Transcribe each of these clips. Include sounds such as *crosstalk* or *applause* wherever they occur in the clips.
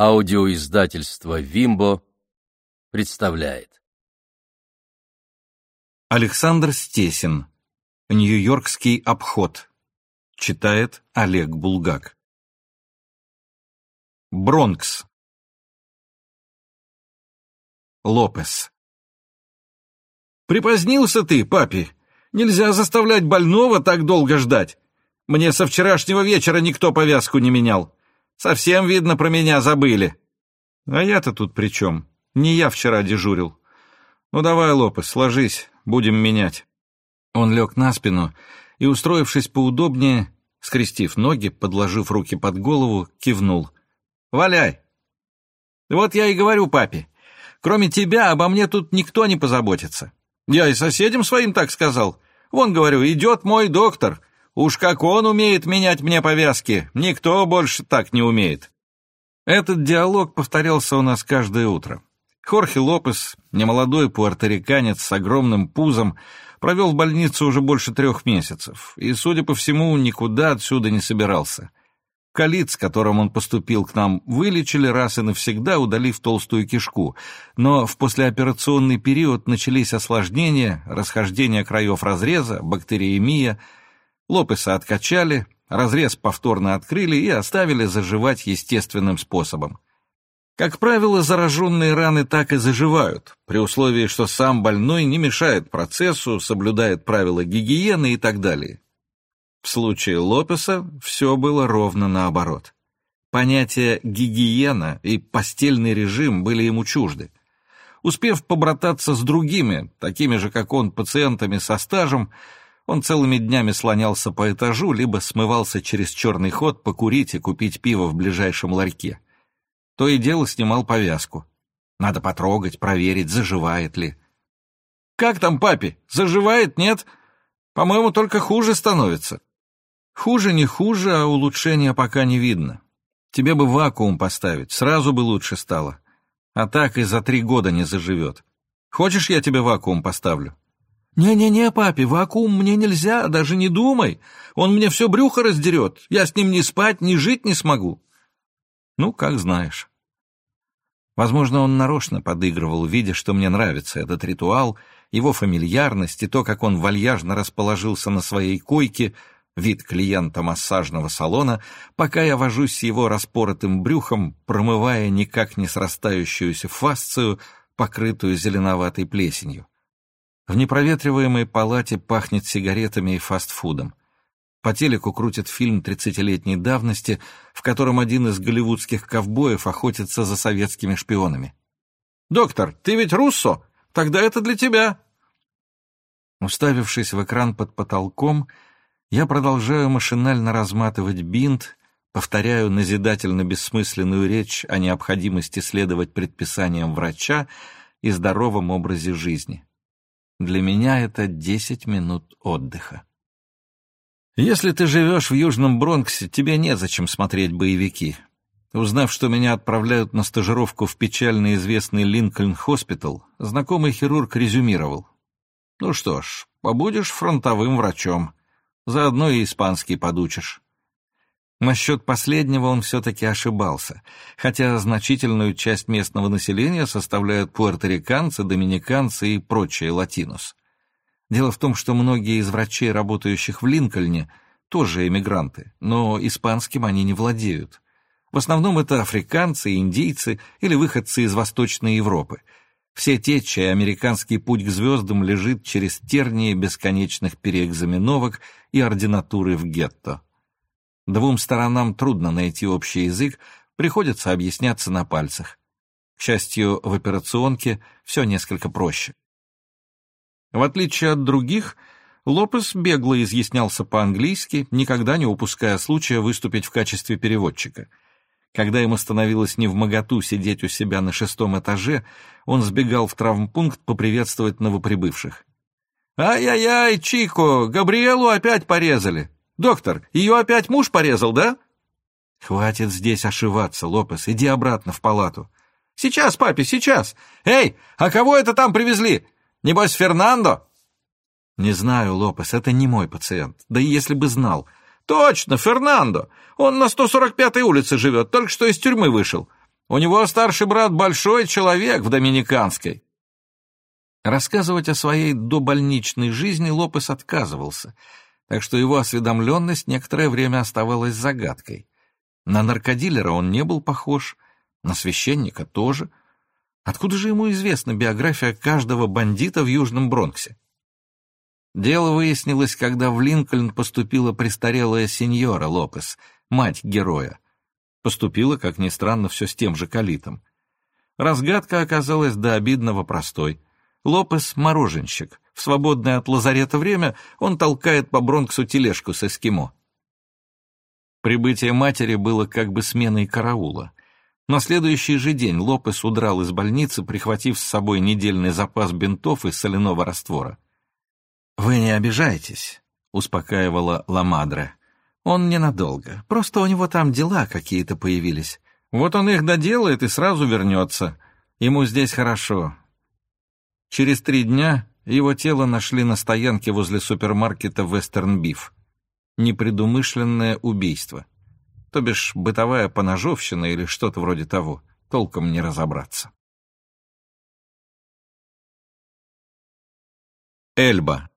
Аудиоиздательство «Вимбо» представляет. Александр Стесин. Нью-Йоркский обход. Читает Олег Булгак. Бронкс. Лопес. «Припозднился ты, папи. Нельзя заставлять больного так долго ждать. Мне со вчерашнего вечера никто повязку не менял. Совсем, видно, про меня забыли. А я-то тут при чем? Не я вчера дежурил. Ну давай, Лопес, ложись, будем менять. Он лег на спину и, устроившись поудобнее, скрестив ноги, подложив руки под голову, кивнул. «Валяй!» «Вот я и говорю папе. Кроме тебя обо мне тут никто не позаботится. Я и соседям своим так сказал. Вон, говорю, идет мой доктор. Уж как он умеет менять мне повязки, никто больше так не умеет. Этот диалог повторялся у нас каждое утро. Хорхе Лопес, немолодой пуэрториканец с огромным пузом, провел в больнице уже больше трех месяцев и, судя по всему, никуда отсюда не собирался. Колит, с которым он поступил к нам, вылечили раз и навсегда, удалив толстую кишку, но в послеоперационный период начались осложнения, расхождение краев разреза, бактериемия — Лопеса откачали, разрез повторно открыли и оставили заживать естественным способом. Как правило, зараженные раны так и заживают, при условии, что сам больной не мешает процессу, соблюдает правила гигиены и так далее. В случае Лопеса все было ровно наоборот. Понятия «гигиена» и «постельный режим» были ему чужды. Успев побрататься с другими, такими же, как он, пациентами со стажем, он целыми днями слонялся по этажу, либо смывался через черный ход покурить и купить пиво в ближайшем ларьке. То и дело снимал повязку. Надо потрогать, проверить, заживает ли. «Как там, папе? Заживает, нет? По-моему, только хуже становится». «Хуже не хуже, а улучшения пока не видно. Тебе бы вакуум поставить, сразу бы лучше стало. А так и за три года не заживет. Хочешь, я тебе вакуум поставлю?» «Не-не-не, папе, вакуум мне нельзя, даже не думай. Он мне все брюхо раздерет. Я с ним ни спать, ни жить не смогу». «Ну, как знаешь». Возможно, он нарочно подыгрывал, видя, что мне нравится этот ритуал, его фамильярность и то, как он вальяжно расположился на своей койке, вид клиента массажного салона, пока я вожусь с его распоротым брюхом, промывая никак не срастающуюся фасцию, покрытую зеленоватой плесенью. В непроветриваемой палате пахнет сигаретами и фастфудом. По телеку крутят фильм тридцатилетней давности, в котором один из голливудских ковбоев охотится за советскими шпионами. «Доктор, ты ведь Руссо? Тогда это для тебя!» Уставившись в экран под потолком, я продолжаю машинально разматывать бинт, повторяю назидательно бессмысленную речь о необходимости следовать предписаниям врача и здоровом образе жизни. Для меня это 10 минут отдыха. Если ты живешь в Южном Бронксе, тебе незачем смотреть боевики. Узнав, что меня отправляют на стажировку в печально известный Линкольн Хоспитал, знакомый хирург резюмировал. Ну что ж, побудешь фронтовым врачом. Заодно и испанский подучишь. Насчет последнего он все-таки ошибался, хотя значительную часть местного населения составляют пуэрториканцы, доминиканцы и прочие латинос. Дело в том, что многие из врачей, работающих в Линкольне, тоже эмигранты, но испанским они не владеют. В основном это африканцы, индийцы или выходцы из Восточной Европы. Все те, чей американский путь к звездам лежит через тернии бесконечных переэкзаменовок и ординатуры в гетто. Двум сторонам трудно найти общий язык, приходится объясняться на пальцах. К счастью, в операционке все несколько проще. В отличие от других, Лопес бегло изъяснялся по-английски, никогда не упуская случая выступить в качестве переводчика. Когда ему становилось невмоготу сидеть у себя на шестом этаже, он сбегал в травмпункт поприветствовать новоприбывших. «Ай-яй-яй, Чико, Габриэлу опять порезали!» «Доктор, ее опять муж порезал, да?» «Хватит здесь ошиваться, Лопес, иди обратно в палату». «Сейчас, папе, сейчас! Эй, а кого это там привезли? Небось, Фернандо?» «Не знаю, Лопес, это не мой пациент. Да и если бы знал...» «Точно, Фернандо! Он на 145-й улице живет, только что из тюрьмы вышел. У него старший брат большой человек в Доминиканской». Рассказывать о своей добольничной жизни Лопес отказывался, так что его осведомленность некоторое время оставалась загадкой. На наркодилера он не был похож, на священника тоже. Откуда же ему известна биография каждого бандита в Южном Бронксе? Дело выяснилось, когда в Линкольн поступила престарелая сеньора Лопес, мать героя. Поступила, как ни странно, все с тем же калитом. Разгадка оказалась до обидного простой. Лопес — мороженщик. В свободное от лазарета время он толкает по Бронксу тележку с эскимо. Прибытие матери было как бы сменой караула. На следующий же день Лопес удрал из больницы, прихватив с собой недельный запас бинтов и соляного раствора. «Вы не обижайтесь», — успокаивала Ламадре. «Он ненадолго. Просто у него там дела какие-то появились. Вот он их доделает и сразу вернется. Ему здесь хорошо». Через три дня его тело нашли на стоянке возле супермаркета «Вестерн Биф». Непредумышленное убийство то бишь бытовая поножовщина или что-то вроде того, толком не разобраться. Эльба.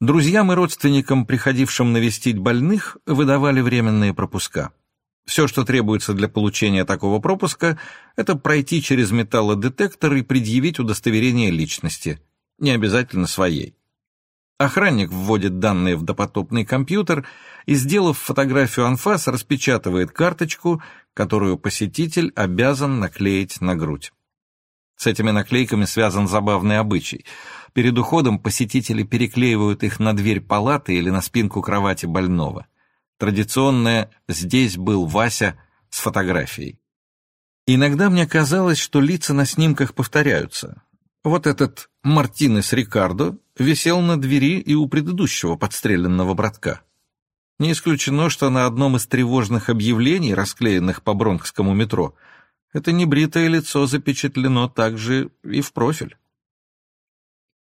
Друзьям и родственникам, приходившим навестить больных, выдавали временные пропуска. Все, что требуется для получения такого пропуска, это пройти через металлодетектор и предъявить удостоверение личности, не обязательно своей. Охранник вводит данные в допотопный компьютер и, сделав фотографию анфас, распечатывает карточку, которую посетитель обязан наклеить на грудь. С этими наклейками связан забавный обычай. Перед уходом посетители переклеивают их на дверь палаты или на спинку кровати больного. Традиционное «здесь был Вася» с фотографией. Иногда мне казалось, что лица на снимках повторяются. Вот этот Мартинес Рикардо висел на двери и у предыдущего подстреленного братка. Не исключено, что на одном из тревожных объявлений, расклеенных по бронкскому метро, это небритое лицо запечатлено также и в профиль.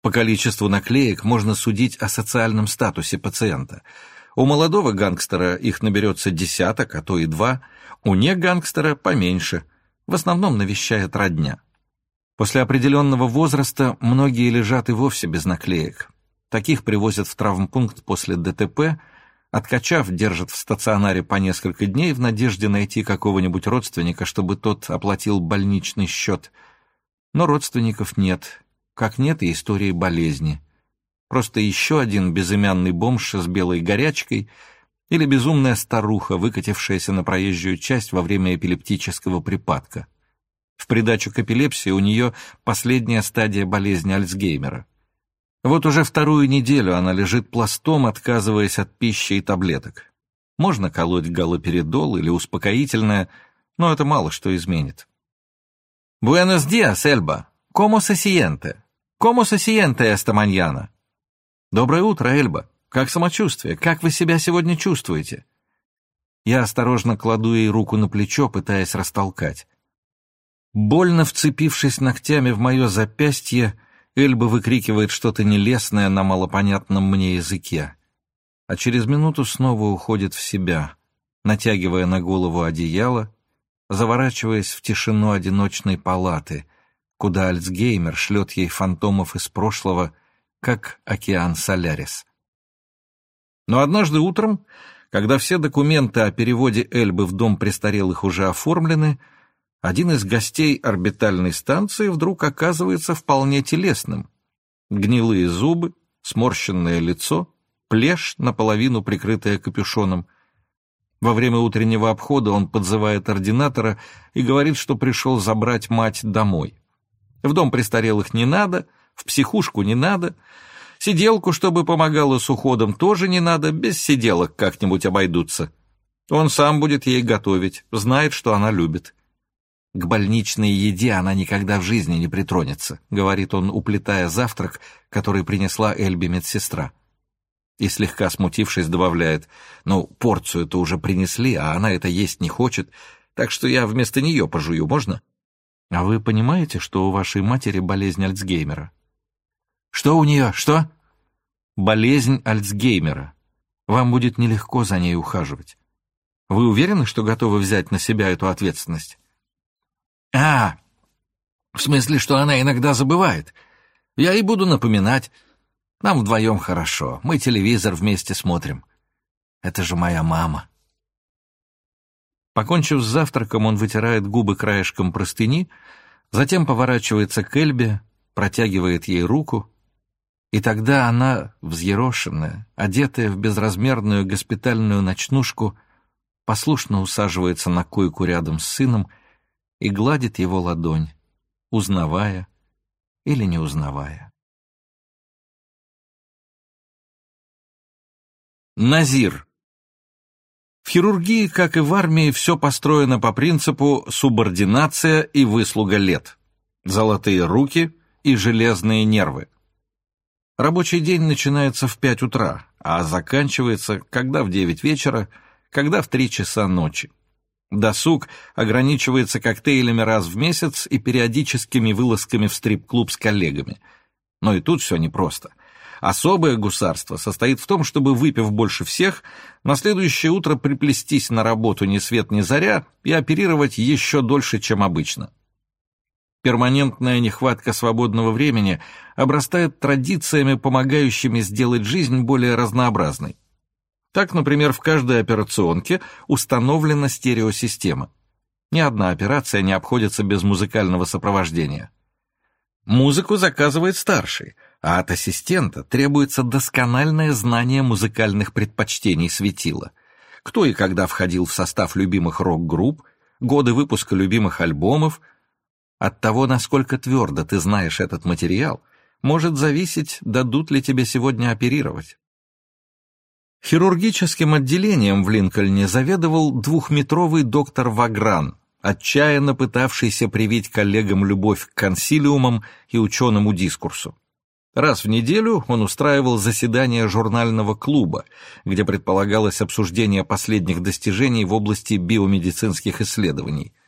По количеству наклеек можно судить о социальном статусе пациента. У молодого гангстера их наберется десяток, а то и два, у негангстера поменьше, в основном навещает родня. После определенного возраста многие лежат и вовсе без наклеек. Таких привозят в травмпункт после ДТП, откачав, держат в стационаре по несколько дней в надежде найти какого-нибудь родственника, чтобы тот оплатил больничный счет. Но родственников нет, как нет и истории болезни. Просто еще один безымянный бомж с белой горячкой или безумная старуха, выкатившаяся на проезжую часть во время эпилептического припадка. В придачу к эпилепсии у нее последняя стадия болезни Альцгеймера. Вот уже вторую неделю она лежит пластом, отказываясь от пищи и таблеток. Можно колоть галоперидол или успокоительное, но это мало что изменит. «Буэнос диас, Эльба! Комо се сиенте? Комо се сиенте эста маньяна?» «Доброе утро, Эльба! Как самочувствие? Как вы себя сегодня чувствуете?» Я осторожно кладу ей руку на плечо, пытаясь растолкать. Больно вцепившись ногтями в мое запястье, Эльба выкрикивает что-то нелестное на малопонятном мне языке. А через минуту снова уходит в себя, натягивая на голову одеяло, заворачиваясь в тишину одиночной палаты, куда Альцгеймер шлет ей фантомов из прошлого, как океан Солярис. Но однажды утром, когда все документы о переводе Эльбы в дом престарелых уже оформлены, один из гостей орбитальной станции вдруг оказывается вполне телесным. Гнилые зубы, сморщенное лицо, плешь, наполовину прикрытая капюшоном. Во время утреннего обхода он подзывает ординатора и говорит, что пришел забрать мать домой. В дом престарелых не надо, в психушку не надо, сиделку, чтобы помогала с уходом, тоже не надо, без сиделок как-нибудь обойдутся. Он сам будет ей готовить, знает, что она любит. К больничной еде она никогда в жизни не притронется, говорит он, уплетая завтрак, который принесла Эльби медсестра. И слегка смутившись, добавляет, ну, порцию-то уже принесли, а она это есть не хочет, так что я вместо нее пожую, можно? А вы понимаете, что у вашей матери болезнь Альцгеймера? Что у нее, что? Болезнь Альцгеймера. Вам будет нелегко за ней ухаживать. Вы уверены, что готовы взять на себя эту ответственность? А, в смысле, что она иногда забывает. Я и буду напоминать. Нам вдвоем хорошо. Мы телевизор вместе смотрим. Это же моя мама. Покончив с завтраком, он вытирает губы краешком простыни, затем поворачивается к Эльбе, протягивает ей руку, и тогда она, взъерошенная, одетая в безразмерную госпитальную ночнушку, послушно усаживается на койку рядом с сыном и гладит его ладонь, узнавая или не узнавая. Назир В хирургии, как и в армии, все построено по принципу субординация и выслуга лет, золотые руки и железные нервы. Рабочий день начинается в пять утра, а заканчивается когда в девять вечера, когда в три часа ночи. Досуг ограничивается коктейлями раз в месяц и периодическими вылазками в стрип-клуб с коллегами. Но и тут все непросто. Особое гусарство состоит в том, чтобы, выпив больше всех, на следующее утро приплестись на работу ни свет ни заря и оперировать еще дольше, чем обычно. Перманентная нехватка свободного времени обрастает традициями, помогающими сделать жизнь более разнообразной. Так, например, в каждой операционке установлена стереосистема. Ни одна операция не обходится без музыкального сопровождения. Музыку заказывает старший, а от ассистента требуется доскональное знание музыкальных предпочтений светила. Кто и когда входил в состав любимых рок-групп, годы выпуска любимых альбомов – от того, насколько твердо ты знаешь этот материал, может зависеть, дадут ли тебе сегодня оперировать. Хирургическим отделением в Линкольне заведовал двухметровый доктор Вагран, отчаянно пытавшийся привить коллегам любовь к консилиумам и ученому дискурсу. Раз в неделю он устраивал заседание журнального клуба, где предполагалось обсуждение последних достижений в области биомедицинских исследований –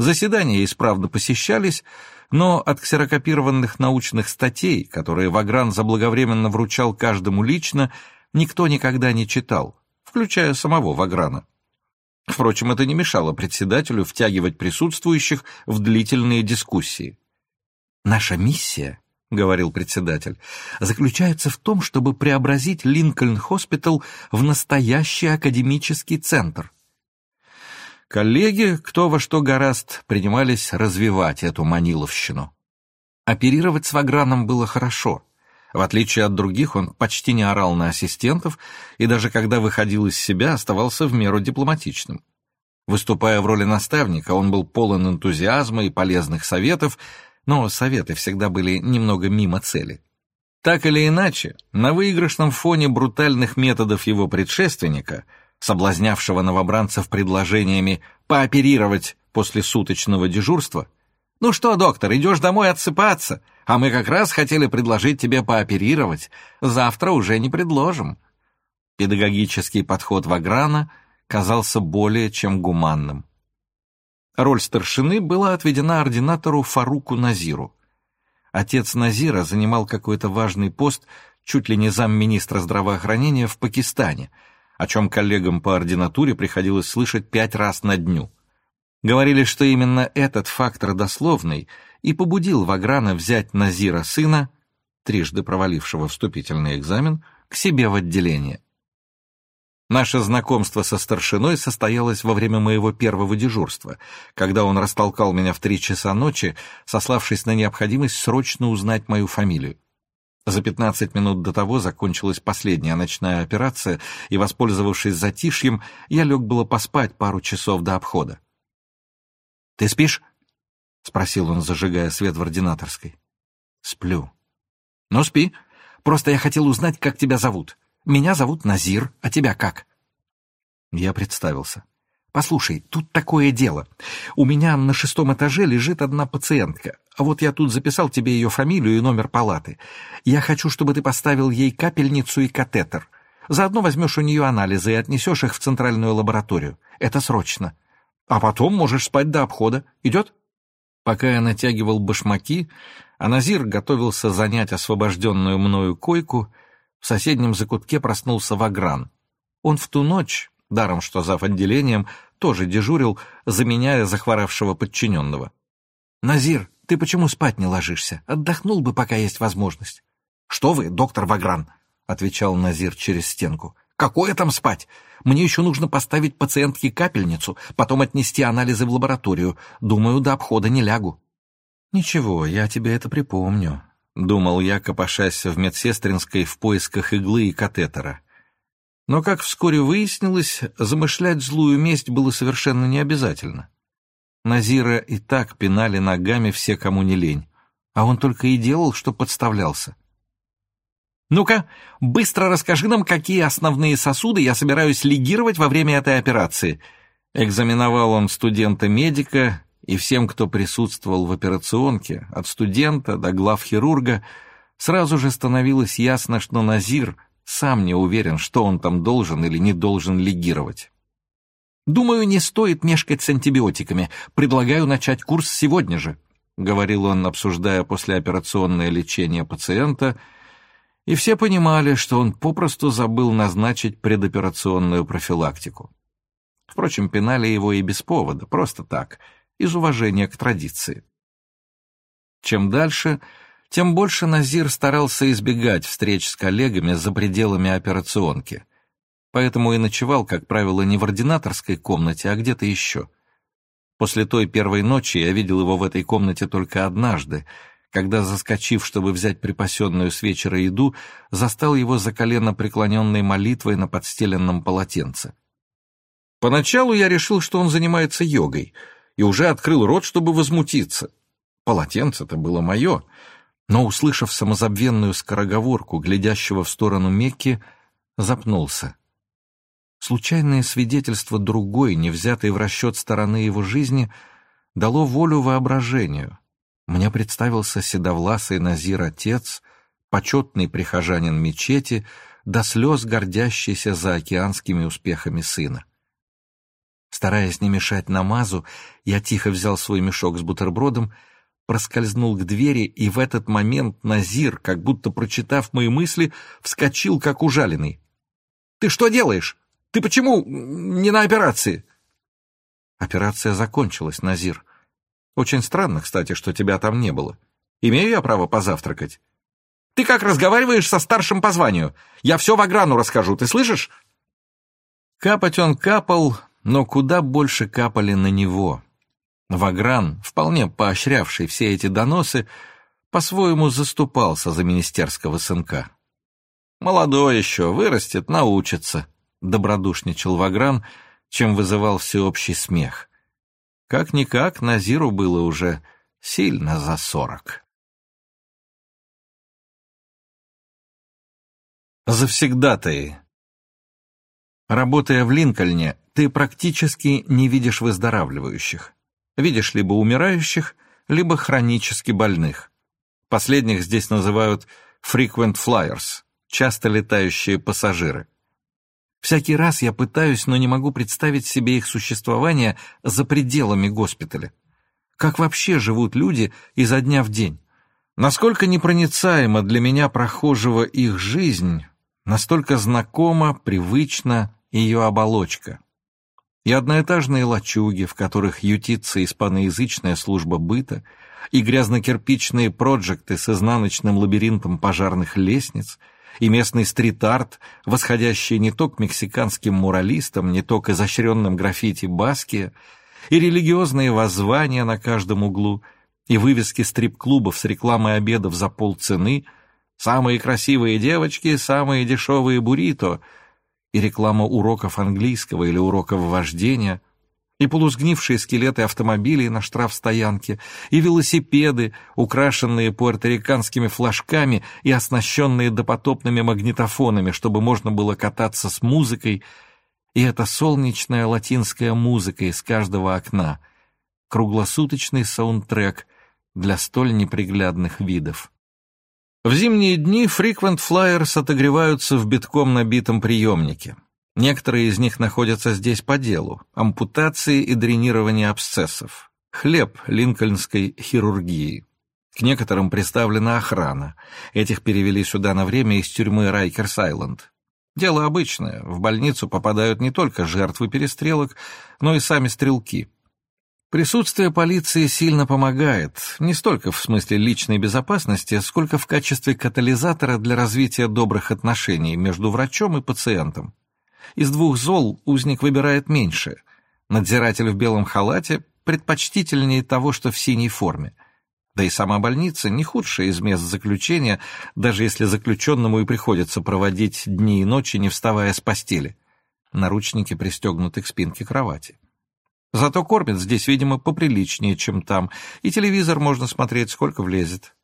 Заседания исправно посещались, но от ксерокопированных научных статей, которые Вагран заблаговременно вручал каждому лично, никто никогда не читал, включая самого Ваграна. Впрочем, это не мешало председателю втягивать присутствующих в длительные дискуссии. «Наша миссия», — говорил председатель, — «заключается в том, чтобы преобразить Линкольн-хоспитал в настоящий академический центр». Коллеги, кто во что гораст, принимались развивать эту маниловщину. Оперировать с Ваграном было хорошо. В отличие от других, он почти не орал на ассистентов и даже когда выходил из себя, оставался в меру дипломатичным. Выступая в роли наставника, он был полон энтузиазма и полезных советов, но советы всегда были немного мимо цели. Так или иначе, на выигрышном фоне брутальных методов его предшественника – соблазнявшего новобранцев предложениями пооперировать после суточного дежурства. «Ну что, доктор, идешь домой отсыпаться, а мы как раз хотели предложить тебе пооперировать. Завтра уже не предложим». Педагогический подход Ваграна казался более чем гуманным. Роль старшины была отведена ординатору Фаруку Назиру. Отец Назира занимал какой-то важный пост чуть ли не замминистра здравоохранения в Пакистане — о чем коллегам по ординатуре приходилось слышать пять раз на дню. Говорили, что именно этот фактор дословный и побудил Ваграна взять Назира сына, трижды провалившего вступительный экзамен, к себе в отделение. Наше знакомство со старшиной состоялось во время моего первого дежурства, когда он растолкал меня в три часа ночи, сославшись на необходимость срочно узнать мою фамилию. За 15 минут до того закончилась последняя ночная операция, и, воспользовавшись затишьем, я лег было поспать пару часов до обхода. «Ты спишь?» — спросил он, зажигая свет в ординаторской. «Сплю». «Ну, спи. Просто я хотел узнать, как тебя зовут. Меня зовут Назир, а тебя как?» Я представился. «Послушай, тут такое дело. У меня на шестом этаже лежит одна пациентка. А вот я тут записал тебе ее фамилию и номер палаты. Я хочу, чтобы ты поставил ей капельницу и катетер. Заодно возьмешь у нее анализы и отнесешь их в центральную лабораторию. Это срочно. А потом можешь спать до обхода. Идет?» Пока я натягивал башмаки, а Назир готовился занять освобожденную мною койку, в соседнем закутке проснулся Вагран. Он в ту ночь даром что зав. отделением, тоже дежурил, заменяя захворавшего подчиненного. «Назир, ты почему спать не ложишься? Отдохнул бы, пока есть возможность». «Что вы, доктор Вагран?» — отвечал Назир через стенку. «Какое там спать? Мне еще нужно поставить пациентке капельницу, потом отнести анализы в лабораторию. Думаю, до обхода не лягу». «Ничего, я тебе это припомню», — думал я, копошась в медсестринской в поисках иглы и катетера. Но, как вскоре выяснилось, замышлять злую месть было совершенно не обязательно. Назира и так пинали ногами все, кому не лень, а он только и делал, что подставлялся. «Ну-ка, быстро расскажи нам, какие основные сосуды я собираюсь лигировать во время этой операции». Экзаменовал он студента-медика, и всем, кто присутствовал в операционке, от студента до главхирурга, сразу же становилось ясно, что Назир сам не уверен, что он там должен или не должен лигировать. «Думаю, не стоит мешкать с антибиотиками. Предлагаю начать курс сегодня же», — говорил он, обсуждая послеоперационное лечение пациента — и все понимали, что он попросту забыл назначить предоперационную профилактику. Впрочем, пинали его и без повода, просто так, из уважения к традиции. Чем дальше, тем больше Назир старался избегать встреч с коллегами за пределами операционки. Поэтому и ночевал, как правило, не в ординаторской комнате, а где-то еще. После той первой ночи я видел его в этой комнате только однажды — когда, заскочив, чтобы взять припасенную с вечера еду, застал его за колено преклоненной молитвой на подстеленном полотенце. Поначалу я решил, что он занимается йогой, и уже открыл рот, чтобы возмутиться. Полотенце-то было мое, но, услышав самозабвенную скороговорку, глядящего в сторону Мекки, запнулся. Случайное свидетельство другой, не взятой в расчет стороны его жизни, дало волю воображению, мне представился седовласый Назир-отец, почетный прихожанин мечети, до слез гордящийся за океанскими успехами сына. Стараясь не мешать намазу, я тихо взял свой мешок с бутербродом, проскользнул к двери, и в этот момент Назир, как будто прочитав мои мысли, вскочил, как ужаленный. «Ты что делаешь? Ты почему не на операции?» Операция закончилась, Назир. Очень странно, кстати, что тебя там не было. Имею я право позавтракать? Ты как разговариваешь со старшим по званию? Я все в ограну расскажу, ты слышишь? Капать он капал, но куда больше капали на него. Вагран, вполне поощрявший все эти доносы, по-своему заступался за министерского сынка. «Молодой еще, вырастет, научится», — добродушничал Вагран, чем вызывал всеобщий смех. Как-никак Назиру было уже сильно за сорок. Завсегдатаи. Работая в Линкольне, ты практически не видишь выздоравливающих. Видишь либо умирающих, либо хронически больных. Последних здесь называют frequent flyers, часто летающие пассажиры. Всякий раз я пытаюсь, но не могу представить себе их существование за пределами госпиталя. Как вообще живут люди изо дня в день? Насколько непроницаема для меня прохожего их жизнь, настолько знакома, привычна ее оболочка. И одноэтажные лачуги, в которых ютится испаноязычная служба быта, и грязнокирпичные проекты с изнаночным лабиринтом пожарных лестниц — и местный стрит-арт, восходящий не то к мексиканским муралистам, не то к изощренным граффити Баски, и религиозные воззвания на каждом углу, и вывески стрип-клубов с рекламой обедов за полцены, самые красивые девочки, самые дешевые буррито, и реклама уроков английского или уроков вождения — и полусгнившие скелеты автомобилей на штрафстоянке, и велосипеды, украшенные пуэрториканскими флажками и оснащенные допотопными магнитофонами, чтобы можно было кататься с музыкой, и эта солнечная латинская музыка из каждого окна, круглосуточный саундтрек для столь неприглядных видов. В зимние дни Frequent Flyers отогреваются в битком набитом приемнике. Некоторые из них находятся здесь по делу – ампутации и дренирование абсцессов, хлеб линкольнской хирургии. К некоторым представлена охрана. Этих перевели сюда на время из тюрьмы Райкерс-Айленд. Дело обычное. В больницу попадают не только жертвы перестрелок, но и сами стрелки. Присутствие полиции сильно помогает, не столько в смысле личной безопасности, сколько в качестве катализатора для развития добрых отношений между врачом и пациентом. Из двух зол узник выбирает меньше. Надзиратель в белом халате предпочтительнее того, что в синей форме. Да и сама больница не худшая из мест заключения, даже если заключенному и приходится проводить дни и ночи, не вставая с постели. Наручники пристегнуты к спинке кровати. Зато кормят здесь, видимо, поприличнее, чем там, и телевизор можно смотреть, сколько влезет.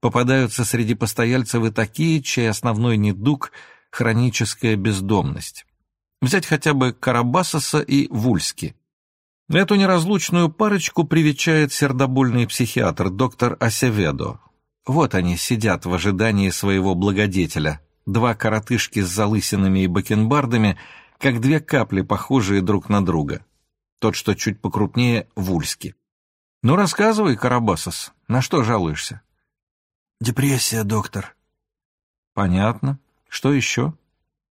Попадаются среди постояльцев и такие, чей основной недуг — хроническая бездомность. Взять хотя бы Карабасоса и Вульски. Эту неразлучную парочку привечает сердобольный психиатр доктор Асеведо. Вот они сидят в ожидании своего благодетеля. Два коротышки с залысинами и бакенбардами, как две капли, похожие друг на друга. Тот, что чуть покрупнее, Вульски. «Ну, рассказывай, Карабасос, на что жалуешься?» «Депрессия, доктор». «Понятно. Что еще?»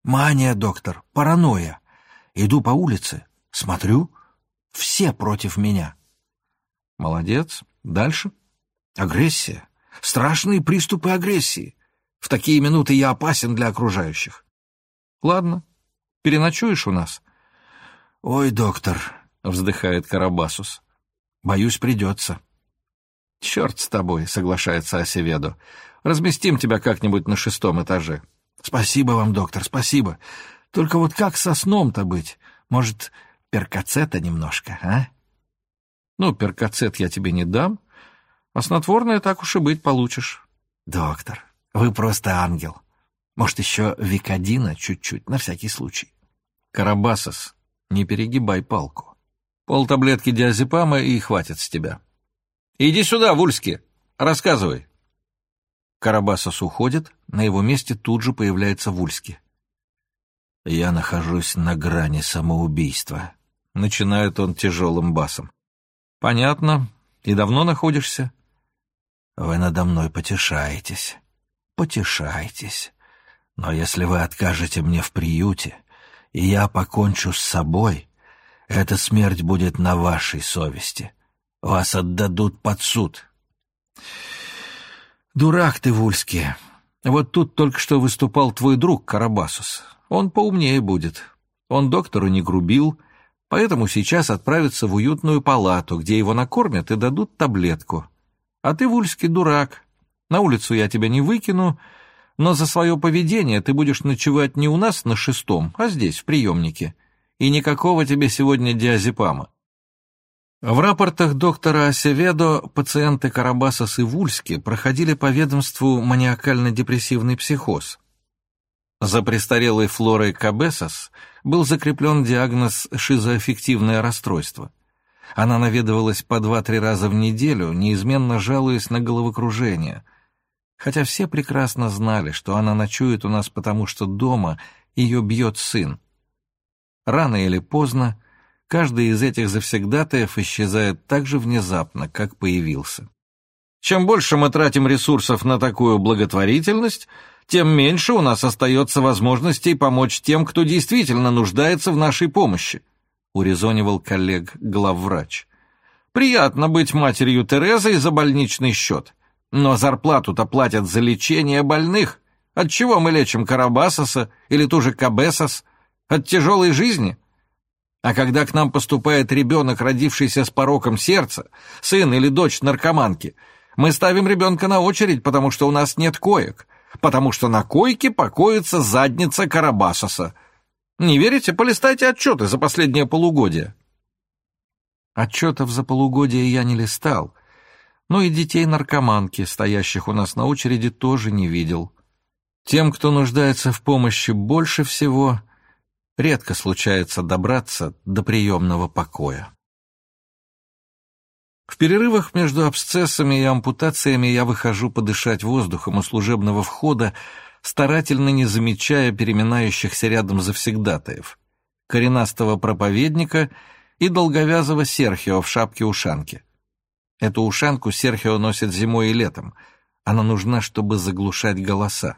«Мания, доктор, паранойя. Иду по улице, смотрю, все против меня». «Молодец. Дальше?» «Агрессия. Страшные приступы агрессии. В такие минуты я опасен для окружающих». «Ладно. Переночуешь у нас?» «Ой, доктор, — вздыхает Карабасус. «Боюсь, придется». «Черт с тобой», — соглашается Осеведу. «Разместим тебя как-нибудь на шестом этаже». «Спасибо вам, доктор, спасибо. Только вот как со сном-то быть? Может, перкацета немножко, а?» «Ну, перкацет я тебе не дам, а снотворное так уж и быть получишь». «Доктор, вы просто ангел. Может, еще викодина чуть-чуть, на всякий случай». «Карабасос, не перегибай палку». Полтаблетки диазепама и хватит с тебя. Иди сюда, Вульски, рассказывай. Карабасос уходит, на его месте тут же появляется Вульски. «Я нахожусь на грани самоубийства», — начинает он тяжелым басом. «Понятно. И давно находишься?» «Вы надо мной потешаетесь. Потешаетесь. Но если вы откажете мне в приюте, и я покончу с собой, эта смерть будет на вашей совести. Вас отдадут под суд. Дурак ты, Вульский. Вот тут только что выступал твой друг Карабасус. Он поумнее будет. Он доктору не грубил, поэтому сейчас отправится в уютную палату, где его накормят и дадут таблетку. А ты, Вульский, дурак. На улицу я тебя не выкину, но за свое поведение ты будешь ночевать не у нас на шестом, а здесь, в приемнике и никакого тебе сегодня диазепама. В рапортах доктора Асеведо пациенты Карабасос и Вульски проходили по ведомству маниакально-депрессивный психоз. За престарелой Флорой Кабесос был закреплен диагноз шизоаффективное расстройство. Она наведывалась по два-три раза в неделю, неизменно жалуясь на головокружение, хотя все прекрасно знали, что она ночует у нас потому, что дома ее бьет сын. Рано или поздно каждый из этих завсегдатаев исчезает так же внезапно, как появился. Чем больше мы тратим ресурсов на такую благотворительность, тем меньше у нас остается возможностей помочь тем, кто действительно нуждается в нашей помощи, урезонивал коллег главврач. Приятно быть матерью Терезой за больничный счет, но зарплату-то платят за лечение больных. От чего мы лечим Карабасоса или ту же Кабесос? От тяжелой жизни? А когда к нам поступает ребенок, родившийся с пороком сердца, сын или дочь наркоманки, мы ставим ребенка на очередь, потому что у нас нет коек, потому что на койке покоится задница Карабасоса. Не верите? Полистайте отчеты за последнее полугодие. Отчетов за полугодие я не листал, но и детей наркоманки, стоящих у нас на очереди, тоже не видел. Тем, кто нуждается в помощи больше всего, редко случается добраться до приемного покоя. В перерывах между абсцессами и ампутациями я выхожу подышать воздухом у служебного входа, старательно не замечая переминающихся рядом завсегдатаев, коренастого проповедника и долговязого Серхио в шапке-ушанке. Эту ушанку Серхио носит зимой и летом. Она нужна, чтобы заглушать голоса.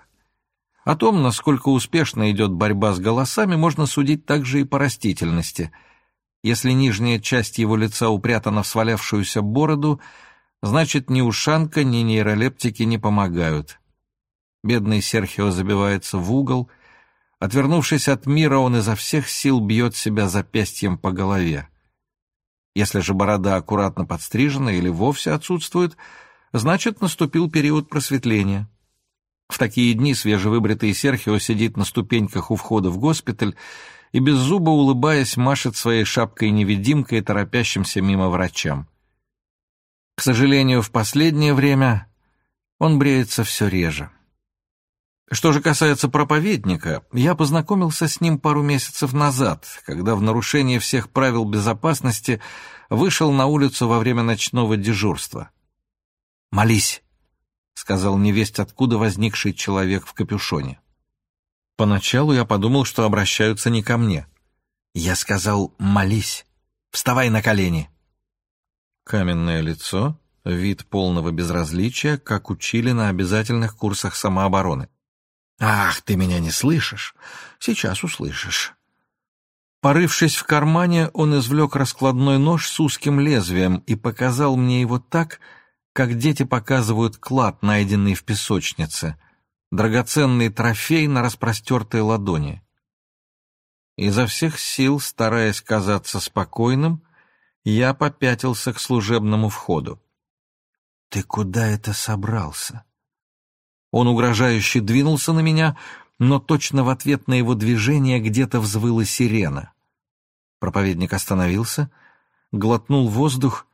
О том, насколько успешно идет борьба с голосами, можно судить также и по растительности. Если нижняя часть его лица упрятана в свалявшуюся бороду, значит, ни ушанка, ни нейролептики не помогают. Бедный Серхио забивается в угол. Отвернувшись от мира, он изо всех сил бьет себя запястьем по голове. Если же борода аккуратно подстрижена или вовсе отсутствует, значит, наступил период просветления. В такие дни свежевыбритый Серхио сидит на ступеньках у входа в госпиталь и без зуба, улыбаясь, машет своей шапкой-невидимкой торопящимся мимо врачам. К сожалению, в последнее время он бреется все реже. Что же касается проповедника, я познакомился с ним пару месяцев назад, когда в нарушение всех правил безопасности вышел на улицу во время ночного дежурства. «Молись», — сказал невесть, откуда возникший человек в капюшоне. Поначалу я подумал, что обращаются не ко мне. Я сказал «молись, вставай на колени». Каменное лицо, вид полного безразличия, как учили на обязательных курсах самообороны. «Ах, ты меня не слышишь? Сейчас услышишь». Порывшись в кармане, он извлек раскладной нож с узким лезвием и показал мне его так, как дети показывают клад, найденный в песочнице, драгоценный трофей на распростертой ладони. Изо всех сил, стараясь казаться спокойным, я попятился к служебному входу. «Ты куда это собрался?» Он угрожающе двинулся на меня, но точно в ответ на его движение где-то взвыла сирена. Проповедник остановился, глотнул воздух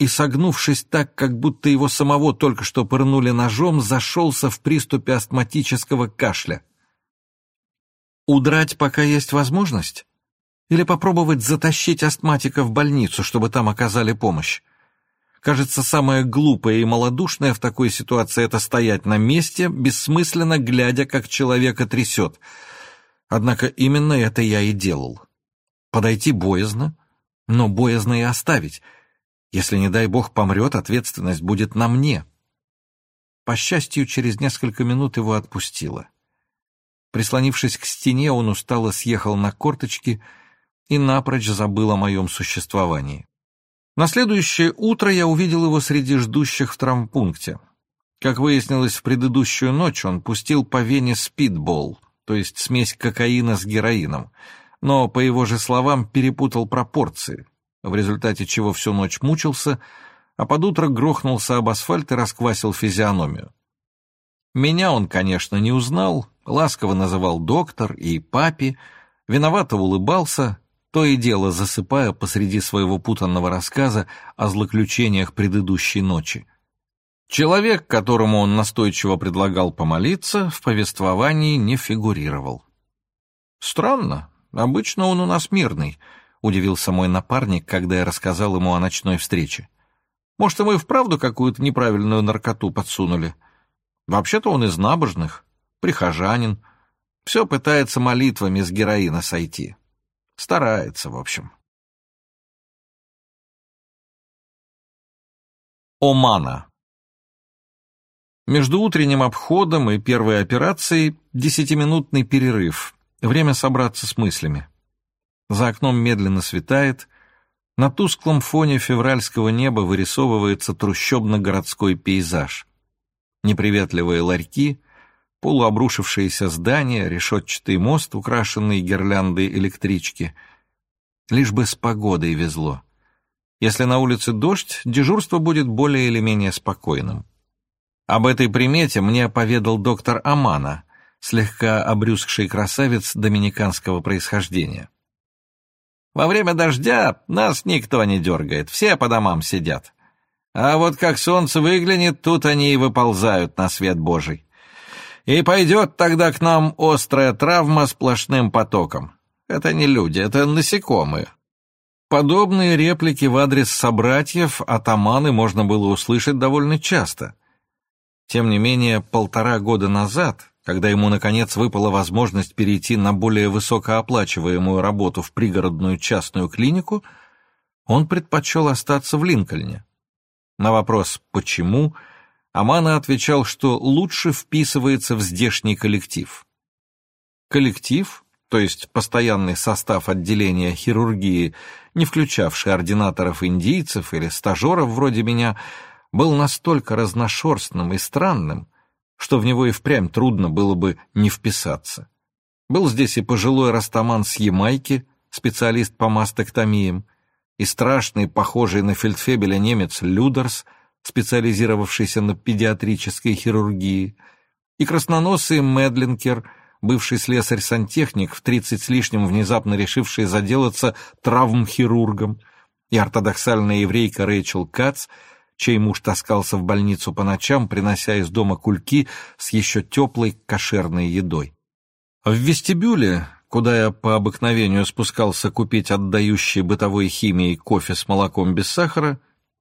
и, согнувшись так, как будто его самого только что пырнули ножом, зашелся в приступе астматического кашля. Удрать, пока есть возможность? Или попробовать затащить астматика в больницу, чтобы там оказали помощь? Кажется, самое глупое и малодушное в такой ситуации — это стоять на месте, бессмысленно глядя, как человека трясет. Однако именно это я и делал. Подойти боязно, но боязно и оставить — если, не дай бог, помрет, ответственность будет на мне. По счастью, через несколько минут его отпустило. Прислонившись к стене, он устало съехал на корточки и напрочь забыл о моем существовании. На следующее утро я увидел его среди ждущих в травмпункте. Как выяснилось, в предыдущую ночь он пустил по вене спидбол, то есть смесь кокаина с героином, но, по его же словам, перепутал пропорции, в результате чего всю ночь мучился, а под утро грохнулся об асфальт и расквасил физиономию. Меня он, конечно, не узнал, ласково называл доктор и папи, виновато улыбался, то и дело засыпая посреди своего путанного рассказа о злоключениях предыдущей ночи. Человек, которому он настойчиво предлагал помолиться, в повествовании не фигурировал. Странно, обычно он у нас мирный —— удивился мой напарник, когда я рассказал ему о ночной встрече. «Может, ему и вправду какую-то неправильную наркоту подсунули? Вообще-то он из набожных, прихожанин, все пытается молитвами с героина сойти. Старается, в общем». Омана Между утренним обходом и первой операцией десятиминутный перерыв, время собраться с мыслями. За окном медленно светает. На тусклом фоне февральского неба вырисовывается трущобно-городской пейзаж. Неприветливые ларьки, полуобрушившиеся здания, решетчатый мост, украшенный гирляндой электрички. Лишь бы с погодой везло. Если на улице дождь, дежурство будет более или менее спокойным. Об этой примете мне поведал доктор Амана, слегка обрюзгший красавец доминиканского происхождения. Во время дождя нас никто не дергает, все по домам сидят. А вот как солнце выглянет, тут они и выползают на свет Божий. И пойдет тогда к нам острая травма сплошным потоком. Это не люди, это насекомые. Подобные реплики в адрес собратьев атаманы можно было услышать довольно часто. Тем не менее, полтора года назад когда ему, наконец, выпала возможность перейти на более высокооплачиваемую работу в пригородную частную клинику, он предпочел остаться в Линкольне. На вопрос «почему?» Амана отвечал, что лучше вписывается в здешний коллектив. Коллектив, то есть постоянный состав отделения хирургии, не включавший ординаторов-индийцев или стажеров вроде меня, был настолько разношерстным и странным, что в него и впрямь трудно было бы не вписаться. Был здесь и пожилой растаман с Ямайки, специалист по мастектомиям, и страшный, похожий на фельдфебеля немец Людерс, специализировавшийся на педиатрической хирургии, и красноносый Медлинкер, бывший слесарь-сантехник, в тридцать с лишним внезапно решивший заделаться травмхирургом, и ортодоксальная еврейка Рэйчел Кац, чей муж таскался в больницу по ночам, принося из дома кульки с еще теплой кошерной едой. В вестибюле, куда я по обыкновению спускался купить отдающий бытовой химией кофе с молоком без сахара,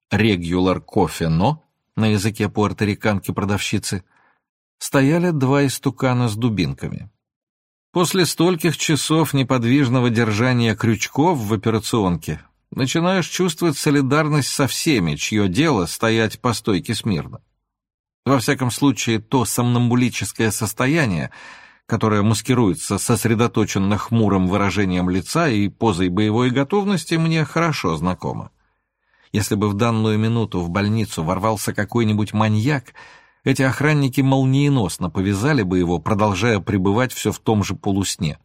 регулар кофе но, на языке пуэрториканки продавщицы, стояли два истукана с дубинками. После стольких часов неподвижного держания крючков в операционке начинаешь чувствовать солидарность со всеми, чье дело стоять по стойке смирно. Во всяком случае, то сомнамбулическое состояние, которое маскируется сосредоточенно хмурым выражением лица и позой боевой готовности, мне хорошо знакомо. Если бы в данную минуту в больницу ворвался какой-нибудь маньяк, эти охранники молниеносно повязали бы его, продолжая пребывать все в том же полусне.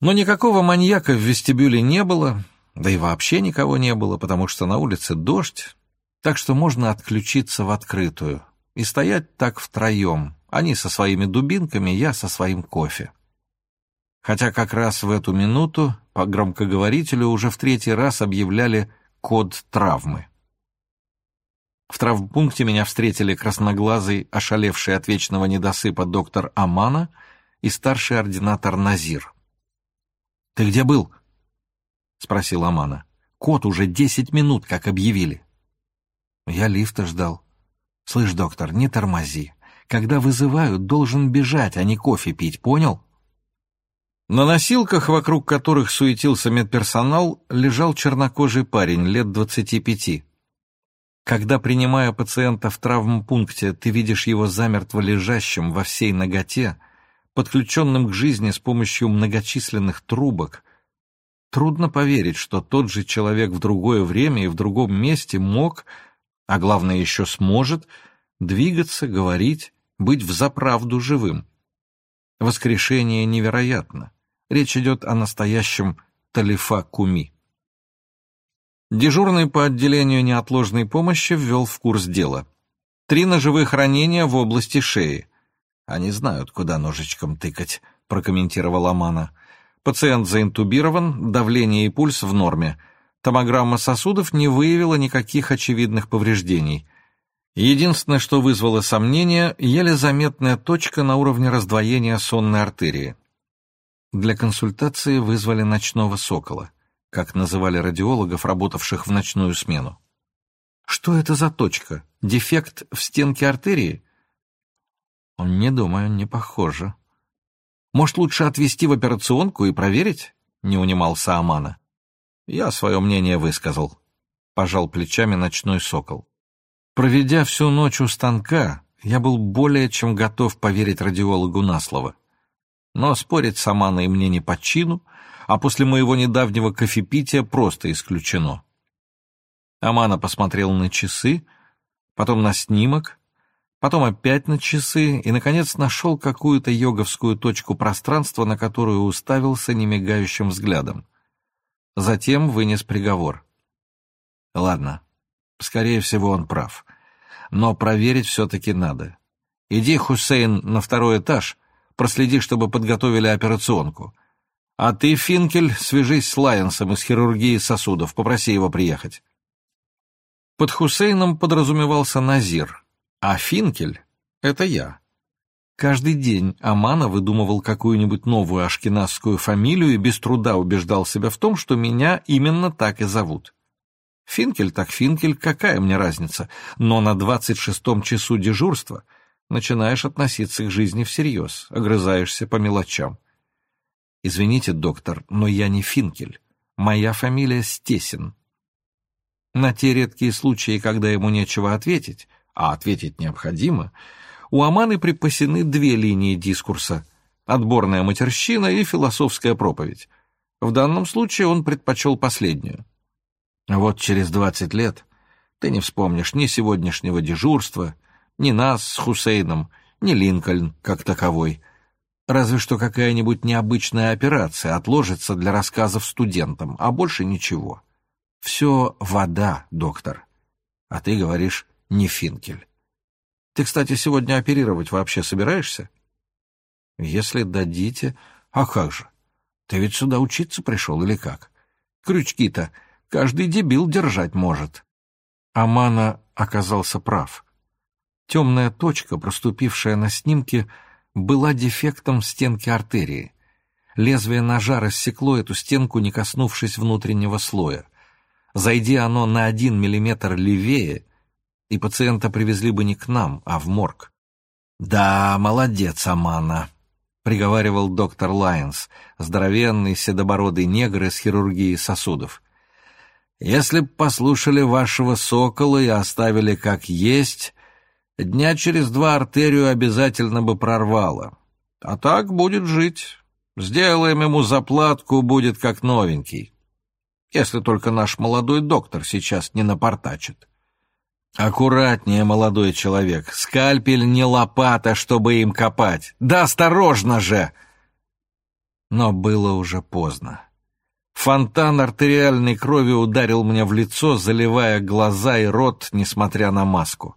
Но никакого маньяка в вестибюле не было, да и вообще никого не было, потому что на улице дождь, так что можно отключиться в открытую и стоять так втроем, они со своими дубинками, я со своим кофе. Хотя как раз в эту минуту по громкоговорителю уже в третий раз объявляли код травмы. В травмпункте меня встретили красноглазый, ошалевший от вечного недосыпа доктор Амана и старший ординатор Назир. «Ты где был?» — спросил Амана. «Кот уже десять минут, как объявили». Я лифта ждал. «Слышь, доктор, не тормози. Когда вызывают, должен бежать, а не кофе пить, понял?» На носилках, вокруг которых суетился медперсонал, лежал чернокожий парень лет двадцати пяти. Когда, принимая пациента в травмпункте, ты видишь его замертво лежащим во всей ноготе, подключенным к жизни с помощью многочисленных трубок, Трудно поверить, что тот же человек в другое время и в другом месте мог, а главное еще сможет, двигаться, говорить, быть взаправду живым. Воскрешение невероятно. Речь идет о настоящем Талифа Куми. Дежурный по отделению неотложной помощи ввел в курс дела. Три ножевых ранения в области шеи. Они знают, куда ножичком тыкать, прокомментировал Амана. Пациент заинтубирован, давление и пульс в норме. Томограмма сосудов не выявила никаких очевидных повреждений. Единственное, что вызвало сомнения, еле заметная точка на уровне раздвоения сонной артерии. Для консультации вызвали ночного сокола, как называли радиологов, работавших в ночную смену. Что это за точка? Дефект в стенке артерии? Не думаю, не похоже. Может, лучше отвезти в операционку и проверить?» — не унимался Амана. «Я свое мнение высказал», — пожал плечами ночной сокол. Проведя всю ночь у станка, я был более чем готов поверить радиологу на слово. Но спорить с Аманой мне не по чину, а после моего недавнего кофепития просто исключено. Амана посмотрел на часы, потом на снимок, потом опять на часы и, наконец, нашел какую-то йоговскую точку пространства, на которую уставился немигающим взглядом. Затем вынес приговор. Ладно, скорее всего, он прав. Но проверить все-таки надо. Иди, Хусейн, на второй этаж, проследи, чтобы подготовили операционку. А ты, Финкель, свяжись с Лайенсом из хирургии сосудов, попроси его приехать. Под Хусейном подразумевался Назир — а Финкель — это я. Каждый день Амана выдумывал какую-нибудь новую ашкеназскую фамилию и без труда убеждал себя в том, что меня именно так и зовут. Финкель так Финкель, какая мне разница, но на двадцать шестом часу дежурства начинаешь относиться к жизни всерьез, огрызаешься по мелочам. Извините, доктор, но я не Финкель. Моя фамилия Стесин. На те редкие случаи, когда ему нечего ответить, а ответить необходимо, у Аманы припасены две линии дискурса. отборная матерщина и философская проповедь. В данном случае он предпочел последнюю. Вот через двадцать лет ты не вспомнишь ни сегодняшнего дежурства, ни нас с Хусейном, ни Линкольн как таковой. Разве что какая-нибудь необычная операция отложится для рассказов студентам, а больше ничего. Все вода, доктор. А ты говоришь не Финкель. Ты, кстати, сегодня оперировать вообще собираешься? Если дадите... А как же? Ты ведь сюда учиться пришел или как? Крючки-то каждый дебил держать может. Амана оказался прав. Темная точка, проступившая на снимке, была дефектом стенки артерии. Лезвие ножа рассекло эту стенку, не коснувшись внутреннего слоя. Зайди оно на один миллиметр левее, и пациента привезли бы не к нам, а в морг. «Да, молодец, Амана», — приговаривал доктор Лайнс, здоровенный седобородый негр из хирургии сосудов. «Если б послушали вашего сокола и оставили как есть, Дня через два артерию обязательно бы прорвало. А так будет жить. Сделаем ему заплатку, будет как новенький. Если только наш молодой доктор сейчас не напортачит. Аккуратнее, молодой человек. Скальпель не лопата, чтобы им копать. Да осторожно же! Но было уже поздно. Фонтан артериальной крови ударил мне в лицо, заливая глаза и рот, несмотря на маску.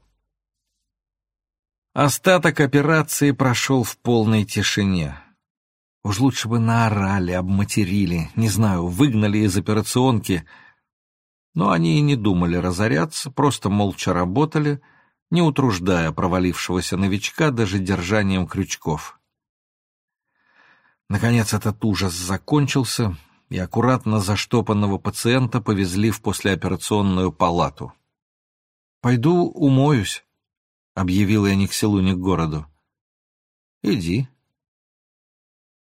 Остаток операции прошел в полной тишине. Уж лучше бы наорали, обматерили, не знаю, выгнали из операционки. Но они и не думали разоряться, просто молча работали, не утруждая провалившегося новичка даже держанием крючков. Наконец этот ужас закончился, и аккуратно заштопанного пациента повезли в послеоперационную палату. «Пойду умоюсь», объявил я ни к селу, ни к городу. «Иди».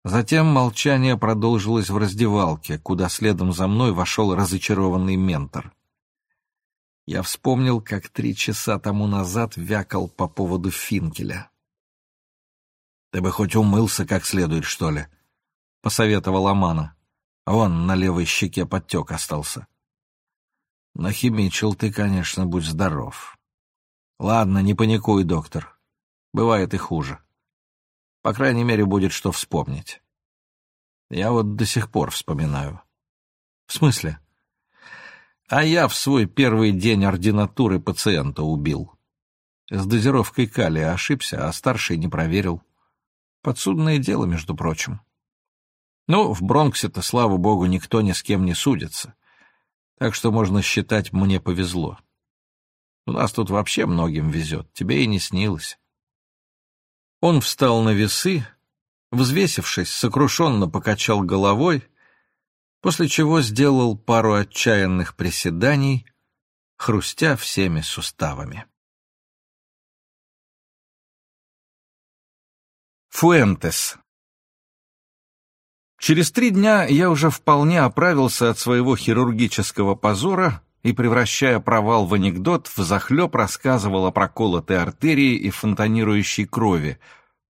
Затем молчание продолжилось в раздевалке, куда следом за мной вошел разочарованный ментор. Я вспомнил, как три часа тому назад вякал по поводу Финкеля. «Ты бы хоть умылся как следует, что ли?» — посоветовал Амана. Вон на левой щеке подтек остался. «Нахимичил ты, конечно, будь здоров». Ладно, не паникуй, доктор. Бывает и хуже. По крайней мере, будет что вспомнить. Я вот до сих пор вспоминаю. В смысле? А я в свой первый день ординатуры пациента убил. С дозировкой калия ошибся, а старший не проверил. Подсудное дело, между прочим. Ну, в Бронксе-то, слава богу, никто ни с кем не судится. Так что можно считать, мне повезло. У нас тут вообще многим везет, тебе и не снилось. Он встал на весы, взвесившись, сокрушенно покачал головой, после чего сделал пару отчаянных приседаний, хрустя всеми суставами. Фуэнтес Через три дня я уже вполне оправился от своего хирургического позора и, превращая провал в анекдот, взахлеб рассказывал о проколотой артерии и фонтанирующей крови,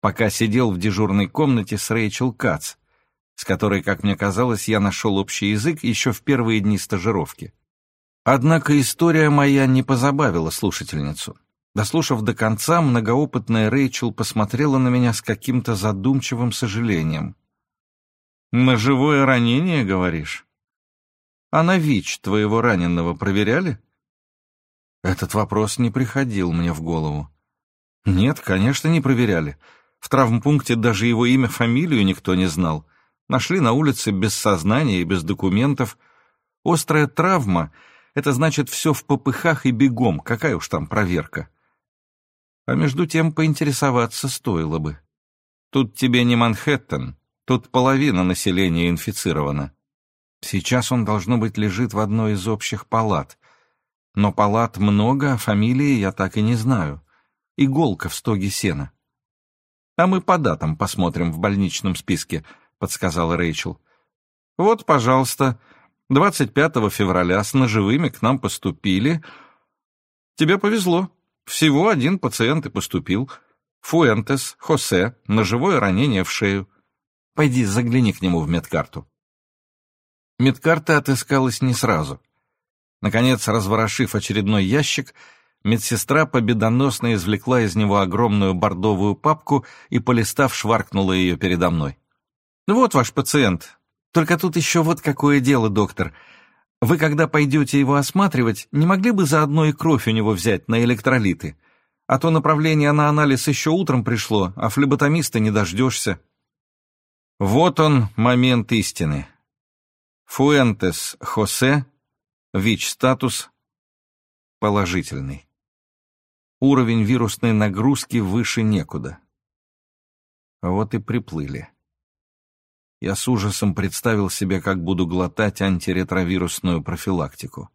пока сидел в дежурной комнате с Рэйчел Кац, с которой, как мне казалось, я нашел общий язык еще в первые дни стажировки. Однако история моя не позабавила слушательницу. Дослушав до конца, многоопытная Рэйчел посмотрела на меня с каким-то задумчивым сожалением. «Ножевое ранение, говоришь?» А на ВИЧ твоего раненого проверяли? Этот вопрос не приходил мне в голову. Нет, конечно, не проверяли. В травмпункте даже его имя, фамилию никто не знал. Нашли на улице без сознания и без документов. Острая травма — это значит все в попыхах и бегом, какая уж там проверка. А между тем поинтересоваться стоило бы. Тут тебе не Манхэттен, тут половина населения инфицирована. Сейчас он, должно быть, лежит в одной из общих палат. Но палат много, а фамилии я так и не знаю. Иголка в стоге сена. «А мы по датам посмотрим в больничном списке», — подсказала Рэйчел. «Вот, пожалуйста, 25 февраля с ножевыми к нам поступили. Тебе повезло. Всего один пациент и поступил. Фуэнтес, Хосе, ножевое ранение в шею. Пойди загляни к нему в медкарту». Медкарта отыскалась не сразу. Наконец, разворошив очередной ящик, медсестра победоносно извлекла из него огромную бордовую папку и, полистав, шваркнула ее передо мной. «Вот ваш пациент. Только тут еще вот какое дело, доктор. Вы, когда пойдете его осматривать, не могли бы заодно и кровь у него взять на электролиты? А то направление на анализ еще утром пришло, а флеботомиста не дождешься». Вот он, момент истины. Фуэнтес Хосе, ВИЧ-статус положительный. Уровень вирусной нагрузки выше некуда. Вот и приплыли. Я с ужасом представил себе, как буду глотать антиретровирусную профилактику.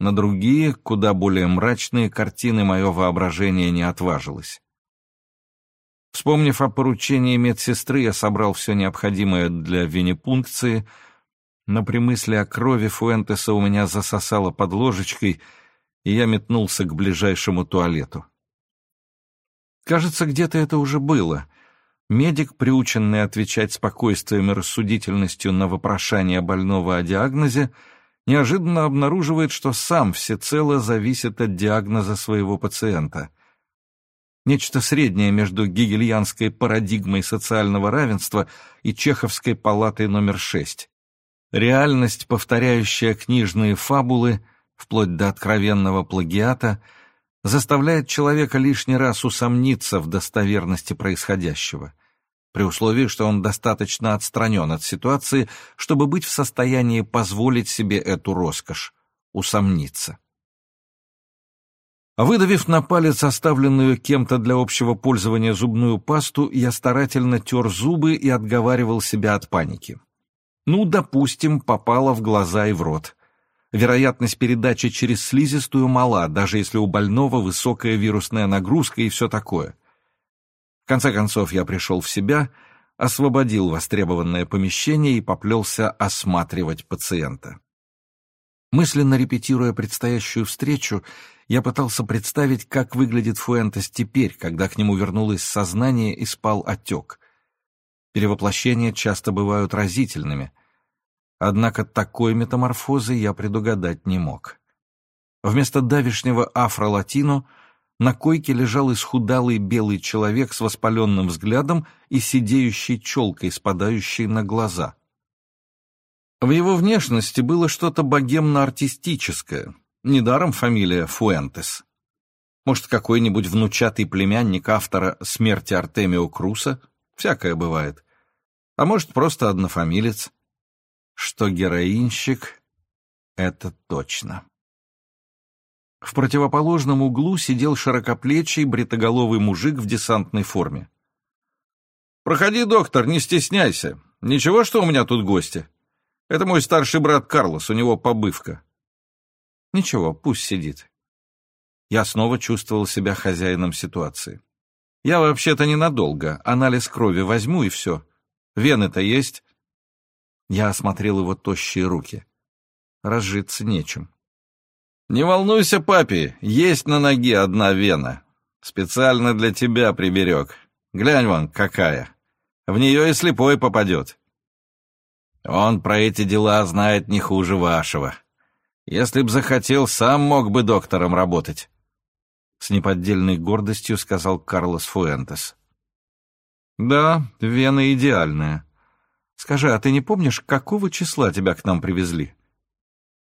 На другие, куда более мрачные картины мое воображение не отважилось. Вспомнив о поручении медсестры, я собрал все необходимое для винипункции, но при мысли о крови Фуэнтеса у меня засосало под ложечкой — и я метнулся к ближайшему туалету. Кажется, где-то это уже было. Медик, приученный отвечать спокойствием и рассудительностью на вопрошание больного о диагнозе, неожиданно обнаруживает, что сам всецело зависит от диагноза своего пациента. Нечто среднее между гегельянской парадигмой социального равенства и чеховской палатой номер шесть. Реальность, повторяющая книжные фабулы, вплоть до откровенного плагиата, заставляет человека лишний раз усомниться в достоверности происходящего, при условии, что он достаточно отстранен от ситуации, чтобы быть в состоянии позволить себе эту роскошь — усомниться. Выдавив на палец оставленную кем-то для общего пользования зубную пасту, я старательно тер зубы и отговаривал себя от паники. Ну, допустим, попало в глаза и в рот вероятность передачи через слизистую мала, даже если у больного высокая вирусная нагрузка и все такое. В конце концов я пришел в себя, освободил востребованное помещение и поплелся осматривать пациента. Мысленно репетируя предстоящую встречу, я пытался представить, как выглядит Фуэнтес теперь, когда к нему вернулось сознание и спал отек. Перевоплощения часто бывают разительными. Однако такой метаморфозы я предугадать не мог. Вместо давишнего афро-латино на койке лежал исхудалый белый человек с воспаленным взглядом и сидеющей челкой, спадающей на глаза. В его внешности было что-то богемно-артистическое, недаром фамилия Фуэнтес. Может, какой-нибудь внучатый племянник автора «Смерти Артемио Круса»? Всякое бывает. А может, просто однофамилец что героинщик — это точно. В противоположном углу сидел широкоплечий бритоголовый мужик в десантной форме. «Проходи, доктор, не стесняйся. Ничего, что у меня тут гости? Это мой старший брат Карлос, у него побывка». «Ничего, пусть сидит». Я снова чувствовал себя хозяином ситуации. «Я вообще-то ненадолго. Анализ крови возьму и все. Вены-то есть?» Я осмотрел его тощие руки. Разжиться нечем. «Не волнуйся, папе, есть на ноге одна вена. Специально для тебя приберег. Глянь вон, какая. В нее и слепой попадет. Он про эти дела знает не хуже вашего. Если б захотел, сам мог бы доктором работать». С неподдельной гордостью сказал Карлос Фуэнтес. «Да, вена идеальная. Скажи, а ты не помнишь, какого числа тебя к нам привезли?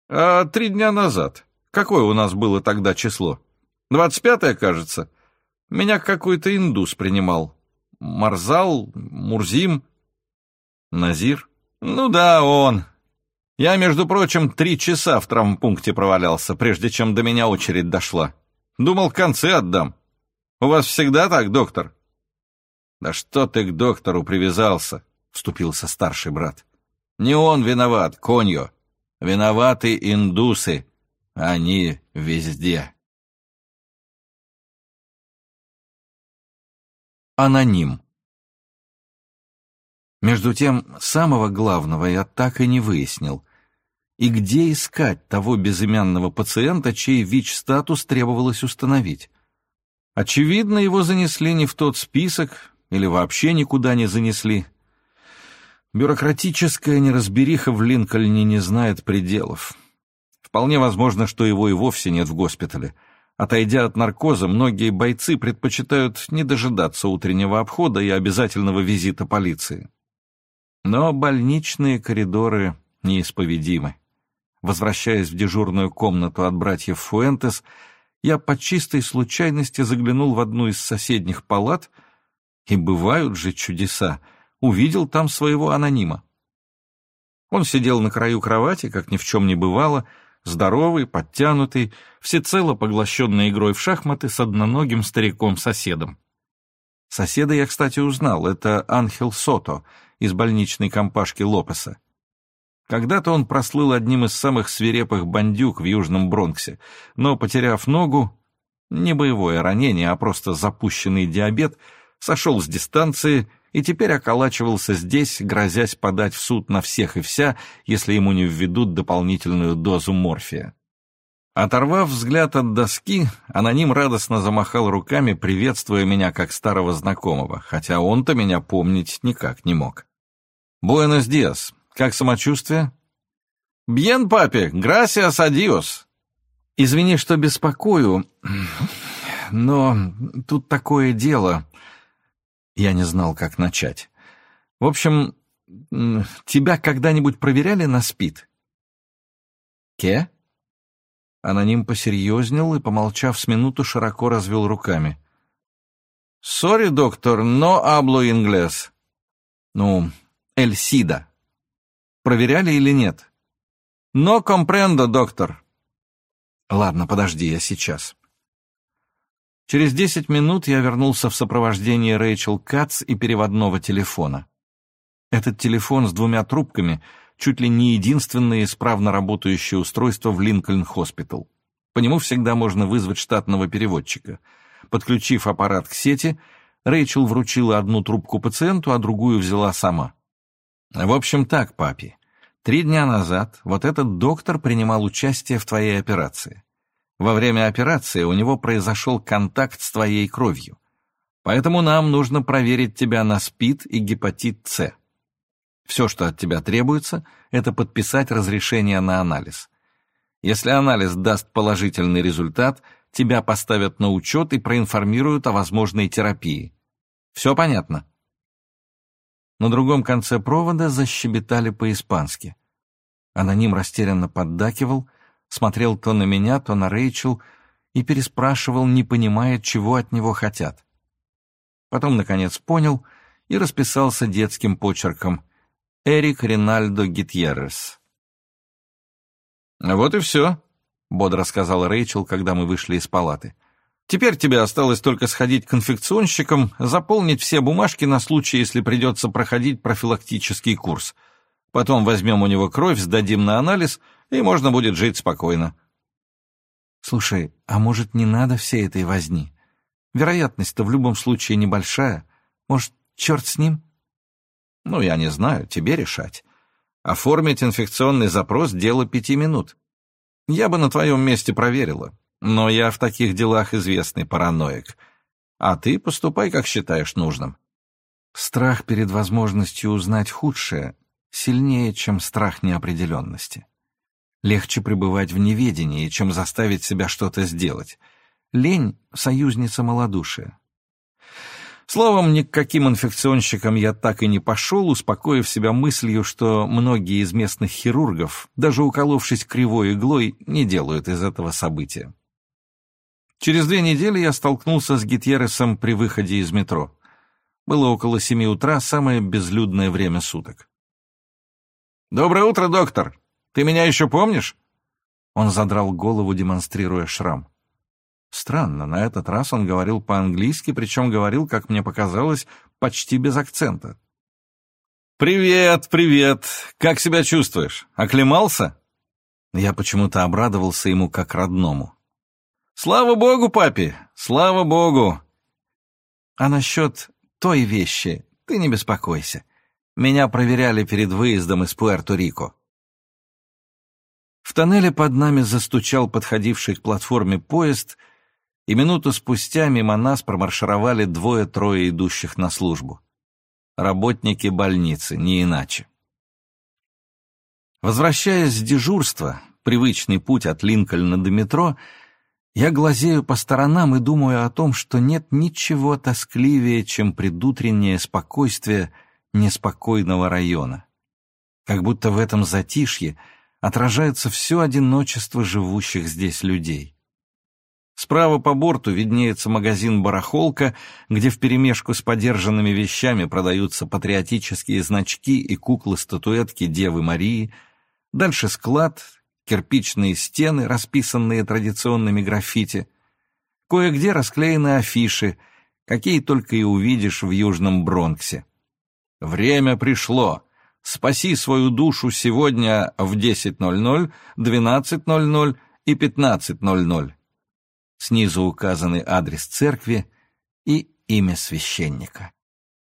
А три дня назад. Какое у нас было тогда число? Двадцать пятое, кажется. Меня какой-то индус принимал. Марзал, Мурзим, Назир. Ну да, он. Я, между прочим, три часа в травмпункте провалялся, прежде чем до меня очередь дошла. Думал, концы отдам. У вас всегда так, доктор? Да что ты к доктору привязался? Вступился старший брат. «Не он виноват, Коньо. Виноваты индусы. Они везде». Аноним. Между тем, самого главного я так и не выяснил. И где искать того безымянного пациента, чей ВИЧ-статус требовалось установить? Очевидно, его занесли не в тот список или вообще никуда не занесли. Бюрократическая неразбериха в Линкольне не знает пределов. Вполне возможно, что его и вовсе нет в госпитале. Отойдя от наркоза, многие бойцы предпочитают не дожидаться утреннего обхода и обязательного визита полиции. Но больничные коридоры неисповедимы. Возвращаясь в дежурную комнату от братьев Фуэнтес, я по чистой случайности заглянул в одну из соседних палат, и бывают же чудеса, увидел там своего анонима. Он сидел на краю кровати, как ни в чем не бывало, здоровый, подтянутый, всецело поглощенный игрой в шахматы с одноногим стариком-соседом. Соседа я, кстати, узнал, это Анхел Сото из больничной компашки Лопеса. Когда-то он прослыл одним из самых свирепых бандюк в Южном Бронксе, но, потеряв ногу, не боевое ранение, а просто запущенный диабет, сошел с дистанции и теперь околачивался здесь, грозясь подать в суд на всех и вся, если ему не введут дополнительную дозу морфия. Оторвав взгляд от доски, аноним радостно замахал руками, приветствуя меня как старого знакомого, хотя он-то меня помнить никак не мог. «Буэнос диас. Как самочувствие?» «Бьен, папе! Грасиас адиос!» «Извини, что беспокою, но тут такое дело...» Я не знал, как начать. «В общем, тебя когда-нибудь проверяли на СПИД?» «Ке?» Аноним посерьезнел и, помолчав с минуту, широко развел руками. «Сори, доктор, но абло инглес». «Ну, Эльсида. Проверяли или нет?» «Но компрендо, доктор». «Ладно, подожди, я сейчас». Через десять минут я вернулся в сопровождении Рэйчел Кац и переводного телефона. Этот телефон с двумя трубками — чуть ли не единственное исправно работающее устройство в Линкольн-хоспитал. По нему всегда можно вызвать штатного переводчика. Подключив аппарат к сети, Рэйчел вручила одну трубку пациенту, а другую взяла сама. В общем так, папи. Три дня назад вот этот доктор принимал участие в твоей операции. Во время операции у него произошел контакт с твоей кровью. Поэтому нам нужно проверить тебя на СПИД и гепатит С. Все, что от тебя требуется, это подписать разрешение на анализ. Если анализ даст положительный результат, тебя поставят на учет и проинформируют о возможной терапии. Все понятно? На другом конце провода защебетали по-испански. Аноним растерянно поддакивал, смотрел то на меня, то на Рэйчел и переспрашивал, не понимая, чего от него хотят. Потом, наконец, понял и расписался детским почерком. Эрик Ринальдо Гитьеррес. «Вот и все», — бодро сказал Рэйчел, когда мы вышли из палаты. «Теперь тебе осталось только сходить к конфекционщикам, заполнить все бумажки на случай, если придется проходить профилактический курс. Потом возьмем у него кровь, сдадим на анализ, и можно будет жить спокойно». «Слушай, а может, не надо всей этой возни? Вероятность-то в любом случае небольшая. Может, черт с ним?» Ну, я не знаю, тебе решать. Оформить инфекционный запрос — дело пяти минут. Я бы на твоем месте проверила, но я в таких делах известный параноик. А ты поступай, как считаешь нужным. Страх перед возможностью узнать худшее сильнее, чем страх неопределенности. Легче пребывать в неведении, чем заставить себя что-то сделать. Лень — союзница малодушия. Словом, ни к каким инфекционщикам я так и не пошел, успокоив себя мыслью, что многие из местных хирургов, даже уколовшись кривой иглой, не делают из этого события. Через две недели я столкнулся с Гитьересом при выходе из метро. Было около семи утра, самое безлюдное время суток. «Доброе утро, доктор! Ты меня еще помнишь?» Он задрал голову, демонстрируя шрам. Странно, на этот раз он говорил по-английски, причем говорил, как мне показалось, почти без акцента. «Привет, привет! Как себя чувствуешь? Оклемался?» Я почему-то обрадовался ему как родному. «Слава богу, папе! Слава богу!» «А насчет той вещи ты не беспокойся. Меня проверяли перед выездом из Пуэрто-Рико». В тоннеле под нами застучал подходивший к платформе поезд — и минуту спустя мимо нас промаршировали двое-трое идущих на службу. работники больницы, не иначе. Возвращаясь с дежурства, привычный путь от Линкольна до метро, я глазею по сторонам и думаю о том, что нет ничего тоскливее, чем предутреннее спокойствие неспокойного района. Как будто в этом затишье отражается все одиночество живущих здесь людей. Справа по борту виднеется магазин «Барахолка», где вперемешку с подержанными вещами продаются патриотические значки и куклы-статуэтки Девы Марии. Дальше склад, кирпичные стены, расписанные традиционными граффити. Кое-где расклеены афиши, какие только и увидишь в Южном Бронксе. Время пришло. Спаси свою душу сегодня в 10.00, 12.00 и 15.00. Снизу указаны адрес церкви и имя священника.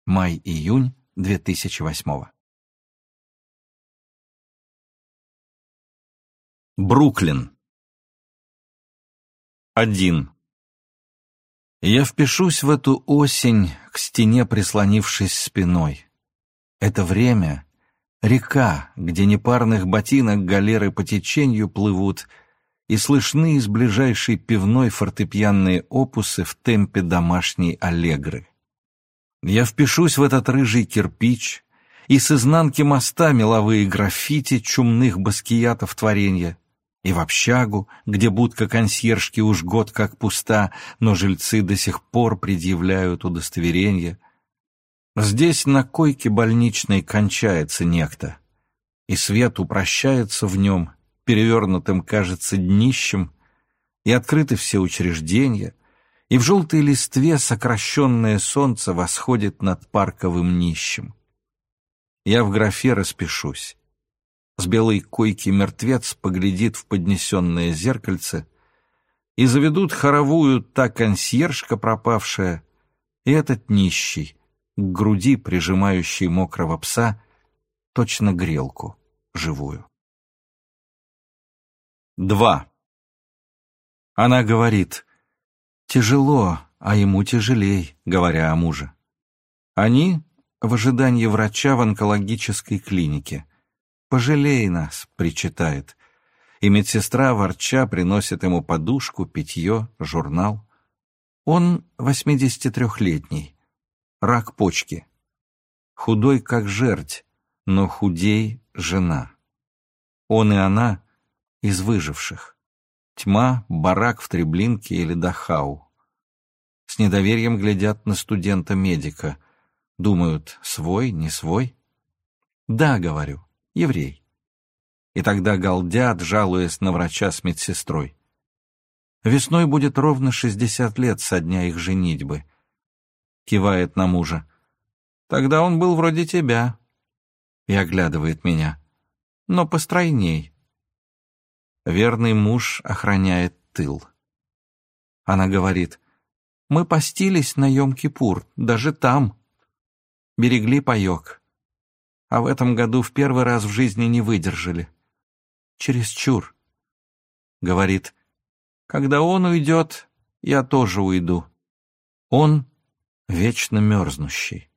Май-июнь 2008 Бруклин. Один. Я впишусь в эту осень, к стене прислонившись спиной. Это время Река, где непарных ботинок галеры по течению плывут, и слышны из ближайшей пивной фортепианные опусы в темпе домашней аллегры. Я впишусь в этот рыжий кирпич, и с изнанки моста меловые граффити чумных баскиятов творенья, и в общагу, где будка консьержки уж год как пуста, но жильцы до сих пор предъявляют удостоверение — Здесь на койке больничной кончается некто, и свет упрощается в нем, перевернутым кажется днищем, и открыты все учреждения, и в желтой листве сокращенное солнце восходит над парковым нищим. Я в графе распишусь. С белой койки мертвец поглядит в поднесенное зеркальце, и заведут хоровую та консьержка пропавшая, и этот нищий, к груди прижимающей мокрого пса, точно грелку живую. Два. Она говорит, тяжело, а ему тяжелей, говоря о муже. Они в ожидании врача в онкологической клинике. «Пожалей нас», — причитает. И медсестра, ворча, приносит ему подушку, питье, журнал. Он 83-летний рак почки. Худой, как жерть, но худей жена. Он и она из выживших. Тьма, барак в Треблинке или Дахау. С недоверием глядят на студента-медика. Думают, свой, не свой? Да, говорю, еврей. И тогда галдят, жалуясь на врача с медсестрой. Весной будет ровно шестьдесят лет со дня их женитьбы — кивает на мужа. Тогда он был вроде тебя. И оглядывает меня. Но постройней. Верный муж охраняет тыл. Она говорит, мы постились на Йом-Кипур, даже там. Берегли паек. А в этом году в первый раз в жизни не выдержали. Чересчур. Говорит, когда он уйдет, я тоже уйду. Он вечно мерзнущий.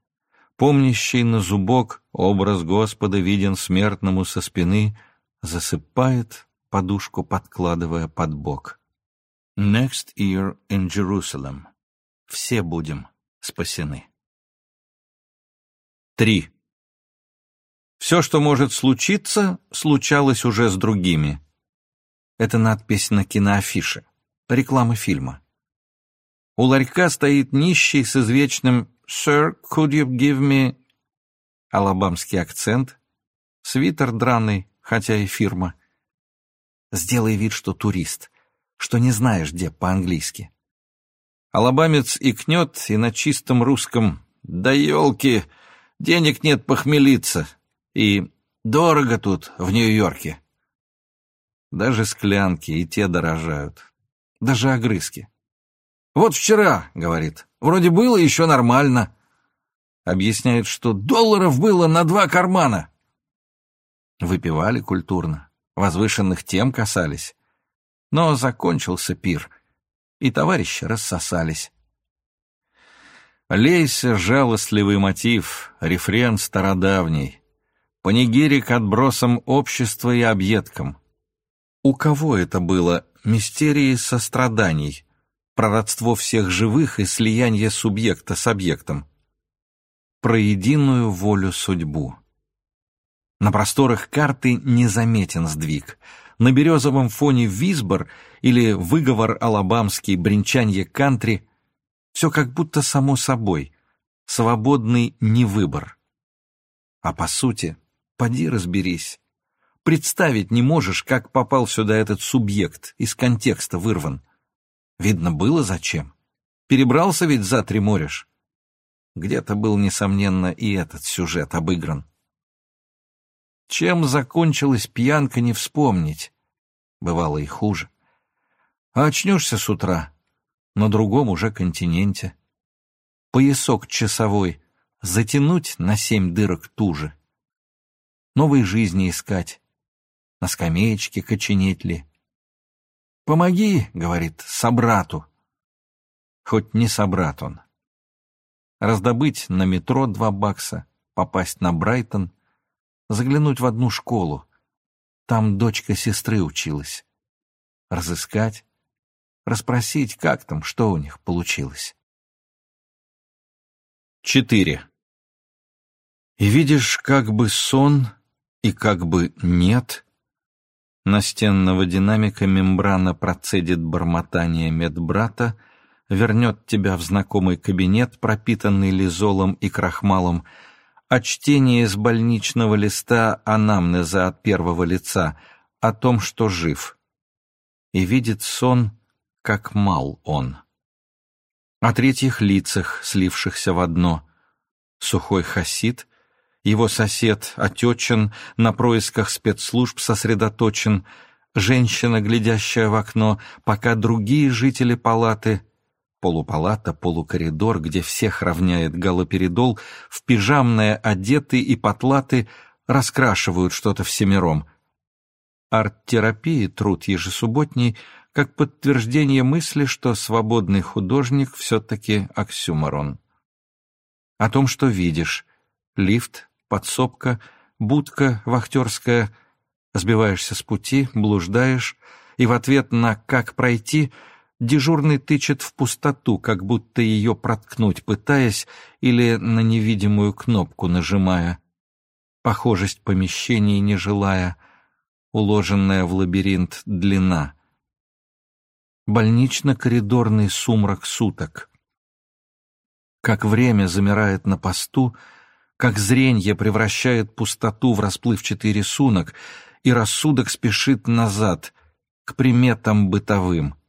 Помнящий на зубок образ Господа виден смертному со спины, засыпает, подушку подкладывая под бок. Next year in Jerusalem. Все будем спасены. 3. Все, что может случиться, случалось уже с другими. Это надпись на киноафише, реклама фильма. У ларька стоит нищий с извечным «Sir, could you give me...» Алабамский акцент, свитер драный, хотя и фирма. Сделай вид, что турист, что не знаешь, где по-английски. Алабамец икнет и на чистом русском «Да елки, денег нет похмелиться» и «Дорого тут, в Нью-Йорке». Даже склянки и те дорожают, даже огрызки. «Вот вчера», — говорит, — «вроде было еще нормально». Объясняет, что долларов было на два кармана. Выпивали культурно, возвышенных тем касались. Но закончился пир, и товарищи рассосались. Лейся, жалостливый мотив, рефрен стародавний, панигирик отбросом общества и объедкам. У кого это было мистерии состраданий, прородство всех живых и слияние субъекта с объектом? Про единую волю судьбу. На просторах карты незаметен сдвиг. На березовом фоне визбор или выговор алабамский, бренчанье кантри — все как будто само собой, свободный невыбор. А по сути, поди разберись. Представить не можешь, как попал сюда этот субъект, из контекста вырван. Видно было зачем. Перебрался ведь за три морешь. Где-то был, несомненно, и этот сюжет обыгран. Чем закончилась пьянка, не вспомнить. Бывало и хуже. А очнешься с утра на другом уже континенте. Поясок часовой затянуть на семь дырок туже. Новой жизни искать, на скамеечке коченеть ли. «Помоги», — говорит, — «собрату». Хоть не собрат он. Раздобыть на метро два бакса, попасть на Брайтон, заглянуть в одну школу. Там дочка сестры училась. Разыскать, расспросить, как там, что у них получилось. Четыре. И видишь, как бы сон и как бы нет. Настенного динамика мембрана процедит бормотание медбрата, вернет тебя в знакомый кабинет, пропитанный лизолом и крахмалом, а чтение из больничного листа анамнеза от первого лица о том, что жив. И видит сон, как мал он. О третьих лицах, слившихся в одно. Сухой хасид, его сосед отечен, на происках спецслужб сосредоточен, женщина, глядящая в окно, пока другие жители палаты Полупалата, полукоридор, где всех равняет галоперидол, в пижамное одеты и потлаты раскрашивают что-то всемиром. Арт-терапии труд ежесубботний как подтверждение мысли, что свободный художник все-таки оксюморон. О том, что видишь. Лифт, подсобка, будка вахтерская. Сбиваешься с пути, блуждаешь, и в ответ на «как пройти» Дежурный тычет в пустоту, как будто ее проткнуть пытаясь или на невидимую кнопку нажимая. Похожесть помещений не желая, уложенная в лабиринт длина. Больнично-коридорный сумрак суток. Как время замирает на посту, как зренье превращает пустоту в расплывчатый рисунок, и рассудок спешит назад, к приметам бытовым —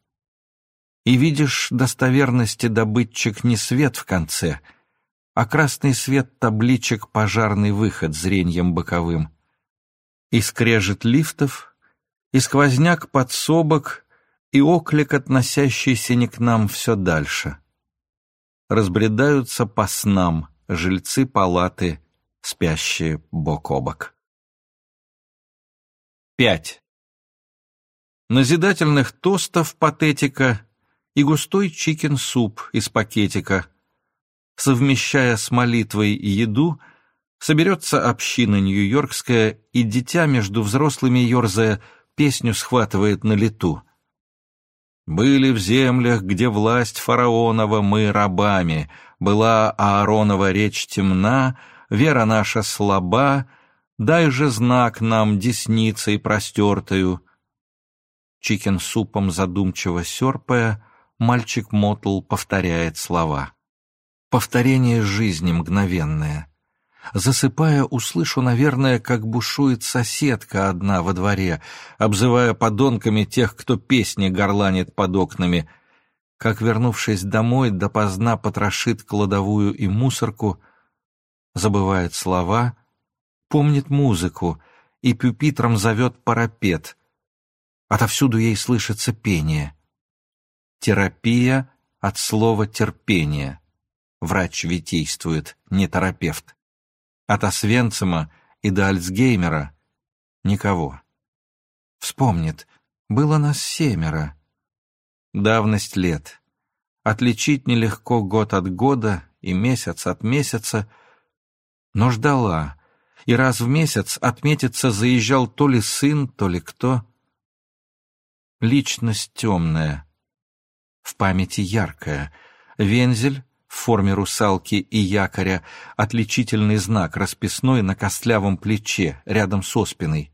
и видишь достоверности добытчик не свет в конце, а красный свет табличек пожарный выход зрением боковым. И скрежет лифтов, и сквозняк подсобок, и оклик, относящийся не к нам все дальше. Разбредаются по снам жильцы палаты, спящие бок о бок. Пять. Назидательных тостов патетика и густой чикен-суп из пакетика. Совмещая с молитвой еду, соберется община нью-йоркская, и дитя между взрослыми ерзая песню схватывает на лету. «Были в землях, где власть фараонова мы рабами, была Ааронова речь темна, вера наша слаба, дай же знак нам десницей простертою». Чикен-супом задумчиво серпая, мальчик Мотл повторяет слова. Повторение жизни мгновенное. Засыпая, услышу, наверное, как бушует соседка одна во дворе, обзывая подонками тех, кто песни горланит под окнами, как, вернувшись домой, допоздна потрошит кладовую и мусорку, забывает слова, помнит музыку и пюпитром зовет парапет. Отовсюду ей слышится пение — Терапия от слова терпение. Врач витействует, не терапевт. От Освенцима и до Альцгеймера никого. Вспомнит, было нас семеро. Давность лет. Отличить нелегко год от года и месяц от месяца, но ждала, и раз в месяц отметиться заезжал то ли сын, то ли кто. Личность темная, в памяти яркая, вензель в форме русалки и якоря, отличительный знак расписной на костлявом плече, рядом с оспиной.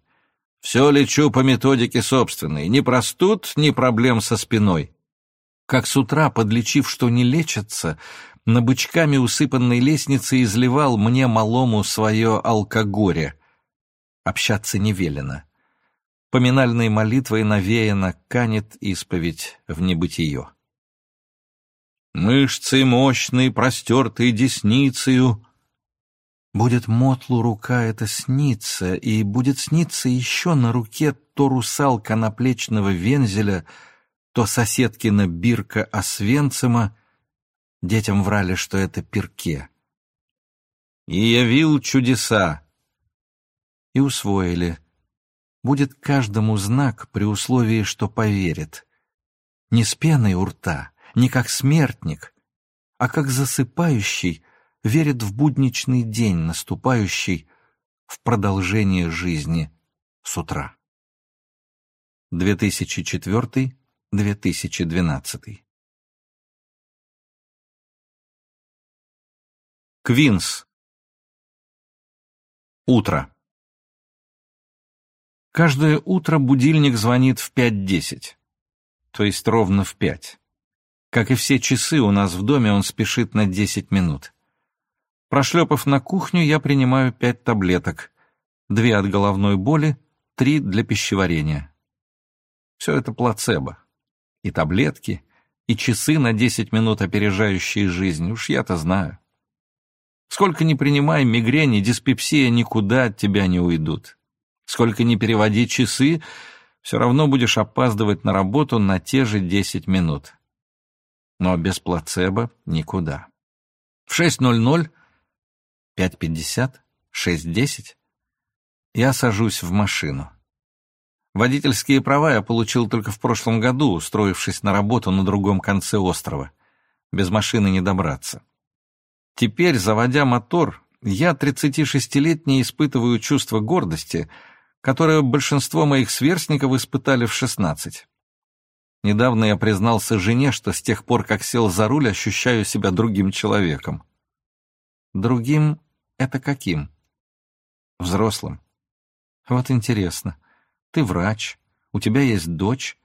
Все лечу по методике собственной, ни простуд, ни проблем со спиной. Как с утра, подлечив, что не лечится, на бычками усыпанной лестнице изливал мне малому свое алкогоре. Общаться не велено. Поминальной молитвой навеяно канет исповедь в небытие. Мышцы мощные, простертые десницею. Будет мотлу рука эта снится, и будет сниться еще на руке то русалка наплечного вензеля, то соседкина бирка Освенцима, Детям врали, что это перке. И явил чудеса. И усвоили. Будет каждому знак при условии, что поверит. Не с пеной у рта, не как смертник, а как засыпающий верит в будничный день, наступающий в продолжение жизни с утра. 2004-2012 Квинс. Утро. Каждое утро будильник звонит в 5.10, то есть ровно в 5. Как и все часы у нас в доме, он спешит на 10 минут. Прошлепав на кухню, я принимаю 5 таблеток, две от головной боли, три для пищеварения. Все это плацебо. И таблетки, и часы на 10 минут опережающие жизнь, уж я-то знаю. Сколько ни принимай мигрень и диспепсия никуда от тебя не уйдут. Сколько ни переводи часы, все равно будешь опаздывать на работу на те же 10 минут. Но без плацебо никуда. В 6.00, 5.50, 6.10 я сажусь в машину. Водительские права я получил только в прошлом году, устроившись на работу на другом конце острова. Без машины не добраться. Теперь, заводя мотор, я, 36-летний, испытываю чувство гордости, которое большинство моих сверстников испытали в 16. Недавно я признался жене, что с тех пор, как сел за руль, ощущаю себя другим человеком. Другим — это каким? Взрослым. Вот интересно. Ты врач, у тебя есть дочь,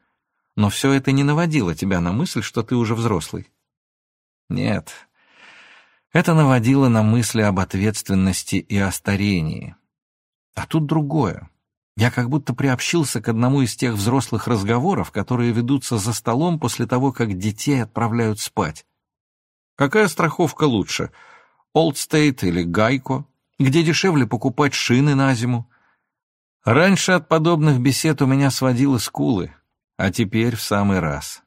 но все это не наводило тебя на мысль, что ты уже взрослый. Нет, это наводило на мысли об ответственности и о старении. А тут другое. Я как будто приобщился к одному из тех взрослых разговоров, которые ведутся за столом после того, как детей отправляют спать. Какая страховка лучше, State или Гайко? Где дешевле покупать шины на зиму? Раньше от подобных бесед у меня сводило скулы, а теперь в самый раз.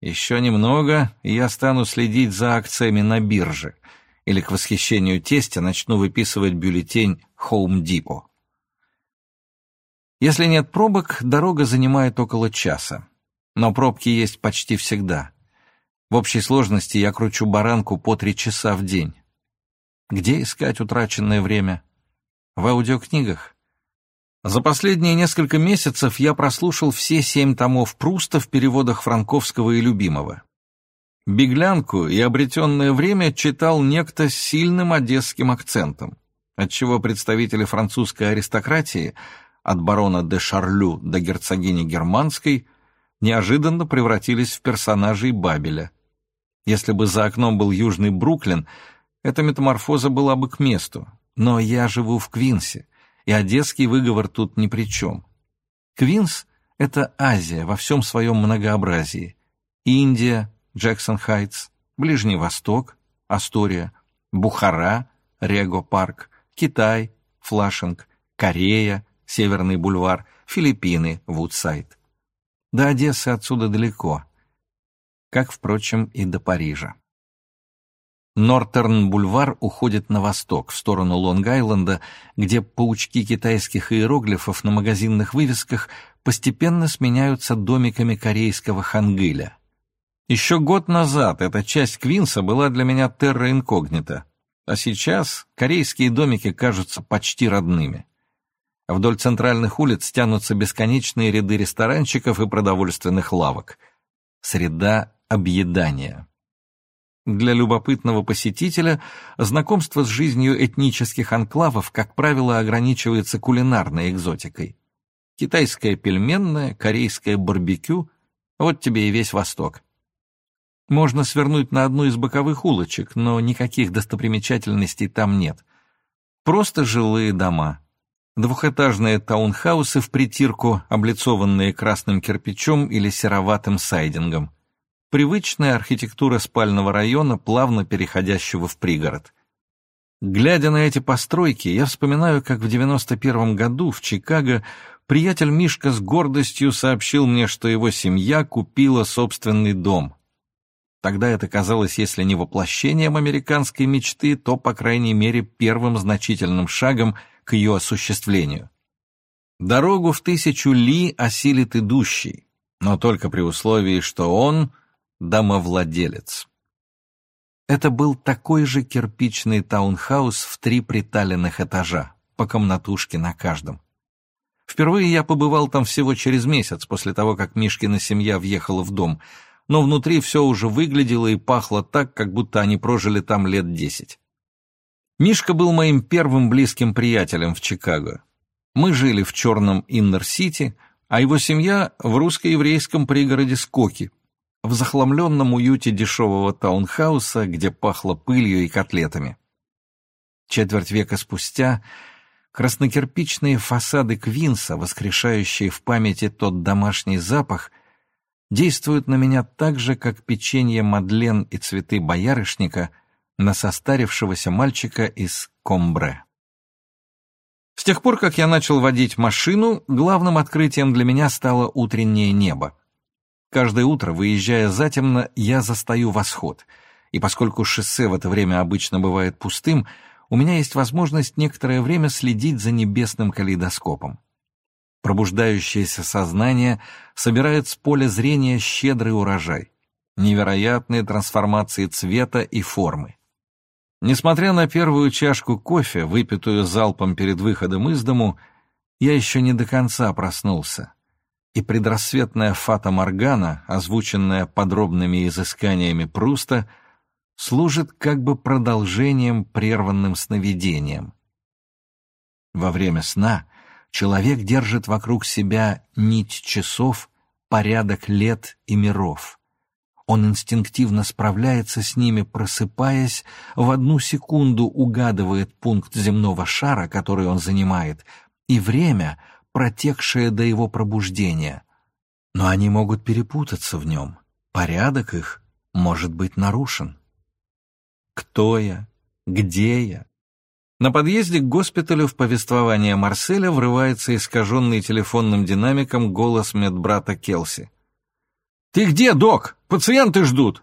Еще немного, и я стану следить за акциями на бирже — или к восхищению тестя начну выписывать бюллетень Home Depot. Если нет пробок, дорога занимает около часа. Но пробки есть почти всегда. В общей сложности я кручу баранку по три часа в день. Где искать утраченное время? В аудиокнигах. За последние несколько месяцев я прослушал все семь томов Пруста в переводах Франковского и Любимого. Беглянку и обретенное время читал некто с сильным одесским акцентом, отчего представители французской аристократии, от барона де Шарлю до герцогини Германской, неожиданно превратились в персонажей Бабеля. Если бы за окном был Южный Бруклин, эта метаморфоза была бы к месту, но я живу в Квинсе, и одесский выговор тут ни при чем. Квинс — это Азия во всем своем многообразии. Индия, Джексон-Хайтс, Ближний Восток, Астория, Бухара, Рего-парк, Китай, Флашинг, Корея, Северный бульвар, Филиппины, Вудсайд. До Одессы отсюда далеко, как, впрочем, и до Парижа. Нортерн-бульвар уходит на восток, в сторону Лонг-Айленда, где паучки китайских иероглифов на магазинных вывесках постепенно сменяются домиками корейского хангыля. Еще год назад эта часть Квинса была для меня терра инкогнита, а сейчас корейские домики кажутся почти родными. Вдоль центральных улиц тянутся бесконечные ряды ресторанчиков и продовольственных лавок. Среда объедания. Для любопытного посетителя знакомство с жизнью этнических анклавов, как правило, ограничивается кулинарной экзотикой. Китайское пельменное, корейское барбекю — вот тебе и весь Восток. Можно свернуть на одну из боковых улочек, но никаких достопримечательностей там нет. Просто жилые дома. Двухэтажные таунхаусы в притирку, облицованные красным кирпичом или сероватым сайдингом. Привычная архитектура спального района, плавно переходящего в пригород. Глядя на эти постройки, я вспоминаю, как в 91 году в Чикаго приятель Мишка с гордостью сообщил мне, что его семья купила собственный дом — Тогда это казалось, если не воплощением американской мечты, то, по крайней мере, первым значительным шагом к ее осуществлению. Дорогу в тысячу ли осилит идущий, но только при условии, что он — домовладелец. Это был такой же кирпичный таунхаус в три приталенных этажа, по комнатушке на каждом. Впервые я побывал там всего через месяц после того, как Мишкина семья въехала в дом — но внутри все уже выглядело и пахло так, как будто они прожили там лет десять. Мишка был моим первым близким приятелем в Чикаго. Мы жили в черном Иннер-Сити, а его семья в русско-еврейском пригороде Скоки, в захламленном уюте дешевого таунхауса, где пахло пылью и котлетами. Четверть века спустя краснокирпичные фасады Квинса, воскрешающие в памяти тот домашний запах, действуют на меня так же, как печенье Мадлен и цветы боярышника на состарившегося мальчика из Комбре. С тех пор, как я начал водить машину, главным открытием для меня стало утреннее небо. Каждое утро, выезжая затемно, я застаю восход, и поскольку шоссе в это время обычно бывает пустым, у меня есть возможность некоторое время следить за небесным калейдоскопом. Пробуждающееся сознание собирает с поля зрения щедрый урожай, невероятные трансформации цвета и формы. Несмотря на первую чашку кофе, выпитую залпом перед выходом из дому, я еще не до конца проснулся, и предрассветная фата Моргана, озвученная подробными изысканиями Пруста, служит как бы продолжением прерванным сновидением. Во время сна — человек держит вокруг себя нить часов, порядок лет и миров. Он инстинктивно справляется с ними, просыпаясь, в одну секунду угадывает пункт земного шара, который он занимает, и время, протекшее до его пробуждения. Но они могут перепутаться в нем, порядок их может быть нарушен. Кто я? Где я? На подъезде к госпиталю в повествование Марселя врывается искаженный телефонным динамиком голос медбрата Келси. «Ты где, док? Пациенты ждут!»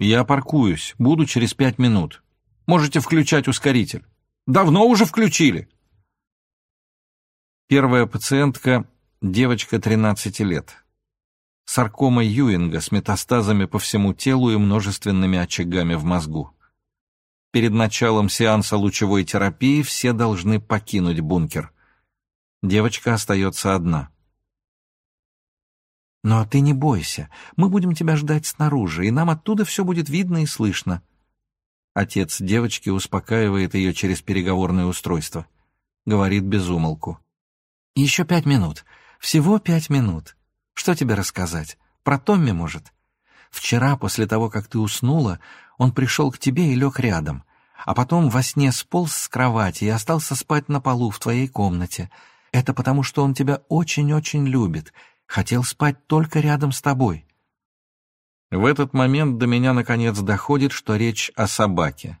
«Я паркуюсь. Буду через пять минут. Можете включать ускоритель». «Давно уже включили!» Первая пациентка — девочка 13 лет. Саркома Юинга с метастазами по всему телу и множественными очагами в мозгу. Перед началом сеанса лучевой терапии все должны покинуть бункер. Девочка остается одна. «Но ты не бойся, мы будем тебя ждать снаружи, и нам оттуда все будет видно и слышно». Отец девочки успокаивает ее через переговорное устройство. Говорит без умолку. «Еще пять минут. Всего пять минут. Что тебе рассказать? Про Томми, может? Вчера, после того, как ты уснула, он пришел к тебе и лег рядом, а потом во сне сполз с кровати и остался спать на полу в твоей комнате. Это потому, что он тебя очень-очень любит, хотел спать только рядом с тобой. В этот момент до меня наконец доходит, что речь о собаке.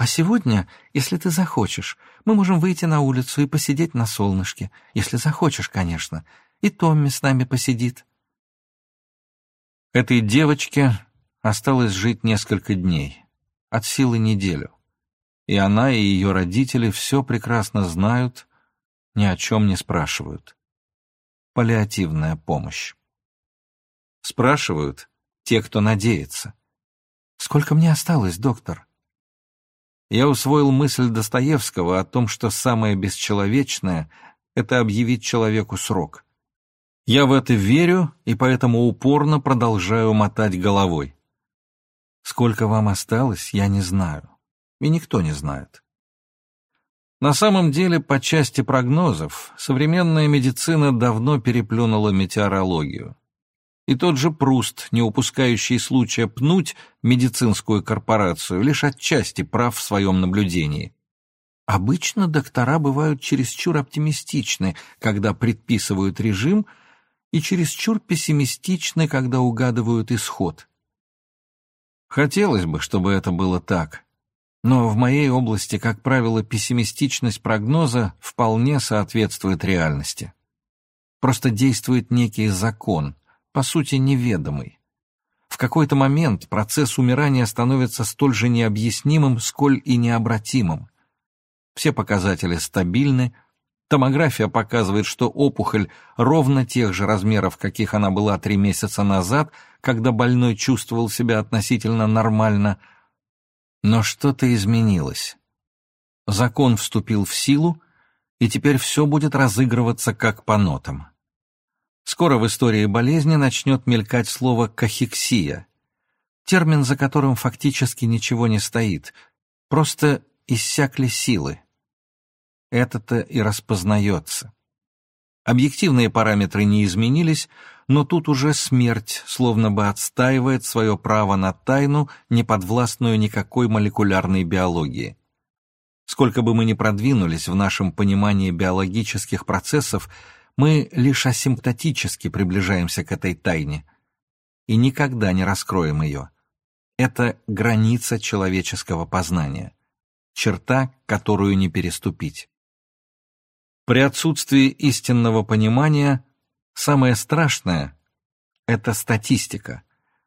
А сегодня, если ты захочешь, мы можем выйти на улицу и посидеть на солнышке, если захочешь, конечно, и Томми с нами посидит. Этой девочке Осталось жить несколько дней, от силы неделю. И она, и ее родители все прекрасно знают, ни о чем не спрашивают. Паллиативная помощь. Спрашивают те, кто надеется. Сколько мне осталось, доктор? Я усвоил мысль Достоевского о том, что самое бесчеловечное — это объявить человеку срок. Я в это верю и поэтому упорно продолжаю мотать головой. Сколько вам осталось, я не знаю. И никто не знает. На самом деле, по части прогнозов, современная медицина давно переплюнула метеорологию. И тот же Пруст, не упускающий случая пнуть медицинскую корпорацию, лишь отчасти прав в своем наблюдении. Обычно доктора бывают чересчур оптимистичны, когда предписывают режим, и чересчур пессимистичны, когда угадывают исход. Хотелось бы, чтобы это было так. Но в моей области, как правило, пессимистичность прогноза вполне соответствует реальности. Просто действует некий закон, по сути неведомый. В какой-то момент процесс умирания становится столь же необъяснимым, сколь и необратимым. Все показатели стабильны, томография показывает, что опухоль ровно тех же размеров, каких она была три месяца назад, когда больной чувствовал себя относительно нормально. Но что-то изменилось. Закон вступил в силу, и теперь все будет разыгрываться как по нотам. Скоро в истории болезни начнет мелькать слово «кахексия», термин, за которым фактически ничего не стоит, просто иссякли силы. Это-то и распознается. Объективные параметры не изменились, но тут уже смерть словно бы отстаивает свое право на тайну, не подвластную никакой молекулярной биологии. Сколько бы мы ни продвинулись в нашем понимании биологических процессов, мы лишь асимптотически приближаемся к этой тайне и никогда не раскроем ее. Это граница человеческого познания, черта, которую не переступить. При отсутствии истинного понимания самое страшное — это статистика.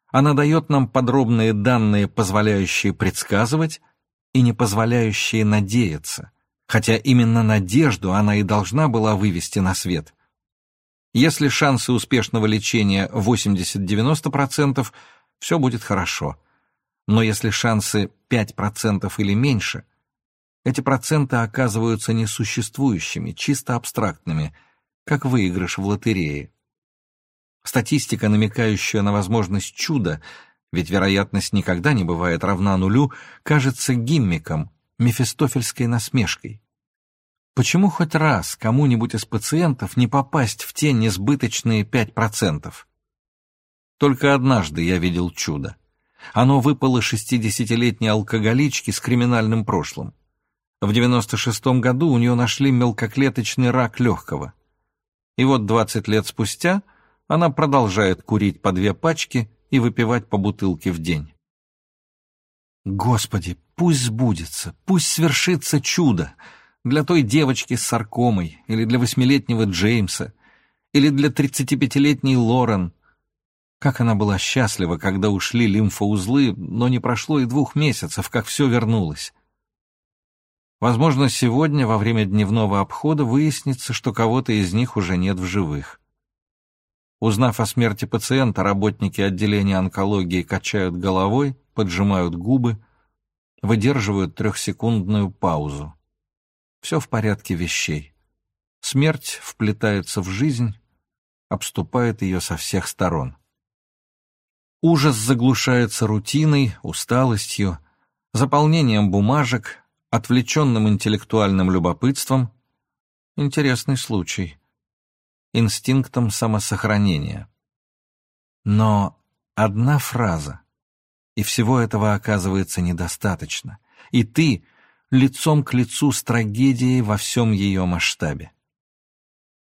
Она дает нам подробные данные, позволяющие предсказывать и не позволяющие надеяться, хотя именно надежду она и должна была вывести на свет. Если шансы успешного лечения 80-90%, все будет хорошо. Но если шансы 5% или меньше, эти проценты оказываются несуществующими, чисто абстрактными, как выигрыш в лотерее. Статистика, намекающая на возможность чуда, ведь вероятность никогда не бывает равна нулю, кажется гиммиком, мефистофельской насмешкой. Почему хоть раз кому-нибудь из пациентов не попасть в те несбыточные 5%? Только однажды я видел чудо. Оно выпало шестидесятилетней алкоголичке с криминальным прошлым. В 96-м году у нее нашли мелкоклеточный рак легкого. И вот 20 лет спустя она продолжает курить по две пачки и выпивать по бутылке в день. Господи, пусть сбудется, пусть свершится чудо для той девочки с саркомой, или для восьмилетнего Джеймса, или для 35-летней Лорен. Как она была счастлива, когда ушли лимфоузлы, но не прошло и двух месяцев, как все вернулось. Возможно, сегодня во время дневного обхода выяснится, что кого-то из них уже нет в живых. Узнав о смерти пациента, работники отделения онкологии качают головой, поджимают губы, выдерживают трехсекундную паузу. Все в порядке вещей. Смерть вплетается в жизнь, обступает ее со всех сторон. Ужас заглушается рутиной, усталостью, заполнением бумажек, отвлеченным интеллектуальным любопытством, интересный случай, инстинктом самосохранения. Но одна фраза, и всего этого оказывается недостаточно, и ты лицом к лицу с трагедией во всем ее масштабе.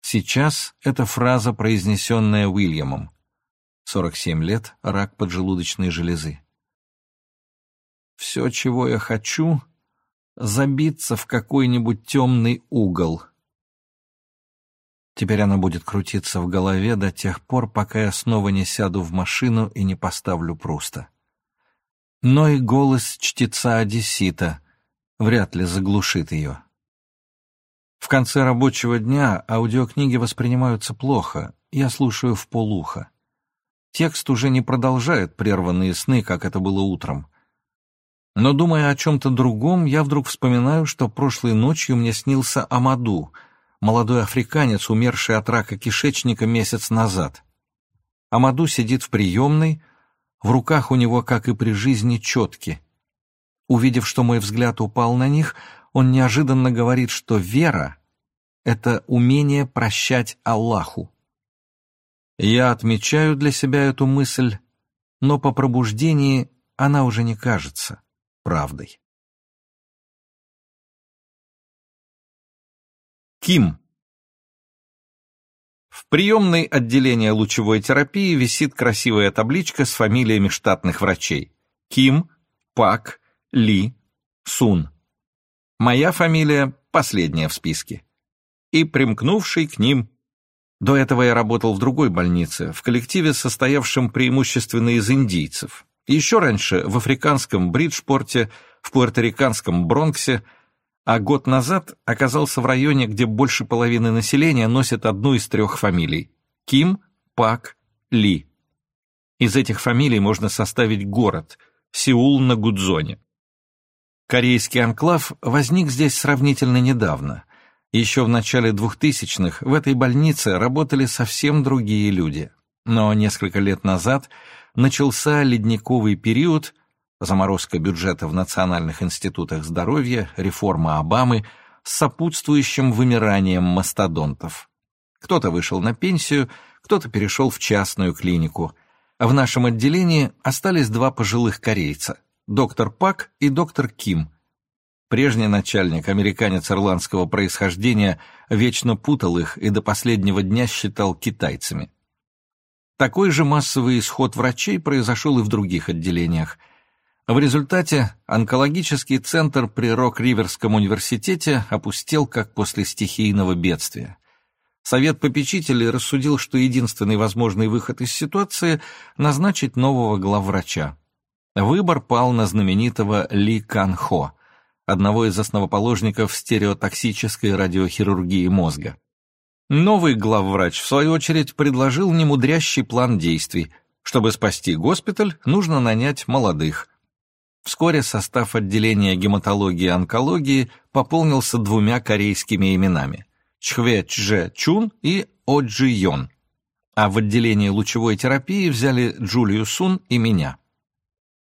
Сейчас эта фраза, произнесенная Уильямом. 47 лет, рак поджелудочной железы. «Все, чего я хочу, забиться в какой-нибудь темный угол. Теперь она будет крутиться в голове до тех пор, пока я снова не сяду в машину и не поставлю Пруста. Но и голос чтеца Одессита вряд ли заглушит ее. В конце рабочего дня аудиокниги воспринимаются плохо, я слушаю в полуха. Текст уже не продолжает прерванные сны, как это было утром. Но, думая о чем-то другом, я вдруг вспоминаю, что прошлой ночью мне снился Амаду, молодой африканец, умерший от рака кишечника месяц назад. Амаду сидит в приемной, в руках у него, как и при жизни, четки. Увидев, что мой взгляд упал на них, он неожиданно говорит, что вера — это умение прощать Аллаху. Я отмечаю для себя эту мысль, но по пробуждении она уже не кажется правдой. Ким. В приемной отделения лучевой терапии висит красивая табличка с фамилиями штатных врачей. Ким, Пак, Ли, Сун. Моя фамилия последняя в списке. И примкнувший к ним. До этого я работал в другой больнице, в коллективе, состоявшем преимущественно из индийцев. Еще раньше в африканском Бриджпорте, в пуэрториканском Бронксе, а год назад оказался в районе, где больше половины населения носит одну из трех фамилий – Ким, Пак, Ли. Из этих фамилий можно составить город – Сеул на Гудзоне. Корейский анклав возник здесь сравнительно недавно. Еще в начале 2000-х в этой больнице работали совсем другие люди. Но несколько лет назад – начался ледниковый период, заморозка бюджета в национальных институтах здоровья, реформа Обамы с сопутствующим вымиранием мастодонтов. Кто-то вышел на пенсию, кто-то перешел в частную клинику. В нашем отделении остались два пожилых корейца – доктор Пак и доктор Ким. Прежний начальник, американец ирландского происхождения, вечно путал их и до последнего дня считал китайцами. Такой же массовый исход врачей произошел и в других отделениях. В результате онкологический центр при Рок-Риверском университете опустел как после стихийного бедствия. Совет попечителей рассудил, что единственный возможный выход из ситуации – назначить нового главврача. Выбор пал на знаменитого Ли Кан Хо, одного из основоположников стереотоксической радиохирургии мозга. Новый главврач, в свою очередь, предложил немудрящий план действий. Чтобы спасти госпиталь, нужно нанять молодых. Вскоре состав отделения гематологии и онкологии пополнился двумя корейскими именами – Чхве Чже Чун и О Джи Йон. А в отделении лучевой терапии взяли Джулию Сун и меня.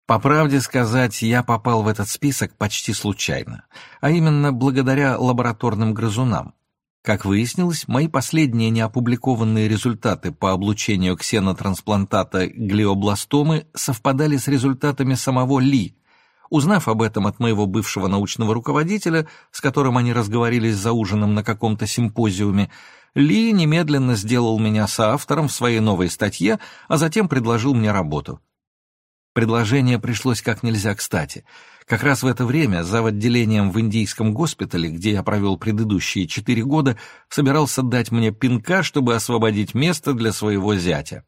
По правде сказать, я попал в этот список почти случайно, а именно благодаря лабораторным грызунам. Как выяснилось, мои последние неопубликованные результаты по облучению ксенотрансплантата глиобластомы совпадали с результатами самого Ли. Узнав об этом от моего бывшего научного руководителя, с которым они разговорились за ужином на каком-то симпозиуме, Ли немедленно сделал меня соавтором в своей новой статье, а затем предложил мне работу. Предложение пришлось как нельзя кстати — как раз в это время зав. отделением в индийском госпитале, где я провел предыдущие четыре года, собирался дать мне пинка, чтобы освободить место для своего зятя.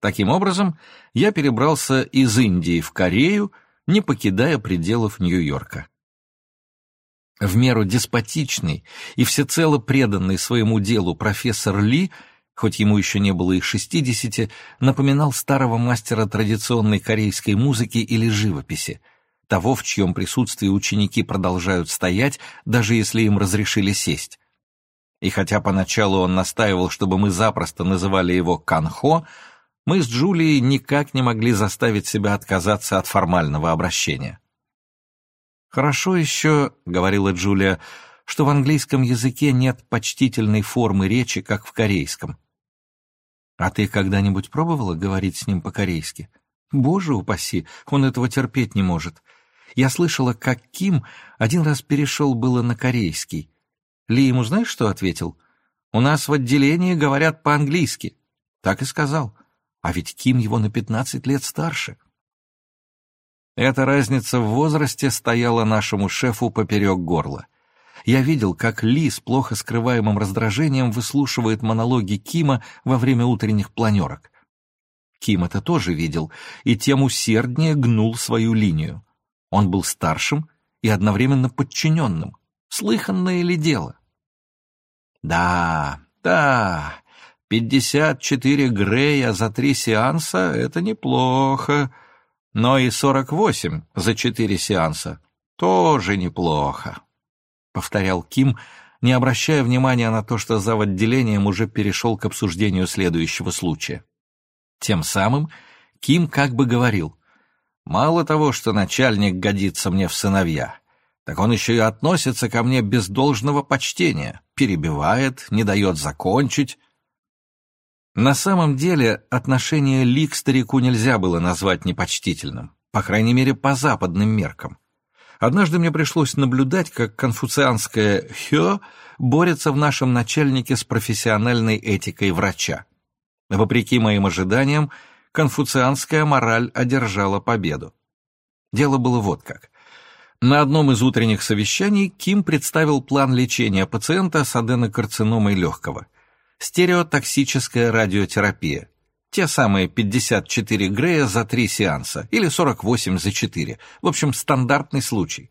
Таким образом, я перебрался из Индии в Корею, не покидая пределов Нью-Йорка. В меру деспотичный и всецело преданный своему делу профессор Ли, хоть ему еще не было и шестидесяти, напоминал старого мастера традиционной корейской музыки или живописи — того, в чьем присутствии ученики продолжают стоять, даже если им разрешили сесть. И хотя поначалу он настаивал, чтобы мы запросто называли его Канхо, мы с Джулией никак не могли заставить себя отказаться от формального обращения. «Хорошо еще», — говорила Джулия, — «что в английском языке нет почтительной формы речи, как в корейском». «А ты когда-нибудь пробовала говорить с ним по-корейски?» «Боже упаси, он этого терпеть не может. Я слышала, как Ким один раз перешел было на корейский. Ли ему знаешь, что ответил? «У нас в отделении говорят по-английски». Так и сказал. А ведь Ким его на пятнадцать лет старше. Эта разница в возрасте стояла нашему шефу поперек горла. Я видел, как Ли с плохо скрываемым раздражением выслушивает монологи Кима во время утренних планерок. Ким это тоже видел и тем усерднее гнул свою линию. Он был старшим и одновременно подчиненным. Слыханное ли дело? Да, да, Пятьдесят четыре Грея за три сеанса — это неплохо, но и сорок восемь за четыре сеанса — тоже неплохо», — повторял Ким, не обращая внимания на то, что зав. отделением уже перешел к обсуждению следующего случая. Тем самым Ким как бы говорил, «Мало того, что начальник годится мне в сыновья, так он еще и относится ко мне без должного почтения, перебивает, не дает закончить». На самом деле отношение Ли к старику нельзя было назвать непочтительным, по крайней мере, по западным меркам. Однажды мне пришлось наблюдать, как конфуцианское «хё» борется в нашем начальнике с профессиональной этикой врача. Вопреки моим ожиданиям, конфуцианская мораль одержала победу. Дело было вот как. На одном из утренних совещаний Ким представил план лечения пациента с аденокарциномой легкого. Стереотоксическая радиотерапия. Те самые 54 Грея за три сеанса, или 48 за 4. В общем, стандартный случай.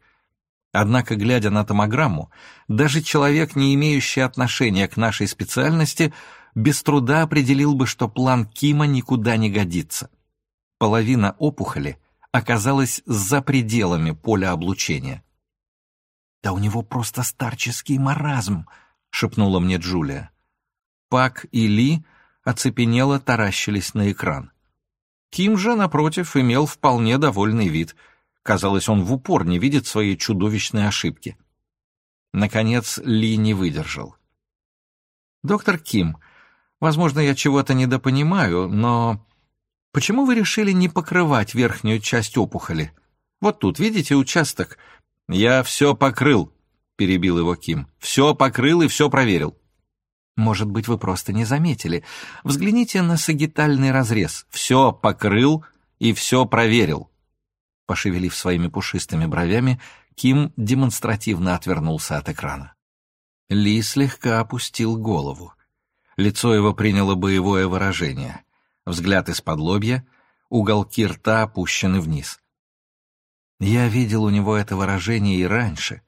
Однако, глядя на томограмму, даже человек, не имеющий отношения к нашей специальности, без труда определил бы, что план Кима никуда не годится. Половина опухоли оказалась за пределами поля облучения. «Да у него просто старческий маразм», — шепнула мне Джулия. Пак и Ли оцепенело таращились на экран. Ким же, напротив, имел вполне довольный вид. Казалось, он в упор не видит своей чудовищной ошибки. Наконец Ли не выдержал. «Доктор Ким, Возможно, я чего-то недопонимаю, но... Почему вы решили не покрывать верхнюю часть опухоли? Вот тут, видите, участок? Я все покрыл, перебил его Ким. Все покрыл и все проверил. Может быть, вы просто не заметили. Взгляните на сагитальный разрез. Все покрыл и все проверил. Пошевелив своими пушистыми бровями, Ким демонстративно отвернулся от экрана. Ли слегка опустил голову. Лицо его приняло боевое выражение. Взгляд из-под лобья, уголки рта опущены вниз. Я видел у него это выражение и раньше,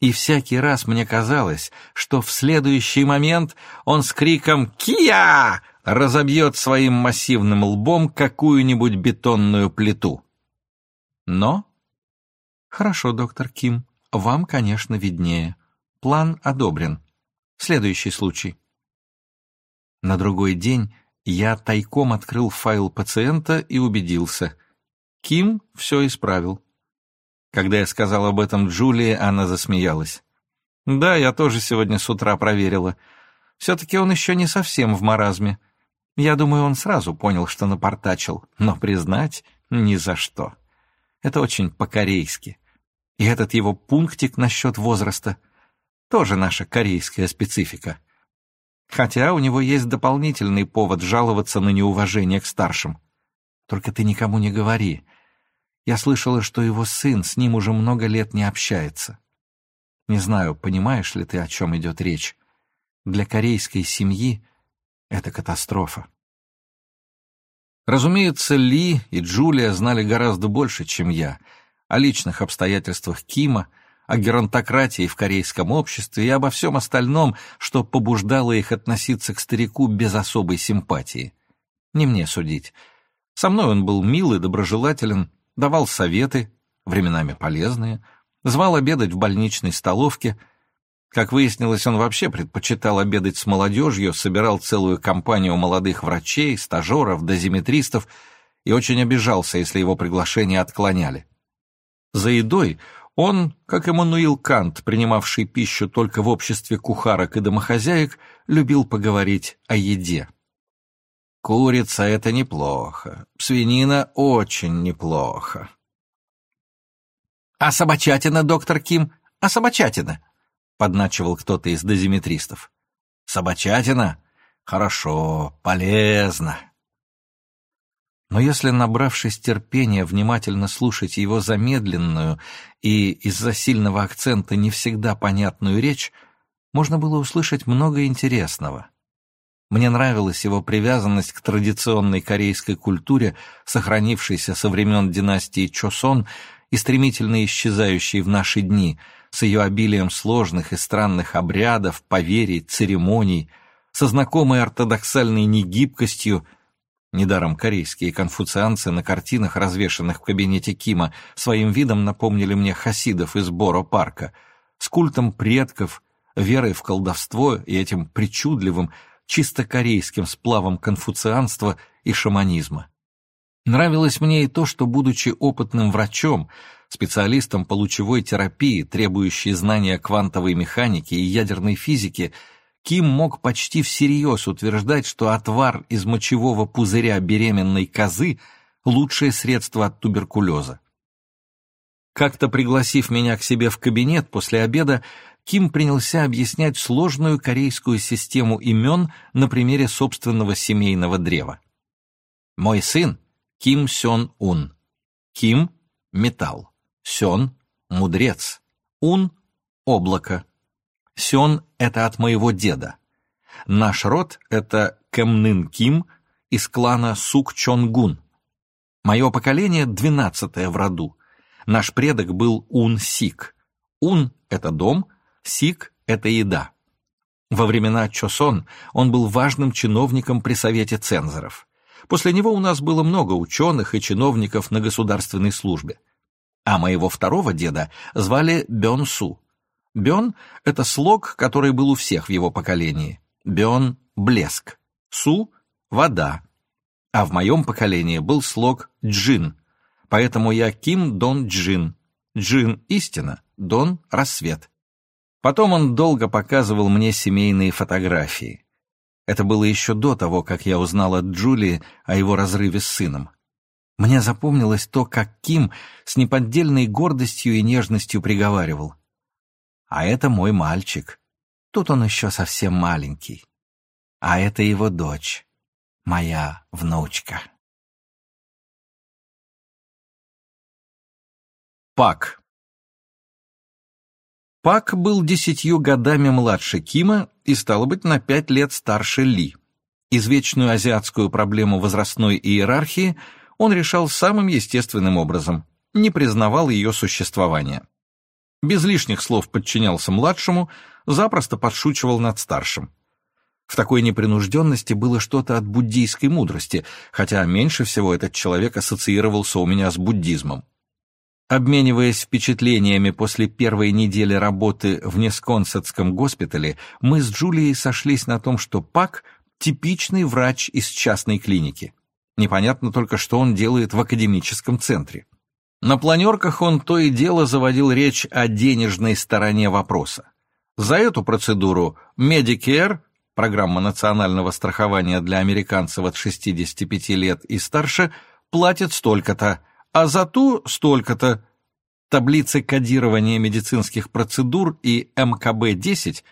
и всякий раз мне казалось, что в следующий момент он с криком «Кия!» разобьет своим массивным лбом какую-нибудь бетонную плиту. Но... Хорошо, доктор Ким, вам, конечно, виднее. План одобрен. Следующий случай. На другой день я тайком открыл файл пациента и убедился. Ким все исправил. Когда я сказал об этом Джулии, она засмеялась. «Да, я тоже сегодня с утра проверила. Все-таки он еще не совсем в маразме. Я думаю, он сразу понял, что напортачил, но признать ни за что. Это очень по-корейски. И этот его пунктик насчет возраста — тоже наша корейская специфика. Хотя у него есть дополнительный повод жаловаться на неуважение к старшим. Только ты никому не говори. Я слышала, что его сын с ним уже много лет не общается. Не знаю, понимаешь ли ты, о чем идет речь. Для корейской семьи это катастрофа. Разумеется, Ли и Джулия знали гораздо больше, чем я, о личных обстоятельствах Кима, о геронтократии в корейском обществе и обо всем остальном, что побуждало их относиться к старику без особой симпатии. Не мне судить. Со мной он был мил и доброжелателен, давал советы, временами полезные, звал обедать в больничной столовке. Как выяснилось, он вообще предпочитал обедать с молодежью, собирал целую компанию молодых врачей, стажеров, дозиметристов и очень обижался, если его приглашения отклоняли. За едой он, как Эммануил Кант, принимавший пищу только в обществе кухарок и домохозяек, любил поговорить о еде. Курица — это неплохо, свинина — очень неплохо. «А собачатина, доктор Ким, а собачатина?» — подначивал кто-то из дозиметристов. «Собачатина? Хорошо, полезно». Но если, набравшись терпения, внимательно слушать его замедленную и из-за сильного акцента не всегда понятную речь, можно было услышать много интересного. Мне нравилась его привязанность к традиционной корейской культуре, сохранившейся со времен династии Чосон и стремительно исчезающей в наши дни, с ее обилием сложных и странных обрядов, поверий, церемоний, со знакомой ортодоксальной негибкостью, Недаром корейские конфуцианцы на картинах, развешанных в кабинете Кима, своим видом напомнили мне хасидов из Боро-парка, с культом предков, верой в колдовство и этим причудливым, чисто корейским сплавом конфуцианства и шаманизма. Нравилось мне и то, что, будучи опытным врачом, специалистом по лучевой терапии, требующей знания квантовой механики и ядерной физики, Ким мог почти всерьез утверждать, что отвар из мочевого пузыря беременной козы – лучшее средство от туберкулеза. Как-то пригласив меня к себе в кабинет после обеда, Ким принялся объяснять сложную корейскую систему имен на примере собственного семейного древа. «Мой сын – Ким Сён Ун. Ким – металл. Сён – мудрец. Ун – облако. Сён — это от моего деда. Наш род — это Кэмнын Ким из клана Сук Чонгун. Мое поколение — двенадцатое в роду. Наш предок был Ун Сик. Ун — это дом, Сик — это еда. Во времена Чосон он был важным чиновником при Совете цензоров. После него у нас было много ученых и чиновников на государственной службе. А моего второго деда звали Бён Су. Бен — это слог, который был у всех в его поколении. Бен — блеск. Су — вода. А в моем поколении был слог джин. Поэтому я Ким Дон Джин. Джин — истина, Дон — рассвет. Потом он долго показывал мне семейные фотографии. Это было еще до того, как я узнал от Джулии о его разрыве с сыном. Мне запомнилось то, как Ким с неподдельной гордостью и нежностью приговаривал — а это мой мальчик. Тут он еще совсем маленький. А это его дочь, моя внучка. Пак. Пак был десятью годами младше Кима и, стало быть, на пять лет старше Ли. Извечную азиатскую проблему возрастной иерархии он решал самым естественным образом, не признавал ее существования без лишних слов подчинялся младшему, запросто подшучивал над старшим. В такой непринужденности было что-то от буддийской мудрости, хотя меньше всего этот человек ассоциировался у меня с буддизмом. Обмениваясь впечатлениями после первой недели работы в Несконсетском госпитале, мы с Джулией сошлись на том, что Пак — типичный врач из частной клиники. Непонятно только, что он делает в академическом центре. На планерках он то и дело заводил речь о денежной стороне вопроса. За эту процедуру Medicare, программа национального страхования для американцев от 65 лет и старше, платит столько-то, а за ту столько-то. Таблицы кодирования медицинских процедур и МКБ-10,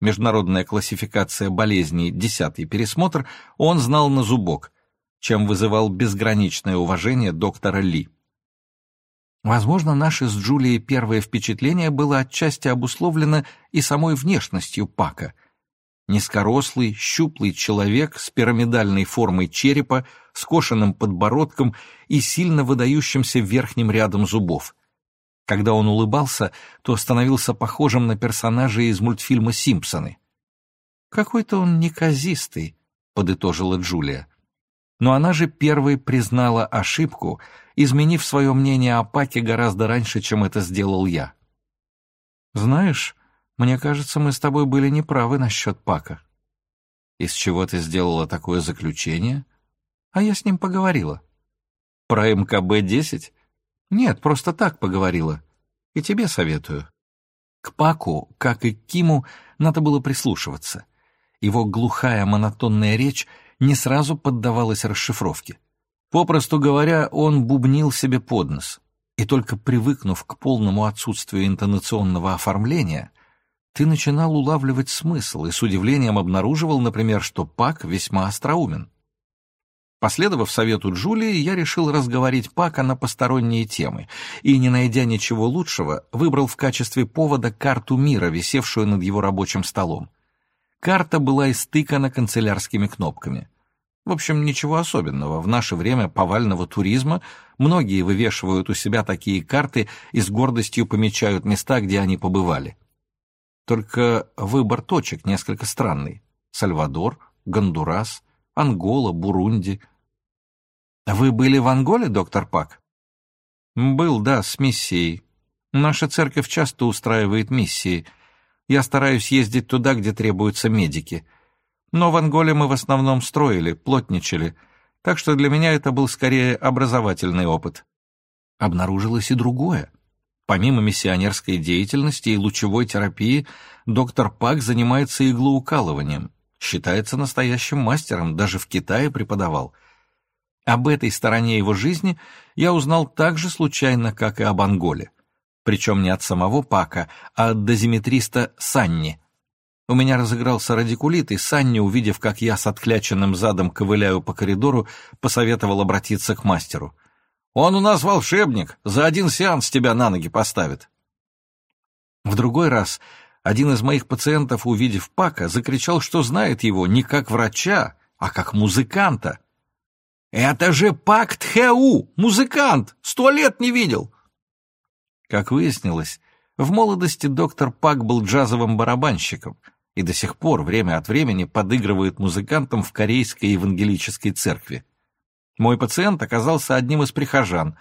международная классификация болезней, десятый пересмотр, он знал на зубок, чем вызывал безграничное уважение доктора Ли. Возможно, наше с Джулией первое впечатление было отчасти обусловлено и самой внешностью Пака. Низкорослый, щуплый человек с пирамидальной формой черепа, скошенным подбородком и сильно выдающимся верхним рядом зубов. Когда он улыбался, то становился похожим на персонажа из мультфильма «Симпсоны». «Какой-то он неказистый», — подытожила Джулия. Но она же первой признала ошибку — изменив свое мнение о Паке гораздо раньше, чем это сделал я. «Знаешь, мне кажется, мы с тобой были неправы насчет Пака». «Из чего ты сделала такое заключение?» «А я с ним поговорила». «Про МКБ-10?» «Нет, просто так поговорила. И тебе советую». К Паку, как и к Киму, надо было прислушиваться. Его глухая монотонная речь не сразу поддавалась расшифровке. Попросту говоря, он бубнил себе под нос. И только привыкнув к полному отсутствию интонационного оформления, ты начинал улавливать смысл и с удивлением обнаруживал, например, что Пак весьма остроумен. Последовав совету Джулии, я решил разговорить Пака на посторонние темы и, не найдя ничего лучшего, выбрал в качестве повода карту мира, висевшую над его рабочим столом. Карта была истыкана канцелярскими кнопками — в общем, ничего особенного. В наше время повального туризма многие вывешивают у себя такие карты и с гордостью помечают места, где они побывали. Только выбор точек несколько странный. Сальвадор, Гондурас, Ангола, Бурунди. Вы были в Анголе, доктор Пак? Был, да, с миссией. Наша церковь часто устраивает миссии. Я стараюсь ездить туда, где требуются медики. Но в Анголе мы в основном строили, плотничали, так что для меня это был скорее образовательный опыт. Обнаружилось и другое. Помимо миссионерской деятельности и лучевой терапии, доктор Пак занимается иглоукалыванием. Считается настоящим мастером, даже в Китае преподавал. Об этой стороне его жизни я узнал так же случайно, как и об Анголе. Причем не от самого Пака, а от дозиметриста Санни. У меня разыгрался радикулит, и Санни, увидев, как я с откляченным задом ковыляю по коридору, посоветовал обратиться к мастеру. Он у нас волшебник, за один сеанс тебя на ноги поставит. В другой раз один из моих пациентов, увидев Пака, закричал, что знает его не как врача, а как музыканта. «Это же Пак Тхеу, музыкант! Сто лет не видел!» Как выяснилось, в молодости доктор Пак был джазовым барабанщиком и до сих пор время от времени подыгрывает музыкантам в Корейской евангелической церкви. Мой пациент оказался одним из прихожан.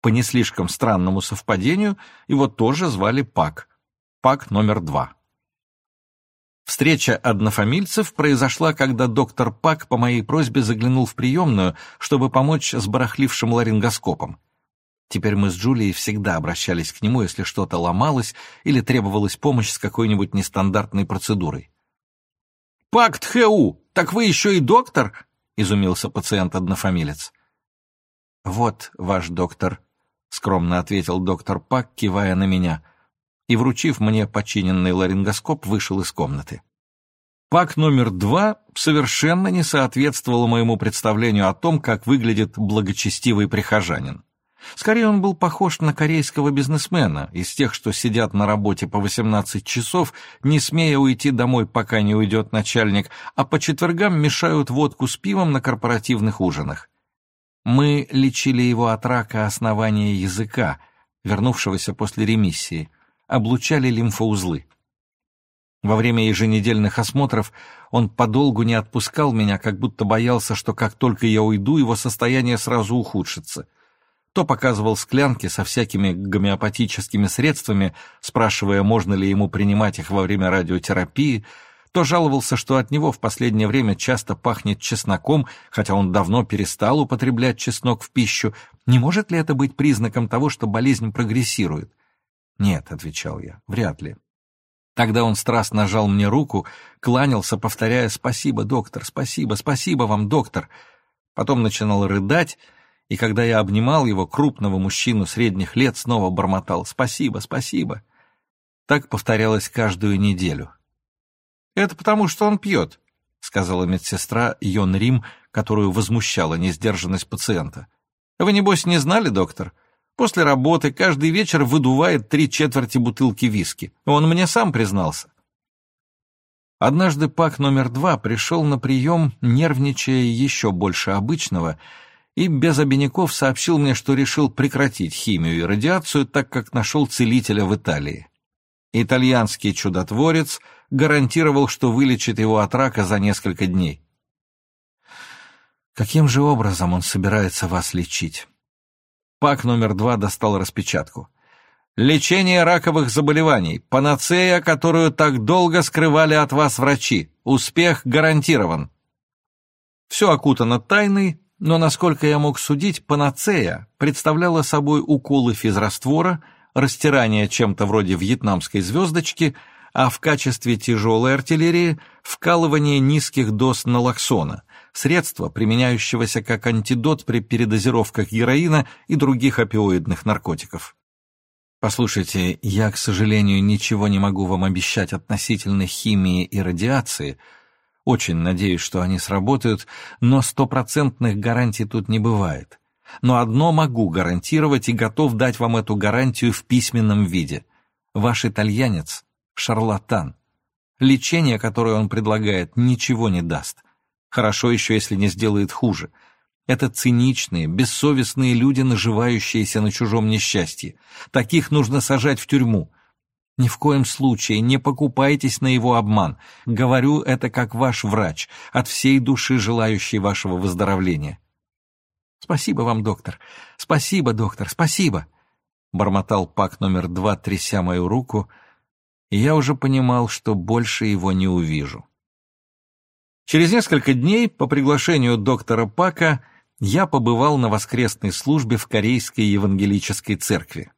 По не слишком странному совпадению его тоже звали Пак. Пак номер два. Встреча однофамильцев произошла, когда доктор Пак по моей просьбе заглянул в приемную, чтобы помочь с барахлившим ларингоскопом. Теперь мы с Джулией всегда обращались к нему, если что-то ломалось или требовалась помощь с какой-нибудь нестандартной процедурой. «Пак Тхэу, так вы еще и доктор?» Изумился пациент-однофамилец. «Вот ваш доктор», — скромно ответил доктор Пак, кивая на меня, и, вручив мне починенный ларингоскоп, вышел из комнаты. Пак номер два совершенно не соответствовал моему представлению о том, как выглядит благочестивый прихожанин. Скорее, он был похож на корейского бизнесмена, из тех, что сидят на работе по 18 часов, не смея уйти домой, пока не уйдет начальник, а по четвергам мешают водку с пивом на корпоративных ужинах. Мы лечили его от рака основания языка, вернувшегося после ремиссии, облучали лимфоузлы. Во время еженедельных осмотров он подолгу не отпускал меня, как будто боялся, что как только я уйду, его состояние сразу ухудшится — то показывал склянки со всякими гомеопатическими средствами, спрашивая, можно ли ему принимать их во время радиотерапии, то жаловался, что от него в последнее время часто пахнет чесноком, хотя он давно перестал употреблять чеснок в пищу. Не может ли это быть признаком того, что болезнь прогрессирует? «Нет», — отвечал я, — «вряд ли». Тогда он страстно нажал мне руку, кланялся, повторяя «Спасибо, доктор, спасибо, спасибо вам, доктор». Потом начинал рыдать, и когда я обнимал его, крупного мужчину средних лет, снова бормотал «Спасибо, спасибо». Так повторялось каждую неделю. «Это потому, что он пьет», — сказала медсестра Йон Рим, которую возмущала несдержанность пациента. «Вы, небось, не знали, доктор? После работы каждый вечер выдувает три четверти бутылки виски. Он мне сам признался». Однажды Пак номер два пришел на прием, нервничая еще больше обычного, — и без обиняков сообщил мне, что решил прекратить химию и радиацию, так как нашел целителя в Италии. Итальянский чудотворец гарантировал, что вылечит его от рака за несколько дней. Каким же образом он собирается вас лечить? Пак номер два достал распечатку. Лечение раковых заболеваний. Панацея, которую так долго скрывали от вас врачи. Успех гарантирован. Все окутано тайной, но, насколько я мог судить, панацея представляла собой уколы физраствора, растирание чем-то вроде вьетнамской звездочки, а в качестве тяжелой артиллерии – вкалывание низких доз налоксона, средства, применяющегося как антидот при передозировках героина и других опиоидных наркотиков. Послушайте, я, к сожалению, ничего не могу вам обещать относительно химии и радиации – очень надеюсь, что они сработают, но стопроцентных гарантий тут не бывает. Но одно могу гарантировать и готов дать вам эту гарантию в письменном виде. Ваш итальянец — шарлатан. Лечение, которое он предлагает, ничего не даст. Хорошо еще, если не сделает хуже. Это циничные, бессовестные люди, наживающиеся на чужом несчастье. Таких нужно сажать в тюрьму. Ни в коем случае не покупайтесь на его обман. Говорю это как ваш врач, от всей души желающий вашего выздоровления. Спасибо вам, доктор. Спасибо, доктор, спасибо. Бормотал Пак номер два, тряся мою руку, и я уже понимал, что больше его не увижу. Через несколько дней, по приглашению доктора Пака, я побывал на воскресной службе в Корейской евангелической церкви.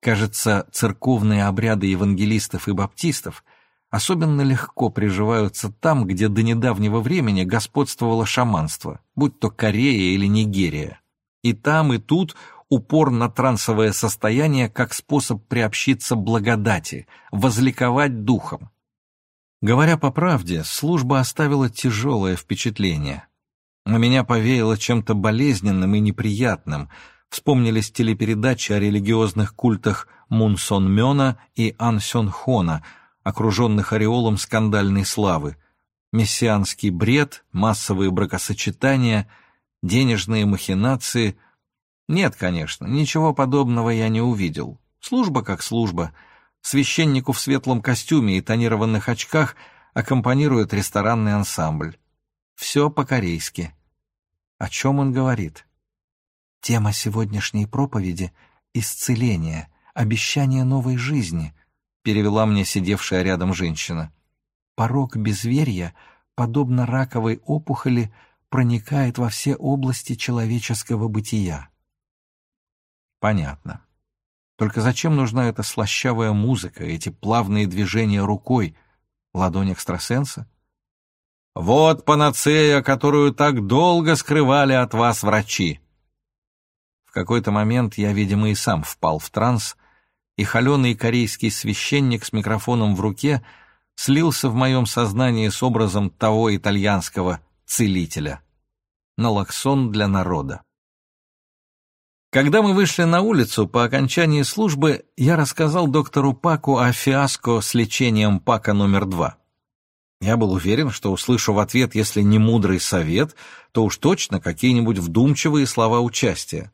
Кажется, церковные обряды евангелистов и баптистов особенно легко приживаются там, где до недавнего времени господствовало шаманство, будь то Корея или Нигерия. И там, и тут упор на трансовое состояние как способ приобщиться благодати, возликовать духом. Говоря по правде, служба оставила тяжелое впечатление. На меня повеяло чем-то болезненным и неприятным — вспомнились телепередачи о религиозных культах Мунсон Мёна и Ан Сён Хона, окруженных ореолом скандальной славы. Мессианский бред, массовые бракосочетания, денежные махинации. Нет, конечно, ничего подобного я не увидел. Служба как служба. Священнику в светлом костюме и тонированных очках аккомпанирует ресторанный ансамбль. Все по-корейски. О чем он говорит? Тема сегодняшней проповеди — исцеление, обещание новой жизни, перевела мне сидевшая рядом женщина. Порог безверия, подобно раковой опухоли, проникает во все области человеческого бытия. Понятно. Только зачем нужна эта слащавая музыка, эти плавные движения рукой, ладонь экстрасенса? Вот панацея, которую так долго скрывали от вас врачи. В какой-то момент я, видимо, и сам впал в транс, и холеный корейский священник с микрофоном в руке слился в моем сознании с образом того итальянского целителя. Налоксон для народа. Когда мы вышли на улицу по окончании службы, я рассказал доктору Паку о фиаско с лечением Пака номер два. Я был уверен, что услышу в ответ, если не мудрый совет, то уж точно какие-нибудь вдумчивые слова участия.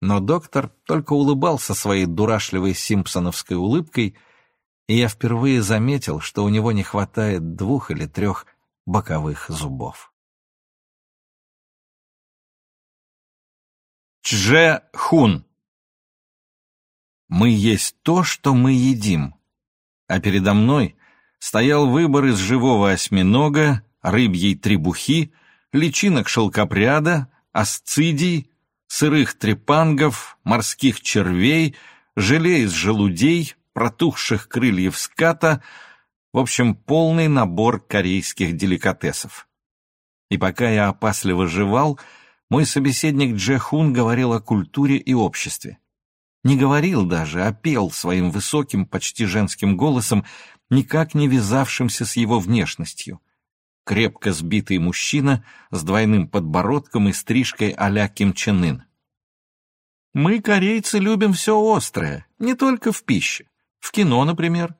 Но доктор только улыбался своей дурашливой симпсоновской улыбкой, и я впервые заметил, что у него не хватает двух или трех боковых зубов. Чже Хун Мы есть то, что мы едим, а передо мной стоял выбор из живого осьминога, рыбьей требухи, личинок шелкопряда, асцидий, сырых трепангов, морских червей, желе из желудей, протухших крыльев ската, в общем, полный набор корейских деликатесов. И пока я опасливо жевал, мой собеседник Джехун говорил о культуре и обществе. Не говорил даже, а пел своим высоким, почти женским голосом, никак не вязавшимся с его внешностью — крепко сбитый мужчина с двойным подбородком и стрижкой а-ля Ким Чен Ын. Мы, корейцы, любим все острое, не только в пище. В кино, например.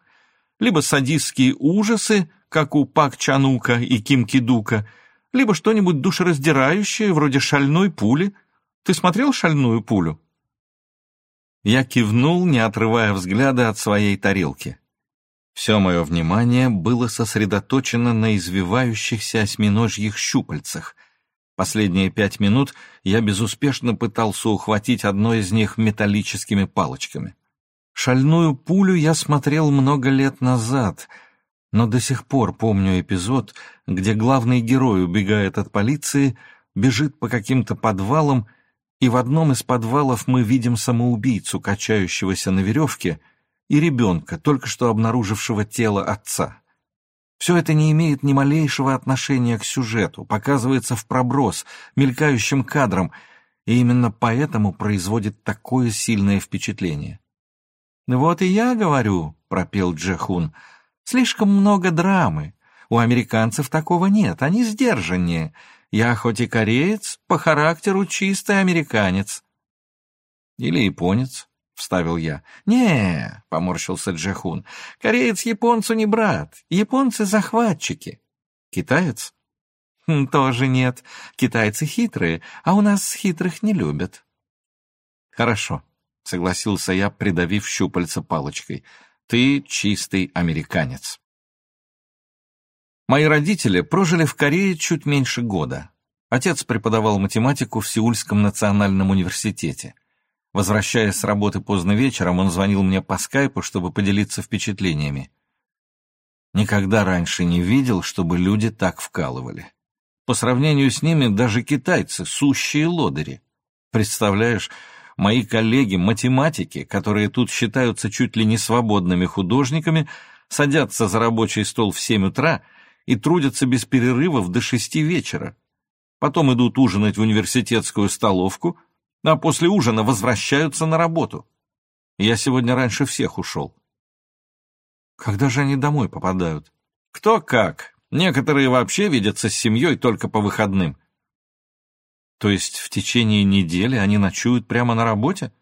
Либо садистские ужасы, как у Пак Чанука и Ким Кидука, либо что-нибудь душераздирающее, вроде шальной пули. Ты смотрел шальную пулю? Я кивнул, не отрывая взгляда от своей тарелки. Все мое внимание было сосредоточено на извивающихся осьминожьих щупальцах. Последние пять минут я безуспешно пытался ухватить одно из них металлическими палочками. Шальную пулю я смотрел много лет назад, но до сих пор помню эпизод, где главный герой убегает от полиции, бежит по каким-то подвалам, и в одном из подвалов мы видим самоубийцу, качающегося на веревке — и ребенка, только что обнаружившего тело отца. Все это не имеет ни малейшего отношения к сюжету, показывается в проброс, мелькающим кадром, и именно поэтому производит такое сильное впечатление. «Вот и я говорю», — пропел Джехун, — «слишком много драмы. У американцев такого нет, они сдержаннее. Я хоть и кореец, по характеру чистый американец». «Или японец», — вставил я. не поморщился Джехун, — «кореец японцу не брат, японцы — захватчики». «Китаец?» «Хм, «Тоже нет. Китайцы хитрые, а у нас хитрых не любят». «Хорошо», — согласился я, придавив щупальца палочкой. Ты чистый американец. Мои родители прожили в Корее чуть меньше года. Отец преподавал математику в Сеульском национальном университете. Возвращаясь с работы поздно вечером, он звонил мне по скайпу, чтобы поделиться впечатлениями. Никогда раньше не видел, чтобы люди так вкалывали. По сравнению с ними даже китайцы — сущие лодыри. Представляешь, мои коллеги-математики, которые тут считаются чуть ли не свободными художниками, садятся за рабочий стол в семь утра и трудятся без перерывов до шести вечера. Потом идут ужинать в университетскую столовку, а после ужина возвращаются на работу. Я сегодня раньше всех ушел. Когда же они домой попадают? Кто как. Некоторые вообще видятся с семьей только по выходным. То есть в течение недели они ночуют прямо на работе?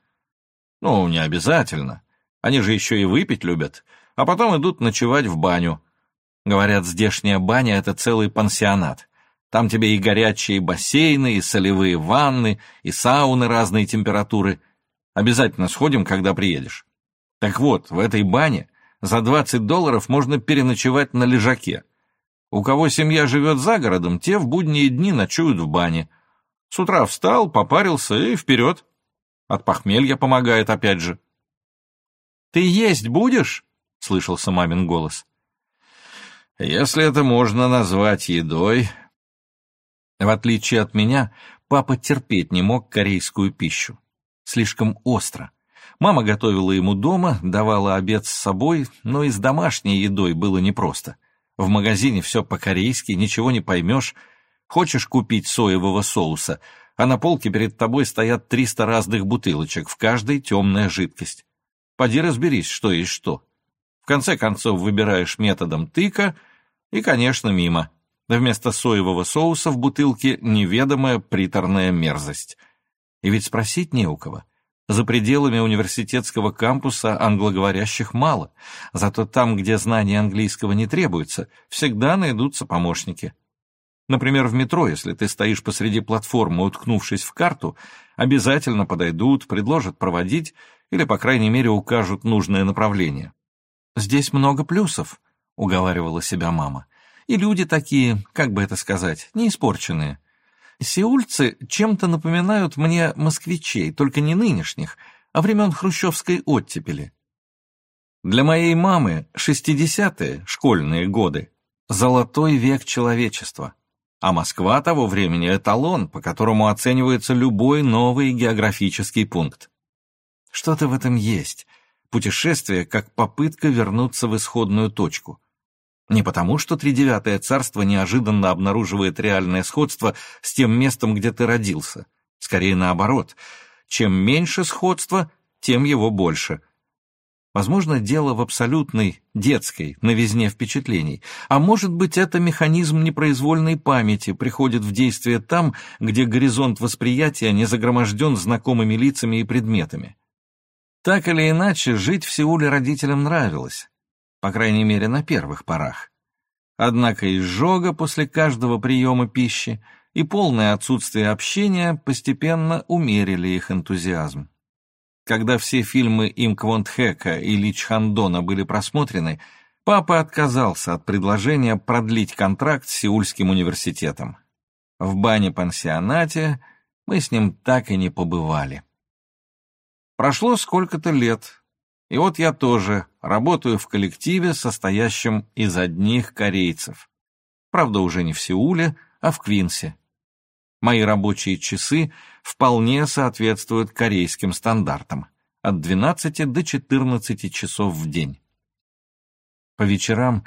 Ну, не обязательно. Они же еще и выпить любят, а потом идут ночевать в баню. Говорят, здешняя баня — это целый пансионат. Там тебе и горячие бассейны, и солевые ванны, и сауны разной температуры. Обязательно сходим, когда приедешь. Так вот, в этой бане за 20 долларов можно переночевать на лежаке. У кого семья живет за городом, те в будние дни ночуют в бане — с утра встал, попарился и вперед. От похмелья помогает опять же. «Ты есть будешь?» — слышался мамин голос. «Если это можно назвать едой...» В отличие от меня, папа терпеть не мог корейскую пищу. Слишком остро. Мама готовила ему дома, давала обед с собой, но и с домашней едой было непросто. В магазине все по-корейски, ничего не поймешь, Хочешь купить соевого соуса, а на полке перед тобой стоят 300 разных бутылочек, в каждой темная жидкость. Поди разберись, что есть что. В конце концов выбираешь методом тыка и, конечно, мимо. Вместо соевого соуса в бутылке неведомая приторная мерзость. И ведь спросить не у кого. За пределами университетского кампуса англоговорящих мало, зато там, где знания английского не требуется, всегда найдутся помощники. Например, в метро, если ты стоишь посреди платформы, уткнувшись в карту, обязательно подойдут, предложат проводить или, по крайней мере, укажут нужное направление. «Здесь много плюсов», — уговаривала себя мама. «И люди такие, как бы это сказать, не испорченные. Сеульцы чем-то напоминают мне москвичей, только не нынешних, а времен хрущевской оттепели. Для моей мамы шестидесятые, школьные годы, золотой век человечества. А Москва того времени – эталон, по которому оценивается любой новый географический пункт. Что-то в этом есть. Путешествие как попытка вернуться в исходную точку. Не потому, что Тридевятое царство неожиданно обнаруживает реальное сходство с тем местом, где ты родился. Скорее наоборот. Чем меньше сходства, тем его больше – Возможно, дело в абсолютной детской новизне впечатлений, а может быть, это механизм непроизвольной памяти приходит в действие там, где горизонт восприятия не загроможден знакомыми лицами и предметами. Так или иначе, жить в Сеуле родителям нравилось, по крайней мере, на первых порах. Однако изжога после каждого приема пищи и полное отсутствие общения постепенно умерили их энтузиазм. Когда все фильмы Им Квонт Хэка и Ли Чхандона были просмотрены, папа отказался от предложения продлить контракт с Сеульским университетом. В бане-пансионате мы с ним так и не побывали. Прошло сколько-то лет, и вот я тоже работаю в коллективе, состоящем из одних корейцев. Правда, уже не в Сеуле, а в Квинсе. Мои рабочие часы вполне соответствуют корейским стандартам от 12 до 14 часов в день. По вечерам,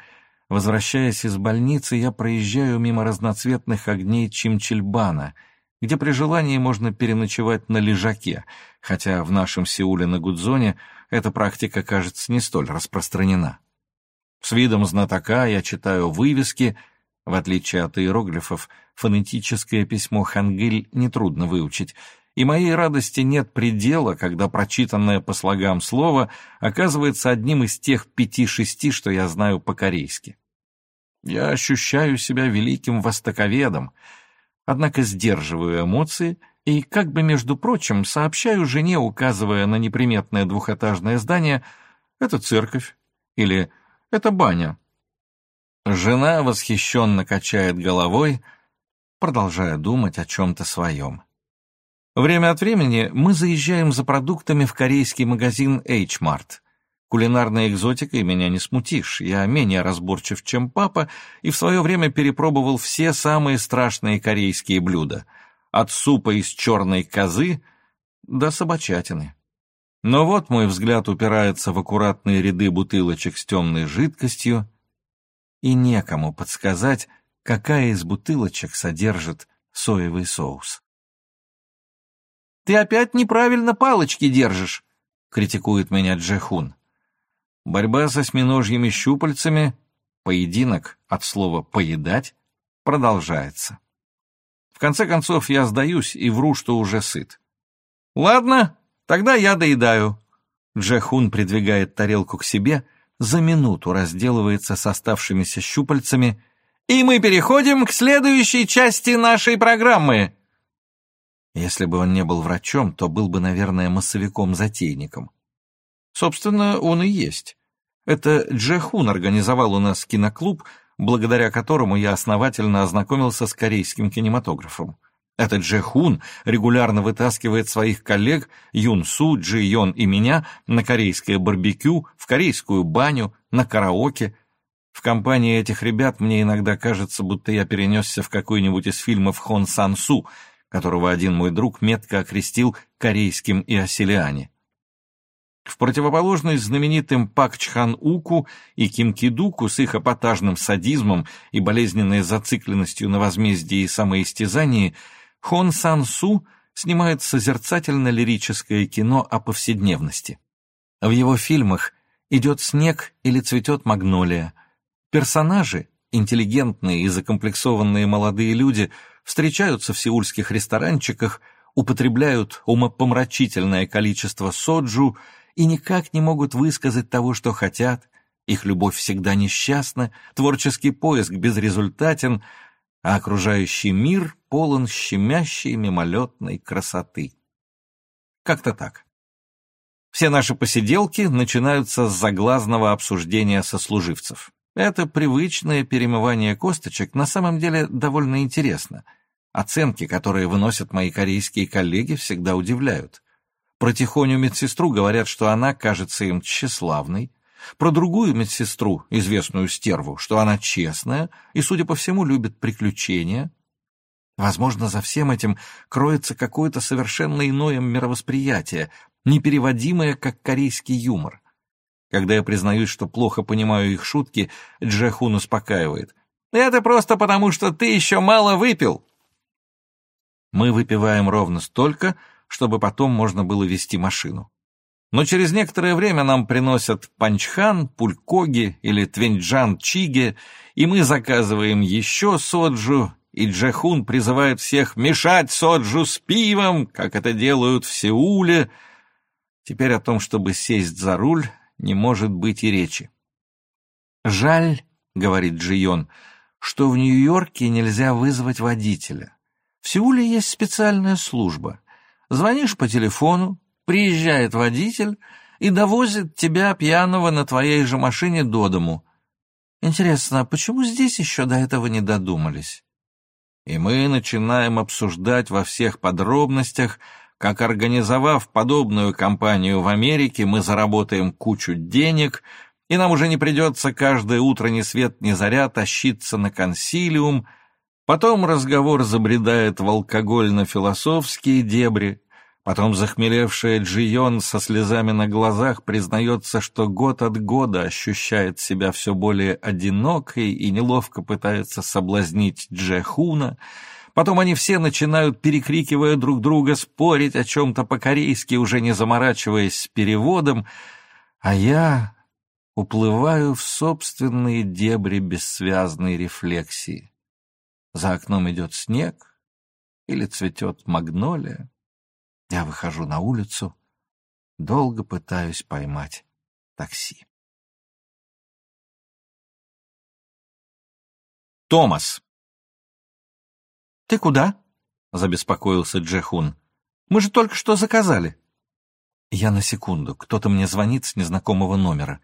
возвращаясь из больницы, я проезжаю мимо разноцветных огней Чимчельбана, где при желании можно переночевать на лежаке, хотя в нашем Сеуле на Гудзоне эта практика, кажется, не столь распространена. С видом знатока я читаю вывески — в отличие от иероглифов, фонетическое письмо хангыль нетрудно выучить, и моей радости нет предела, когда прочитанное по слогам слово оказывается одним из тех пяти-шести, что я знаю по-корейски. Я ощущаю себя великим востоковедом, однако сдерживаю эмоции и, как бы между прочим, сообщаю жене, указывая на неприметное двухэтажное здание, «Это церковь, Или «Это баня». Жена восхищенно качает головой, продолжая думать о чем-то своем. Время от времени мы заезжаем за продуктами в корейский магазин H-Mart. Кулинарной экзотикой меня не смутишь, я менее разборчив, чем папа, и в свое время перепробовал все самые страшные корейские блюда, от супа из черной козы до собачатины. Но вот мой взгляд упирается в аккуратные ряды бутылочек с темной жидкостью, и некому подсказать, какая из бутылочек содержит соевый соус. «Ты опять неправильно палочки держишь», — критикует меня Джехун. Борьба со осьминожьими щупальцами, поединок от слова «поедать», продолжается. В конце концов, я сдаюсь и вру, что уже сыт. «Ладно, тогда я доедаю». Джехун придвигает тарелку к себе, за минуту разделывается с оставшимися щупальцами, и мы переходим к следующей части нашей программы. Если бы он не был врачом, то был бы, наверное, массовиком-затейником. Собственно, он и есть. Это Джехун организовал у нас киноклуб, благодаря которому я основательно ознакомился с корейским кинематографом. Этот Джехун регулярно вытаскивает своих коллег Юн Су, Джи Йон и меня на корейское барбекю, в корейскую баню, на караоке. В компании этих ребят мне иногда кажется, будто я перенесся в какой-нибудь из фильмов Хон Сан Су, которого один мой друг метко окрестил корейским и оселиане. В противоположность знаменитым Пак Чхан Уку и Ким Кидуку с их эпатажным садизмом и болезненной зацикленностью на возмездии и самоистязании, Хон Сан Су снимает созерцательно-лирическое кино о повседневности. В его фильмах идет снег или цветет магнолия. Персонажи, интеллигентные и закомплексованные молодые люди, встречаются в сеульских ресторанчиках, употребляют умопомрачительное количество соджу и никак не могут высказать того, что хотят, их любовь всегда несчастна, творческий поиск безрезультатен, а окружающий мир полон щемящей мимолетной красоты. Как-то так. Все наши посиделки начинаются с заглазного обсуждения сослуживцев. Это привычное перемывание косточек на самом деле довольно интересно. Оценки, которые выносят мои корейские коллеги, всегда удивляют. Про тихоню медсестру говорят, что она кажется им тщеславной. Про другую медсестру, известную стерву, что она честная и, судя по всему, любит приключения. Возможно, за всем этим кроется какое-то совершенно иное мировосприятие, непереводимое, как корейский юмор. Когда я признаюсь, что плохо понимаю их шутки, Джехун успокаивает. «Это просто потому, что ты еще мало выпил!» Мы выпиваем ровно столько, чтобы потом можно было вести машину. Но через некоторое время нам приносят панчхан, пулькоги или твенджан чиге, и мы заказываем еще соджу, и Джахун призывает всех мешать соджу с пивом, как это делают в Сеуле. Теперь о том, чтобы сесть за руль, не может быть и речи. «Жаль», — говорит Джион, — «что в Нью-Йорке нельзя вызвать водителя. В Сеуле есть специальная служба — Звонишь по телефону, приезжает водитель и довозит тебя пьяного на твоей же машине до дому. Интересно, а почему здесь еще до этого не додумались? И мы начинаем обсуждать во всех подробностях, как, организовав подобную компанию в Америке, мы заработаем кучу денег, и нам уже не придется каждое утро ни свет ни заря тащиться на консилиум, Потом разговор забредает в алкогольно-философские дебри. Потом захмелевшая Джион со слезами на глазах признается, что год от года ощущает себя все более одинокой и неловко пытается соблазнить Джехуна. Потом они все начинают, перекрикивая друг друга, спорить о чем-то по-корейски, уже не заморачиваясь с переводом, а я уплываю в собственные дебри бессвязной рефлексии. За окном идет снег или цветет магнолия. Я выхожу на улицу, долго пытаюсь поймать такси. Томас. «Ты куда?» — забеспокоился Джехун. «Мы же только что заказали». Я на секунду. Кто-то мне звонит с незнакомого номера.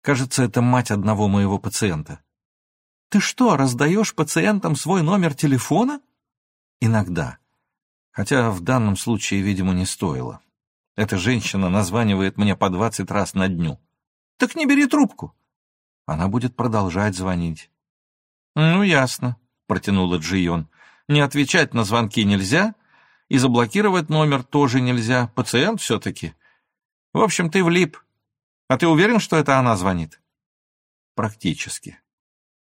Кажется, это мать одного моего пациента. Ты что, раздаешь пациентам свой номер телефона? Иногда. Хотя в данном случае, видимо, не стоило. Эта женщина названивает мне по двадцать раз на дню. Так не бери трубку. Она будет продолжать звонить. Ну, ясно, протянула Джион. Не отвечать на звонки нельзя, и заблокировать номер тоже нельзя. Пациент все-таки. В общем, ты влип. А ты уверен, что это она звонит? Практически.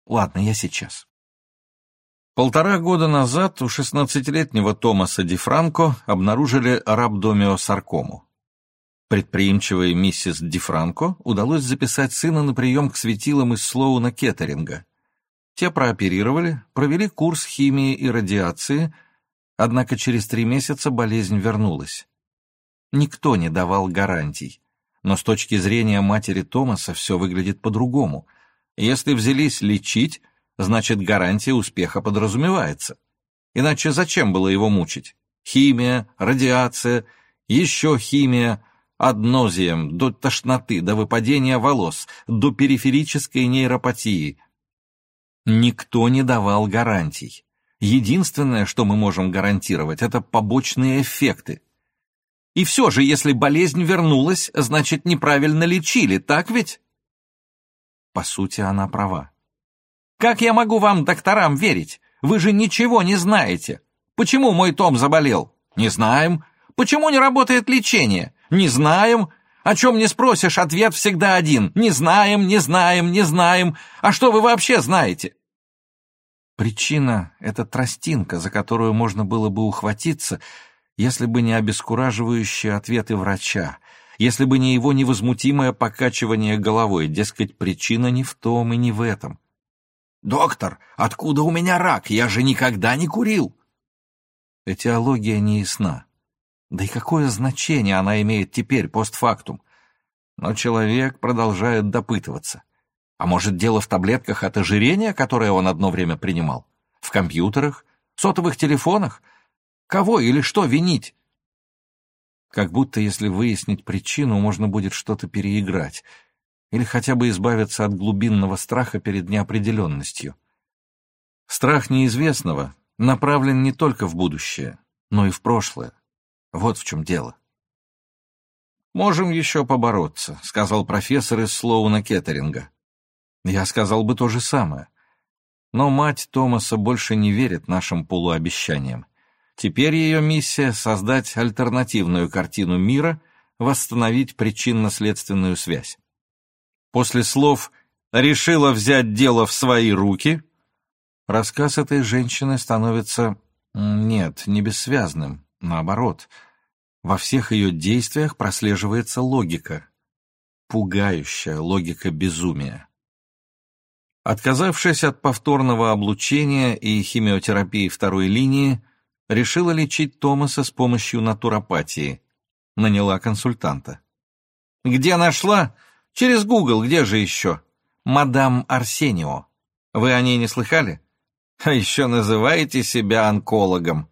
Ладно, я сейчас. Полтора года назад у шестнадцатилетнего Томаса Ди Франко обнаружили рабдомиосаркому. Предприимчивой миссис Ди Франко удалось записать сына на прием к светилам из Слоуна Кеттеринга. Те прооперировали, провели курс химии и радиации, однако через три месяца болезнь вернулась. Никто не давал гарантий. Но с точки зрения матери Томаса все выглядит по-другому. Если взялись лечить, значит гарантия успеха подразумевается. Иначе зачем было его мучить? Химия, радиация, еще химия, аднозием, до тошноты, до выпадения волос, до периферической нейропатии. Никто не давал гарантий. Единственное, что мы можем гарантировать, это побочные эффекты. И все же, если болезнь вернулась, значит, неправильно лечили, так ведь? По сути, она права. Как я могу вам, докторам, верить? Вы же ничего не знаете. Почему мой Том заболел? Не знаем. Почему не работает лечение? Не знаем. О чем не спросишь, ответ всегда один. Не знаем, не знаем, не знаем. А что вы вообще знаете? Причина — это тростинка, за которую можно было бы ухватиться — если бы не обескураживающие ответы врача, если бы не его невозмутимое покачивание головой, дескать, причина не в том и не в этом. «Доктор, откуда у меня рак? Я же никогда не курил!» Этиология не ясна. Да и какое значение она имеет теперь, постфактум? Но человек продолжает допытываться. А может, дело в таблетках от ожирения, которое он одно время принимал? В компьютерах? Сотовых телефонах? Кого или что винить? Как будто если выяснить причину, можно будет что-то переиграть или хотя бы избавиться от глубинного страха перед неопределенностью. Страх неизвестного направлен не только в будущее, но и в прошлое. Вот в чем дело. «Можем еще побороться», — сказал профессор из Слоуна Кеттеринга. Я сказал бы то же самое. Но мать Томаса больше не верит нашим полуобещаниям. Теперь ее миссия — создать альтернативную картину мира, восстановить причинно-следственную связь. После слов «решила взять дело в свои руки», рассказ этой женщины становится, нет, не бессвязным, наоборот. Во всех ее действиях прослеживается логика, пугающая логика безумия. Отказавшись от повторного облучения и химиотерапии второй линии, решила лечить Томаса с помощью натуропатии. Наняла консультанта. «Где нашла? Через Гугл, где же еще? Мадам Арсенио. Вы о ней не слыхали? А еще называете себя онкологом.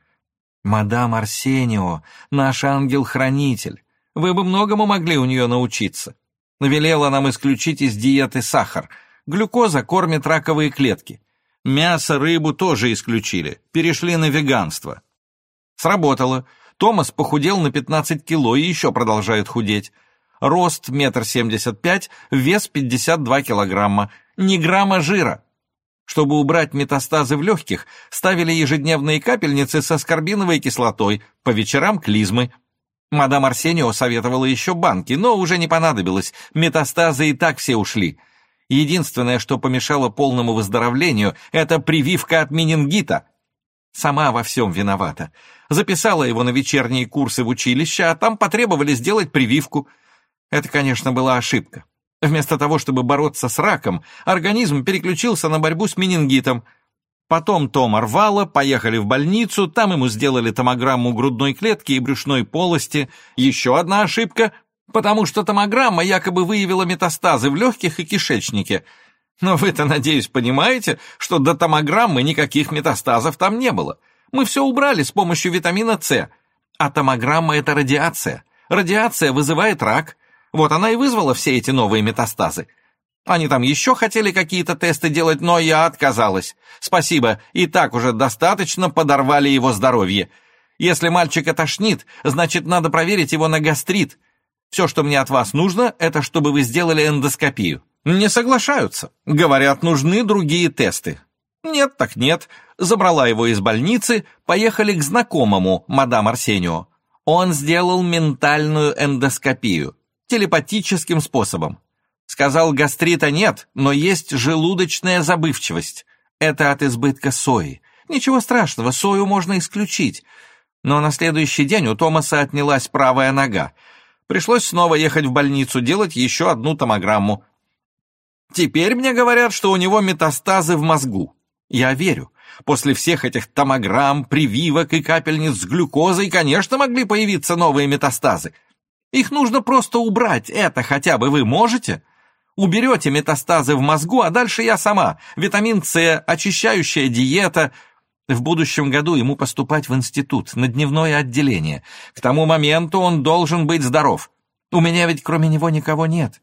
Мадам Арсенио, наш ангел-хранитель. Вы бы многому могли у нее научиться. Велела нам исключить из диеты сахар. Глюкоза кормит раковые клетки. Мясо, рыбу тоже исключили. Перешли на веганство. Сработало. Томас похудел на 15 кило и еще продолжает худеть. Рост метр семьдесят пять, вес 52 килограмма, ни грамма жира. Чтобы убрать метастазы в легких, ставили ежедневные капельницы со скорбиновой кислотой, по вечерам клизмы. Мадам Арсенио советовала еще банки, но уже не понадобилось, метастазы и так все ушли. Единственное, что помешало полному выздоровлению, это прививка от менингита. Сама во всем виновата. Записала его на вечерние курсы в училище, а там потребовали сделать прививку. Это, конечно, была ошибка. Вместо того, чтобы бороться с раком, организм переключился на борьбу с менингитом. Потом Тома рвало, поехали в больницу, там ему сделали томограмму грудной клетки и брюшной полости. Еще одна ошибка, потому что томограмма якобы выявила метастазы в легких и кишечнике – но вы-то, надеюсь, понимаете, что до томограммы никаких метастазов там не было. Мы все убрали с помощью витамина С. А томограмма — это радиация. Радиация вызывает рак. Вот она и вызвала все эти новые метастазы. Они там еще хотели какие-то тесты делать, но я отказалась. Спасибо, и так уже достаточно подорвали его здоровье. Если мальчика тошнит, значит, надо проверить его на гастрит. Все, что мне от вас нужно, это чтобы вы сделали эндоскопию. Не соглашаются. Говорят, нужны другие тесты. Нет, так нет. Забрала его из больницы, поехали к знакомому, мадам Арсению. Он сделал ментальную эндоскопию, телепатическим способом. Сказал, гастрита нет, но есть желудочная забывчивость. Это от избытка сои. Ничего страшного, сою можно исключить. Но на следующий день у Томаса отнялась правая нога. Пришлось снова ехать в больницу, делать еще одну томограмму. Теперь мне говорят, что у него метастазы в мозгу. Я верю. После всех этих томограмм, прививок и капельниц с глюкозой, конечно, могли появиться новые метастазы. Их нужно просто убрать, это хотя бы вы можете? Уберете метастазы в мозгу, а дальше я сама. Витамин С, очищающая диета. В будущем году ему поступать в институт, на дневное отделение. К тому моменту он должен быть здоров. У меня ведь кроме него никого нет.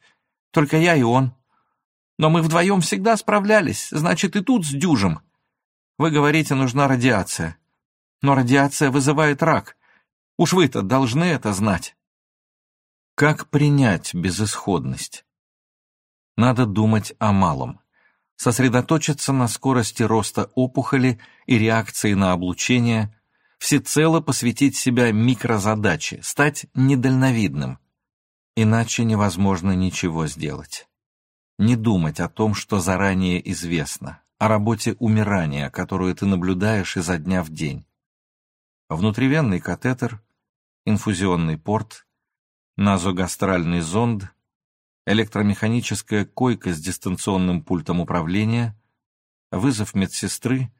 Только я и он. Но мы вдвоем всегда справлялись, значит, и тут с дюжем. Вы говорите, нужна радиация. Но радиация вызывает рак. Уж вы-то должны это знать. Как принять безысходность? Надо думать о малом. Сосредоточиться на скорости роста опухоли и реакции на облучение, всецело посвятить себя микрозадаче, стать недальновидным. Иначе невозможно ничего сделать не думать о том, что заранее известно, о работе умирания, которую ты наблюдаешь изо дня в день. Внутривенный катетер, инфузионный порт, назогастральный зонд, электромеханическая койка с дистанционным пультом управления, вызов медсестры,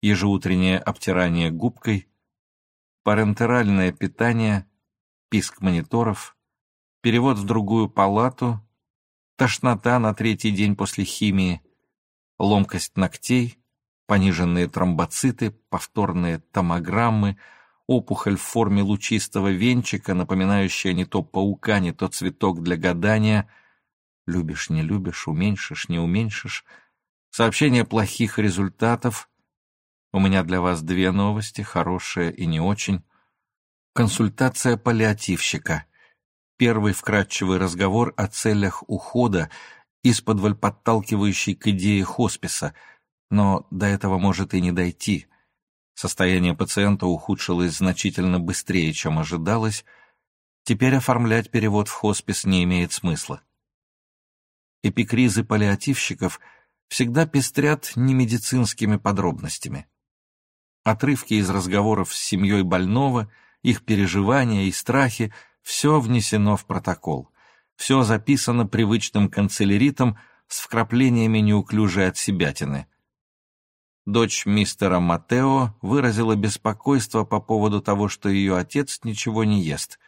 ежеутреннее обтирание губкой, парентеральное питание, писк мониторов, перевод в другую палату тошнота на третий день после химии, ломкость ногтей, пониженные тромбоциты, повторные томограммы, опухоль в форме лучистого венчика, напоминающая не то паука, не то цветок для гадания. Любишь, не любишь, уменьшишь, не уменьшишь. Сообщение плохих результатов. У меня для вас две новости, хорошая и не очень. Консультация паллиативщика первый вкратчивый разговор о целях ухода, из-под подталкивающий к идее хосписа, но до этого может и не дойти. Состояние пациента ухудшилось значительно быстрее, чем ожидалось. Теперь оформлять перевод в хоспис не имеет смысла. Эпикризы паллиативщиков всегда пестрят немедицинскими подробностями. Отрывки из разговоров с семьей больного, их переживания и страхи — все внесено в протокол. Все записано привычным канцеляритом с вкраплениями неуклюжей отсебятины. Дочь мистера Матео выразила беспокойство по поводу того, что ее отец ничего не ест.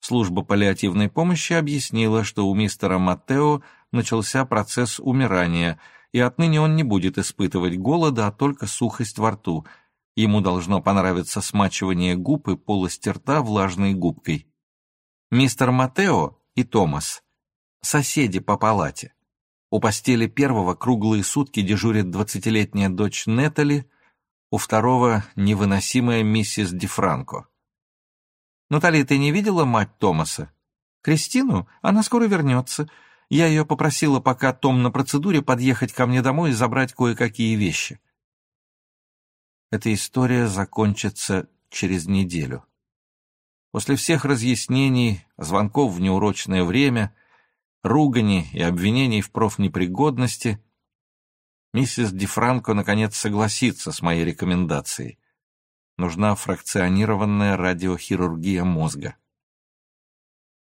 Служба паллиативной помощи объяснила, что у мистера Матео начался процесс умирания, и отныне он не будет испытывать голода, а только сухость во рту. Ему должно понравиться смачивание губ и полости рта влажной губкой. Мистер Матео и Томас — соседи по палате. У постели первого круглые сутки дежурит двадцатилетняя дочь Нетали, у второго — невыносимая миссис Дифранко. «Натали, ты не видела мать Томаса?» «Кристину? Она скоро вернется. Я ее попросила, пока Том на процедуре, подъехать ко мне домой и забрать кое-какие вещи». Эта история закончится через неделю. После всех разъяснений, звонков в неурочное время, ругани и обвинений в профнепригодности, миссис Дифранко наконец согласится с моей рекомендацией. Нужна фракционированная радиохирургия мозга.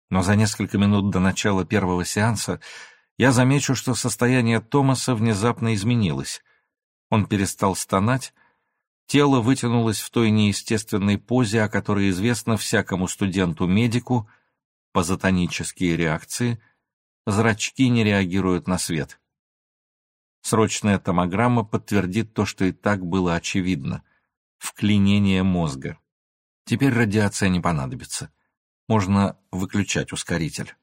Но за несколько минут до начала первого сеанса я замечу, что состояние Томаса внезапно изменилось. Он перестал стонать, Тело вытянулось в той неестественной позе, о которой известно всякому студенту-медику, позотонические реакции, зрачки не реагируют на свет. Срочная томограмма подтвердит то, что и так было очевидно — вклинение мозга. Теперь радиация не понадобится. Можно выключать ускоритель.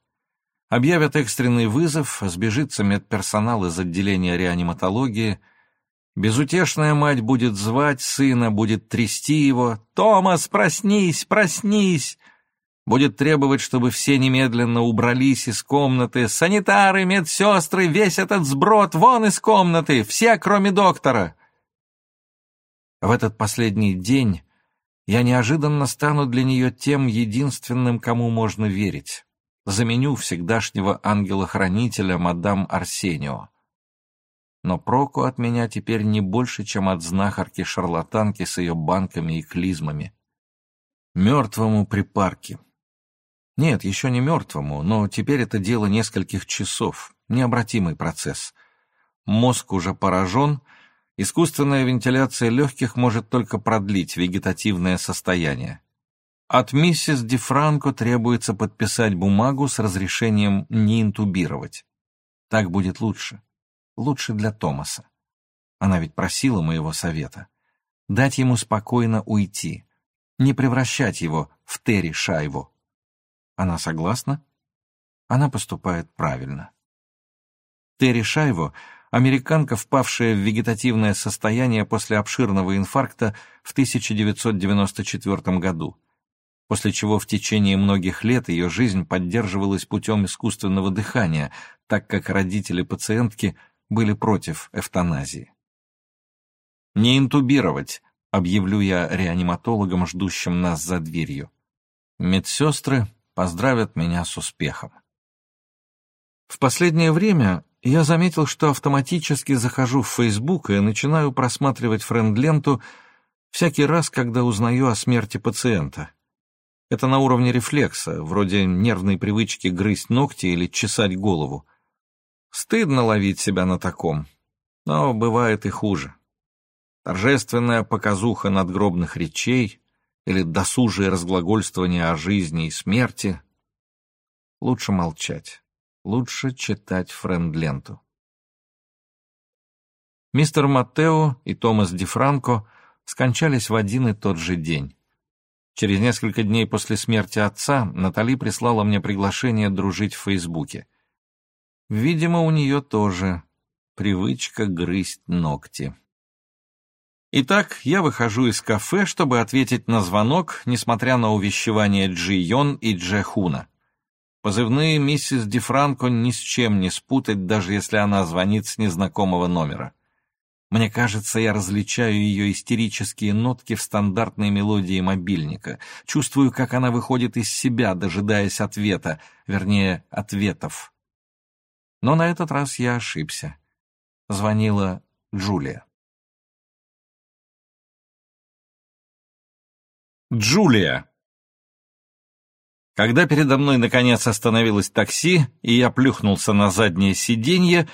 Объявят экстренный вызов, сбежится медперсонал из отделения реаниматологии. Безутешная мать будет звать сына, будет трясти его. «Томас, проснись, проснись!» Будет требовать, чтобы все немедленно убрались из комнаты. «Санитары, медсестры, весь этот сброд вон из комнаты! Все, кроме доктора!» В этот последний день я неожиданно стану для нее тем единственным, кому можно верить заменю всегдашнего ангела-хранителя мадам Арсенио. Но проку от меня теперь не больше, чем от знахарки-шарлатанки с ее банками и клизмами. Мертвому припарке. Нет, еще не мертвому, но теперь это дело нескольких часов, необратимый процесс. Мозг уже поражен, искусственная вентиляция легких может только продлить вегетативное состояние. От миссис Ди Франко требуется подписать бумагу с разрешением не интубировать. Так будет лучше. Лучше для Томаса. Она ведь просила моего совета. Дать ему спокойно уйти. Не превращать его в Терри Шайву. Она согласна? Она поступает правильно. Терри Шайво — американка, впавшая в вегетативное состояние после обширного инфаркта в 1994 году после чего в течение многих лет ее жизнь поддерживалась путем искусственного дыхания, так как родители пациентки были против эвтаназии. «Не интубировать», — объявлю я реаниматологам, ждущим нас за дверью. Медсестры поздравят меня с успехом. В последнее время я заметил, что автоматически захожу в Facebook и начинаю просматривать френд-ленту всякий раз, когда узнаю о смерти пациента. Это на уровне рефлекса, вроде нервной привычки грызть ногти или чесать голову. Стыдно ловить себя на таком, но бывает и хуже. Торжественная показуха надгробных речей или досужие разглагольствование о жизни и смерти. Лучше молчать, лучше читать френд-ленту. Мистер Маттео и Томас Ди Франко скончались в один и тот же день. Через несколько дней после смерти отца Натали прислала мне приглашение дружить в Фейсбуке. Видимо, у нее тоже привычка грызть ногти. Итак, я выхожу из кафе, чтобы ответить на звонок, несмотря на увещевания Джи Йон и Дже Хуна. Позывные миссис Ди Франко ни с чем не спутать, даже если она звонит с незнакомого номера. Мне кажется, я различаю ее истерические нотки в стандартной мелодии мобильника. Чувствую, как она выходит из себя, дожидаясь ответа, вернее, ответов. Но на этот раз я ошибся. Звонила Джулия. Джулия. Когда передо мной наконец остановилось такси, и я плюхнулся на заднее сиденье,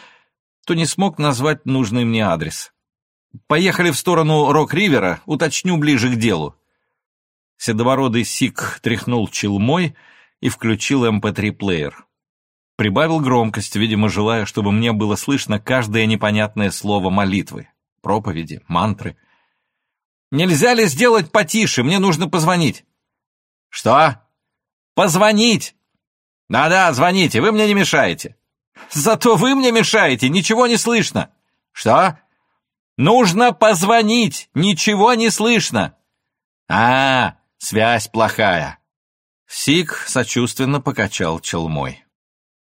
то не смог назвать нужный мне адрес. Поехали в сторону Рок-Ривера, уточню ближе к делу. Седобородый Сик тряхнул челмой и включил MP3-плеер. Прибавил громкость, видимо, желая, чтобы мне было слышно каждое непонятное слово молитвы, проповеди, мантры. «Нельзя ли сделать потише? Мне нужно позвонить». «Что?» «Позвонить!» «Да-да, звоните, вы мне не мешаете». «Зато вы мне мешаете, ничего не слышно». «Что?» «Нужно позвонить, ничего не слышно». «А, связь плохая». Сик сочувственно покачал челмой.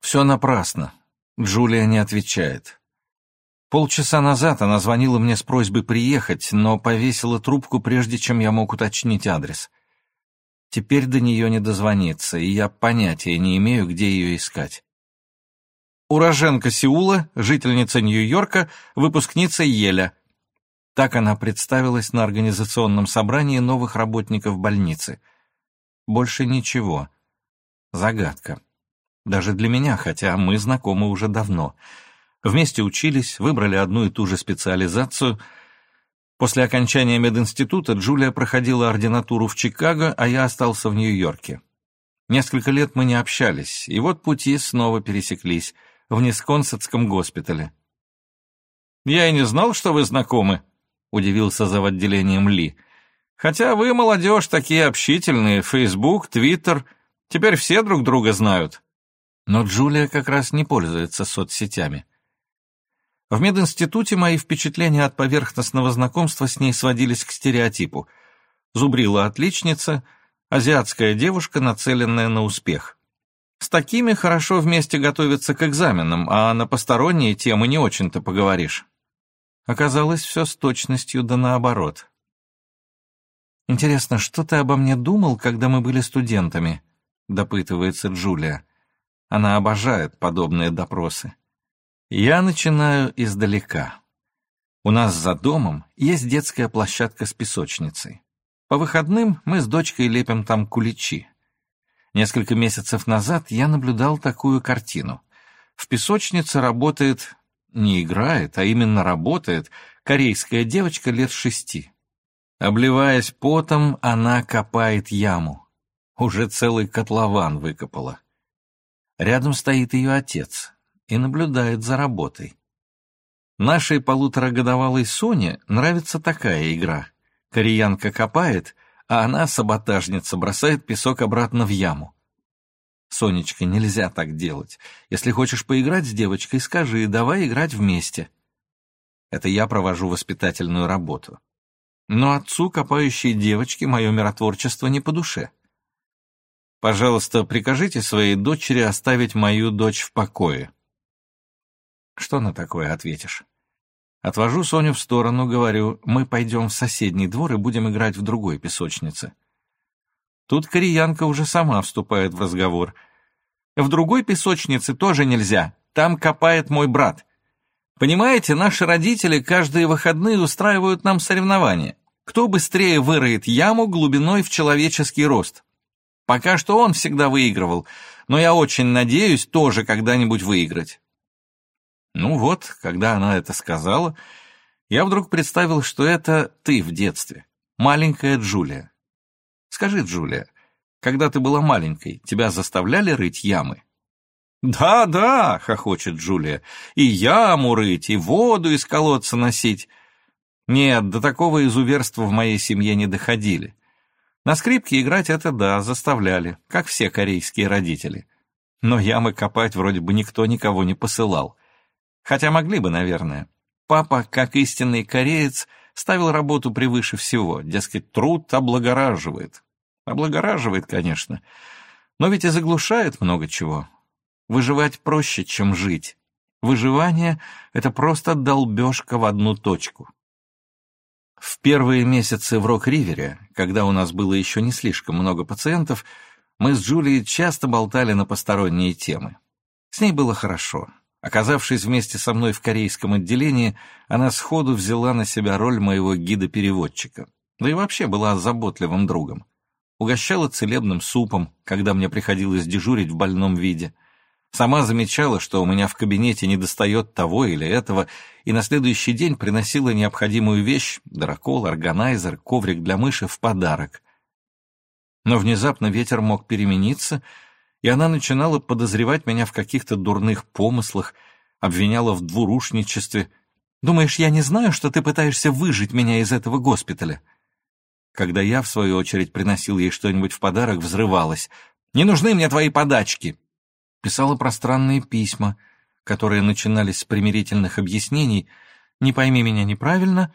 «Все напрасно. Джулия не отвечает. Полчаса назад она звонила мне с просьбой приехать, но повесила трубку, прежде чем я мог уточнить адрес. Теперь до нее не дозвониться, и я понятия не имею, где ее искать. Уроженка Сеула, жительница Нью-Йорка, выпускница Еля. Так она представилась на организационном собрании новых работников больницы. Больше ничего. Загадка. Даже для меня, хотя мы знакомы уже давно. Вместе учились, выбрали одну и ту же специализацию. После окончания мединститута Джулия проходила ординатуру в Чикаго, а я остался в Нью-Йорке. Несколько лет мы не общались, и вот пути снова пересеклись — в Нисконсетском госпитале. «Я и не знал, что вы знакомы», — удивился за отделением Ли. «Хотя вы, молодежь, такие общительные, Фейсбук, Твиттер, теперь все друг друга знают». Но Джулия как раз не пользуется соцсетями. В мединституте мои впечатления от поверхностного знакомства с ней сводились к стереотипу. Зубрила отличница, азиатская девушка, нацеленная на успех. С такими хорошо вместе готовиться к экзаменам, а на посторонние темы не очень-то поговоришь. Оказалось, все с точностью да наоборот. «Интересно, что ты обо мне думал, когда мы были студентами?» — допытывается Джулия. Она обожает подобные допросы. Я начинаю издалека. У нас за домом есть детская площадка с песочницей. По выходным мы с дочкой лепим там куличи. Несколько месяцев назад я наблюдал такую картину. В песочнице работает, не играет, а именно работает, корейская девочка лет шести. Обливаясь потом, она копает яму. Уже целый котлован выкопала. Рядом стоит ее отец и наблюдает за работой. Нашей полуторагодовалой Соне нравится такая игра. Кореянка копает, а она, саботажница, бросает песок обратно в яму. Сонечка, нельзя так делать. Если хочешь поиграть с девочкой, скажи, давай играть вместе. Это я провожу воспитательную работу. Но отцу, копающей девочки, мое миротворчество не по душе. Пожалуйста, прикажите своей дочери оставить мою дочь в покое. Что на такое ответишь? Отвожу Соню в сторону, говорю, мы пойдем в соседний двор и будем играть в другой песочнице. Тут кореянка уже сама вступает в разговор. В другой песочнице тоже нельзя, там копает мой брат. Понимаете, наши родители каждые выходные устраивают нам соревнования. Кто быстрее выроет яму глубиной в человеческий рост? Пока что он всегда выигрывал, но я очень надеюсь тоже когда-нибудь выиграть. Ну вот, когда она это сказала, я вдруг представил, что это ты в детстве, маленькая Джулия. Скажи, Джулия, когда ты была маленькой, тебя заставляли рыть ямы? «Да, да», — хохочет Джулия, — «и яму рыть, и воду из колодца носить». Нет, до такого изуверства в моей семье не доходили. На скрипке играть это да, заставляли, как все корейские родители. Но ямы копать вроде бы никто никого не посылал. Хотя могли бы, наверное. Папа, как истинный кореец, ставил работу превыше всего, дескать, труд облагораживает. Облагораживает, конечно, но ведь и заглушает много чего. Выживать проще, чем жить. Выживание — это просто долбежка в одну точку. В первые месяцы в Рок-Ривере, когда у нас было еще не слишком много пациентов, мы с Джулией часто болтали на посторонние темы. С ней было хорошо. Оказавшись вместе со мной в корейском отделении, она сходу взяла на себя роль моего гида-переводчика. Да и вообще была заботливым другом. Угощала целебным супом, когда мне приходилось дежурить в больном виде — Сама замечала, что у меня в кабинете недостает того или этого, и на следующий день приносила необходимую вещь — дракол, органайзер, коврик для мыши — в подарок. Но внезапно ветер мог перемениться, и она начинала подозревать меня в каких-то дурных помыслах, обвиняла в двурушничестве. «Думаешь, я не знаю, что ты пытаешься выжить меня из этого госпиталя?» Когда я, в свою очередь, приносил ей что-нибудь в подарок, взрывалась. «Не нужны мне твои подачки!» Писала пространные письма, которые начинались с примирительных объяснений «не пойми меня неправильно»,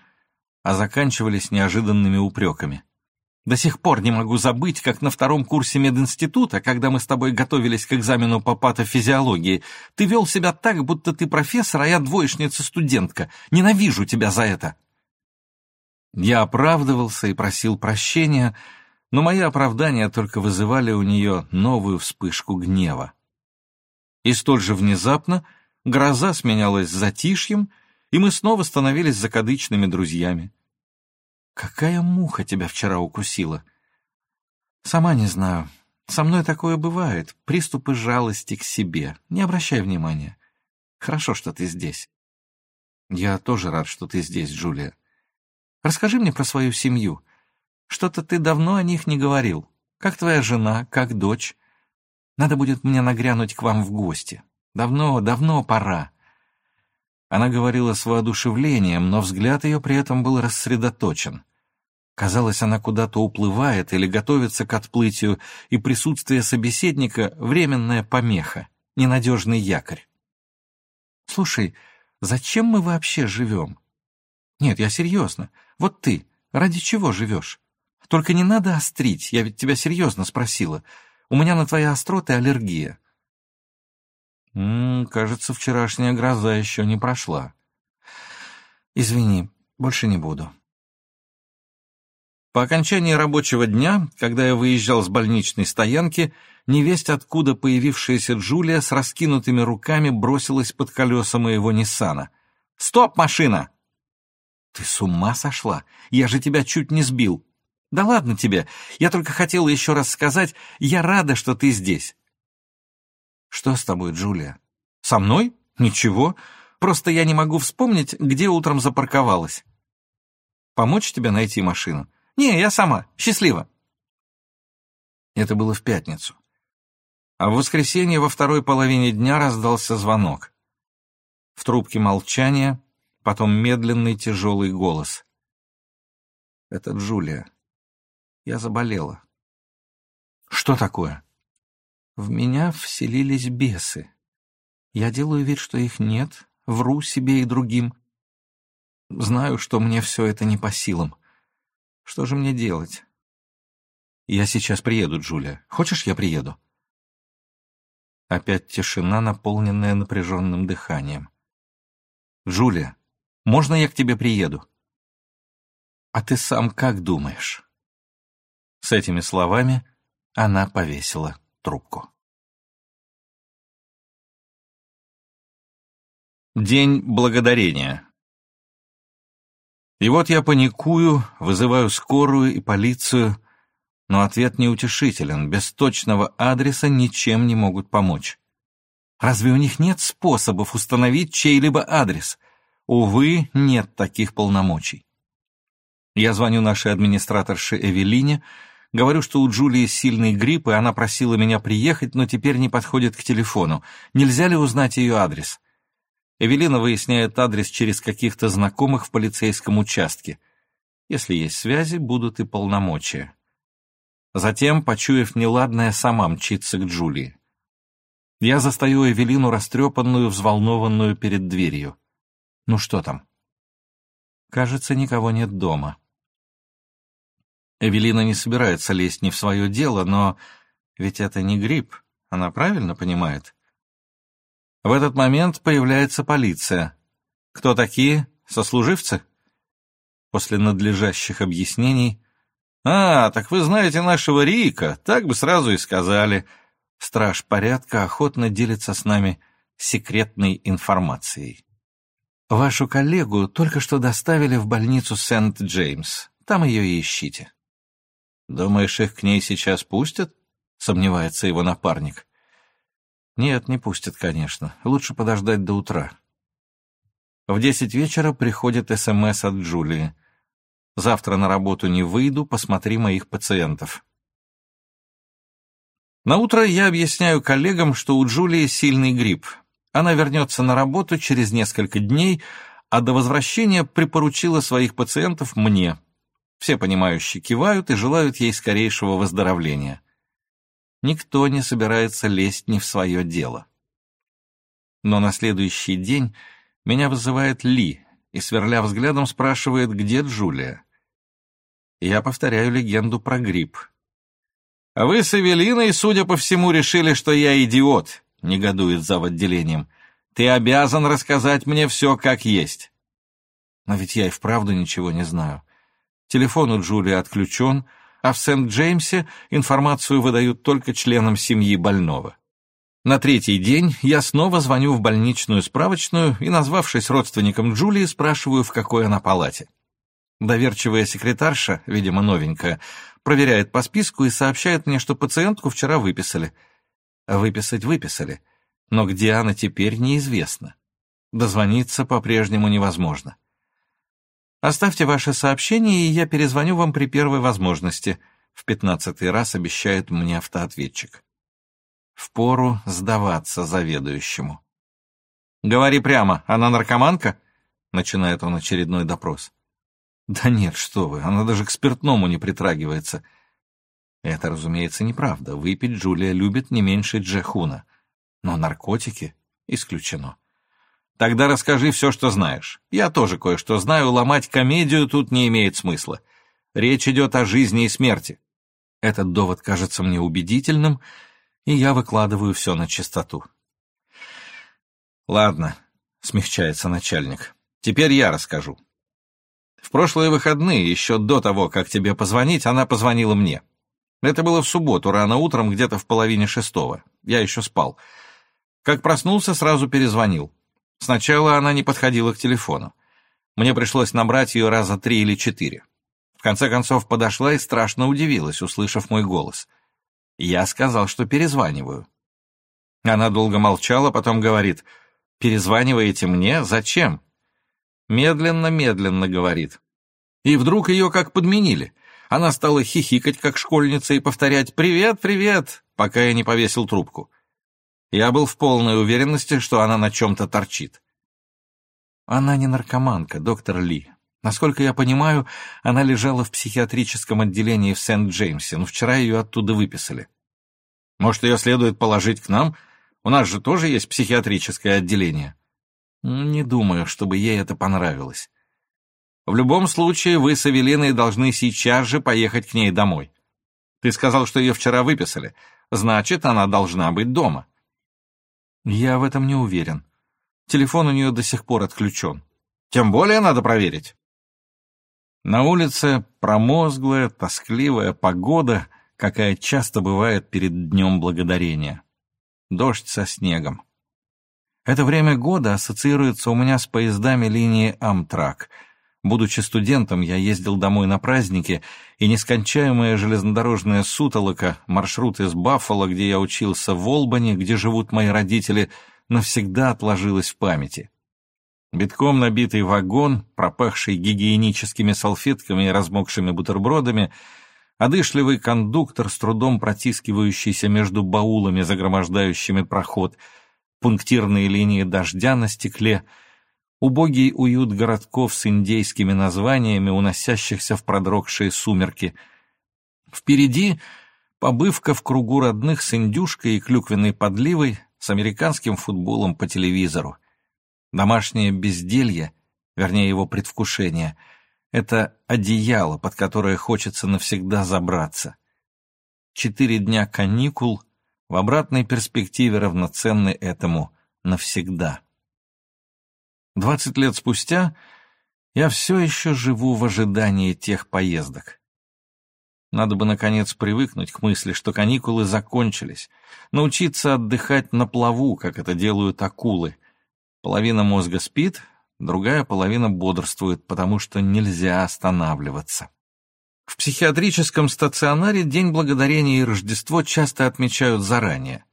а заканчивались неожиданными упреками. До сих пор не могу забыть, как на втором курсе мединститута, когда мы с тобой готовились к экзамену по патофизиологии, ты вел себя так, будто ты профессор, а я двоечница-студентка. Ненавижу тебя за это. Я оправдывался и просил прощения, но мои оправдания только вызывали у нее новую вспышку гнева. И столь же внезапно гроза сменялась затишьем, и мы снова становились закадычными друзьями. «Какая муха тебя вчера укусила?» «Сама не знаю. Со мной такое бывает. Приступы жалости к себе. Не обращай внимания. Хорошо, что ты здесь». «Я тоже рад, что ты здесь, Джулия. Расскажи мне про свою семью. Что-то ты давно о них не говорил. Как твоя жена, как дочь?» Надо будет мне нагрянуть к вам в гости. Давно, давно пора». Она говорила с воодушевлением, но взгляд ее при этом был рассредоточен. Казалось, она куда-то уплывает или готовится к отплытию, и присутствие собеседника — временная помеха. ненадежный якорь. Слушай, зачем мы вообще живем? Нет, я серьезно. Вот ты, ради чего живешь? Только не надо острить, я ведь тебя серьезно спросила. У меня на твои остроты аллергия. М -м, кажется, вчерашняя гроза еще не прошла. Извини, больше не буду. По окончании рабочего дня, когда я выезжал с больничной стоянки, невесть откуда появившаяся Джулия с раскинутыми руками бросилась под колеса моего Ниссана. «Стоп, машина!» «Ты с ума сошла? Я же тебя чуть не сбил!» «Да ладно тебе! Я только хотела еще раз сказать, я рада, что ты здесь!» «Что с тобой, Джулия?» «Со мной? Ничего. Просто я не могу вспомнить, где утром запарковалась». «Помочь тебе найти машину?» «Не, я сама. Счастливо». Это было в пятницу. А в воскресенье во второй половине дня раздался звонок. В трубке молчание, потом медленный тяжелый голос. «Это Джулия. Я заболела». «Что такое?» «В меня вселились бесы. Я делаю вид, что их нет, вру себе и другим. Знаю, что мне все это не по силам. Что же мне делать? Я сейчас приеду, Джулия. Хочешь, я приеду? Опять тишина, наполненная напряженным дыханием. Джулия, можно я к тебе приеду? А ты сам как думаешь? С этими словами она повесила трубку. День благодарения. И вот я паникую, вызываю скорую и полицию, но ответ неутешителен, без точного адреса ничем не могут помочь. Разве у них нет способов установить чей-либо адрес? Увы, нет таких полномочий. Я звоню нашей администраторше Эвелине, говорю, что у Джулии сильный грипп, и она просила меня приехать, но теперь не подходит к телефону. Нельзя ли узнать ее адрес? Эвелина выясняет адрес через каких-то знакомых в полицейском участке. Если есть связи, будут и полномочия. Затем, почуяв неладное, сама мчится к Джулии. Я застаю Эвелину растрепанную, взволнованную перед дверью. Ну что там? Кажется, никого нет дома. Эвелина не собирается лезть не в свое дело, но ведь это не грипп, она правильно понимает? В этот момент появляется полиция. Кто такие? Сослуживцы? После надлежащих объяснений. «А, так вы знаете нашего Рика, так бы сразу и сказали». Страж порядка охотно делится с нами секретной информацией. Вашу коллегу только что доставили в больницу Сент-Джеймс. Там ее и ищите. Думаешь, их к ней сейчас пустят? Сомневается его напарник. Нет, не пустят, конечно. Лучше подождать до утра. В десять вечера приходит СМС от Джулии. Завтра на работу не выйду, посмотри моих пациентов. На утро я объясняю коллегам, что у Джулии сильный грипп. Она вернется на работу через несколько дней, а до возвращения припоручила своих пациентов мне. Все понимающие кивают и желают ей скорейшего выздоровления никто не собирается лезть не в свое дело. Но на следующий день меня вызывает Ли и, сверля взглядом, спрашивает, где Джулия. Я повторяю легенду про грипп. «А вы с Эвелиной, судя по всему, решили, что я идиот», — негодует зав. отделением. «Ты обязан рассказать мне все как есть». Но ведь я и вправду ничего не знаю. Телефон у Джулии отключен, — а в Сент-Джеймсе информацию выдают только членам семьи больного. На третий день я снова звоню в больничную справочную и, назвавшись родственником Джулии, спрашиваю, в какой она палате. Доверчивая секретарша, видимо, новенькая, проверяет по списку и сообщает мне, что пациентку вчера выписали. Выписать выписали, но где она теперь, неизвестно. Дозвониться по-прежнему невозможно. Оставьте ваше сообщение, и я перезвоню вам при первой возможности», — в пятнадцатый раз обещает мне автоответчик. Впору сдаваться заведующему. «Говори прямо, она наркоманка?» — начинает он очередной допрос. «Да нет, что вы, она даже к спиртному не притрагивается». Это, разумеется, неправда. Выпить Джулия любит не меньше Джехуна. Но наркотики исключено. Тогда расскажи все, что знаешь. Я тоже кое-что знаю, ломать комедию тут не имеет смысла. Речь идет о жизни и смерти. Этот довод кажется мне убедительным, и я выкладываю все на чистоту. «Ладно», — смягчается начальник, — «теперь я расскажу. В прошлые выходные, еще до того, как тебе позвонить, она позвонила мне. Это было в субботу, рано утром, где-то в половине шестого. Я еще спал. Как проснулся, сразу перезвонил. Сначала она не подходила к телефону. Мне пришлось набрать ее раза три или четыре. В конце концов подошла и страшно удивилась, услышав мой голос. Я сказал, что перезваниваю. Она долго молчала, потом говорит, «Перезваниваете мне? Зачем?» Медленно-медленно говорит. И вдруг ее как подменили. Она стала хихикать, как школьница, и повторять «Привет, привет!», пока я не повесил трубку. Я был в полной уверенности, что она на чем-то торчит. Она не наркоманка, доктор Ли. Насколько я понимаю, она лежала в психиатрическом отделении в Сент-Джеймсе, но вчера ее оттуда выписали. Может, ее следует положить к нам? У нас же тоже есть психиатрическое отделение. Не думаю, чтобы ей это понравилось. В любом случае, вы с Эвелиной должны сейчас же поехать к ней домой. Ты сказал, что ее вчера выписали. Значит, она должна быть дома. Я в этом не уверен. Телефон у нее до сих пор отключен. Тем более надо проверить. На улице промозглая, тоскливая погода, какая часто бывает перед Днем Благодарения. Дождь со снегом. Это время года ассоциируется у меня с поездами линии Амтрак. Будучи студентом, я ездил домой на праздники, и нескончаемая железнодорожная сутолока, маршрут из Баффало, где я учился в Олбани, где живут мои родители, навсегда отложилась в памяти. Битком набитый вагон, пропахший гигиеническими салфетками и размокшими бутербродами, одышливый кондуктор, с трудом протискивающийся между баулами, загромождающими проход — пунктирные линии дождя на стекле, убогий уют городков с индейскими названиями, уносящихся в продрогшие сумерки. Впереди побывка в кругу родных с индюшкой и клюквенной подливой с американским футболом по телевизору. Домашнее безделье, вернее его предвкушение, это одеяло, под которое хочется навсегда забраться. Четыре дня каникул — в обратной перспективе равноценны этому навсегда. Двадцать лет спустя я все еще живу в ожидании тех поездок. Надо бы, наконец, привыкнуть к мысли, что каникулы закончились, научиться отдыхать на плаву, как это делают акулы. Половина мозга спит, другая половина бодрствует, потому что нельзя останавливаться. В психиатрическом стационаре День Благодарения и Рождество часто отмечают заранее.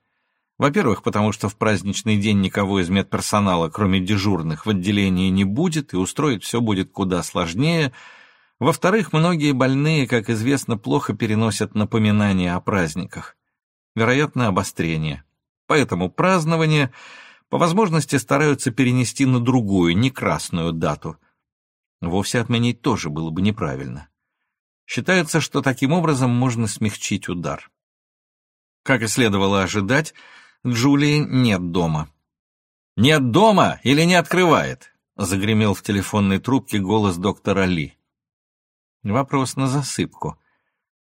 Во-первых, потому что в праздничный день никого из медперсонала, кроме дежурных, в отделении не будет, и устроить все будет куда сложнее. Во-вторых, многие больные, как известно, плохо переносят напоминания о праздниках. Вероятно, обострение. Поэтому празднование по возможности стараются перенести на другую, не красную дату. Вовсе отменить тоже было бы неправильно. Считается, что таким образом можно смягчить удар. Как и следовало ожидать, Джулии нет дома. «Нет дома или не открывает?» — загремел в телефонной трубке голос доктора Ли. Вопрос на засыпку.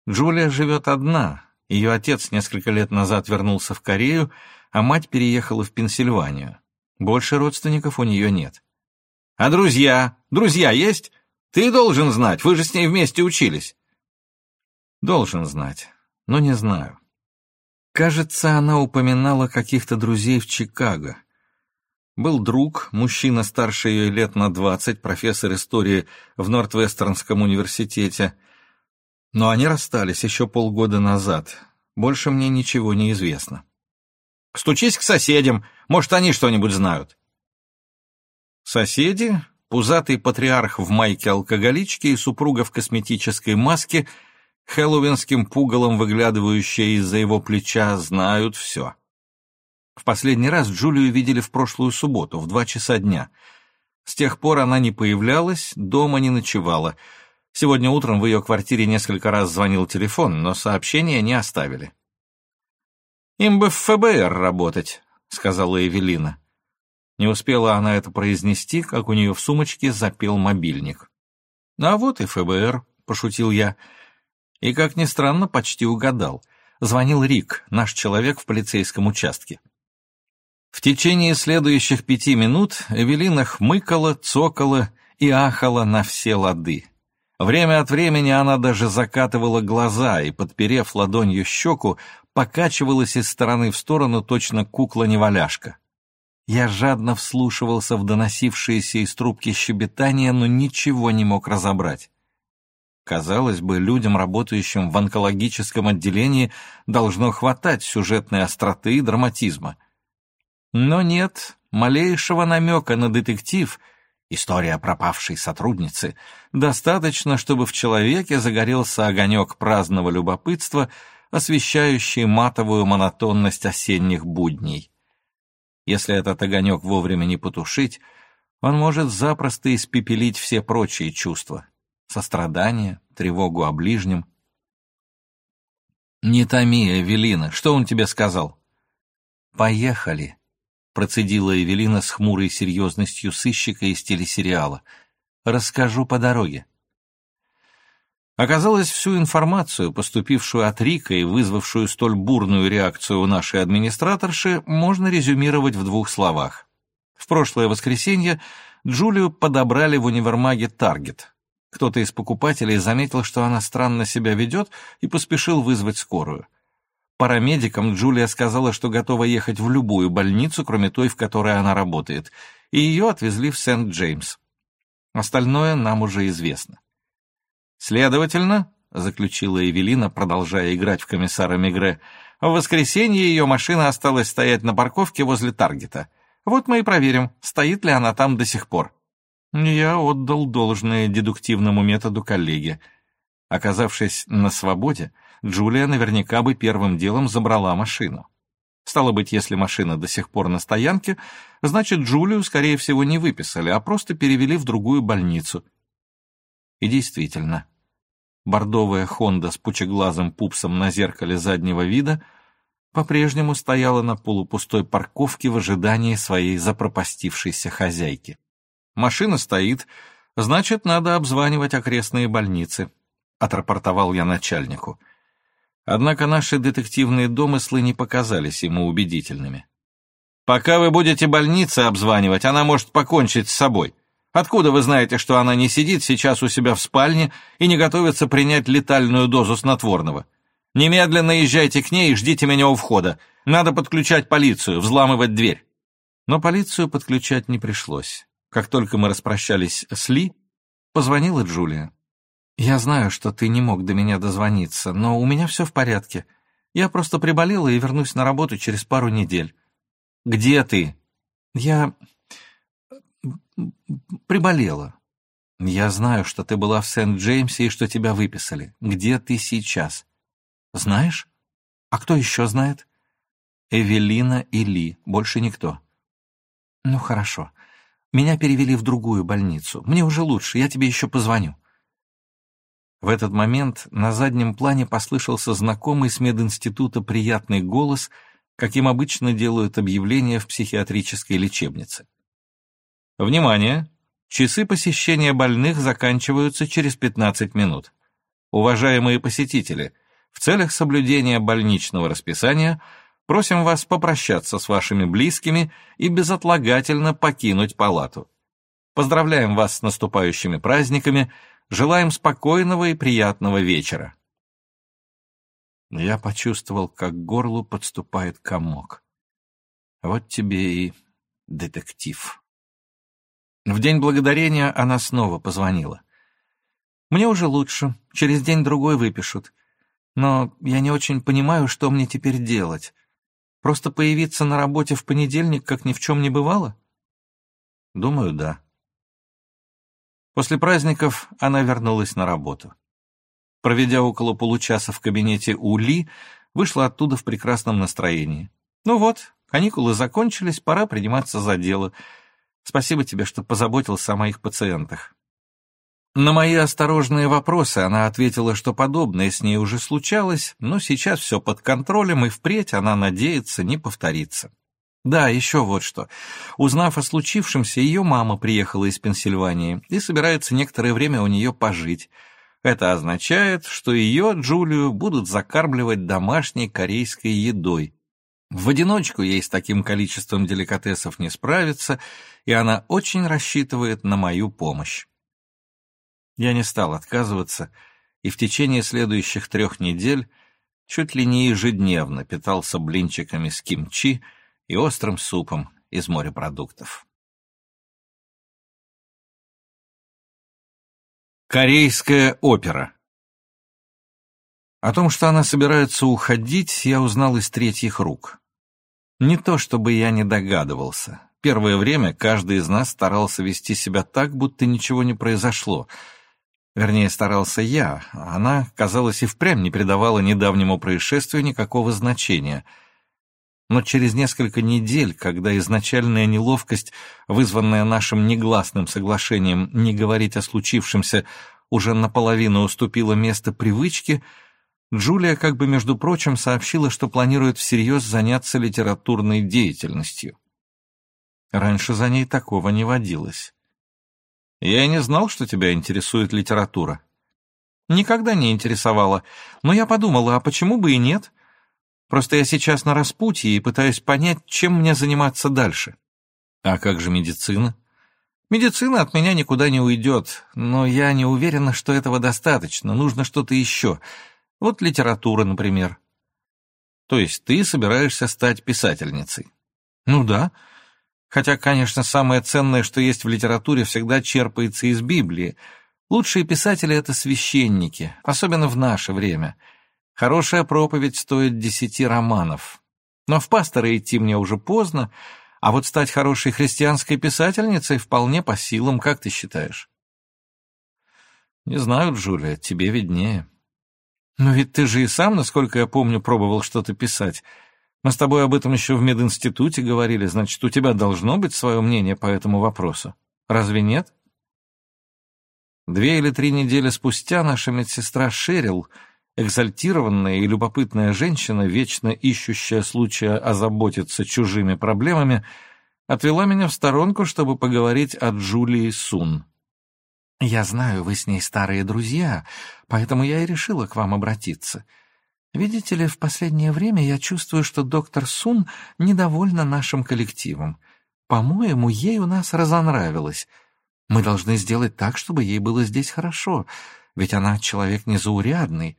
Джулия живет одна. Ее отец несколько лет назад вернулся в Корею, а мать переехала в Пенсильванию. Больше родственников у нее нет. «А друзья? Друзья есть?» Ты должен знать, вы же с ней вместе учились. Должен знать, но не знаю. Кажется, она упоминала каких-то друзей в Чикаго. Был друг, мужчина старше ее лет на двадцать, профессор истории в Нортвестернском университете. Но они расстались еще полгода назад. Больше мне ничего не известно. Стучись к соседям, может, они что-нибудь знают. Соседи пузатый патриарх в майке алкоголички и супруга в косметической маске, хэллоуинским пугалом выглядывающая из-за его плеча, знают все. В последний раз Джулию видели в прошлую субботу, в два часа дня. С тех пор она не появлялась, дома не ночевала. Сегодня утром в ее квартире несколько раз звонил телефон, но сообщения не оставили. «Им бы в ФБР работать», — сказала Эвелина. Не успела она это произнести, как у нее в сумочке запел мобильник. «А вот и ФБР», — пошутил я. И, как ни странно, почти угадал. Звонил Рик, наш человек в полицейском участке. В течение следующих пяти минут Эвелина хмыкала, цокала и ахала на все лады. Время от времени она даже закатывала глаза и, подперев ладонью щеку, покачивалась из стороны в сторону точно кукла-неваляшка. Я жадно вслушивался в доносившиеся из трубки щебетания, но ничего не мог разобрать. Казалось бы, людям, работающим в онкологическом отделении, должно хватать сюжетной остроты и драматизма. Но нет, малейшего намека на детектив, история пропавшей сотрудницы, достаточно, чтобы в человеке загорелся огонек праздного любопытства, освещающий матовую монотонность осенних будней. Если этот огонек вовремя не потушить, он может запросто испепелить все прочие чувства — сострадание, тревогу о ближнем. «Не томи, Эвелина, что он тебе сказал?» «Поехали», — процедила Эвелина с хмурой серьезностью сыщика из телесериала. «Расскажу по дороге». Оказалось, всю информацию, поступившую от Рика и вызвавшую столь бурную реакцию у нашей администраторши, можно резюмировать в двух словах. В прошлое воскресенье Джулию подобрали в универмаге «Таргет». Кто-то из покупателей заметил, что она странно себя ведет, и поспешил вызвать скорую. Парамедикам Джулия сказала, что готова ехать в любую больницу, кроме той, в которой она работает, и ее отвезли в Сент-Джеймс. Остальное нам уже известно. Следовательно, заключила Эвелина, продолжая играть в комиссара Мигре, в воскресенье ее машина осталась стоять на парковке возле Таргета. Вот мы и проверим, стоит ли она там до сих пор. Я отдал должное дедуктивному методу коллеге. Оказавшись на свободе, Джулия наверняка бы первым делом забрала машину. Стало быть, если машина до сих пор на стоянке, значит, Джулию, скорее всего, не выписали, а просто перевели в другую больницу — и действительно, бордовая «Хонда» с пучеглазым пупсом на зеркале заднего вида по-прежнему стояла на полупустой парковке в ожидании своей запропастившейся хозяйки. «Машина стоит, значит, надо обзванивать окрестные больницы», — отрапортовал я начальнику. Однако наши детективные домыслы не показались ему убедительными. «Пока вы будете больницы обзванивать, она может покончить с собой», Откуда вы знаете, что она не сидит сейчас у себя в спальне и не готовится принять летальную дозу снотворного? Немедленно езжайте к ней и ждите меня у входа. Надо подключать полицию, взламывать дверь». Но полицию подключать не пришлось. Как только мы распрощались с Ли, позвонила Джулия. «Я знаю, что ты не мог до меня дозвониться, но у меня все в порядке. Я просто приболела и вернусь на работу через пару недель». «Где ты?» «Я приболела. Я знаю, что ты была в Сент-Джеймсе и что тебя выписали. Где ты сейчас? Знаешь? А кто еще знает? Эвелина и Ли, больше никто. Ну, хорошо. Меня перевели в другую больницу. Мне уже лучше, я тебе еще позвоню. В этот момент на заднем плане послышался знакомый с мединститута приятный голос, каким обычно делают объявления в психиатрической лечебнице. Внимание! Часы посещения больных заканчиваются через 15 минут. Уважаемые посетители, в целях соблюдения больничного расписания просим вас попрощаться с вашими близкими и безотлагательно покинуть палату. Поздравляем вас с наступающими праздниками, желаем спокойного и приятного вечера. Я почувствовал, как к горлу подступает комок. Вот тебе и детектив. В день благодарения она снова позвонила. «Мне уже лучше, через день-другой выпишут. Но я не очень понимаю, что мне теперь делать. Просто появиться на работе в понедельник, как ни в чем не бывало?» «Думаю, да». После праздников она вернулась на работу. Проведя около получаса в кабинете у Ли, вышла оттуда в прекрасном настроении. «Ну вот, каникулы закончились, пора приниматься за дело», Спасибо тебе, что позаботился о моих пациентах». На мои осторожные вопросы она ответила, что подобное с ней уже случалось, но сейчас все под контролем, и впредь она надеется не повториться. Да, еще вот что. Узнав о случившемся, ее мама приехала из Пенсильвании и собирается некоторое время у нее пожить. Это означает, что ее, Джулию, будут закармливать домашней корейской едой. В одиночку ей с таким количеством деликатесов не справиться, и она очень рассчитывает на мою помощь. Я не стал отказываться, и в течение следующих трех недель чуть ли не ежедневно питался блинчиками с кимчи и острым супом из морепродуктов. Корейская опера О том, что она собирается уходить, я узнал из третьих рук. Не то чтобы я не догадывался. Первое время каждый из нас старался вести себя так, будто ничего не произошло. Вернее, старался я, она, казалось, и впрямь не придавала недавнему происшествию никакого значения. Но через несколько недель, когда изначальная неловкость, вызванная нашим негласным соглашением не говорить о случившемся, уже наполовину уступила место привычке, Джулия, как бы между прочим, сообщила, что планирует всерьез заняться литературной деятельностью. Раньше за ней такого не водилось. «Я не знал, что тебя интересует литература». «Никогда не интересовала, но я подумала, а почему бы и нет? Просто я сейчас на распутье и пытаюсь понять, чем мне заниматься дальше». «А как же медицина?» «Медицина от меня никуда не уйдет, но я не уверена, что этого достаточно, нужно что-то еще». Вот литература, например. То есть ты собираешься стать писательницей? Ну да. Хотя, конечно, самое ценное, что есть в литературе, всегда черпается из Библии. Лучшие писатели — это священники, особенно в наше время. Хорошая проповедь стоит десяти романов. Но в пасторы идти мне уже поздно, а вот стать хорошей христианской писательницей вполне по силам, как ты считаешь? Не знаю, Джулия, тебе виднее. «Но ведь ты же и сам, насколько я помню, пробовал что-то писать. Мы с тобой об этом еще в мединституте говорили, значит, у тебя должно быть свое мнение по этому вопросу. Разве нет?» Две или три недели спустя наша медсестра Шерил, экзальтированная и любопытная женщина, вечно ищущая случая озаботиться чужими проблемами, отвела меня в сторонку, чтобы поговорить о Джулии Сун. Я знаю, вы с ней старые друзья, поэтому я и решила к вам обратиться. Видите ли, в последнее время я чувствую, что доктор Сун недовольна нашим коллективом. По-моему, ей у нас разонравилось. Мы должны сделать так, чтобы ей было здесь хорошо, ведь она человек незаурядный.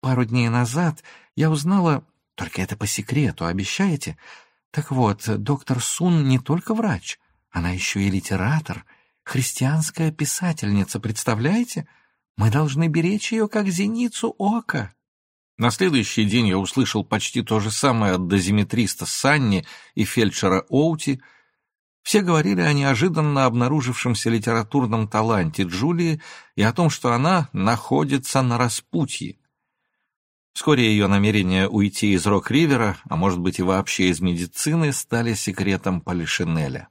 Пару дней назад я узнала, только это по секрету, обещаете? Так вот, доктор Сун не только врач, она еще и литератор — Христианская писательница, представляете? Мы должны беречь ее, как зеницу ока». На следующий день я услышал почти то же самое от дозиметриста Санни и фельдшера Оути. Все говорили о неожиданно обнаружившемся литературном таланте Джулии и о том, что она находится на распутье. Вскоре ее намерения уйти из Рок-Ривера, а может быть и вообще из медицины, стали секретом Полишинеля.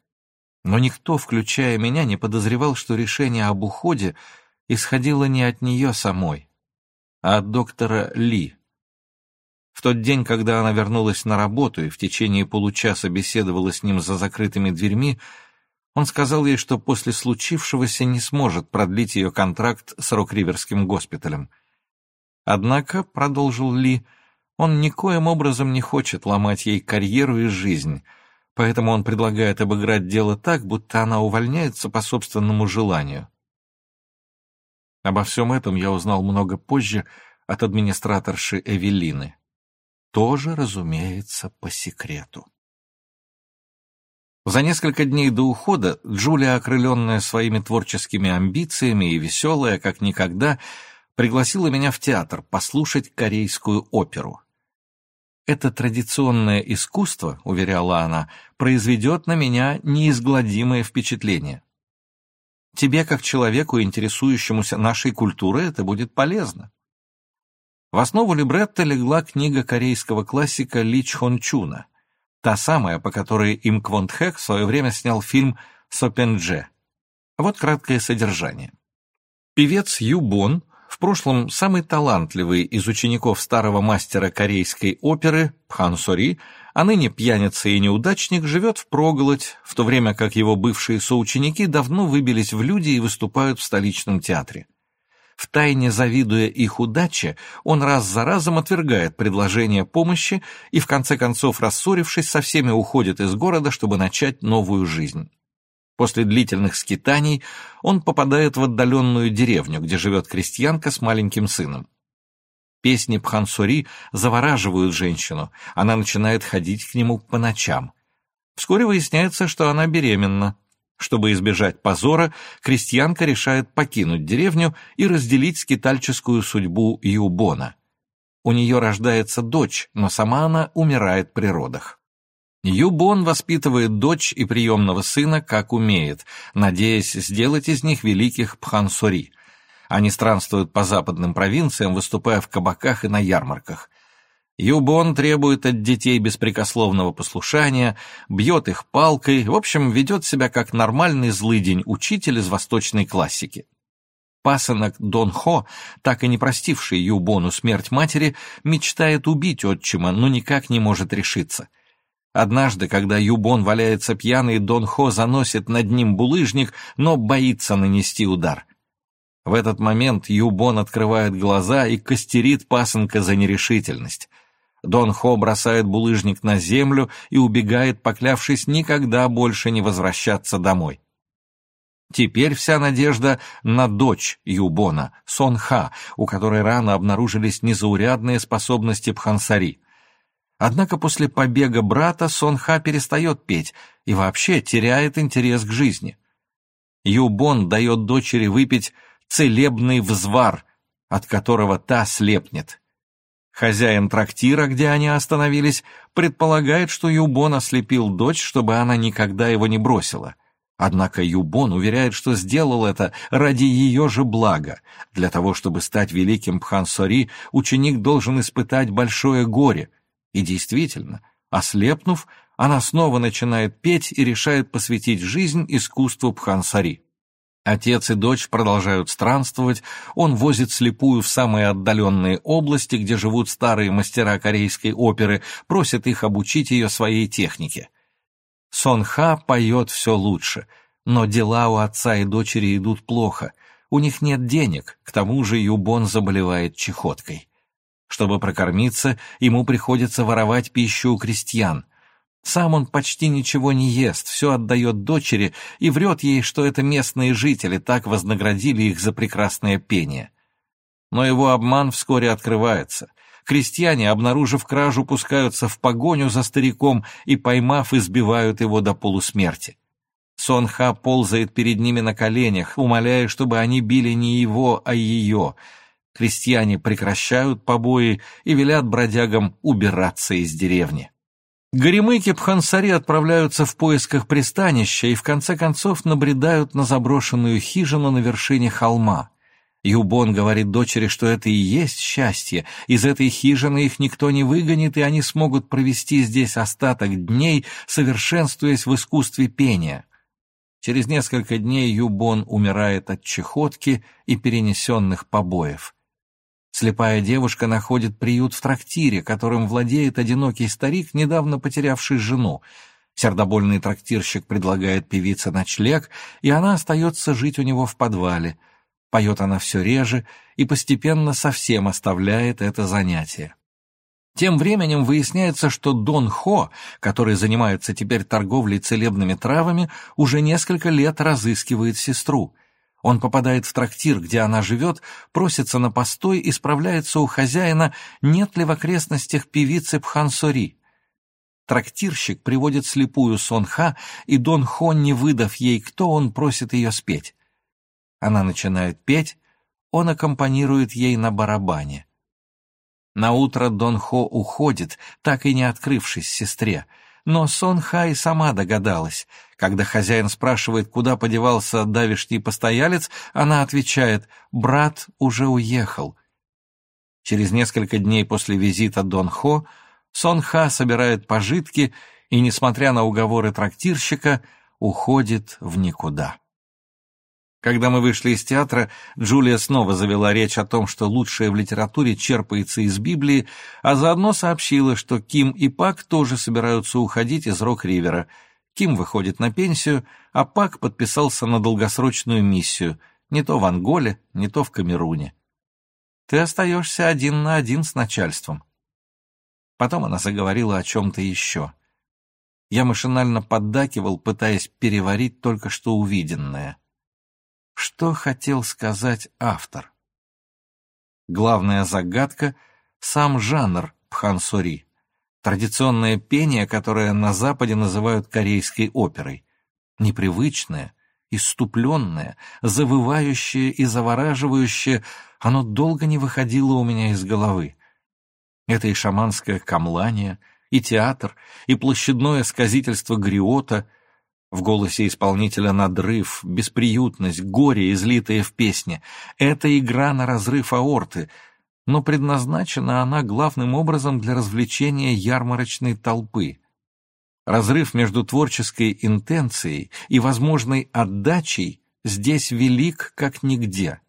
Но никто, включая меня, не подозревал, что решение об уходе исходило не от нее самой, а от доктора Ли. В тот день, когда она вернулась на работу и в течение получаса беседовала с ним за закрытыми дверьми, он сказал ей, что после случившегося не сможет продлить ее контракт с Рок-Риверским госпиталем. Однако, — продолжил Ли, — он никоим образом не хочет ломать ей карьеру и жизнь — поэтому он предлагает обыграть дело так, будто она увольняется по собственному желанию. Обо всем этом я узнал много позже от администраторши Эвелины. Тоже, разумеется, по секрету. За несколько дней до ухода Джулия, окрыленная своими творческими амбициями и веселая, как никогда, пригласила меня в театр послушать корейскую оперу. Это традиционное искусство, уверяла она, произведет на меня неизгладимое впечатление. Тебе, как человеку, интересующемуся нашей культурой, это будет полезно. В основу либретто легла книга корейского классика Ли Чхон Чуна, та самая, по которой Им Квон Тхэк в свое время снял фильм «Сопендже». Вот краткое содержание. Певец Ю Бон в прошлом самый талантливый из учеников старого мастера корейской оперы Пхан Сори, а ныне пьяница и неудачник, живет впроголодь, в то время как его бывшие соученики давно выбились в люди и выступают в столичном театре. Втайне завидуя их удаче, он раз за разом отвергает предложение помощи и, в конце концов, рассорившись, со всеми уходит из города, чтобы начать новую жизнь. После длительных скитаний он попадает в отдаленную деревню, где живет крестьянка с маленьким сыном. Песни Пхансури завораживают женщину, она начинает ходить к нему по ночам. Вскоре выясняется, что она беременна. Чтобы избежать позора, крестьянка решает покинуть деревню и разделить скитальческую судьбу Юбона. У нее рождается дочь, но сама она умирает при родах. Юбон воспитывает дочь и приемного сына как умеет, надеясь сделать из них великих пхансори. Они странствуют по западным провинциям, выступая в кабаках и на ярмарках. Юбон требует от детей беспрекословного послушания, бьет их палкой, в общем, ведет себя как нормальный злыдень учитель из восточной классики. Пасынок Дон Хо, так и не простивший Юбону смерть матери, мечтает убить отчима, но никак не может решиться. Однажды, когда Юбон валяется пьяный, Дон Хо заносит над ним булыжник, но боится нанести удар. В этот момент Юбон открывает глаза и костерит пасынка за нерешительность. Дон Хо бросает булыжник на землю и убегает, поклявшись никогда больше не возвращаться домой. Теперь вся надежда на дочь Юбона, Сон Ха, у которой рано обнаружились незаурядные способности Пхансари. Однако после побега брата Сон Ха перестает петь и вообще теряет интерес к жизни. Юбон дает дочери выпить целебный взвар, от которого та слепнет. Хозяин трактира, где они остановились, предполагает, что Юбон ослепил дочь, чтобы она никогда его не бросила. Однако Юбон уверяет, что сделал это ради ее же блага. Для того, чтобы стать великим Пхансори, ученик должен испытать большое горе. И действительно, ослепнув, она снова начинает петь и решает посвятить жизнь искусству Пхансари. Отец и дочь продолжают странствовать, он возит слепую в самые отдаленные области, где живут старые мастера корейской оперы, просит их обучить ее своей технике. Сон Ха поет все лучше, но дела у отца и дочери идут плохо, у них нет денег, к тому же Юбон заболевает чехоткой. Чтобы прокормиться, ему приходится воровать пищу у крестьян — сам он почти ничего не ест, все отдает дочери и врет ей, что это местные жители так вознаградили их за прекрасное пение. Но его обман вскоре открывается. Крестьяне, обнаружив кражу, пускаются в погоню за стариком и, поймав, избивают его до полусмерти. Сонха ползает перед ними на коленях, умоляя, чтобы они били не его, а ее. Крестьяне прекращают побои и велят бродягам убираться из деревни. Горемыки Пхансари отправляются в поисках пристанища и в конце концов набредают на заброшенную хижину на вершине холма. Юбон говорит дочери, что это и есть счастье, из этой хижины их никто не выгонит, и они смогут провести здесь остаток дней, совершенствуясь в искусстве пения. Через несколько дней Юбон умирает от чехотки и перенесенных побоев. Слепая девушка находит приют в трактире, которым владеет одинокий старик, недавно потерявший жену. Сердобольный трактирщик предлагает певице ночлег, и она остается жить у него в подвале. Поет она все реже и постепенно совсем оставляет это занятие. Тем временем выясняется, что Дон Хо, который занимается теперь торговлей целебными травами, уже несколько лет разыскивает сестру — он попадает в трактир, где она живет, просится на постой и справляется у хозяина, нет ли в окрестностях певицы Пхансори. Трактирщик приводит слепую Сонха, и Дон Хо, не выдав ей, кто он, просит ее спеть. Она начинает петь, он аккомпанирует ей на барабане. На утро Дон Хо уходит, так и не открывшись сестре, но Сон Хай сама догадалась — когда хозяин спрашивает, куда подевался давишний постоялец, она отвечает «брат уже уехал». Через несколько дней после визита Дон Хо Сон Ха собирает пожитки и, несмотря на уговоры трактирщика, уходит в никуда. Когда мы вышли из театра, Джулия снова завела речь о том, что лучшее в литературе черпается из Библии, а заодно сообщила, что Ким и Пак тоже собираются уходить из Рок-Ривера. Ким выходит на пенсию, а Пак подписался на долгосрочную миссию, не то в Анголе, не то в Камеруне. Ты остаешься один на один с начальством. Потом она заговорила о чем-то еще. Я машинально поддакивал, пытаясь переварить только что увиденное. Что хотел сказать автор? Главная загадка — сам жанр пхансори, традиционное пение, которое на Западе называют корейской оперой, непривычное, иступленное, завывающее и завораживающее, оно долго не выходило у меня из головы. Это и шаманское камлание, и театр, и площадное сказительство Гриота, в голосе исполнителя надрыв, бесприютность, горе, излитое в песне. Это игра на разрыв аорты, но предназначена она главным образом для развлечения ярмарочной толпы. Разрыв между творческой интенцией и возможной отдачей здесь велик как нигде.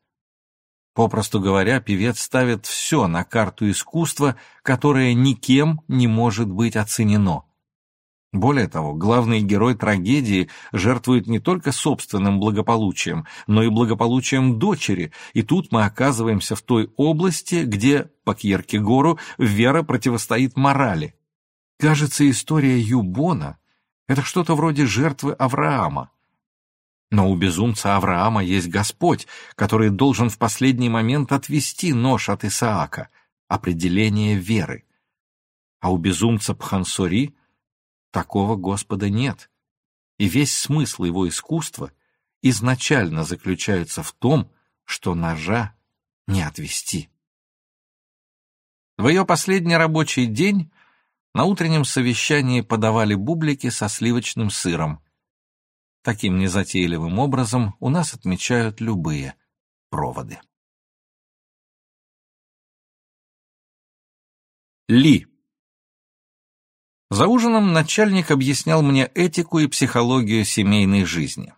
Попросту говоря, певец ставит все на карту искусства, которое никем не может быть оценено. Более того, главный герой трагедии жертвует не только собственным благополучием, но и благополучием дочери, и тут мы оказываемся в той области, где, по Кьеркегору, вера противостоит морали. Кажется, история Юбона — это что-то вроде жертвы Авраама. Но у безумца Авраама есть Господь, который должен в последний момент отвести нож от Исаака, определение веры. А у безумца Пхансори такого Господа нет, и весь смысл его искусства изначально заключается в том, что ножа не отвести. В ее последний рабочий день на утреннем совещании подавали бублики со сливочным сыром — Таким незатейливым образом у нас отмечают любые проводы. Ли. За ужином начальник объяснял мне этику и психологию семейной жизни.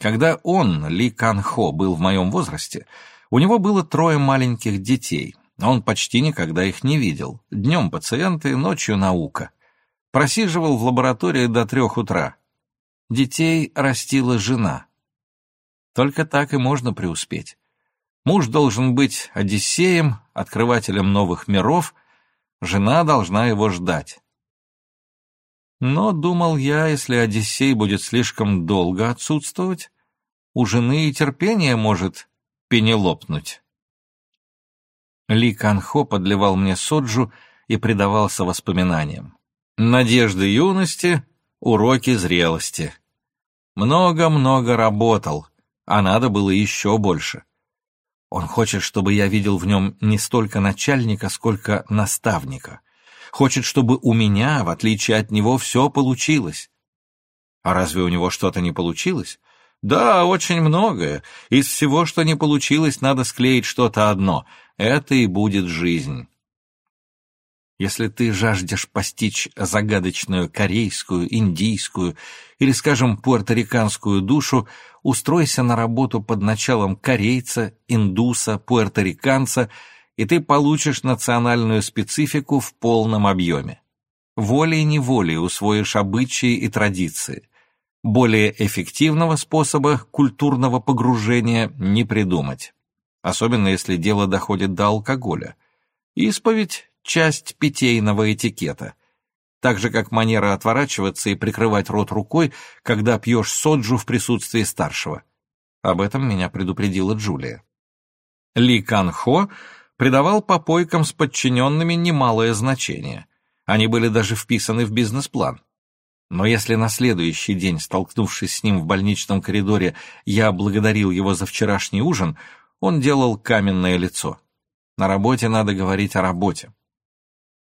Когда он, Ли Кан Хо, был в моем возрасте, у него было трое маленьких детей. Он почти никогда их не видел. Днем пациенты, ночью наука. Просиживал в лаборатории до трех утра. Детей растила жена. Только так и можно преуспеть. Муж должен быть Одиссеем, открывателем новых миров, жена должна его ждать. Но, думал я, если Одиссей будет слишком долго отсутствовать, у жены и терпение может пенелопнуть. Ли Канхо подливал мне соджу и предавался воспоминаниям. Надежды юности уроки зрелости. Много-много работал, а надо было еще больше. Он хочет, чтобы я видел в нем не столько начальника, сколько наставника. Хочет, чтобы у меня, в отличие от него, все получилось. А разве у него что-то не получилось? Да, очень многое. Из всего, что не получилось, надо склеить что-то одно. Это и будет жизнь. Если ты жаждешь постичь загадочную корейскую, индийскую или, скажем, пуэрториканскую душу, устройся на работу под началом корейца, индуса, пуэрториканца, и ты получишь национальную специфику в полном объеме. Волей-неволей усвоишь обычаи и традиции. Более эффективного способа культурного погружения не придумать. Особенно если дело доходит до алкоголя. Исповедь часть питейного этикета, так же как манера отворачиваться и прикрывать рот рукой, когда пьешь соджу в присутствии старшего. Об этом меня предупредила Джулия. Ли Кан Хо придавал попойкам с подчиненными немалое значение. Они были даже вписаны в бизнес-план. Но если на следующий день, столкнувшись с ним в больничном коридоре, я благодарил его за вчерашний ужин, он делал каменное лицо. На работе надо говорить о работе.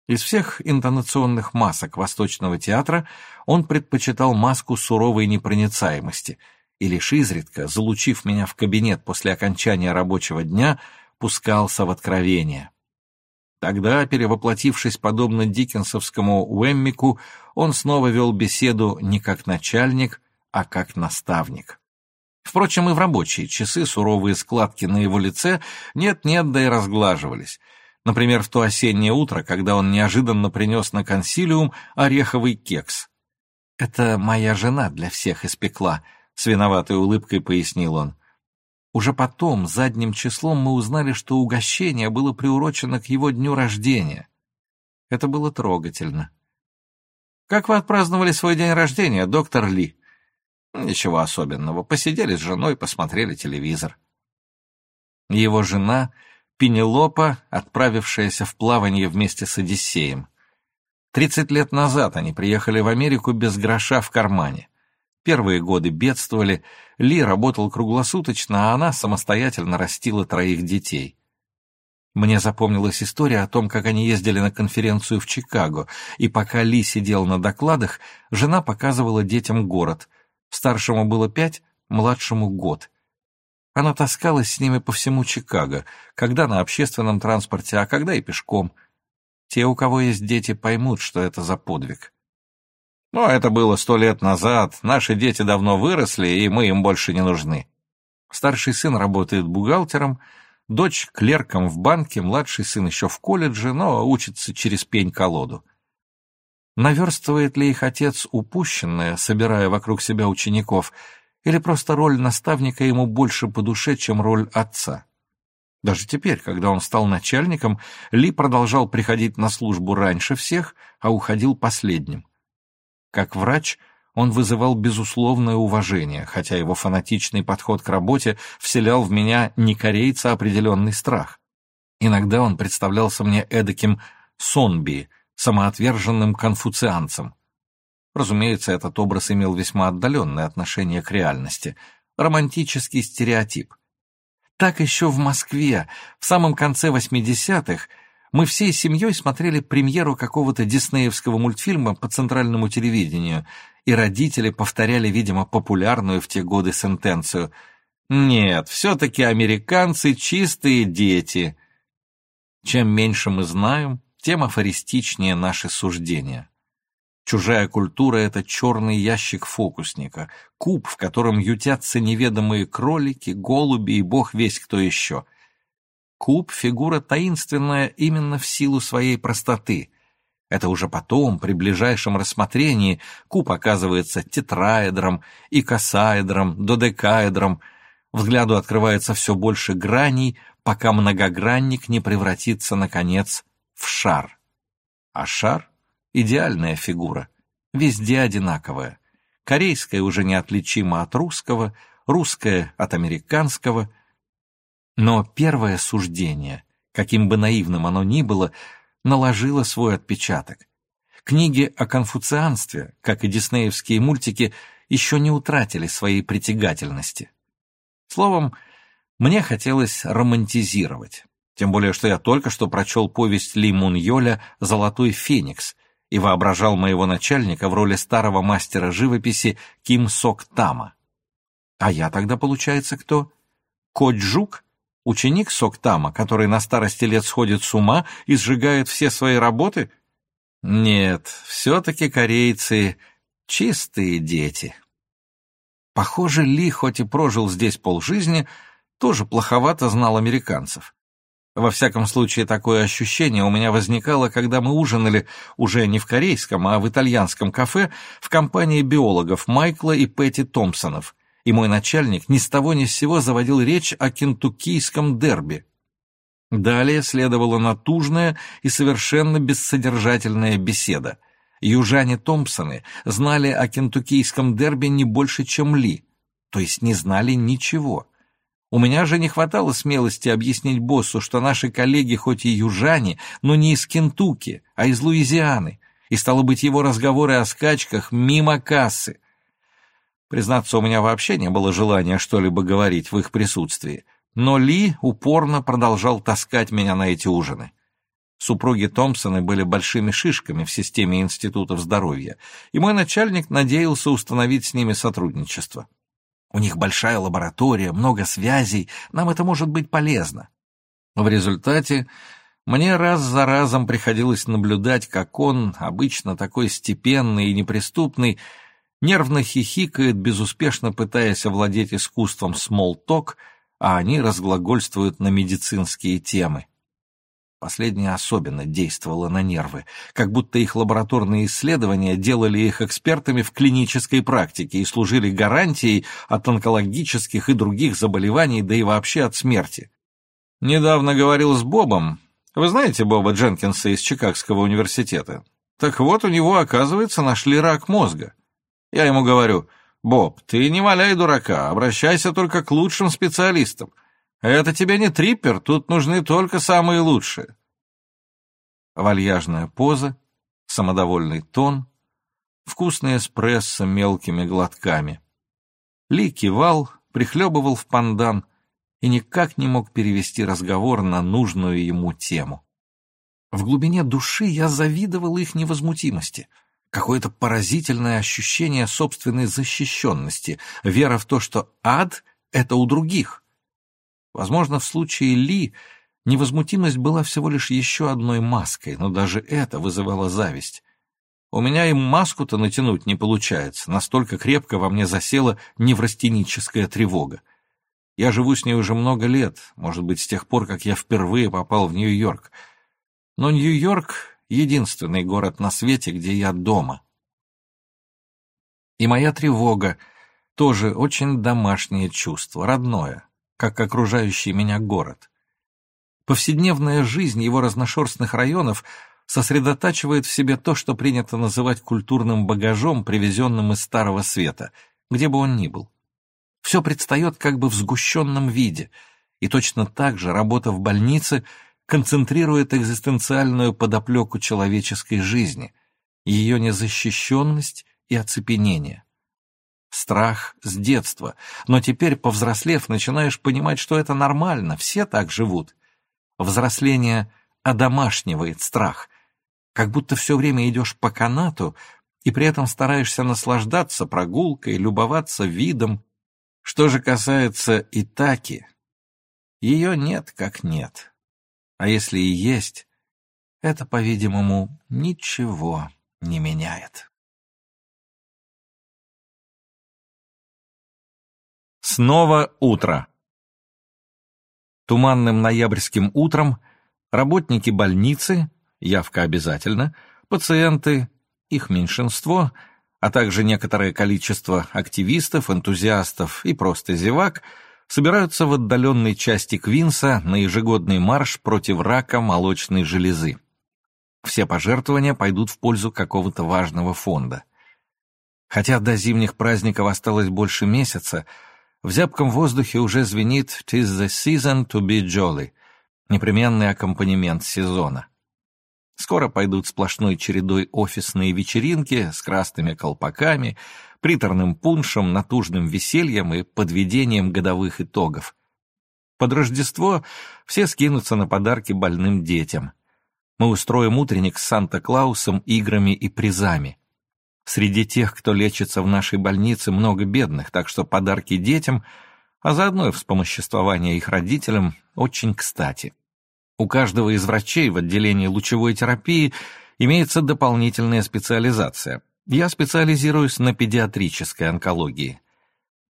Из всех интонационных масок Восточного театра он предпочитал маску суровой непроницаемости и лишь изредка, залучив меня в кабинет после окончания рабочего дня, пускался в откровение. Тогда, перевоплотившись подобно диккенсовскому Уэммику, он снова вел беседу не как начальник, а как наставник. Впрочем, и в рабочие часы суровые складки на его лице нет-нет, да и разглаживались. Например, в то осеннее утро, когда он неожиданно принес на консилиум ореховый кекс. «Это моя жена для всех испекла», — с виноватой улыбкой пояснил он. Уже потом, задним числом, мы узнали, что угощение было приурочено к его дню рождения. Это было трогательно. «Как вы отпраздновали свой день рождения, доктор Ли?» «Ничего особенного. Посидели с женой, посмотрели телевизор». Его жена Пенелопа, отправившаяся в плавание вместе с Одиссеем. Тридцать лет назад они приехали в Америку без гроша в кармане. Первые годы бедствовали, Ли работал круглосуточно, а она самостоятельно растила троих детей. Мне запомнилась история о том, как они ездили на конференцию в Чикаго, и пока Ли сидел на докладах, жена показывала детям город. Старшему было пять, младшему — год — она таскалась с ними по всему Чикаго, когда на общественном транспорте, а когда и пешком. Те, у кого есть дети, поймут, что это за подвиг. Но это было сто лет назад, наши дети давно выросли, и мы им больше не нужны. Старший сын работает бухгалтером, дочь — клерком в банке, младший сын еще в колледже, но учится через пень-колоду. Наверстывает ли их отец упущенное, собирая вокруг себя учеников — или просто роль наставника ему больше по душе, чем роль отца? Даже теперь, когда он стал начальником, Ли продолжал приходить на службу раньше всех, а уходил последним. Как врач он вызывал безусловное уважение, хотя его фанатичный подход к работе вселял в меня не корейца, определенный страх. Иногда он представлялся мне эдаким сонби, самоотверженным конфуцианцем, Разумеется, этот образ имел весьма отдаленное отношение к реальности, романтический стереотип. Так еще в Москве, в самом конце 80-х, мы всей семьей смотрели премьеру какого-то диснеевского мультфильма по центральному телевидению, и родители повторяли, видимо, популярную в те годы сентенцию «Нет, все-таки американцы чистые дети». Чем меньше мы знаем, тем афористичнее наши суждения. Чужая культура — это черный ящик фокусника, куб, в котором ютятся неведомые кролики, голуби и бог весь кто еще. Куб — фигура таинственная именно в силу своей простоты. Это уже потом, при ближайшем рассмотрении, куб оказывается тетраэдром, икосаэдром, додекаэдром. Взгляду открывается все больше граней, пока многогранник не превратится, наконец, в шар. А шар — Идеальная фигура. Везде одинаковая. Корейская уже неотличима от русского, русская от американского. Но первое суждение, каким бы наивным оно ни было, наложило свой отпечаток. Книги о конфуцианстве, как и диснеевские мультики, еще не утратили своей притягательности. Словом, мне хотелось романтизировать. Тем более, что я только что прочел повесть Ли Мун Йоля «Золотой феникс», и воображал моего начальника в роли старого мастера живописи Ким Сок Тама. А я тогда, получается, кто? Кот-жук? Ученик Сок Тама, который на старости лет сходит с ума и сжигает все свои работы? Нет, все-таки корейцы — чистые дети. Похоже, Ли, хоть и прожил здесь полжизни, тоже плоховато знал американцев. Во всяком случае, такое ощущение у меня возникало, когда мы ужинали уже не в корейском, а в итальянском кафе в компании биологов Майкла и Пэтти Томпсонов, и мой начальник ни с того ни с сего заводил речь о кентуккийском дерби. Далее следовала натужная и совершенно бессодержательная беседа. Южане Томпсоны знали о кентуккийском дерби не больше, чем Ли, то есть не знали ничего. У меня же не хватало смелости объяснить боссу, что наши коллеги хоть и южане, но не из Кентукки, а из Луизианы, и, стало быть, его разговоры о скачках мимо кассы. Признаться, у меня вообще не было желания что-либо говорить в их присутствии, но Ли упорно продолжал таскать меня на эти ужины. Супруги Томпсоны были большими шишками в системе институтов здоровья, и мой начальник надеялся установить с ними сотрудничество. У них большая лаборатория, много связей, нам это может быть полезно. В результате мне раз за разом приходилось наблюдать, как он, обычно такой степенный и неприступный, нервно хихикает, безуспешно пытаясь овладеть искусством смолток, а они разглагольствуют на медицинские темы. Последнее особенно действовало на нервы, как будто их лабораторные исследования делали их экспертами в клинической практике и служили гарантией от онкологических и других заболеваний, да и вообще от смерти. Недавно говорил с Бобом. Вы знаете Боба Дженкинса из Чикагского университета? Так вот, у него, оказывается, нашли рак мозга. Я ему говорю, Боб, ты не валяй дурака, обращайся только к лучшим специалистам. Это тебе не триппер, тут нужны только самые лучшие. Вальяжная поза, самодовольный тон, вкусный эспрессо мелкими глотками. Ли кивал, прихлебывал в пандан и никак не мог перевести разговор на нужную ему тему. В глубине души я завидовал их невозмутимости. Какое-то поразительное ощущение собственной защищенности, вера в то, что ад — это у других — Возможно, в случае Ли невозмутимость была всего лишь еще одной маской, но даже это вызывало зависть. У меня и маску-то натянуть не получается, настолько крепко во мне засела неврастеническая тревога. Я живу с ней уже много лет, может быть, с тех пор, как я впервые попал в Нью-Йорк. Но Нью-Йорк — единственный город на свете, где я дома. И моя тревога — тоже очень домашнее чувство, родное как окружающий меня город. Повседневная жизнь его разношерстных районов сосредотачивает в себе то, что принято называть культурным багажом, привезенным из Старого Света, где бы он ни был. Все предстает как бы в сгущенном виде, и точно так же работа в больнице концентрирует экзистенциальную подоплеку человеческой жизни, ее незащищенность и оцепенение. Страх с детства, но теперь, повзрослев, начинаешь понимать, что это нормально, все так живут. Взросление одомашнивает страх, как будто все время идешь по канату и при этом стараешься наслаждаться прогулкой, любоваться видом. Что же касается Итаки, ее нет как нет. А если и есть, это, по-видимому, ничего не меняет. Снова утро. Туманным ноябрьским утром работники больницы, явка обязательно, пациенты, их меньшинство, а также некоторое количество активистов, энтузиастов и просто зевак собираются в отдаленной части Квинса на ежегодный марш против рака молочной железы. Все пожертвования пойдут в пользу какого-то важного фонда. Хотя до зимних праздников осталось больше месяца, в зябком воздухе уже звенит «Tis the season to be jolly» — непременный аккомпанемент сезона. Скоро пойдут сплошной чередой офисные вечеринки с красными колпаками, приторным пуншем, натужным весельем и подведением годовых итогов. Под Рождество все скинутся на подарки больным детям. Мы устроим утренник с Санта-Клаусом, играми и призами. Среди тех, кто лечится в нашей больнице, много бедных, так что подарки детям, а заодно и вспомоществование их родителям, очень кстати. У каждого из врачей в отделении лучевой терапии имеется дополнительная специализация. Я специализируюсь на педиатрической онкологии.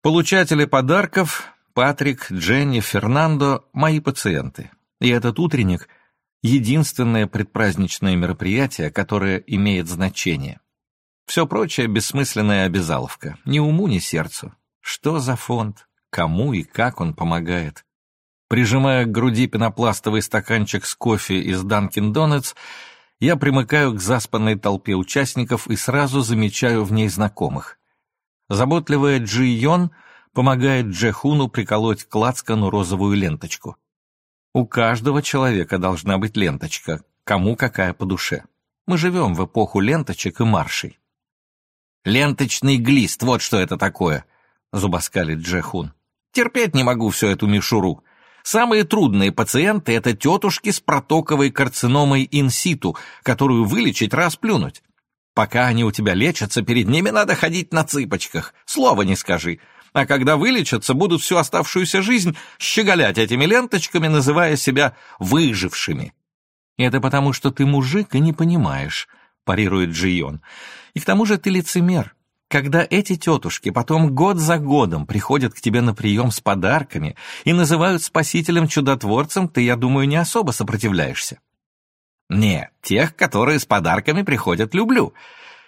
Получатели подарков — Патрик, Дженни, Фернандо — мои пациенты. И этот утренник — единственное предпраздничное мероприятие, которое имеет значение. Все прочее — бессмысленная обязаловка. Ни уму, ни сердцу. Что за фонд? Кому и как он помогает? Прижимая к груди пенопластовый стаканчик с кофе из Dunkin' Donuts, я примыкаю к заспанной толпе участников и сразу замечаю в ней знакомых. Заботливая Джи Йон помогает Джехуну приколоть к лацкану розовую ленточку. У каждого человека должна быть ленточка, кому какая по душе. Мы живем в эпоху ленточек и маршей. «Ленточный глист, вот что это такое!» — зубоскалит Джехун. «Терпеть не могу всю эту мишуру. Самые трудные пациенты — это тетушки с протоковой карциномой инситу, которую вылечить раз плюнуть. Пока они у тебя лечатся, перед ними надо ходить на цыпочках, слова не скажи. А когда вылечатся, будут всю оставшуюся жизнь щеголять этими ленточками, называя себя выжившими. Это потому, что ты мужик и не понимаешь, парирует Джион. И к тому же ты лицемер. Когда эти тетушки потом год за годом приходят к тебе на прием с подарками и называют спасителем-чудотворцем, ты, я думаю, не особо сопротивляешься. Нет, тех, которые с подарками приходят, люблю.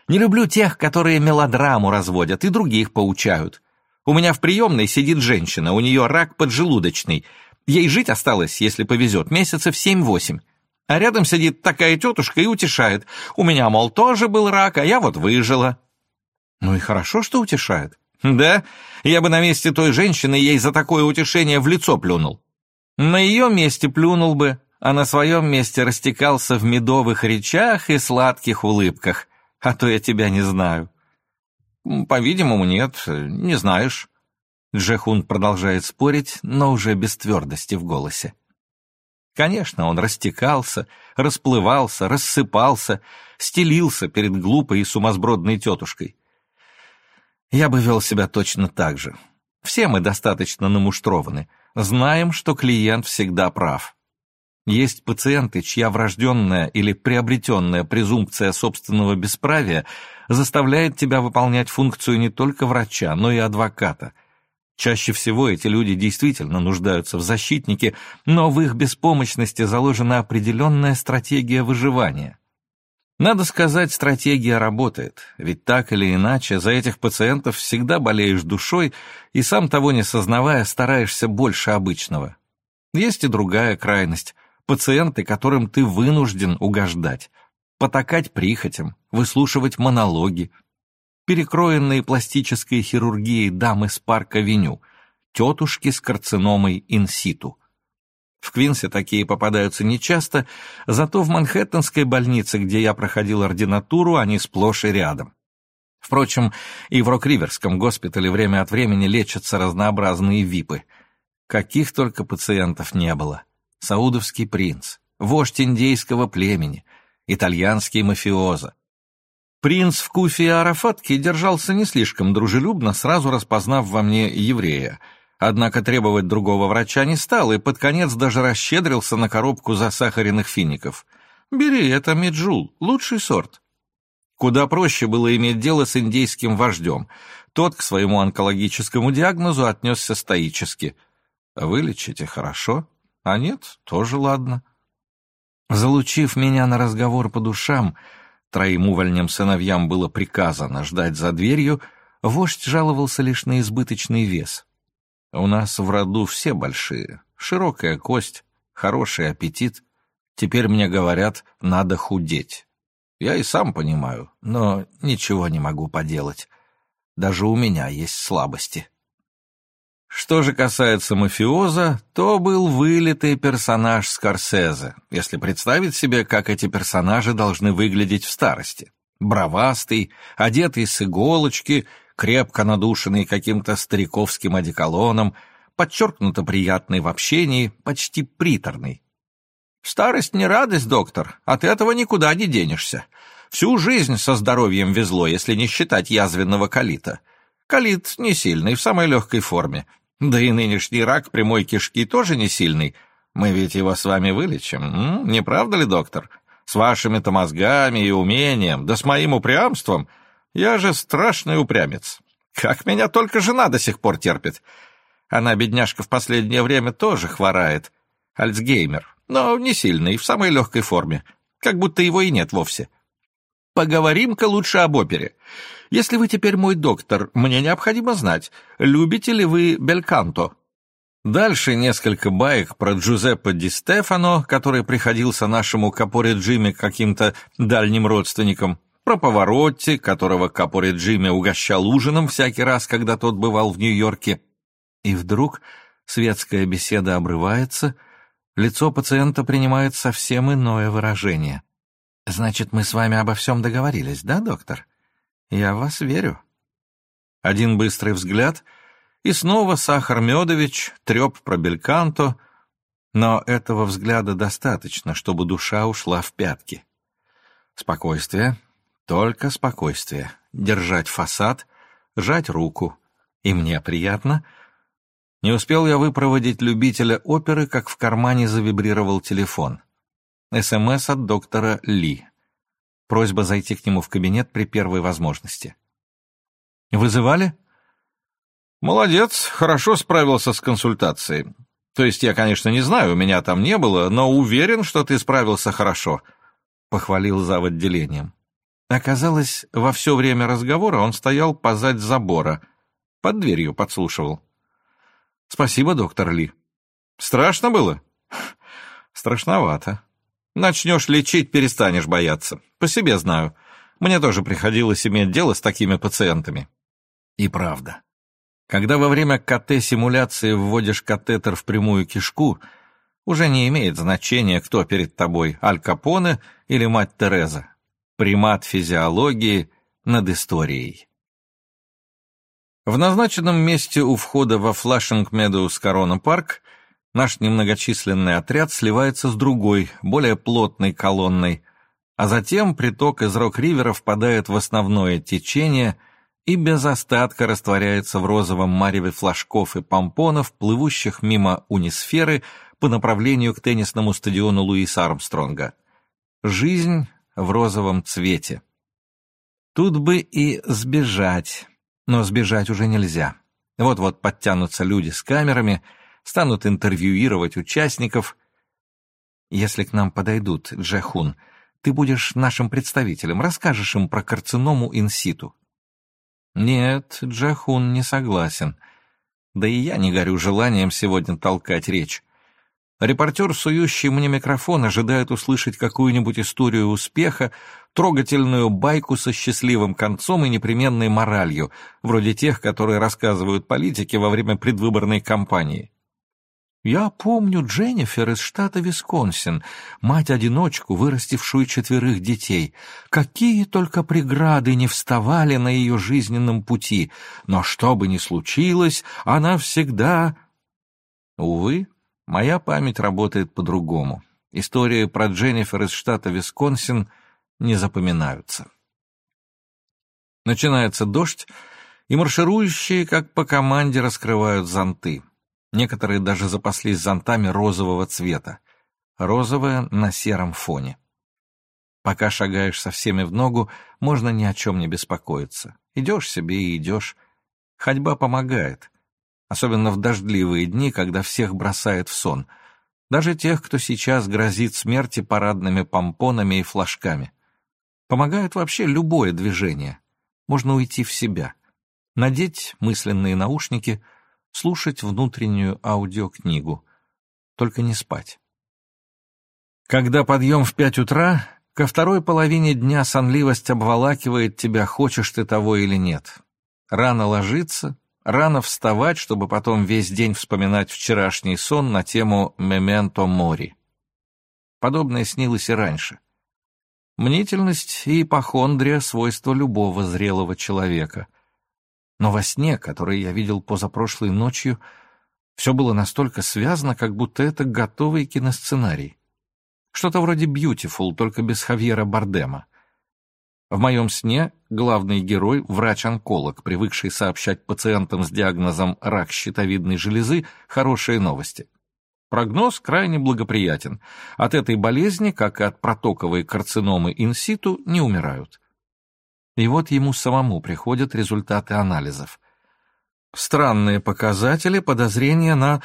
Не люблю тех, которые мелодраму разводят и других поучают. У меня в приемной сидит женщина, у нее рак поджелудочный. Ей жить осталось, если повезет, месяцев семь-восемь. А рядом сидит такая тетушка и утешает. У меня, мол, тоже был рак, а я вот выжила. Ну и хорошо, что утешает. Да, я бы на месте той женщины ей за такое утешение в лицо плюнул. На ее месте плюнул бы, а на своем месте растекался в медовых речах и сладких улыбках. А то я тебя не знаю. По-видимому, нет, не знаешь. Джехун продолжает спорить, но уже без твердости в голосе. Конечно, он растекался, расплывался, рассыпался, стелился перед глупой и сумасбродной тетушкой. Я бы вел себя точно так же. Все мы достаточно намуштрованы, знаем, что клиент всегда прав. Есть пациенты, чья врожденная или приобретенная презумпция собственного бесправия заставляет тебя выполнять функцию не только врача, но и адвоката — Чаще всего эти люди действительно нуждаются в защитнике, но в их беспомощности заложена определенная стратегия выживания. Надо сказать, стратегия работает, ведь так или иначе за этих пациентов всегда болеешь душой и сам того не сознавая стараешься больше обычного. Есть и другая крайность – пациенты, которым ты вынужден угождать, потакать прихотям, выслушивать монологи – перекроенные пластической хирургией дамы с парка Веню, тетушки с карциномой инситу. В Квинсе такие попадаются нечасто, зато в Манхэттенской больнице, где я проходил ординатуру, они сплошь и рядом. Впрочем, и в Рок-Риверском госпитале время от времени лечатся разнообразные випы. Каких только пациентов не было. Саудовский принц, вождь индейского племени, итальянский мафиоза, Принц в Куфе и Арафатке держался не слишком дружелюбно, сразу распознав во мне еврея. Однако требовать другого врача не стал и под конец даже расщедрился на коробку засахаренных фиников. «Бери, это меджул, лучший сорт». Куда проще было иметь дело с индейским вождем. Тот к своему онкологическому диагнозу отнесся стоически. «Вылечите хорошо, а нет, тоже ладно». Залучив меня на разговор по душам, троим увольням сыновьям было приказано ждать за дверью, вождь жаловался лишь на избыточный вес. «У нас в роду все большие, широкая кость, хороший аппетит. Теперь мне говорят, надо худеть. Я и сам понимаю, но ничего не могу поделать. Даже у меня есть слабости». Что же касается мафиоза, то был вылитый персонаж Скорсезе, если представить себе, как эти персонажи должны выглядеть в старости. Бравастый, одетый с иголочки, крепко надушенный каким-то стариковским одеколоном, подчеркнуто приятный в общении, почти приторный. «Старость не радость, доктор, от этого никуда не денешься. Всю жизнь со здоровьем везло, если не считать язвенного колита». Калит не сильный, в самой легкой форме. Да и нынешний рак прямой кишки тоже не сильный. Мы ведь его с вами вылечим, не правда ли, доктор? С вашими-то мозгами и умением, да с моим упрямством. Я же страшный упрямец. Как меня только жена до сих пор терпит. Она, бедняжка, в последнее время тоже хворает. Альцгеймер, но не сильный, в самой легкой форме. Как будто его и нет вовсе. Поговорим-ка лучше об опере. Если вы теперь мой доктор, мне необходимо знать, любите ли вы Бельканто?» Дальше несколько баек про Джузеппе Ди Стефано, который приходился нашему Капоре Джимми каким-то дальним родственником, про Поворотти, которого Капоре Джимми угощал ужином всякий раз, когда тот бывал в Нью-Йорке. И вдруг светская беседа обрывается, лицо пациента принимает совсем иное выражение. «Значит, мы с вами обо всем договорились, да, доктор?» Я вас верю. Один быстрый взгляд, и снова Сахар Медович, треп про Бельканто, но этого взгляда достаточно, чтобы душа ушла в пятки. Спокойствие, только спокойствие, держать фасад, жать руку. И мне приятно. Не успел я выпроводить любителя оперы, как в кармане завибрировал телефон. СМС от доктора Ли. Просьба зайти к нему в кабинет при первой возможности. Вызывали? Молодец, хорошо справился с консультацией. То есть я, конечно, не знаю, у меня там не было, но уверен, что ты справился хорошо, похвалил зав. отделением. Оказалось, во все время разговора он стоял позать забора, под дверью подслушивал. Спасибо, доктор Ли. Страшно было? *laughs* Страшновато. Начнешь лечить, перестанешь бояться. По себе знаю. Мне тоже приходилось иметь дело с такими пациентами. И правда. Когда во время КТ-симуляции вводишь катетер в прямую кишку, уже не имеет значения, кто перед тобой, Аль Капоне или мать Тереза. Примат физиологии над историей. В назначенном месте у входа во Флашинг Медоуз Корона Парк наш немногочисленный отряд сливается с другой, более плотной колонной, а затем приток из Рок-Ривера впадает в основное течение – и без остатка растворяется в розовом мареве флажков и помпонов, плывущих мимо унисферы по направлению к теннисному стадиону Луиса Армстронга. Жизнь в розовом цвете. Тут бы и сбежать, но сбежать уже нельзя. Вот-вот подтянутся люди с камерами, станут интервьюировать участников. Если к нам подойдут, Джехун, ты будешь нашим представителем, расскажешь им про карциному инситу. Нет, Джахун не согласен. Да и я не горю желанием сегодня толкать речь. Репортер, сующий мне микрофон, ожидает услышать какую-нибудь историю успеха, трогательную байку со счастливым концом и непременной моралью, вроде тех, которые рассказывают политики во время предвыборной кампании. Я помню Дженнифер из штата Висконсин, мать-одиночку, вырастившую четверых детей. Какие только преграды не вставали на ее жизненном пути, но что бы ни случилось, она всегда... Увы, моя память работает по-другому. Истории про Дженнифер из штата Висконсин не запоминаются. Начинается дождь, и марширующие, как по команде, раскрывают зонты. Некоторые даже запаслись зонтами розового цвета. Розовое на сером фоне. Пока шагаешь со всеми в ногу, можно ни о чем не беспокоиться. Идешь себе и идешь. Ходьба помогает. Особенно в дождливые дни, когда всех бросает в сон. Даже тех, кто сейчас грозит смерти парадными помпонами и флажками. Помогает вообще любое движение. Можно уйти в себя. Надеть мысленные наушники — слушать внутреннюю аудиокнигу. Только не спать. Когда подъем в пять утра, ко второй половине дня сонливость обволакивает тебя, хочешь ты того или нет. Рано ложиться, рано вставать, чтобы потом весь день вспоминать вчерашний сон на тему «Мементо мори». Подобное снилось и раньше. Мнительность и ипохондрия — свойство любого зрелого человека. Но во сне, который я видел позапрошлой ночью, все было настолько связано, как будто это готовый киносценарий. Что-то вроде «Бьютифул», только без Хавьера Бардема. В моем сне главный герой — врач-онколог, привыкший сообщать пациентам с диагнозом рак щитовидной железы хорошие новости. Прогноз крайне благоприятен. От этой болезни, как и от протоковой карциномы инситу, не умирают. И вот ему самому приходят результаты анализов. Странные показатели, подозрения на...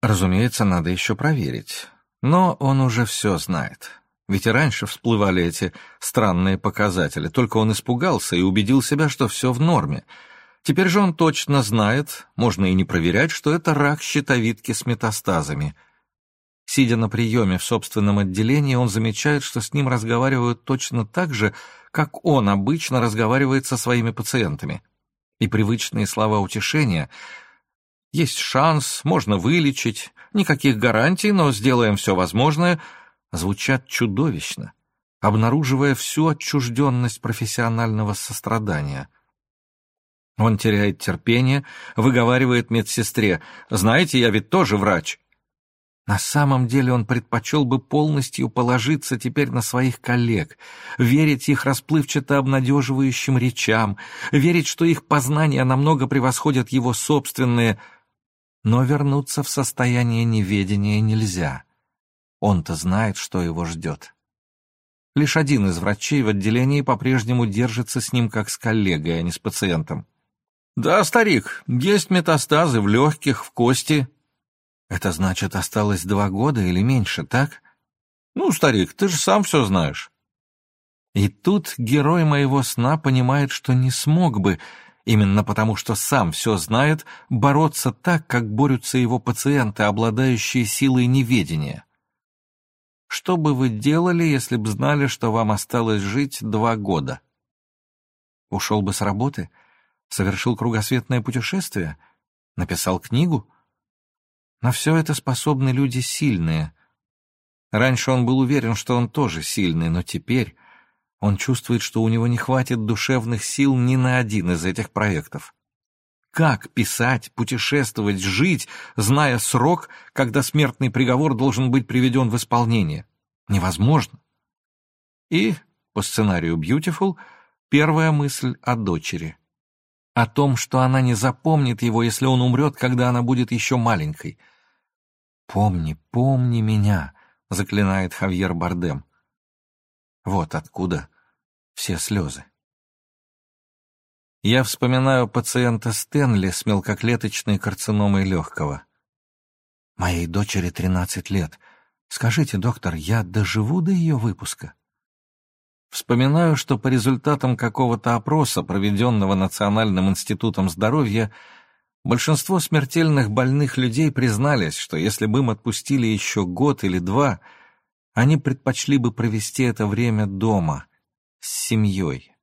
Разумеется, надо еще проверить. Но он уже все знает. Ведь и раньше всплывали эти странные показатели, только он испугался и убедил себя, что все в норме. Теперь же он точно знает, можно и не проверять, что это рак щитовидки с метастазами. Сидя на приеме в собственном отделении, он замечает, что с ним разговаривают точно так же, как он обычно разговаривает со своими пациентами. И привычные слова утешения «Есть шанс, можно вылечить, никаких гарантий, но сделаем все возможное» звучат чудовищно, обнаруживая всю отчужденность профессионального сострадания. Он теряет терпение, выговаривает медсестре «Знаете, я ведь тоже врач». На самом деле он предпочел бы полностью положиться теперь на своих коллег, верить их расплывчато обнадеживающим речам, верить, что их познания намного превосходят его собственные, но вернуться в состояние неведения нельзя. Он-то знает, что его ждет. Лишь один из врачей в отделении по-прежнему держится с ним как с коллегой, а не с пациентом. «Да, старик, есть метастазы в легких, в кости». «Это значит, осталось два года или меньше, так?» «Ну, старик, ты же сам все знаешь». И тут герой моего сна понимает, что не смог бы, именно потому что сам все знает, бороться так, как борются его пациенты, обладающие силой неведения. Что бы вы делали, если б знали, что вам осталось жить два года? Ушел бы с работы? Совершил кругосветное путешествие? Написал книгу? На все это способны люди сильные. Раньше он был уверен, что он тоже сильный, но теперь он чувствует, что у него не хватит душевных сил ни на один из этих проектов. Как писать, путешествовать, жить, зная срок, когда смертный приговор должен быть приведен в исполнение? Невозможно. И, по сценарию «Бьютифул», первая мысль о дочери. О том, что она не запомнит его, если он умрет, когда она будет еще маленькой. «Помни, помни меня», — заклинает Хавьер Бардем. Вот откуда все слезы. Я вспоминаю пациента Стэнли с мелкоклеточной карциномой легкого. Моей дочери 13 лет. Скажите, доктор, я доживу до ее выпуска? Вспоминаю, что по результатам какого-то опроса, проведенного Национальным институтом здоровья, большинство смертельных больных людей признались, что если бы им отпустили еще год или два, они предпочли бы провести это время дома, с семьей.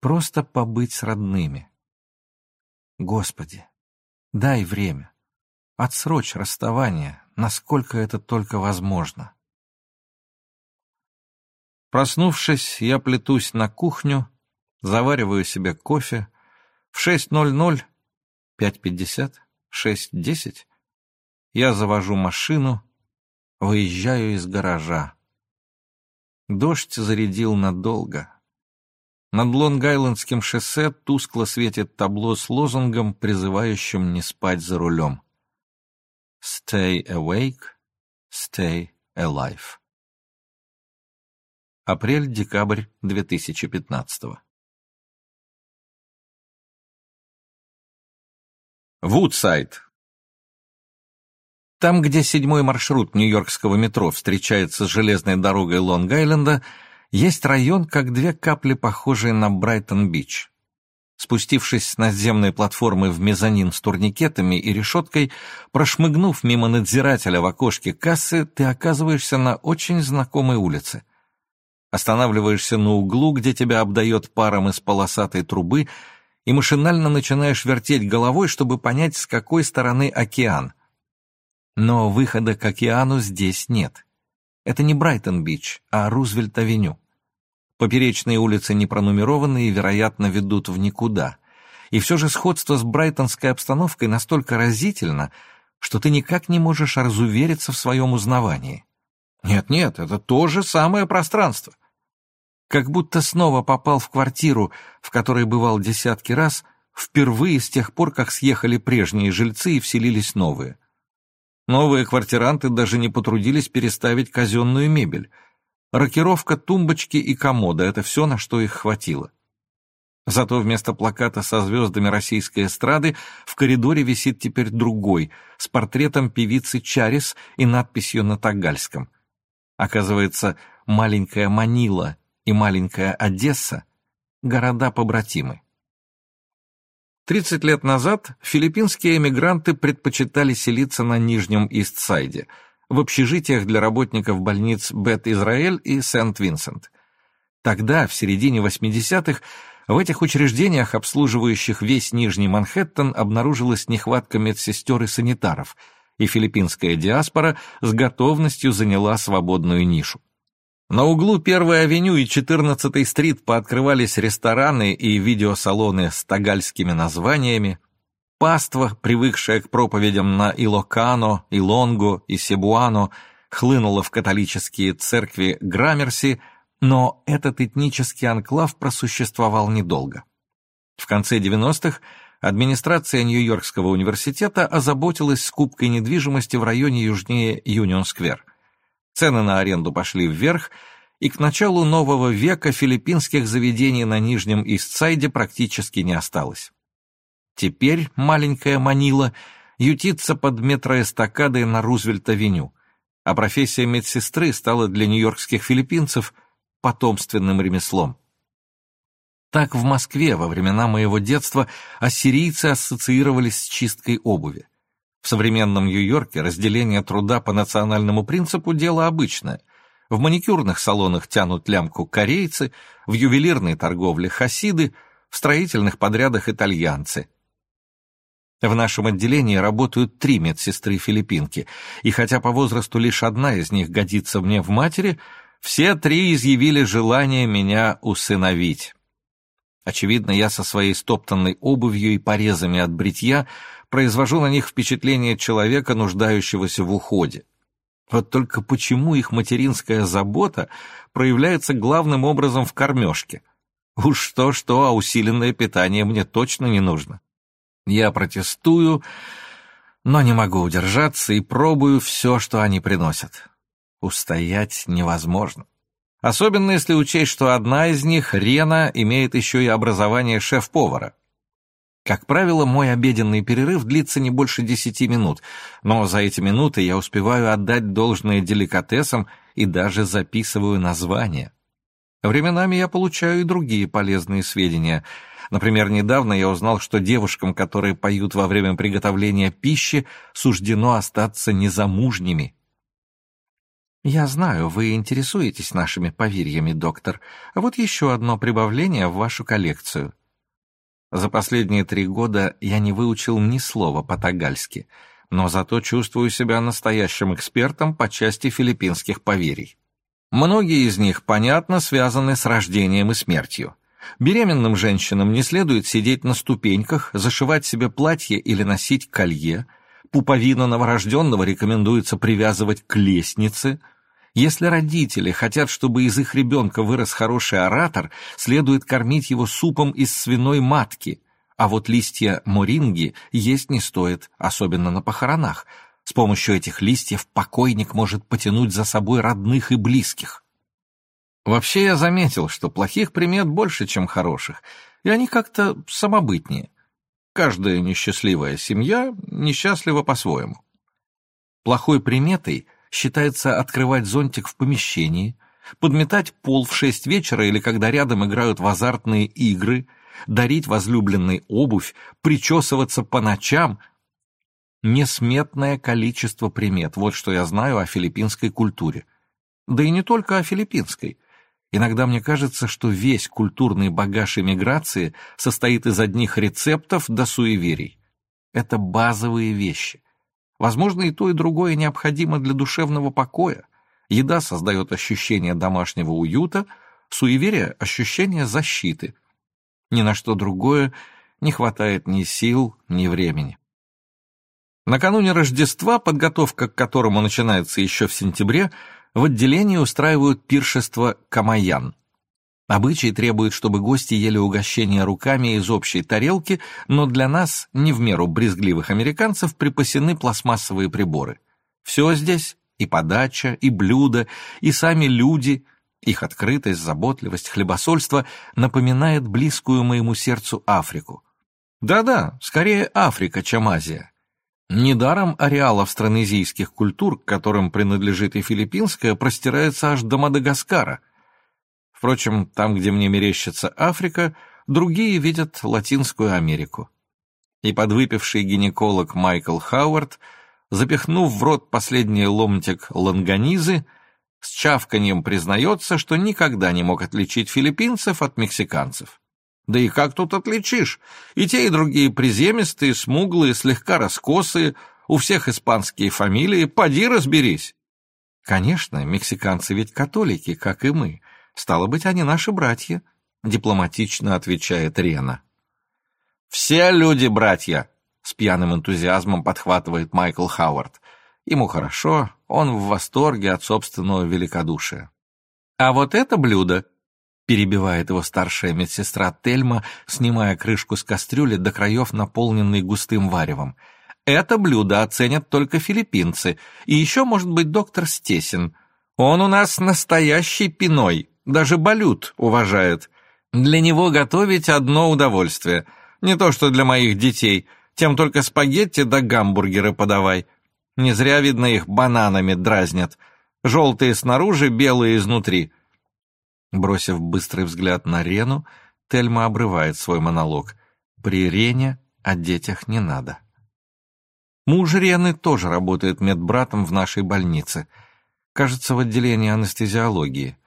Просто побыть с родными. Господи, дай время. Отсрочь расставание, насколько это только возможно. Проснувшись, я плетусь на кухню, завариваю себе кофе. В 6.00, 5.50, 6.10 я завожу машину, выезжаю из гаража. Дождь зарядил надолго. Над Лонг-Айлендским шоссе тускло светит табло с лозунгом, призывающим не спать за рулем. «Stay awake, stay alive». Апрель-декабрь 2015 Вудсайд. Там, где седьмой маршрут Нью-Йоркского метро встречается с железной дорогой Лонг-Айленда, есть район, как две капли, похожие на Брайтон-Бич. Спустившись с наземной платформы в мезонин с турникетами и решеткой, прошмыгнув мимо надзирателя в окошке кассы, ты оказываешься на очень знакомой улице. Останавливаешься на углу, где тебя обдает паром из полосатой трубы, и машинально начинаешь вертеть головой, чтобы понять, с какой стороны океан. Но выхода к океану здесь нет. Это не Брайтон-Бич, а Рузвельт-авеню. Поперечные улицы не пронумерованы и, вероятно, ведут в никуда. И все же сходство с брайтонской обстановкой настолько разительно, что ты никак не можешь разувериться в своем узнавании. Нет-нет, это то же самое пространство. Как будто снова попал в квартиру, в которой бывал десятки раз, впервые с тех пор, как съехали прежние жильцы и вселились новые. Новые квартиранты даже не потрудились переставить казенную мебель. Рокировка, тумбочки и комода — это все, на что их хватило. Зато вместо плаката со звездами российской эстрады в коридоре висит теперь другой, с портретом певицы Чарис и надписью на тагальском. Оказывается, маленькая Манила и маленькая Одесса — города-побратимы. 30 лет назад филиппинские эмигранты предпочитали селиться на Нижнем Истсайде, в общежитиях для работников больниц Бет-Израэль и Сент-Винсент. Тогда, в середине 80-х, в этих учреждениях, обслуживающих весь Нижний Манхэттен, обнаружилась нехватка медсестер и санитаров, и филиппинская диаспора с готовностью заняла свободную нишу. На углу Первой авеню и 14-й стрит пооткрывались рестораны и видеосалоны с тагальскими названиями. Паства, привыкшая к проповедям на Илокано, Илонго и Себуано, хлынула в католические церкви Граммерси, но этот этнический анклав просуществовал недолго. В конце 90-х администрация Нью-Йоркского университета озаботилась скупкой недвижимости в районе южнее Юнион-сквер. Цены на аренду пошли вверх, и к началу нового века филиппинских заведений на Нижнем Истсайде практически не осталось. Теперь маленькая Манила ютится под метроэстакадой на Рузвельт-авеню, а профессия медсестры стала для нью-йоркских филиппинцев потомственным ремеслом. Так в Москве во времена моего детства ассирийцы ассоциировались с чисткой обуви. В современном Нью-Йорке разделение труда по национальному принципу – дело обычное. В маникюрных салонах тянут лямку корейцы, в ювелирной торговле – хасиды, в строительных подрядах – итальянцы. В нашем отделении работают три медсестры-филиппинки, и хотя по возрасту лишь одна из них годится мне в матери, все три изъявили желание меня усыновить. Очевидно, я со своей стоптанной обувью и порезами от бритья произвожу на них впечатление человека, нуждающегося в уходе. Вот только почему их материнская забота проявляется главным образом в кормежке? Уж что-что, а усиленное питание мне точно не нужно. Я протестую, но не могу удержаться и пробую все, что они приносят. Устоять невозможно. Особенно если учесть, что одна из них, Рена, имеет еще и образование шеф-повара. Как правило, мой обеденный перерыв длится не больше десяти минут, но за эти минуты я успеваю отдать должное деликатесам и даже записываю названия. Временами я получаю и другие полезные сведения. Например, недавно я узнал, что девушкам, которые поют во время приготовления пищи, суждено остаться незамужними. «Я знаю, вы интересуетесь нашими поверьями, доктор. Вот еще одно прибавление в вашу коллекцию. За последние три года я не выучил ни слова по-тагальски, но зато чувствую себя настоящим экспертом по части филиппинских поверий. Многие из них, понятно, связаны с рождением и смертью. Беременным женщинам не следует сидеть на ступеньках, зашивать себе платье или носить колье. Пуповину новорожденного рекомендуется привязывать к лестнице – если родители хотят, чтобы из их ребенка вырос хороший оратор, следует кормить его супом из свиной матки, а вот листья моринги есть не стоит, особенно на похоронах. С помощью этих листьев покойник может потянуть за собой родных и близких. Вообще я заметил, что плохих примет больше, чем хороших, и они как-то самобытнее. Каждая несчастливая семья несчастлива по-своему. Плохой приметой – считается открывать зонтик в помещении, подметать пол в шесть вечера или когда рядом играют в азартные игры, дарить возлюбленной обувь, причесываться по ночам. Несметное количество примет, вот что я знаю о филиппинской культуре. Да и не только о филиппинской. Иногда мне кажется, что весь культурный багаж иммиграции состоит из одних рецептов до суеверий. Это базовые вещи. Возможно, и то, и другое необходимо для душевного покоя. Еда создает ощущение домашнего уюта, суеверие — ощущение защиты. Ни на что другое не хватает ни сил, ни времени. Накануне Рождества, подготовка к которому начинается еще в сентябре, в отделении устраивают пиршество «Камаян». Обычай требует, чтобы гости ели угощения руками из общей тарелки, но для нас, не в меру брезгливых американцев, припасены пластмассовые приборы. Все здесь, и подача, и блюда, и сами люди, их открытость, заботливость, хлебосольство напоминает близкую моему сердцу Африку. Да-да, скорее Африка, чем Азия. Недаром ареал австронезийских культур, к которым принадлежит и филиппинская, простирается аж до Мадагаскара – Впрочем, там, где мне мерещится Африка, другие видят Латинскую Америку. И подвыпивший гинеколог Майкл Хауард, запихнув в рот последний ломтик ланганизы, с чавканьем признается, что никогда не мог отличить филиппинцев от мексиканцев. Да и как тут отличишь? И те, и другие приземистые, смуглые, слегка раскосые, у всех испанские фамилии, поди разберись. Конечно, мексиканцы ведь католики, как и мы, Стало быть, они наши братья, дипломатично отвечает Рена. Все люди братья, с пьяным энтузиазмом подхватывает Майкл Хауард. Ему хорошо, он в восторге от собственного великодушия. А вот это блюдо, перебивает его старшая медсестра Тельма, снимая крышку с кастрюли до краев, наполненной густым варевом. Это блюдо оценят только филиппинцы, и еще, может быть, доктор Стесин — Он у нас настоящий пиной, даже балют уважает. Для него готовить одно удовольствие. Не то что для моих детей, тем только спагетти да гамбургеры подавай. Не зря, видно, их бананами дразнят. Желтые снаружи, белые изнутри. Бросив быстрый взгляд на Рену, Тельма обрывает свой монолог. При Рене о детях не надо. Муж Рены тоже работает медбратом в нашей больнице — Кажется, в отделении анестезиологии.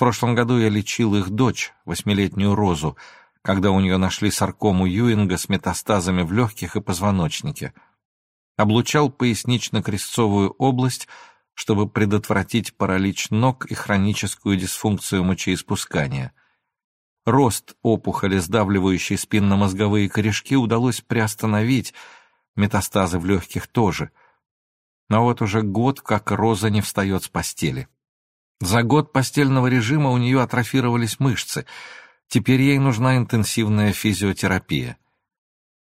Прошлом году я лечил их дочь, восьмилетнюю Розу, когда у нее нашли саркому Юинга с метастазами в легких и позвоночнике. Облучал пояснично-крестцовую область, чтобы предотвратить паралич ног и хроническую дисфункцию мочеиспускания. Рост опухоли, сдавливающей спинномозговые корешки, удалось приостановить, метастазы в легких тоже — но вот уже год, как Роза не встает с постели. За год постельного режима у нее атрофировались мышцы. Теперь ей нужна интенсивная физиотерапия.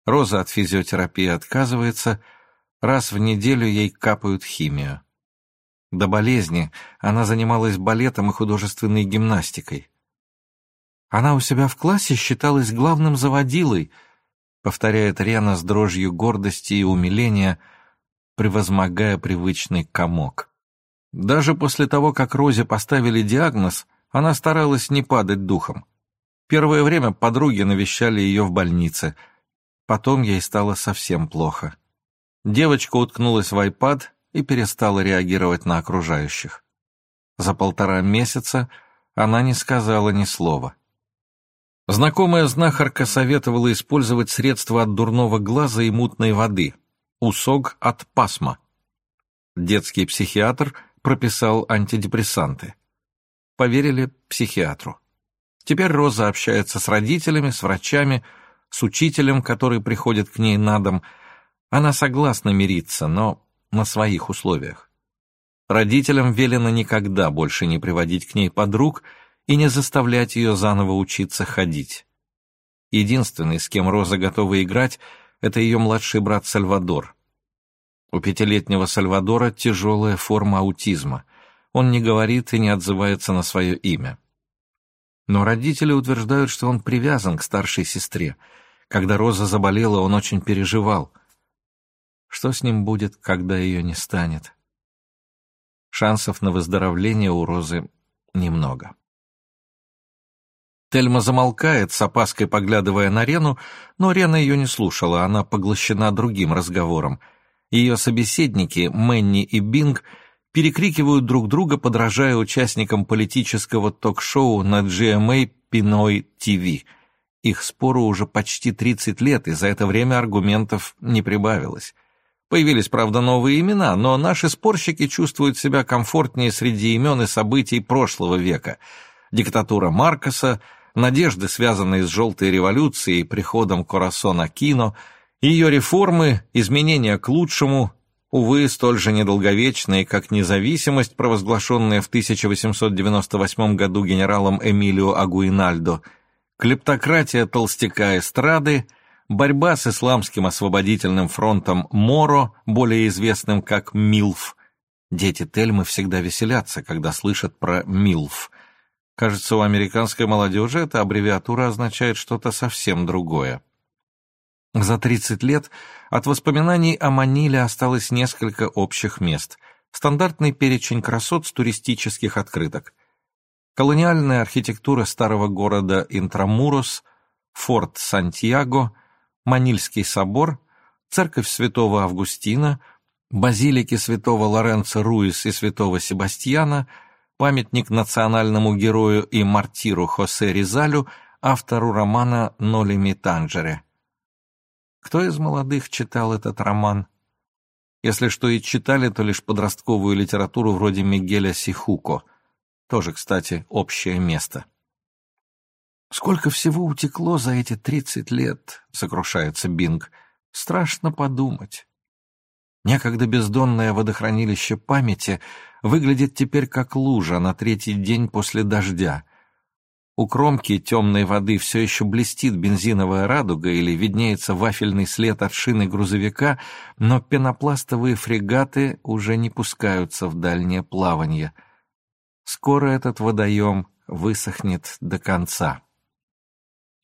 Роза от физиотерапии отказывается, раз в неделю ей капают химию. До болезни она занималась балетом и художественной гимнастикой. Она у себя в классе считалась главным заводилой, повторяет Рена с дрожью гордости и умиления – превозмогая привычный комок. Даже после того, как Розе поставили диагноз, она старалась не падать духом. Первое время подруги навещали ее в больнице. Потом ей стало совсем плохо. Девочка уткнулась в iPad и перестала реагировать на окружающих. За полтора месяца она не сказала ни слова. Знакомая знахарка советовала использовать средства от дурного глаза и мутной воды — Усог от пасма. Детский психиатр прописал антидепрессанты. Поверили психиатру. Теперь Роза общается с родителями, с врачами, с учителем, который приходит к ней на дом. Она согласна мириться, но на своих условиях. Родителям велено никогда больше не приводить к ней подруг и не заставлять ее заново учиться ходить. Единственный, с кем Роза готова играть — это ее младший брат Сальвадор. У пятилетнего Сальвадора тяжелая форма аутизма. Он не говорит и не отзывается на свое имя. Но родители утверждают, что он привязан к старшей сестре. Когда Роза заболела, он очень переживал. Что с ним будет, когда ее не станет? Шансов на выздоровление у Розы немного. Тельма замолкает, с опаской поглядывая на Рену, но Рена ее не слушала, она поглощена другим разговором. Ее собеседники, Мэнни и Бинг, перекрикивают друг друга, подражая участникам политического ток-шоу на GMA Pinoy TV. Их спору уже почти 30 лет, и за это время аргументов не прибавилось. Появились, правда, новые имена, но наши спорщики чувствуют себя комфортнее среди имен и событий прошлого века. Диктатура Маркоса — надежды, связанные с желтой революцией и приходом Корасона Кино, ее реформы, изменения к лучшему, увы, столь же недолговечные, как независимость, провозглашенная в 1898 году генералом Эмилио Агуинальдо, клептократия толстяка эстрады, борьба с исламским освободительным фронтом Моро, более известным как МИЛФ. Дети Тельмы всегда веселятся, когда слышат про МИЛФ – Кажется, у американской молодежи эта аббревиатура означает что-то совсем другое. За 30 лет от воспоминаний о Маниле осталось несколько общих мест. Стандартный перечень красот с туристических открыток. Колониальная архитектура старого города Интрамурос, форт Сантьяго, Манильский собор, церковь святого Августина, базилики святого Лоренцо Руис и святого Себастьяна — памятник национальному герою и мартиру Хосе Ризалю, автору романа «Нолими Танджере». Кто из молодых читал этот роман? Если что и читали, то лишь подростковую литературу вроде Мигеля Сихуко. Тоже, кстати, общее место. «Сколько всего утекло за эти тридцать лет», — сокрушается Бинг. «Страшно подумать». Некогда бездонное водохранилище памяти выглядит теперь как лужа на третий день после дождя. У кромки темной воды все еще блестит бензиновая радуга или виднеется вафельный след от шины грузовика, но пенопластовые фрегаты уже не пускаются в дальнее плавание — скоро этот водоем высохнет до конца.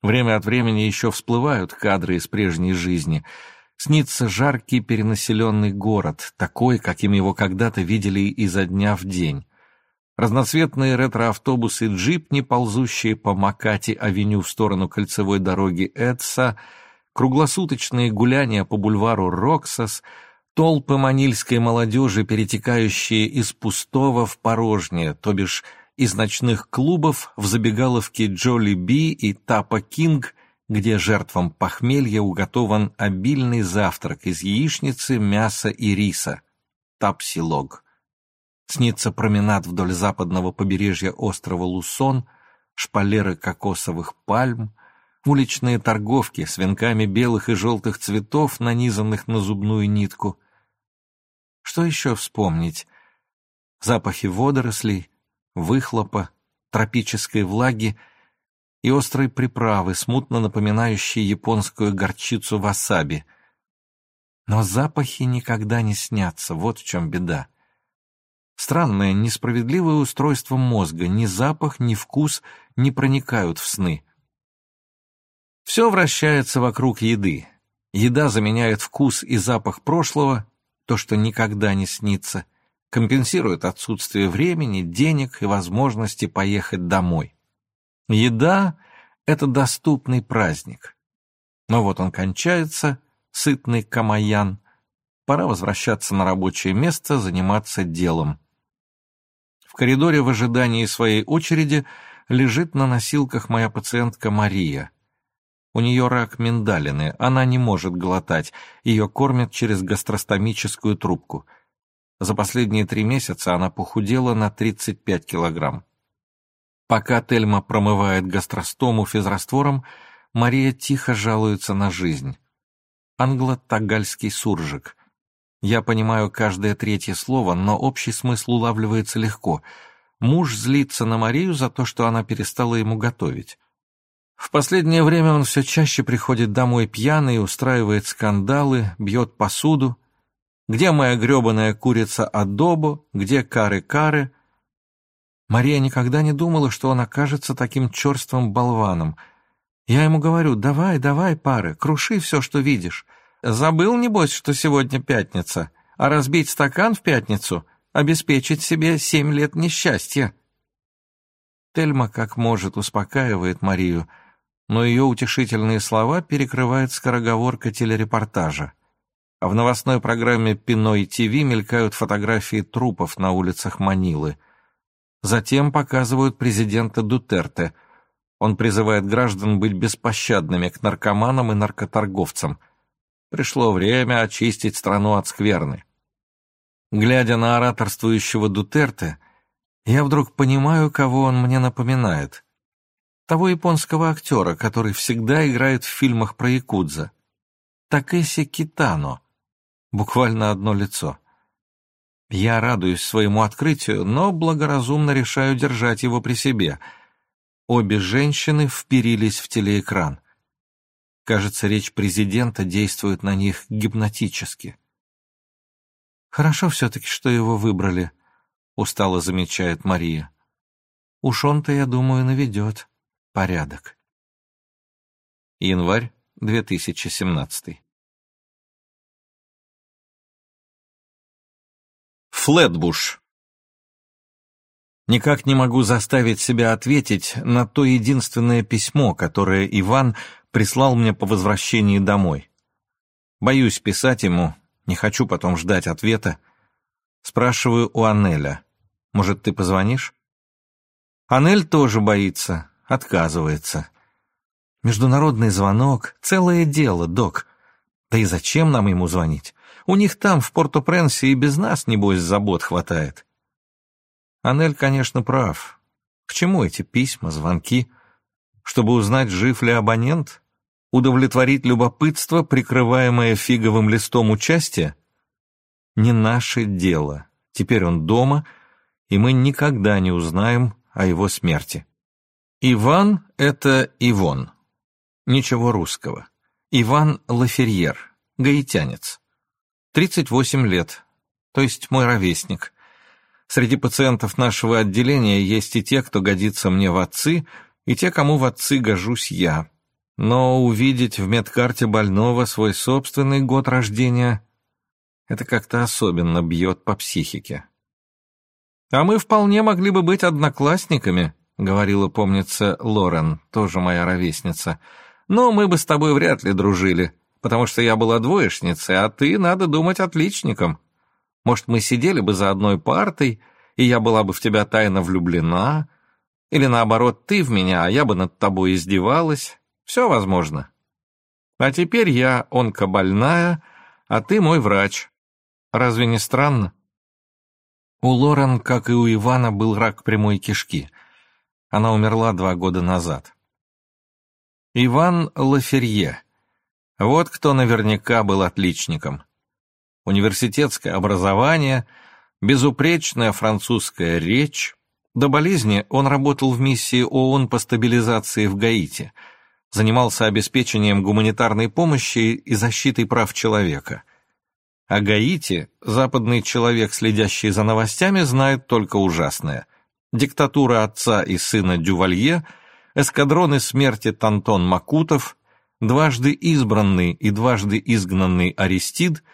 Время от времени еще всплывают кадры из прежней жизни. Снится жаркий перенаселенный город, такой, каким его когда-то видели изо дня в день. Разноцветные ретроавтобусы джипни, ползущие по Макати-авеню в сторону кольцевой дороги Эдса, круглосуточные гуляния по бульвару Роксас, толпы манильской молодежи, перетекающие из пустого в порожнее, то бишь из ночных клубов в забегаловке Джоли Би и Тапа Кинг, где жертвам похмелья уготован обильный завтрак из яичницы, мяса и риса. Тапсилог. Снится променад вдоль западного побережья острова Лусон, шпалеры кокосовых пальм, уличные торговки с венками белых и желтых цветов, нанизанных на зубную нитку. Что еще вспомнить? Запахи водорослей, выхлопа, тропической влаги и острой приправы, смутно напоминающей японскую горчицу васаби. Но запахи никогда не снятся, вот в чем беда. Странное, несправедливое устройство мозга, ни запах, ни вкус не проникают в сны. Все вращается вокруг еды. Еда заменяет вкус и запах прошлого, то, что никогда не снится, компенсирует отсутствие времени, денег и возможности поехать домой. Еда — это доступный праздник. Но вот он кончается, сытный камаян, пора возвращаться на рабочее место, заниматься делом. В коридоре в ожидании своей очереди лежит на носилках моя пациентка Мария. У нее рак миндалины, она не может глотать, ее кормят через гастростомическую трубку. За последние три месяца она похудела на 35 килограмм. Пока Тельма промывает гастростому физраствором, Мария тихо жалуется на жизнь. Англо-тагальский суржик. Я понимаю каждое третье слово, но общий смысл улавливается легко. Муж злится на Марию за то, что она перестала ему готовить. В последнее время он все чаще приходит домой пьяный, устраивает скандалы, бьет посуду. Где моя гребаная курица Адобо, где кары-кары? Мария никогда не думала, что он окажется таким черствым болваном. Я ему говорю, давай, давай, пары, круши все, что видишь. Забыл, небось, что сегодня пятница, а разбить стакан в пятницу — обеспечить себе семь лет несчастья. Тельма как может успокаивает Марию, но ее утешительные слова перекрывает скороговорка телерепортажа. А в новостной программе «Пиной ТВ» мелькают фотографии трупов на улицах Манилы. Затем показывают президента Дутерте. Он призывает граждан быть беспощадными к наркоманам и наркоторговцам — Пришло время очистить страну от скверны. Глядя на ораторствующего Дутерте, я вдруг понимаю, кого он мне напоминает. Того японского актера, который всегда играет в фильмах про якудза. Такэси Китано. Буквально одно лицо. Я радуюсь своему открытию, но благоразумно решаю держать его при себе. Обе женщины вперились в телеэкран. Кажется, речь президента действует на них гипнотически. «Хорошо все-таки, что его выбрали», — устало замечает Мария. «Уж он-то, я думаю, наведет порядок». Январь 2017 Флетбуш Никак не могу заставить себя ответить на то единственное письмо, которое Иван прислал мне по возвращении домой. Боюсь писать ему, не хочу потом ждать ответа. Спрашиваю у Анеля. Может, ты позвонишь? Анель тоже боится, отказывается. Международный звонок — целое дело, док. Да и зачем нам ему звонить? У них там, в Порто-Пренсе, и без нас, небось, забот хватает. Анель, конечно, прав. К чему эти письма, звонки? Чтобы узнать, жив ли абонент? Удовлетворить любопытство, прикрываемое фиговым листом участия? Не наше дело. Теперь он дома, и мы никогда не узнаем о его смерти. Иван — это Ивон. Ничего русского. Иван Лаферьер, гаитянец. 38 лет, то есть мой ровесник. Среди пациентов нашего отделения есть и те, кто годится мне в отцы, и те, кому в отцы гожусь я. Но увидеть в медкарте больного свой собственный год рождения — это как-то особенно бьет по психике. «А мы вполне могли бы быть одноклассниками», — говорила, помнится, Лорен, тоже моя ровесница. «Но мы бы с тобой вряд ли дружили, потому что я была двоечницей, а ты, надо думать, отличником. Может, мы сидели бы за одной партой, и я была бы в тебя тайно влюблена, или наоборот, ты в меня, а я бы над тобой издевалась. Все возможно. А теперь я онкобольная, а ты мой врач. Разве не странно? У Лорен, как и у Ивана, был рак прямой кишки. Она умерла два года назад. Иван Лаферье. Вот кто наверняка был отличником университетское образование, безупречная французская речь. До болезни он работал в миссии ООН по стабилизации в Гаити, занимался обеспечением гуманитарной помощи и защитой прав человека. О Гаити западный человек, следящий за новостями, знает только ужасное. Диктатура отца и сына Дювалье, эскадроны смерти Тантон Макутов, дважды избранный и дважды изгнанный Аристид –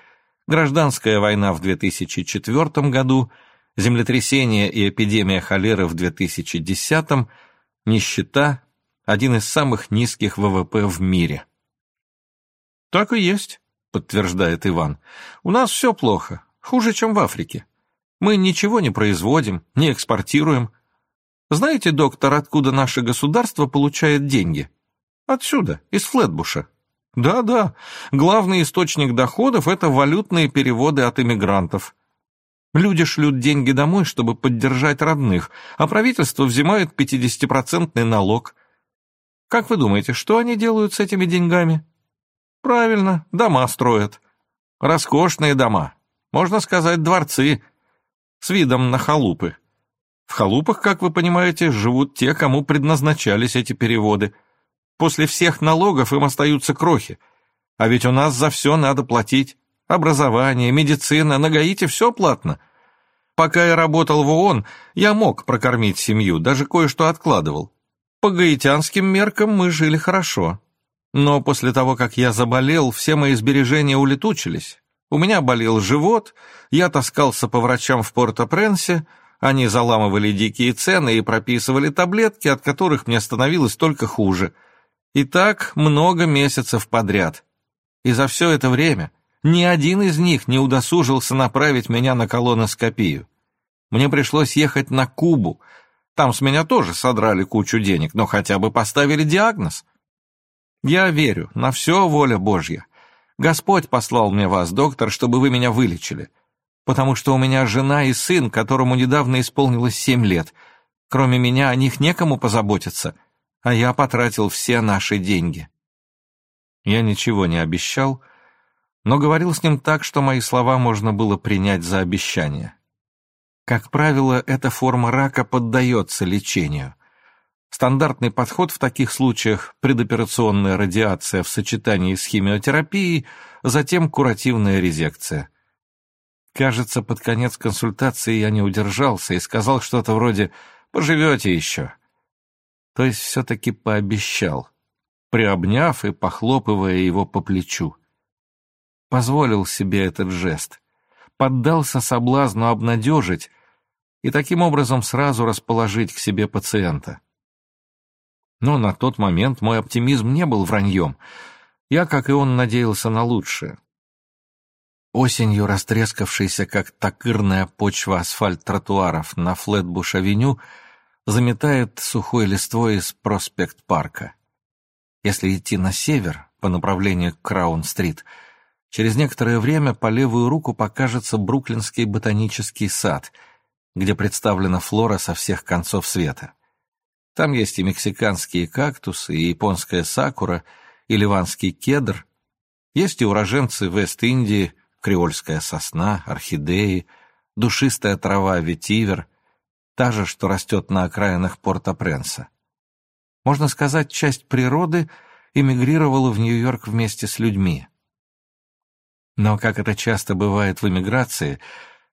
гражданская война в 2004 году, землетрясение и эпидемия холеры в 2010, нищета, один из самых низких ВВП в мире. «Так и есть», — подтверждает Иван. «У нас все плохо, хуже, чем в Африке. Мы ничего не производим, не экспортируем. Знаете, доктор, откуда наше государство получает деньги? Отсюда, из Флетбуша. Да-да, главный источник доходов – это валютные переводы от иммигрантов. Люди шлют деньги домой, чтобы поддержать родных, а правительство взимает 50-процентный налог. Как вы думаете, что они делают с этими деньгами? Правильно, дома строят. Роскошные дома, можно сказать, дворцы, с видом на халупы. В халупах, как вы понимаете, живут те, кому предназначались эти переводы – После всех налогов им остаются крохи. А ведь у нас за все надо платить. Образование, медицина, на Гаити все платно. Пока я работал в ООН, я мог прокормить семью, даже кое-что откладывал. По гаитянским меркам мы жили хорошо. Но после того, как я заболел, все мои сбережения улетучились. У меня болел живот, я таскался по врачам в Порто-Пренсе, они заламывали дикие цены и прописывали таблетки, от которых мне становилось только хуже – и так много месяцев подряд. И за все это время ни один из них не удосужился направить меня на колоноскопию. Мне пришлось ехать на Кубу. Там с меня тоже содрали кучу денег, но хотя бы поставили диагноз. Я верю, на все воля Божья. Господь послал мне вас, доктор, чтобы вы меня вылечили. Потому что у меня жена и сын, которому недавно исполнилось семь лет. Кроме меня о них некому позаботиться — а я потратил все наши деньги. Я ничего не обещал, но говорил с ним так, что мои слова можно было принять за обещание. Как правило, эта форма рака поддается лечению. Стандартный подход в таких случаях – предоперационная радиация в сочетании с химиотерапией, затем куративная резекция. Кажется, под конец консультации я не удержался и сказал что-то вроде «поживете еще» то есть все-таки пообещал, приобняв и похлопывая его по плечу. Позволил себе этот жест, поддался соблазну обнадежить и таким образом сразу расположить к себе пациента. Но на тот момент мой оптимизм не был враньем. Я, как и он, надеялся на лучшее. Осенью растрескавшийся, как такырная почва асфальт тротуаров на Флетбуш-авеню, заметает сухой листвой из проспект-парка. Если идти на север, по направлению к Краун-стрит, через некоторое время по левую руку покажется Бруклинский ботанический сад, где представлена флора со всех концов света. Там есть и мексиканские кактусы, и японская сакура, и ливанский кедр. Есть и уроженцы Вест-Индии, креольская сосна, орхидеи, душистая трава ветивер — та же, что растет на окраинах Порта-Пренса. Можно сказать, часть природы эмигрировала в Нью-Йорк вместе с людьми. Но, как это часто бывает в эмиграции,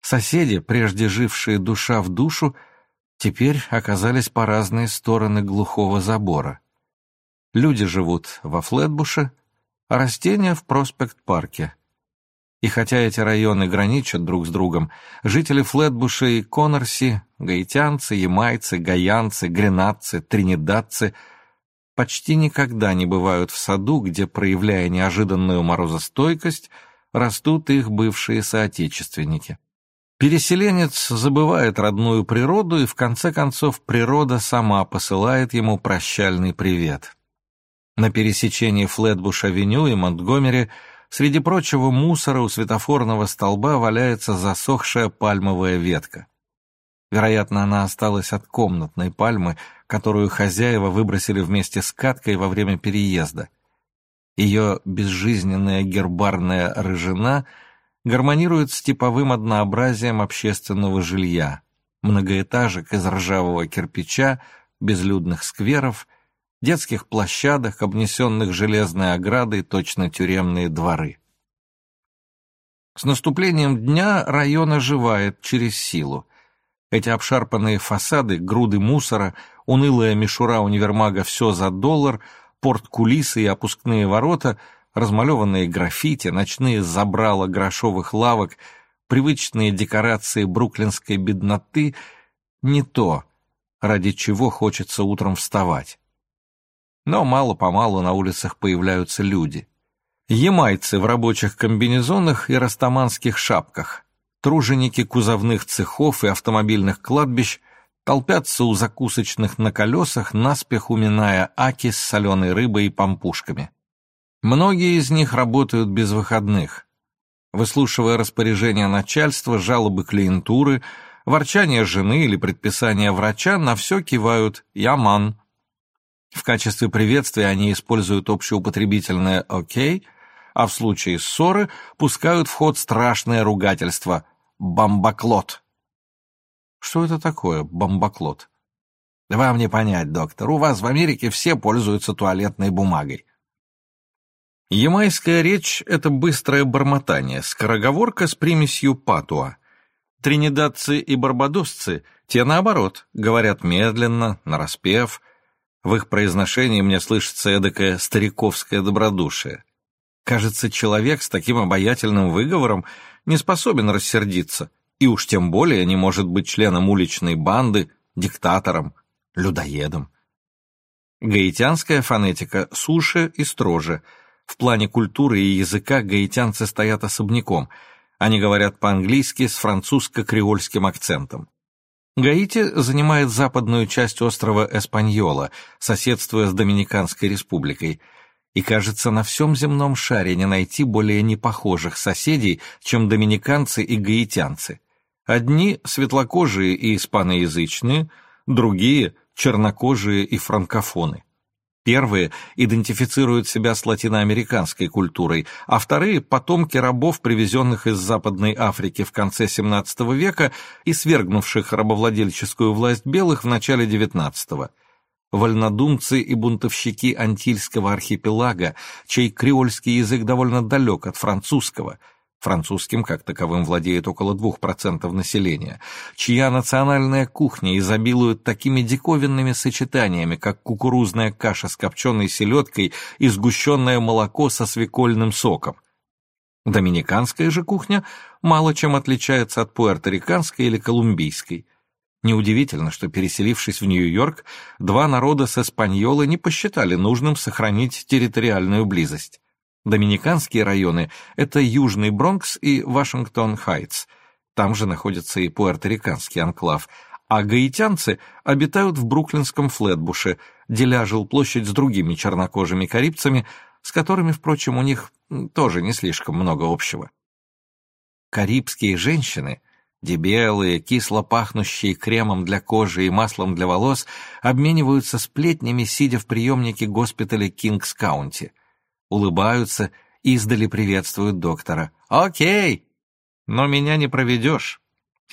Соседи, прежде жившие душа в душу, теперь оказались по разные стороны глухого забора. Люди живут во Флетбуше, а растения в Проспект-парке. И хотя эти районы граничат друг с другом, жители Флетбуша и Коннорси, гаитянцы, ямайцы, гаянцы, гренадцы, тринидадцы почти никогда не бывают в саду, где, проявляя неожиданную морозостойкость, растут их бывшие соотечественники. Переселенец забывает родную природу, и в конце концов природа сама посылает ему прощальный привет. На пересечении Флетбуш-авеню и Монтгомери среди прочего мусора у светофорного столба валяется засохшая пальмовая ветка. Вероятно, она осталась от комнатной пальмы, которую хозяева выбросили вместе с каткой во время переезда. Ее безжизненная гербарная рыжина — гармонирует с типовым однообразием общественного жилья, многоэтажек из ржавого кирпича, безлюдных скверов, детских площадок, обнесенных железной оградой, точно тюремные дворы. С наступлением дня район оживает через силу. Эти обшарпанные фасады, груды мусора, унылая мишура универмага «Все за доллар», порт-кулисы и опускные ворота — размалеванные граффити, ночные забрала грошовых лавок, привычные декорации бруклинской бедноты — не то, ради чего хочется утром вставать. Но мало-помалу на улицах появляются люди. Ямайцы в рабочих комбинезонах и растаманских шапках, труженики кузовных цехов и автомобильных кладбищ толпятся у закусочных на колесах, наспех уминая аки с соленой рыбой и пампушками. Многие из них работают без выходных. Выслушивая распоряжения начальства, жалобы клиентуры, ворчание жены или предписания врача, на все кивают «Яман». В качестве приветствия они используют общеупотребительное «Окей», а в случае ссоры пускают в ход страшное ругательство «бомбоклот». Что это такое бомбоклот? Вам не понять, доктор, у вас в Америке все пользуются туалетной бумагой. Ямайская речь — это быстрое бормотание, скороговорка с примесью патуа. Тринидадцы и барбадосцы, те наоборот, говорят медленно, нараспев. В их произношении мне слышится эдакое стариковское добродушие. Кажется, человек с таким обаятельным выговором не способен рассердиться, и уж тем более не может быть членом уличной банды, диктатором, людоедом. Гаитянская фонетика суше и строже — в плане культуры и языка гаитянцы стоят особняком. Они говорят по-английски с французско-креольским акцентом. Гаити занимает западную часть острова Эспаньола, соседствуя с Доминиканской республикой, и, кажется, на всем земном шаре не найти более непохожих соседей, чем доминиканцы и гаитянцы. Одни — светлокожие и испаноязычные, другие — чернокожие и франкофоны. Первые идентифицируют себя с латиноамериканской культурой, а вторые – потомки рабов, привезенных из Западной Африки в конце XVII века и свергнувших рабовладельческую власть белых в начале XIX. Вольнодумцы и бунтовщики Антильского архипелага, чей креольский язык довольно далек от французского – французским как таковым владеет около 2% населения, чья национальная кухня изобилует такими диковинными сочетаниями, как кукурузная каша с копченой селедкой и сгущенное молоко со свекольным соком. Доминиканская же кухня мало чем отличается от пуэрториканской или колумбийской. Неудивительно, что, переселившись в Нью-Йорк, два народа с Эспаньолы не посчитали нужным сохранить территориальную близость. Доминиканские районы — это Южный Бронкс и Вашингтон-Хайтс. Там же находится и пуэрториканский анклав. А гаитянцы обитают в бруклинском Флетбуше, деля жилплощадь с другими чернокожими карибцами, с которыми, впрочем, у них тоже не слишком много общего. Карибские женщины — Дебелые, кисло пахнущие кремом для кожи и маслом для волос обмениваются сплетнями, сидя в приемнике госпиталя Кингс-Каунти улыбаются, издали приветствуют доктора. «Окей, но меня не проведешь».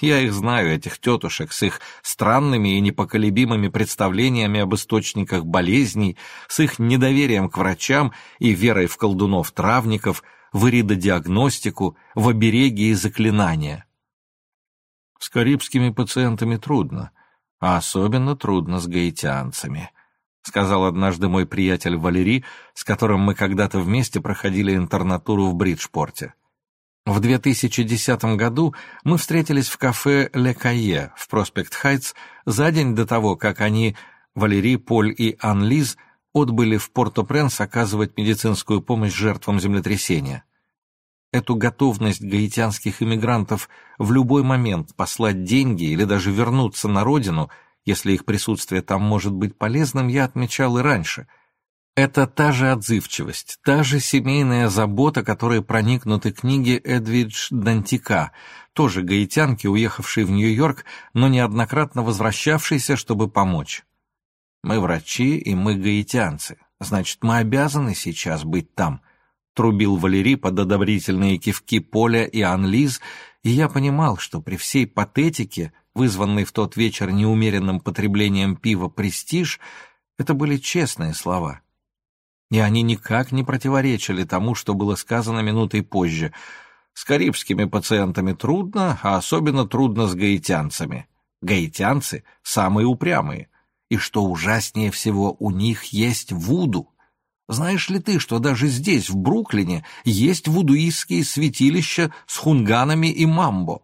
Я их знаю, этих тетушек, с их странными и непоколебимыми представлениями об источниках болезней, с их недоверием к врачам и верой в колдунов-травников, в иридодиагностику, в обереги и заклинания. С карибскими пациентами трудно, а особенно трудно с гаитянцами, сказал однажды мой приятель Валерий, с которым мы когда-то вместе проходили интернатуру в Бриджпорте. В 2010 году мы встретились в кафе «Ле Кайе» в Проспект Хайтс за день до того, как они, Валерий, Поль и Ан-Лиз, отбыли в Порто-Пренс оказывать медицинскую помощь жертвам землетрясения. Эту готовность гаитянских иммигрантов в любой момент послать деньги или даже вернуться на родину, если их присутствие там может быть полезным, я отмечал и раньше – это та же отзывчивость, та же семейная забота, которой проникнуты книги Эдвидж Дантика, тоже гаитянки, уехавшей в Нью-Йорк, но неоднократно возвращавшейся, чтобы помочь. Мы врачи, и мы гаитянцы, значит, мы обязаны сейчас быть там, трубил Валерий под одобрительные кивки Поля и Анлиз, и я понимал, что при всей патетике, вызванной в тот вечер неумеренным потреблением пива «Престиж», это были честные слова и они никак не противоречили тому, что было сказано минутой позже. С карибскими пациентами трудно, а особенно трудно с гаитянцами. Гаитянцы — самые упрямые. И что ужаснее всего, у них есть вуду. Знаешь ли ты, что даже здесь, в Бруклине, есть вудуистские святилища с хунганами и мамбо?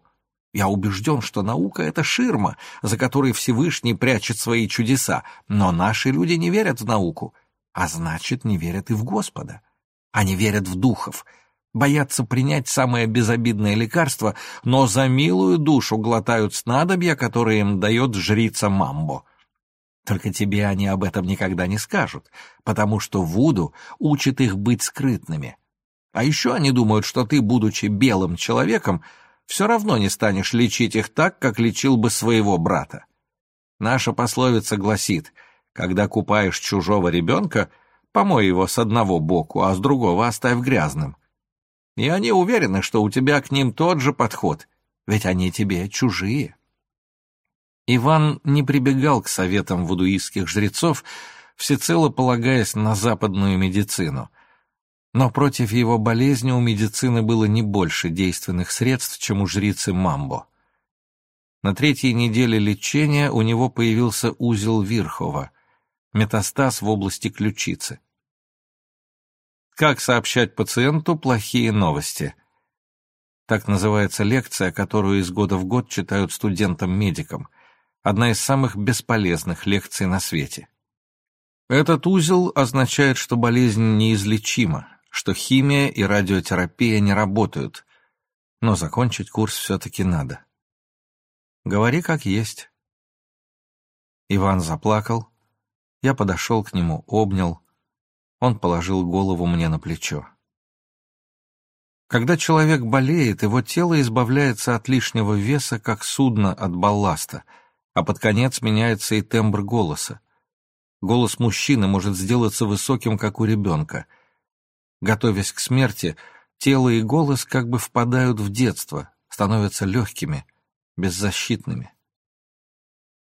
Я убежден, что наука — это ширма, за которой Всевышний прячет свои чудеса, но наши люди не верят в науку — а значит, не верят и в Господа. Они верят в духов, боятся принять самое безобидное лекарство, но за милую душу глотают снадобья, которые им дает жрица Мамбо. Только тебе они об этом никогда не скажут, потому что Вуду учит их быть скрытными. А еще они думают, что ты, будучи белым человеком, все равно не станешь лечить их так, как лечил бы своего брата. Наша пословица гласит — когда купаешь чужого ребенка, помой его с одного боку, а с другого оставь грязным. И они уверены, что у тебя к ним тот же подход, ведь они тебе чужие. Иван не прибегал к советам вудуистских жрецов, всецело полагаясь на западную медицину. Но против его болезни у медицины было не больше действенных средств, чем у жрицы Мамбо. На третьей неделе лечения у него появился узел Вирхова, метастаз в области ключицы. Как сообщать пациенту плохие новости? Так называется лекция, которую из года в год читают студентам-медикам. Одна из самых бесполезных лекций на свете. Этот узел означает, что болезнь неизлечима, что химия и радиотерапия не работают, но закончить курс все-таки надо. Говори как есть. Иван заплакал, я подошел к нему, обнял. Он положил голову мне на плечо. Когда человек болеет, его тело избавляется от лишнего веса, как судно от балласта, а под конец меняется и тембр голоса. Голос мужчины может сделаться высоким, как у ребенка. Готовясь к смерти, тело и голос как бы впадают в детство, становятся легкими, беззащитными.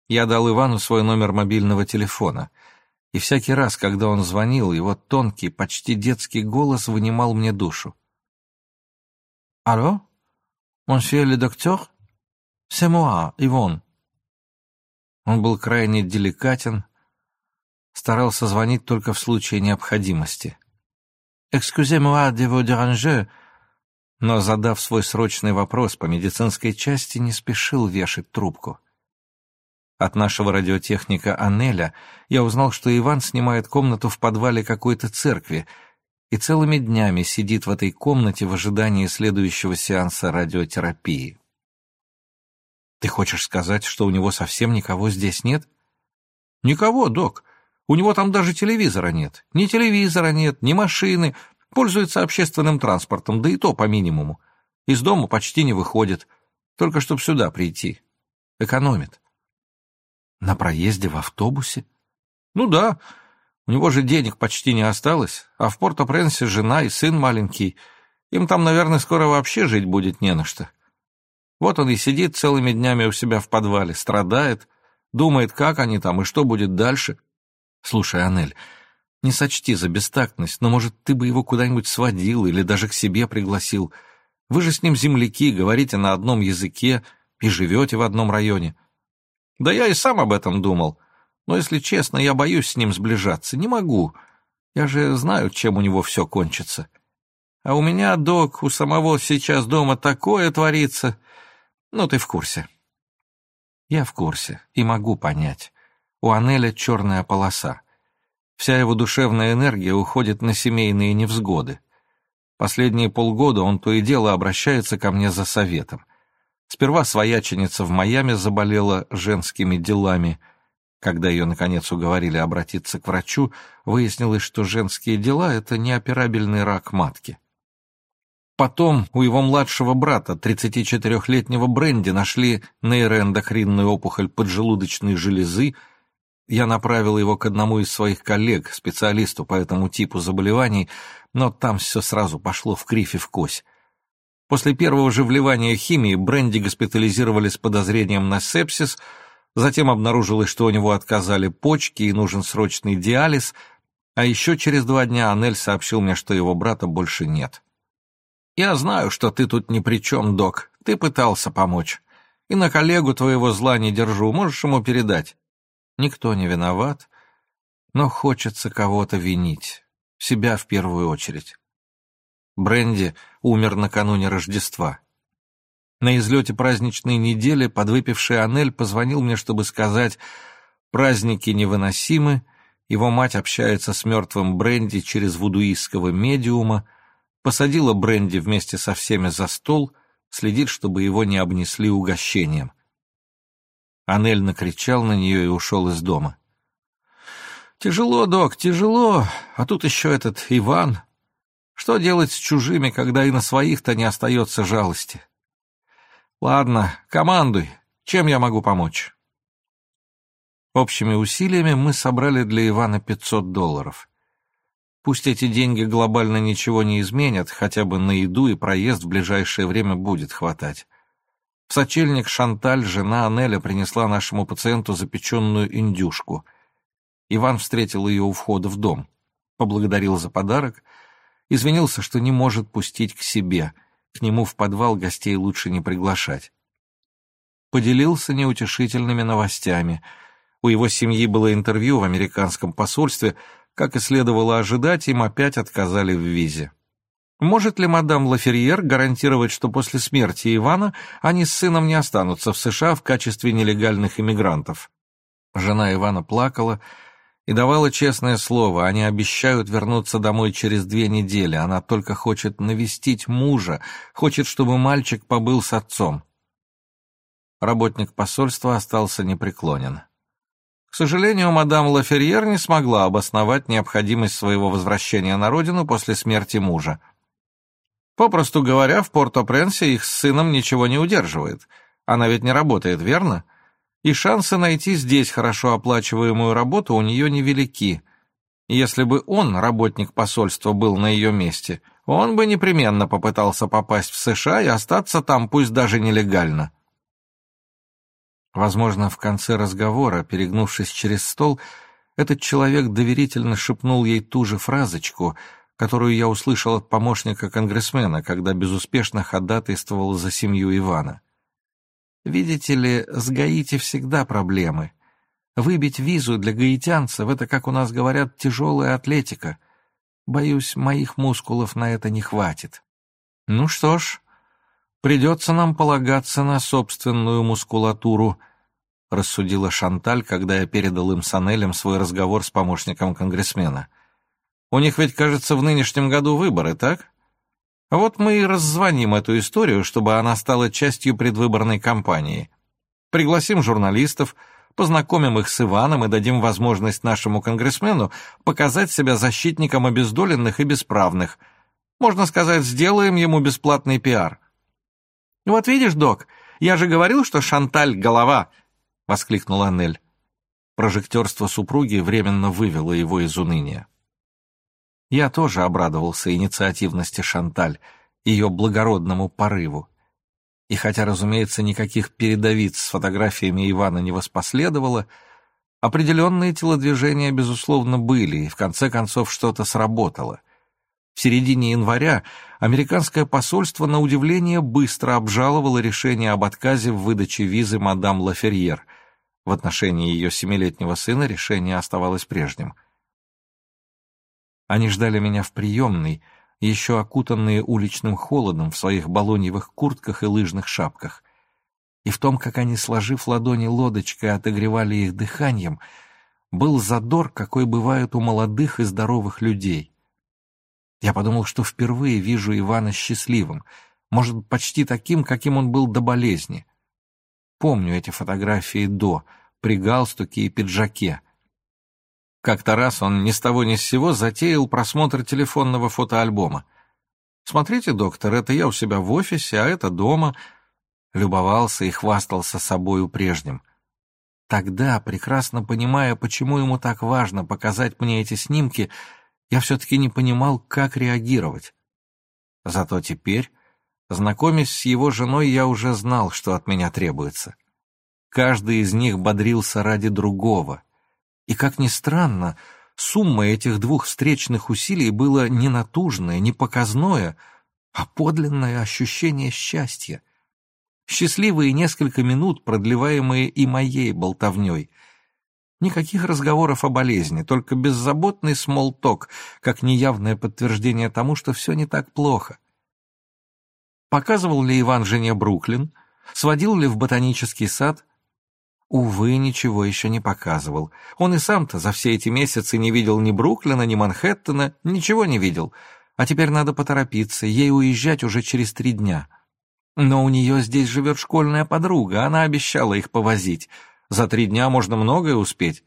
Я дал Ивану свой номер мобильного телефона — и всякий раз, когда он звонил, его тонкий, почти детский голос вынимал мне душу. «Алло? Monsieur le docteur? C'est moi, Ивон». Он был крайне деликатен, старался звонить только в случае необходимости. «Excusez-moi de vous déranger», но, задав свой срочный вопрос по медицинской части, не спешил вешать трубку. От нашего радиотехника Анеля я узнал, что Иван снимает комнату в подвале какой-то церкви и целыми днями сидит в этой комнате в ожидании следующего сеанса радиотерапии. Ты хочешь сказать, что у него совсем никого здесь нет? Никого, док. У него там даже телевизора нет. Ни телевизора нет, ни машины. Пользуется общественным транспортом, да и то по минимуму. Из дома почти не выходит, только чтобы сюда прийти. Экономит. На проезде в автобусе? Ну да, у него же денег почти не осталось, а в Порто-Пренсе жена и сын маленький. Им там, наверное, скоро вообще жить будет не на что. Вот он и сидит целыми днями у себя в подвале, страдает, думает, как они там и что будет дальше. Слушай, Анель, не сочти за бестактность, но, может, ты бы его куда-нибудь сводил или даже к себе пригласил. Вы же с ним земляки, говорите на одном языке, и живете в одном районе. Да я и сам об этом думал. Но, если честно, я боюсь с ним сближаться. Не могу. Я же знаю, чем у него все кончится. А у меня, док, у самого сейчас дома такое творится. Ну, ты в курсе. Я в курсе и могу понять. У Анеля черная полоса. Вся его душевная энергия уходит на семейные невзгоды. Последние полгода он то и дело обращается ко мне за советом. Сперва свояченица в Майами заболела женскими делами. Когда ее, наконец, уговорили обратиться к врачу, выяснилось, что женские дела — это неоперабельный рак матки. Потом у его младшего брата, 34-летнего Бренди, нашли нейроэндокринную опухоль поджелудочной железы. Я направил его к одному из своих коллег, специалисту по этому типу заболеваний, но там все сразу пошло в кривь и в кось. После первого же вливания химии Бренди госпитализировали с подозрением на сепсис, затем обнаружилось, что у него отказали почки и нужен срочный диализ, а еще через два дня Анель сообщил мне, что его брата больше нет. «Я знаю, что ты тут ни при чем, док. Ты пытался помочь. И на коллегу твоего зла не держу, можешь ему передать. Никто не виноват, но хочется кого-то винить. Себя в первую очередь. Бренди умер накануне Рождества. На излете праздничной недели подвыпивший Анель позвонил мне, чтобы сказать «праздники невыносимы», его мать общается с мертвым Бренди через вудуистского медиума, посадила Бренди вместе со всеми за стол, следит, чтобы его не обнесли угощением. Анель накричал на нее и ушел из дома. «Тяжело, док, тяжело, а тут еще этот Иван. Что делать с чужими, когда и на своих-то не остается жалости? Ладно, командуй, чем я могу помочь?» Общими усилиями мы собрали для Ивана 500 долларов. Пусть эти деньги глобально ничего не изменят, хотя бы на еду и проезд в ближайшее время будет хватать. В сочельник Шанталь, жена Анеля, принесла нашему пациенту запеченную индюшку. Иван встретил ее у входа в дом, поблагодарил за подарок, извинился, что не может пустить к себе, к нему в подвал гостей лучше не приглашать. Поделился неутешительными новостями. У его семьи было интервью в американском посольстве — как и следовало ожидать, им опять отказали в визе. Может ли мадам Лаферьер гарантировать, что после смерти Ивана они с сыном не останутся в США в качестве нелегальных иммигрантов? Жена Ивана плакала и давала честное слово, они обещают вернуться домой через две недели, она только хочет навестить мужа, хочет, чтобы мальчик побыл с отцом. Работник посольства остался непреклонен. К сожалению, мадам Лаферьер не смогла обосновать необходимость своего возвращения на родину после смерти мужа. Попросту говоря, в Порто-Пренсе их с сыном ничего не удерживает. Она ведь не работает, верно? И шансы найти здесь хорошо оплачиваемую работу у нее невелики. Если бы он, работник посольства, был на ее месте, он бы непременно попытался попасть в США и остаться там, пусть даже нелегально. Возможно, в конце разговора, перегнувшись через стол, этот человек доверительно шепнул ей ту же фразочку, которую я услышал от помощника конгрессмена, когда безуспешно ходатайствовал за семью Ивана. «Видите ли, с Гаити всегда проблемы. Выбить визу для гаитянцев — это, как у нас говорят, тяжелая атлетика. Боюсь, моих мускулов на это не хватит. Ну что ж, Придется нам полагаться на собственную мускулатуру, рассудила Шанталь, когда я передал им с Анелем свой разговор с помощником конгрессмена. У них ведь, кажется, в нынешнем году выборы, так? Вот мы и раззвоним эту историю, чтобы она стала частью предвыборной кампании. Пригласим журналистов, познакомим их с Иваном и дадим возможность нашему конгрессмену показать себя защитником обездоленных и бесправных. Можно сказать, сделаем ему бесплатный пиар. «Вот видишь, док, я же говорил, что Шанталь — голова!» — воскликнула Нель. Прожектерство супруги временно вывело его из уныния. Я тоже обрадовался инициативности Шанталь, ее благородному порыву. И хотя, разумеется, никаких передовиц с фотографиями Ивана не воспоследовало, определенные телодвижения, безусловно, были, и в конце концов что-то сработало. В середине января американское посольство на удивление быстро обжаловало решение об отказе в выдаче визы мадам Лаферьер. В отношении ее семилетнего сына решение оставалось прежним. Они ждали меня в приемной, еще окутанные уличным холодом в своих балоньевых куртках и лыжных шапках. И в том, как они, сложив ладони лодочкой, отогревали их дыханием, был задор, какой бывает у молодых и здоровых людей. Я подумал, что впервые вижу Ивана счастливым, может, почти таким, каким он был до болезни. Помню эти фотографии до, при галстуке и пиджаке. Как-то раз он ни с того ни с сего затеял просмотр телефонного фотоальбома. «Смотрите, доктор, это я у себя в офисе, а это дома». Любовался и хвастался собою прежним. Тогда, прекрасно понимая, почему ему так важно показать мне эти снимки, я все-таки не понимал, как реагировать. Зато теперь, знакомясь с его женой, я уже знал, что от меня требуется. Каждый из них бодрился ради другого. И, как ни странно, сумма этих двух встречных усилий была не натужное, не показное, а подлинное ощущение счастья. Счастливые несколько минут, продлеваемые и моей болтовней — Никаких разговоров о болезни, только беззаботный смолток, как неявное подтверждение тому, что все не так плохо. Показывал ли Иван жене Бруклин? Сводил ли в ботанический сад? Увы, ничего еще не показывал. Он и сам-то за все эти месяцы не видел ни Бруклина, ни Манхэттена, ничего не видел. А теперь надо поторопиться, ей уезжать уже через три дня. Но у нее здесь живет школьная подруга, она обещала их повозить — за три дня можно многое успеть.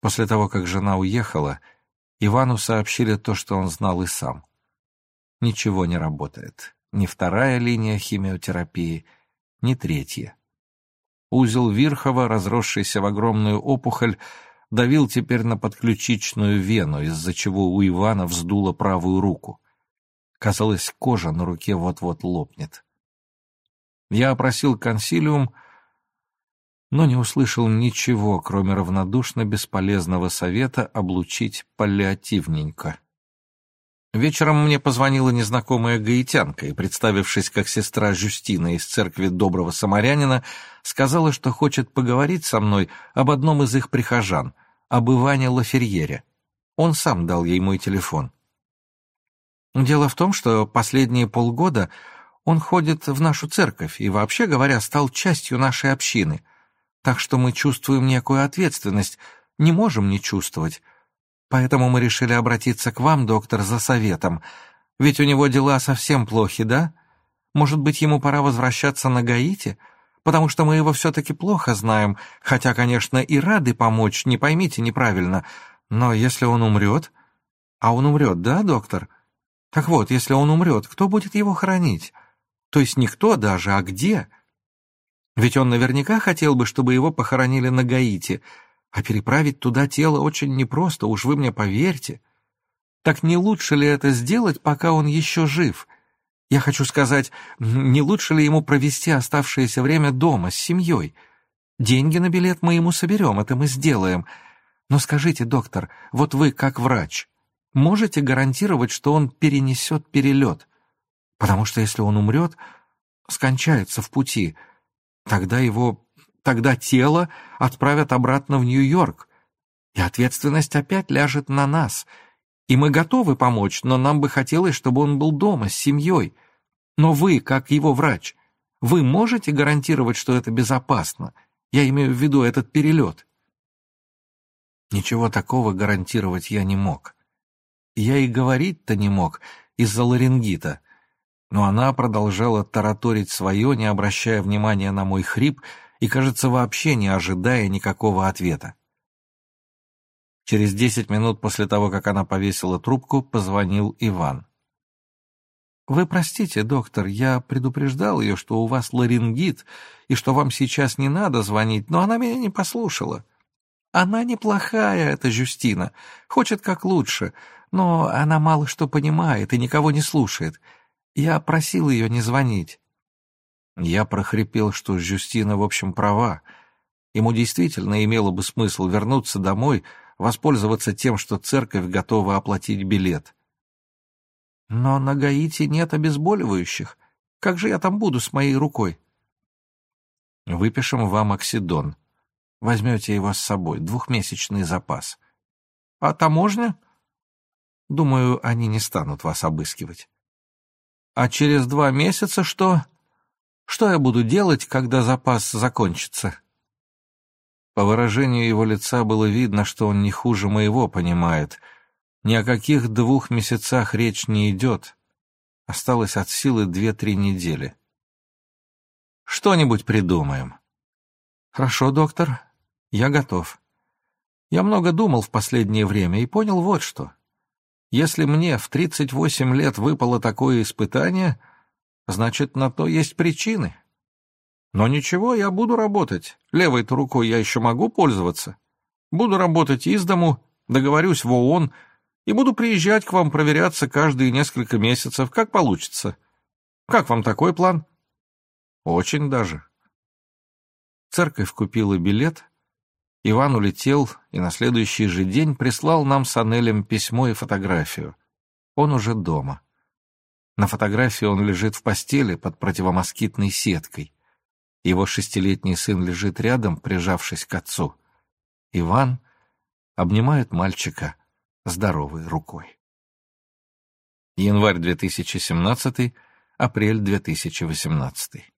После того, как жена уехала, Ивану сообщили то, что он знал и сам. Ничего не работает. Ни вторая линия химиотерапии, ни третья. Узел Вирхова, разросшийся в огромную опухоль, давил теперь на подключичную вену, из-за чего у Ивана вздуло правую руку. Казалось, кожа на руке вот-вот лопнет. Я опросил консилиум, но не услышал ничего, кроме равнодушно бесполезного совета облучить паллиативненько. Вечером мне позвонила незнакомая гаитянка и, представившись как сестра Жюстина из церкви Доброго Самарянина, сказала, что хочет поговорить со мной об одном из их прихожан, об Иване Лаферьере. Он сам дал ей мой телефон. Дело в том, что последние полгода он ходит в нашу церковь и, вообще говоря, стал частью нашей общины — так что мы чувствуем некую ответственность, не можем не чувствовать. Поэтому мы решили обратиться к вам, доктор, за советом. Ведь у него дела совсем плохи, да? Может быть, ему пора возвращаться на Гаити? Потому что мы его все-таки плохо знаем, хотя, конечно, и рады помочь, не поймите неправильно. Но если он умрет... А он умрет, да, доктор? Так вот, если он умрет, кто будет его хоронить? То есть никто даже, а где? Ведь он наверняка хотел бы, чтобы его похоронили на Гаити, а переправить туда тело очень непросто, уж вы мне поверьте. Так не лучше ли это сделать, пока он еще жив? Я хочу сказать, не лучше ли ему провести оставшееся время дома с семьей? Деньги на билет мы ему соберем, это мы сделаем. Но скажите, доктор, вот вы как врач, можете гарантировать, что он перенесет перелет? Потому что если он умрет, скончается в пути — Тогда его... Тогда тело отправят обратно в Нью-Йорк, и ответственность опять ляжет на нас. И мы готовы помочь, но нам бы хотелось, чтобы он был дома с семьей. Но вы, как его врач, вы можете гарантировать, что это безопасно? Я имею в виду этот перелет. Ничего такого гарантировать я не мог. Я и говорить-то не мог из-за ларингита но она продолжала тараторить свое, не обращая внимания на мой хрип и, кажется, вообще не ожидая никакого ответа. Через десять минут после того, как она повесила трубку, позвонил Иван. «Вы простите, доктор, я предупреждал ее, что у вас ларингит и что вам сейчас не надо звонить, но она меня не послушала. Она неплохая, эта Жюстина, хочет как лучше, но она мало что понимает и никого не слушает. Я просил ее не звонить. Я прохрипел, что Жюстина, в общем, права. Ему действительно имело бы смысл вернуться домой, воспользоваться тем, что церковь готова оплатить билет. Но на Гаити нет обезболивающих. Как же я там буду с моей рукой? Выпишем вам оксидон. Возьмете его с собой, двухмесячный запас. А таможня? Думаю, они не станут вас обыскивать. А через два месяца что? Что я буду делать, когда запас закончится? По выражению его лица было видно, что он не хуже моего понимает. Ни о каких двух месяцах речь не идет. Осталось от силы две-три недели. Что-нибудь придумаем. Хорошо, доктор, я готов. Я много думал в последнее время и понял вот что. Если мне в 38 лет выпало такое испытание, значит, на то есть причины. Но ничего, я буду работать. Левой-то рукой я еще могу пользоваться. Буду работать из дому, договорюсь в ООН и буду приезжать к вам проверяться каждые несколько месяцев, как получится. Как вам такой план? Очень даже. Церковь купила билет, Иван улетел и на следующий же день прислал нам с Анелем письмо и фотографию. Он уже дома. На фотографии он лежит в постели под противомоскитной сеткой. Его шестилетний сын лежит рядом, прижавшись к отцу. Иван обнимает мальчика здоровой рукой. Январь 2017, апрель 2018.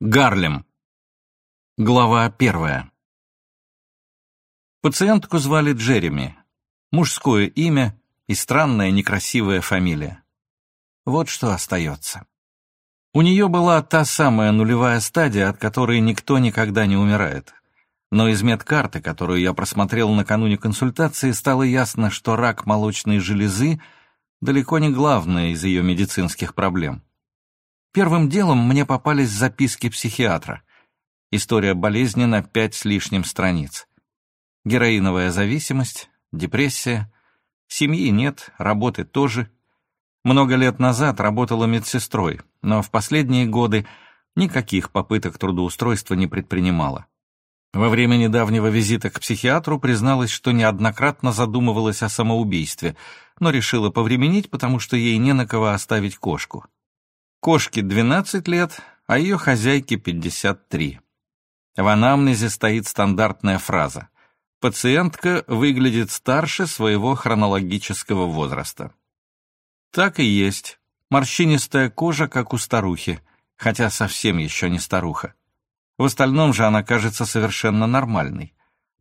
Гарлем. Глава первая. Пациентку звали Джереми. Мужское имя и странная некрасивая фамилия. Вот что остается. У нее была та самая нулевая стадия, от которой никто никогда не умирает. Но из медкарты, которую я просмотрел накануне консультации, стало ясно, что рак молочной железы далеко не главное из ее медицинских проблем. Первым делом мне попались записки психиатра. История болезни на пять с лишним страниц. Героиновая зависимость, депрессия, семьи нет, работы тоже. Много лет назад работала медсестрой, но в последние годы никаких попыток трудоустройства не предпринимала. Во время недавнего визита к психиатру призналась, что неоднократно задумывалась о самоубийстве, но решила повременить, потому что ей не на кого оставить кошку. Кошке 12 лет, а ее хозяйке 53. В анамнезе стоит стандартная фраза. Пациентка выглядит старше своего хронологического возраста. Так и есть. Морщинистая кожа, как у старухи, хотя совсем еще не старуха. В остальном же она кажется совершенно нормальной.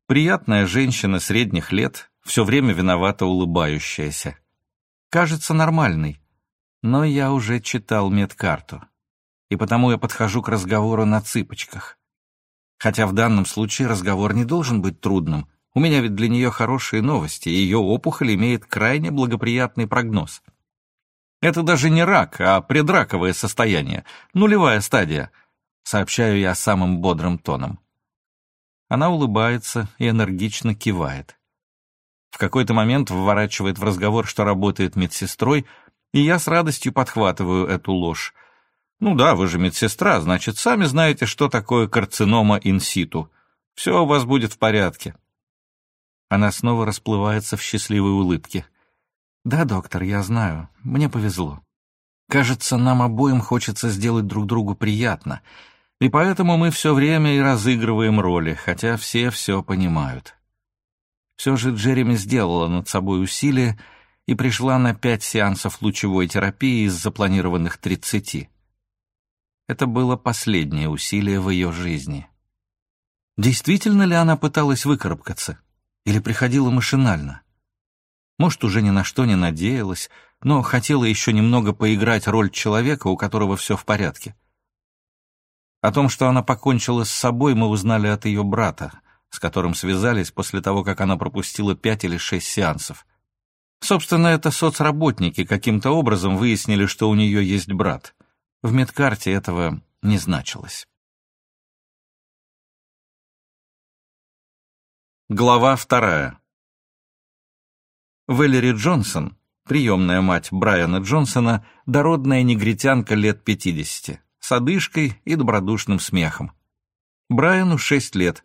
Приятная женщина средних лет, все время виновато улыбающаяся. Кажется нормальной, но я уже читал медкарту, и потому я подхожу к разговору на цыпочках. Хотя в данном случае разговор не должен быть трудным. У меня ведь для нее хорошие новости, ее опухоль имеет крайне благоприятный прогноз. Это даже не рак, а предраковое состояние, нулевая стадия, сообщаю я самым бодрым тоном. Она улыбается и энергично кивает. В какой-то момент вворачивает в разговор, что работает медсестрой, и я с радостью подхватываю эту ложь. Ну да, вы же медсестра, значит, сами знаете, что такое карцинома инситу. Все у вас будет в порядке. Она снова расплывается в счастливой улыбке. Да, доктор, я знаю, мне повезло. Кажется, нам обоим хочется сделать друг другу приятно, и поэтому мы все время и разыгрываем роли, хотя все все понимают. Все же Джереми сделала над собой усилие, и пришла на пять сеансов лучевой терапии из запланированных тридцати. Это было последнее усилие в ее жизни. Действительно ли она пыталась выкарабкаться? Или приходила машинально? Может, уже ни на что не надеялась, но хотела еще немного поиграть роль человека, у которого все в порядке. О том, что она покончила с собой, мы узнали от ее брата, с которым связались после того, как она пропустила пять или шесть сеансов. Собственно, это соцработники каким-то образом выяснили, что у нее есть брат. В медкарте этого не значилось. Глава вторая. Вэллери Джонсон, приемная мать Брайана Джонсона, дородная негритянка лет 50, с одышкой и добродушным смехом. Брайану 6 лет,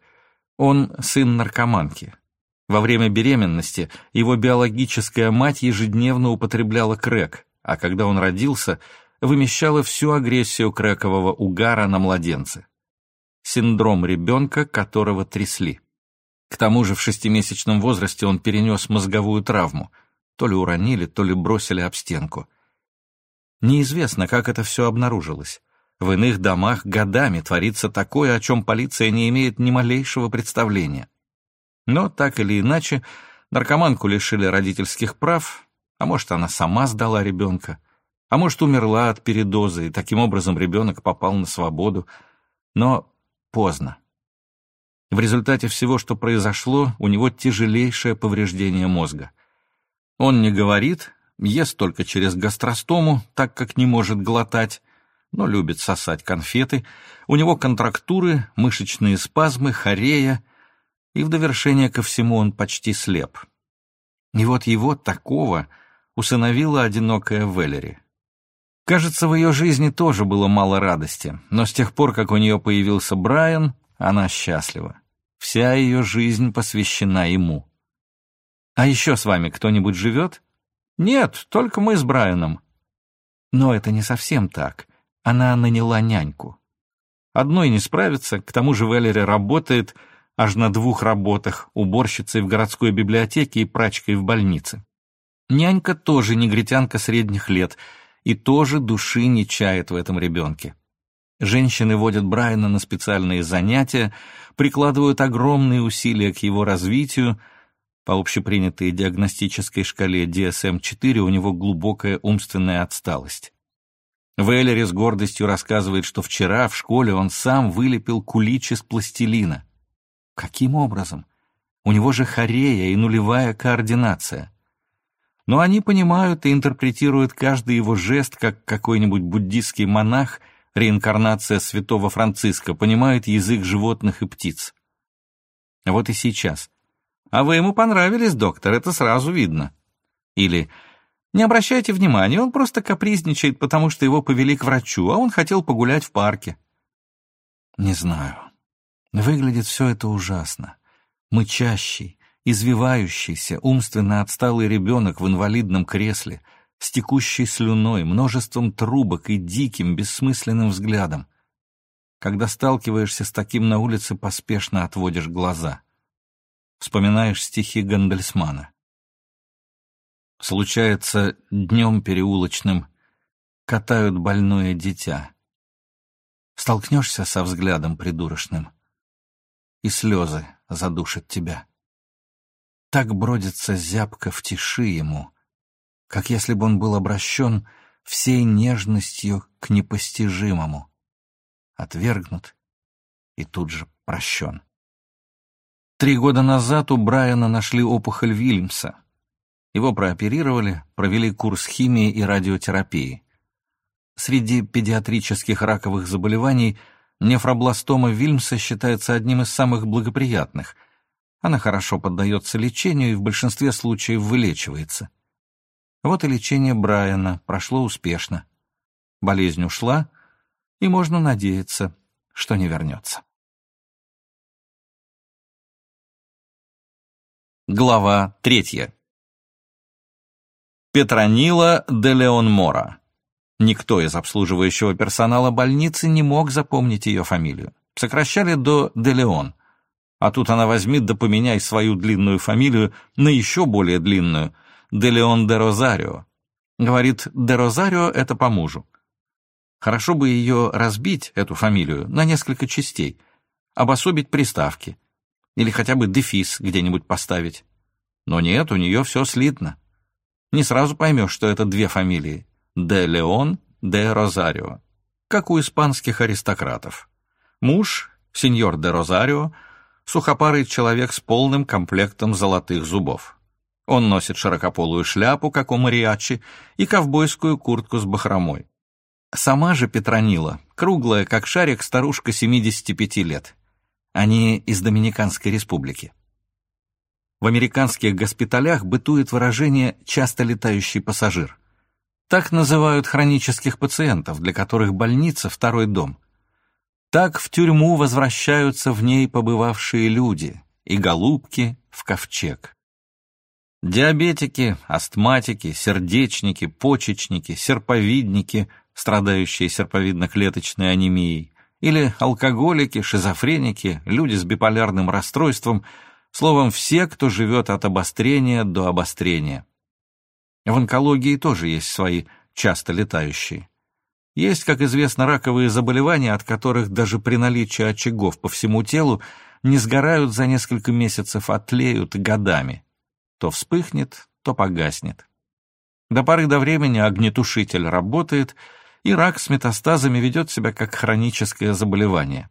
он сын наркоманки. Во время беременности его биологическая мать ежедневно употребляла крэк, а когда он родился, вымещала всю агрессию крэкового угара на младенце. Синдром ребенка, которого трясли. К тому же в шестимесячном возрасте он перенес мозговую травму. То ли уронили, то ли бросили об стенку. Неизвестно, как это все обнаружилось. В иных домах годами творится такое, о чем полиция не имеет ни малейшего представления. Но так или иначе, наркоманку лишили родительских прав, а может, она сама сдала ребенка, а может, умерла от передоза, и таким образом ребенок попал на свободу. Но поздно. В результате всего, что произошло, у него тяжелейшее повреждение мозга. Он не говорит, ест только через гастростому, так как не может глотать, но любит сосать конфеты, у него контрактуры, мышечные спазмы, хорея, и в довершение ко всему он почти слеп. И вот его такого усыновила одинокая Веллери. Кажется, в ее жизни тоже было мало радости, но с тех пор, как у нее появился Брайан, она счастлива. Вся ее жизнь посвящена ему. А еще с вами кто-нибудь живет? Нет, только мы с Брайаном. Но это не совсем так. Она наняла няньку. Одной не справится, к тому же Веллери работает аж на двух работах, уборщицей в городской библиотеке и прачкой в больнице. Нянька тоже негритянка средних лет и тоже души не чает в этом ребенке. Женщины водят Брайана на специальные занятия, прикладывают огромные усилия к его развитию. По общепринятой диагностической шкале DSM-4 у него глубокая умственная отсталость. Веллери с гордостью рассказывает, что вчера в школе он сам вылепил кулич из пластилина. Каким образом? У него же хорея и нулевая координация. Но они понимают и интерпретируют каждый его жест, как какой-нибудь буддийский монах — реинкарнация святого Франциска, понимает язык животных и птиц. Вот и сейчас. А вы ему понравились, доктор, это сразу видно. Или не обращайте внимания, он просто капризничает, потому что его повели к врачу, а он хотел погулять в парке. Не знаю. Выглядит все это ужасно. Мычащий, извивающийся, умственно отсталый ребенок в инвалидном кресле — с текущей слюной, множеством трубок и диким, бессмысленным взглядом. Когда сталкиваешься с таким на улице, поспешно отводишь глаза. Вспоминаешь стихи Гандельсмана. Случается, днем переулочным катают больное дитя. Столкнешься со взглядом придурочным, и слезы задушат тебя. Так бродится зябко в тиши ему — как если бы он был обращен всей нежностью к непостижимому, отвергнут и тут же прощен. Три года назад у Брайана нашли опухоль Вильмса. Его прооперировали, провели курс химии и радиотерапии. Среди педиатрических раковых заболеваний нефробластома Вильмса считается одним из самых благоприятных. Она хорошо поддается лечению и в большинстве случаев вылечивается. Вот и лечение Брайана прошло успешно. Болезнь ушла, и можно надеяться, что не вернется. Глава третья. Петронила де Леон Мора. Никто из обслуживающего персонала больницы не мог запомнить ее фамилию. Сокращали до де Леон. А тут она возьми да поменяй свою длинную фамилию на еще более длинную — де Леон де Розарио. Говорит, де Розарио — это по мужу. Хорошо бы ее разбить, эту фамилию, на несколько частей, обособить приставки или хотя бы дефис где-нибудь поставить. Но нет, у нее все слитно. Не сразу поймешь, что это две фамилии — де Леон, де Розарио, как у испанских аристократов. Муж, сеньор де Розарио, сухопарый человек с полным комплектом золотых зубов. Он носит широкополую шляпу, как у мариачи, и ковбойскую куртку с бахромой. Сама же Петронила, круглая, как шарик, старушка 75 лет. Они из Доминиканской республики. В американских госпиталях бытует выражение «часто летающий пассажир». Так называют хронических пациентов, для которых больница — второй дом. Так в тюрьму возвращаются в ней побывавшие люди, и голубки в ковчег. Диабетики, астматики, сердечники, почечники, серповидники, страдающие серповидно-клеточной анемией, или алкоголики, шизофреники, люди с биполярным расстройством, словом, все, кто живет от обострения до обострения. В онкологии тоже есть свои часто летающие. Есть, как известно, раковые заболевания, от которых даже при наличии очагов по всему телу не сгорают за несколько месяцев, а тлеют годами. То вспыхнет, то погаснет. До поры до времени огнетушитель работает — и рак с метастазами ведет себя как хроническое заболевание.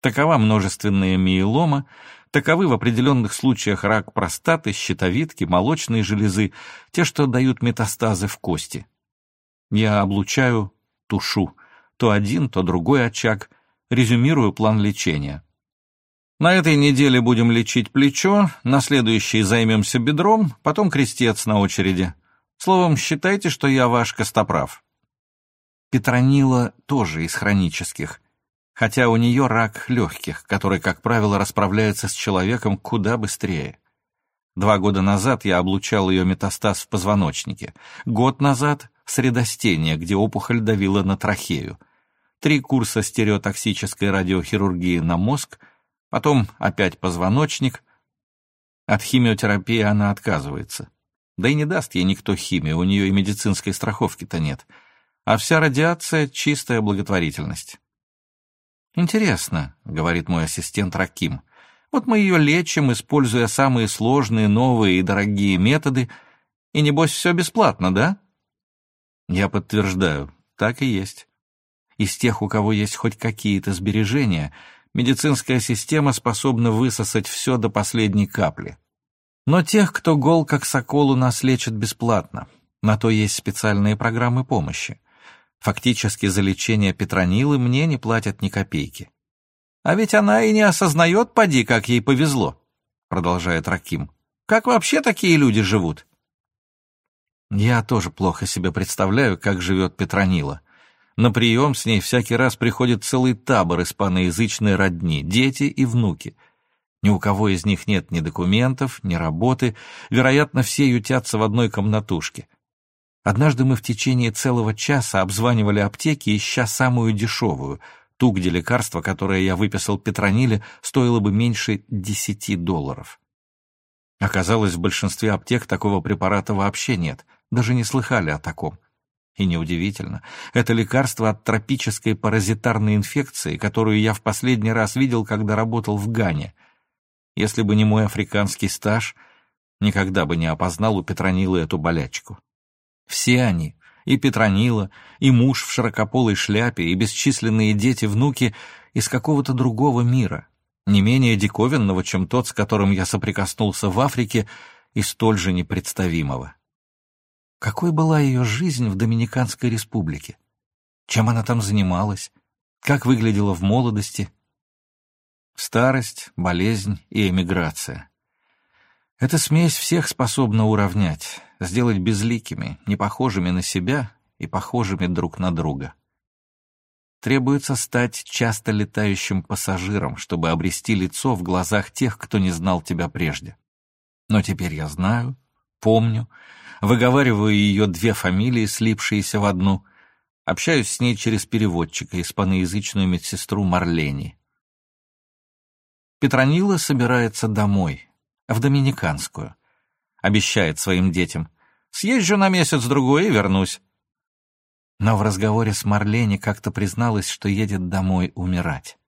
Такова множественная миелома, таковы в определенных случаях рак простаты, щитовидки, молочной железы, те, что дают метастазы в кости. Я облучаю, тушу, то один, то другой очаг, резюмирую план лечения. На этой неделе будем лечить плечо, на следующей займемся бедром, потом крестец на очереди. Словом, считайте, что я ваш костоправ. Петронила тоже из хронических, хотя у нее рак легких, который, как правило, расправляется с человеком куда быстрее. Два года назад я облучал ее метастаз в позвоночнике, год назад — средостение, где опухоль давила на трахею, три курса стереотоксической радиохирургии на мозг, потом опять позвоночник. От химиотерапии она отказывается. Да и не даст ей никто химию, у нее и медицинской страховки-то нет — а вся радиация — чистая благотворительность. «Интересно», — говорит мой ассистент Раким, «вот мы ее лечим, используя самые сложные, новые и дорогие методы, и, небось, все бесплатно, да?» Я подтверждаю, так и есть. Из тех, у кого есть хоть какие-то сбережения, медицинская система способна высосать все до последней капли. Но тех, кто гол как сокол, у нас лечат бесплатно. На то есть специальные программы помощи. Фактически за лечение Петронилы мне не платят ни копейки. А ведь она и не осознает, поди, как ей повезло, продолжает Раким. Как вообще такие люди живут? Я тоже плохо себе представляю, как живет Петронила. На прием с ней всякий раз приходит целый табор испаноязычной родни, дети и внуки. Ни у кого из них нет ни документов, ни работы, вероятно, все ютятся в одной комнатушке — Однажды мы в течение целого часа обзванивали аптеки, ища самую дешевую, ту, где лекарство, которое я выписал Петрониле, стоило бы меньше десяти долларов. Оказалось, в большинстве аптек такого препарата вообще нет, даже не слыхали о таком. И неудивительно, это лекарство от тропической паразитарной инфекции, которую я в последний раз видел, когда работал в Гане. Если бы не мой африканский стаж, никогда бы не опознал у Петронилы эту болячку. Все они, и Петронила, и муж в широкополой шляпе, и бесчисленные дети-внуки из какого-то другого мира, не менее диковинного, чем тот, с которым я соприкоснулся в Африке, и столь же непредставимого. Какой была ее жизнь в Доминиканской республике? Чем она там занималась? Как выглядела в молодости? Старость, болезнь и эмиграция. Эта смесь всех способна уравнять, сделать безликими, не похожими на себя и похожими друг на друга. Требуется стать часто летающим пассажиром, чтобы обрести лицо в глазах тех, кто не знал тебя прежде. Но теперь я знаю, помню, выговариваю ее две фамилии, слипшиеся в одну, общаюсь с ней через переводчика, испаноязычную медсестру Марлени. Петронила собирается домой, в Доминиканскую. Обещает своим детям. Съезжу на месяц-другой и вернусь. Но в разговоре с Марлени как-то призналась, что едет домой умирать.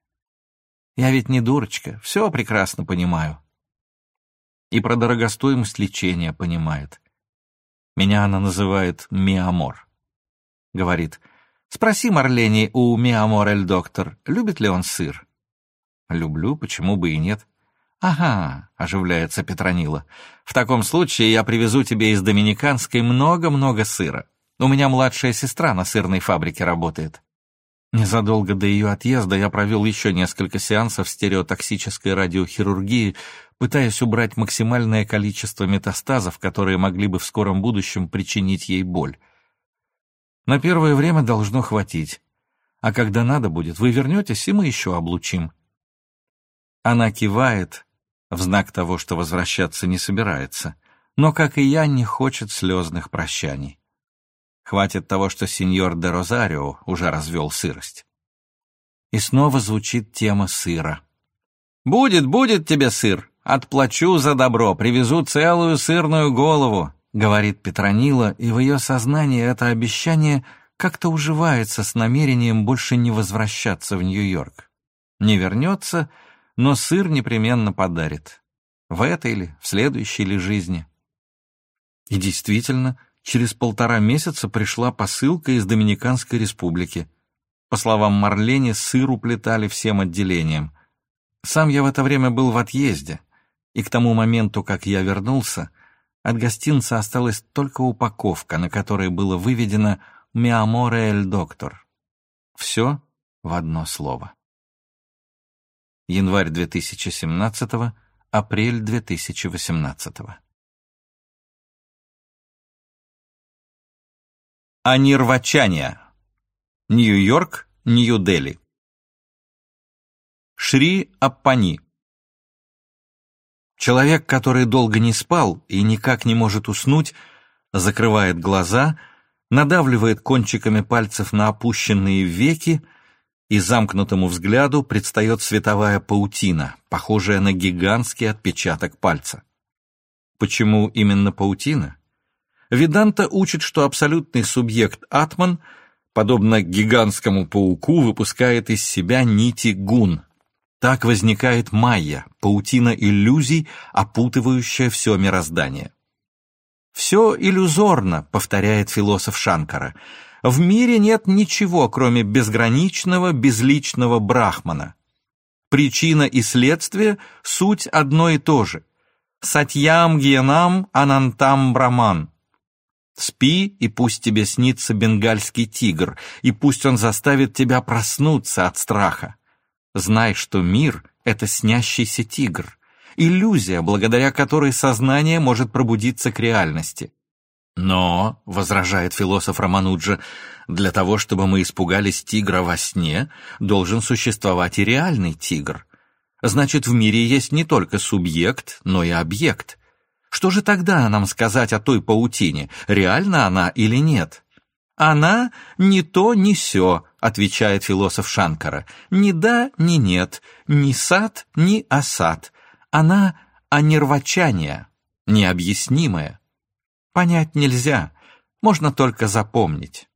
Я ведь не дурочка, все прекрасно понимаю. И про дорогостоимость лечения понимает. Меня она называет mi amor. Говорит, спроси Марлени у mi amor el doctor, любит ли он сыр. Люблю, почему бы и нет. «Ага», — оживляется Петронила. «В таком случае я привезу тебе из Доминиканской много-много сыра. У меня младшая сестра на сырной фабрике работает». Незадолго до ее отъезда я провел еще несколько сеансов стереотоксической радиохирургии, пытаясь убрать максимальное количество метастазов, которые могли бы в скором будущем причинить ей боль. На первое время должно хватить. А когда надо будет, вы вернетесь, и мы еще облучим. Она кивает, в знак того, что возвращаться не собирается, но, как и я, не хочет слезных прощаний. Хватит того, что сеньор де Розарио уже развел сырость. И снова звучит тема сыра. «Будет, будет тебе сыр. Отплачу за добро, привезу целую сырную голову», — говорит Петронила, и в ее сознании это обещание как-то уживается с намерением больше не возвращаться в Нью-Йорк. Не вернется, но сыр непременно подарит. В этой или в следующей ли жизни. И действительно, через полтора месяца пришла посылка из Доминиканской республики. По словам Марлени, сыр уплетали всем отделениям. Сам я в это время был в отъезде, и к тому моменту, как я вернулся, от гостинца осталась только упаковка, на которой было выведено «Mi amore el doctor». Все в одно слово. Январь 2017, апрель 2018. Анирвачания. Нью-Йорк, Нью-Дели. Шри Аппани. Человек, который долго не спал и никак не может уснуть, закрывает глаза, надавливает кончиками пальцев на опущенные веки, и замкнутому взгляду предстает световая паутина, похожая на гигантский отпечаток пальца. Почему именно паутина? Веданта учит, что абсолютный субъект Атман, подобно гигантскому пауку, выпускает из себя нити гун. Так возникает майя, паутина иллюзий, опутывающая все мироздание. «Все иллюзорно», — повторяет философ Шанкара. «В мире нет ничего, кроме безграничного, безличного брахмана. Причина и следствие — суть одно и то же. Сатьям гьянам анантам браман. Спи, и пусть тебе снится бенгальский тигр, и пусть он заставит тебя проснуться от страха. Знай, что мир — это снящийся тигр, иллюзия, благодаря которой сознание может пробудиться к реальности. Но, — возражает философ Рамануджа, — для того, чтобы мы испугались тигра во сне, должен существовать и реальный тигр. Значит, в мире есть не только субъект, но и объект — что же тогда нам сказать о той паутине, реальна она или нет? Она ни то, ни сё, отвечает философ Шанкара. Ни да, ни нет, ни сад, ни осад. Она онирвачание, необъяснимое. Понять нельзя, можно только запомнить.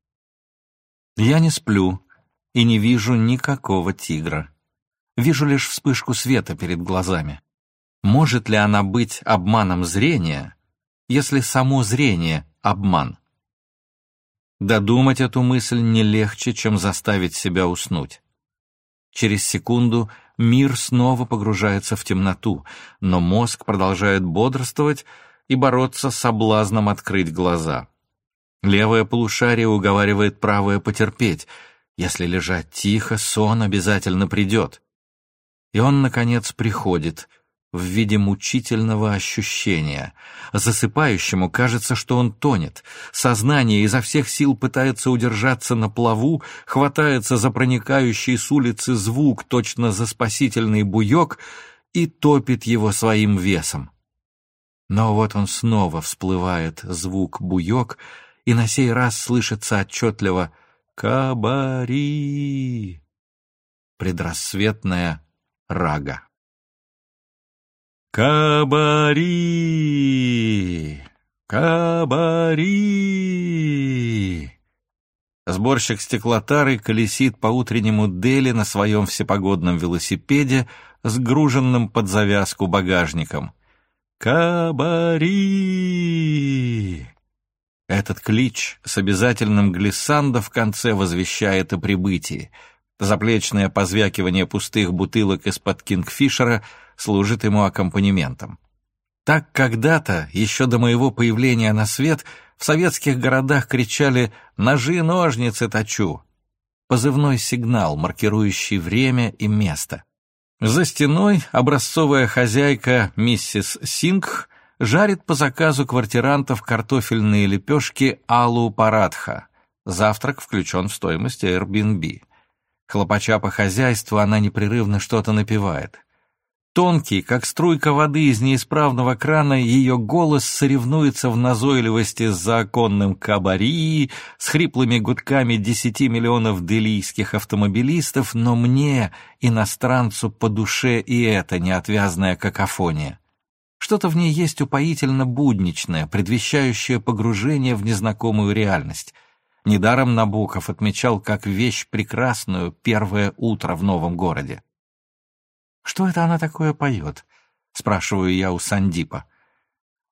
Я не сплю и не вижу никакого тигра. Вижу лишь вспышку света перед глазами. Может ли она быть обманом зрения, если само зрение — обман? Додумать эту мысль не легче, чем заставить себя уснуть. Через секунду мир снова погружается в темноту, но мозг продолжает бодрствовать и бороться с соблазном открыть глаза. Левое полушарие уговаривает правое потерпеть. Если лежать тихо, сон обязательно придет. И он, наконец, приходит, в виде мучительного ощущения. Засыпающему кажется, что он тонет. Сознание изо всех сил пытается удержаться на плаву, хватается за проникающий с улицы звук, точно за спасительный буек, и топит его своим весом. Но вот он снова всплывает звук буек, и на сей раз слышится отчетливо «Кабари!» Предрассветная рага. Кабари! Кабари! Сборщик стеклотары колесит по утреннему Дели на своем всепогодном велосипеде с груженным под завязку багажником. Кабари! Этот клич с обязательным глиссандо в конце возвещает о прибытии. Заплечное позвякивание пустых бутылок из-под кингфишера — служит ему аккомпанементом. Так когда-то, еще до моего появления на свет, в советских городах кричали «Ножи-ножницы точу!» Позывной сигнал, маркирующий время и место. За стеной образцовая хозяйка миссис Сингх жарит по заказу квартирантов картофельные лепешки Алу Парадха. Завтрак включен в стоимость Airbnb. Хлопача по хозяйству, она непрерывно что-то напевает. Тонкий, как струйка воды из неисправного крана, ее голос соревнуется в назойливости с законным кабари, с хриплыми гудками десяти миллионов делийских автомобилистов, но мне, иностранцу, по душе и это неотвязная какофония. Что-то в ней есть упоительно будничное, предвещающее погружение в незнакомую реальность. Недаром Набоков отмечал как вещь прекрасную первое утро в новом городе. «Что это она такое поет?» — спрашиваю я у Сандипа.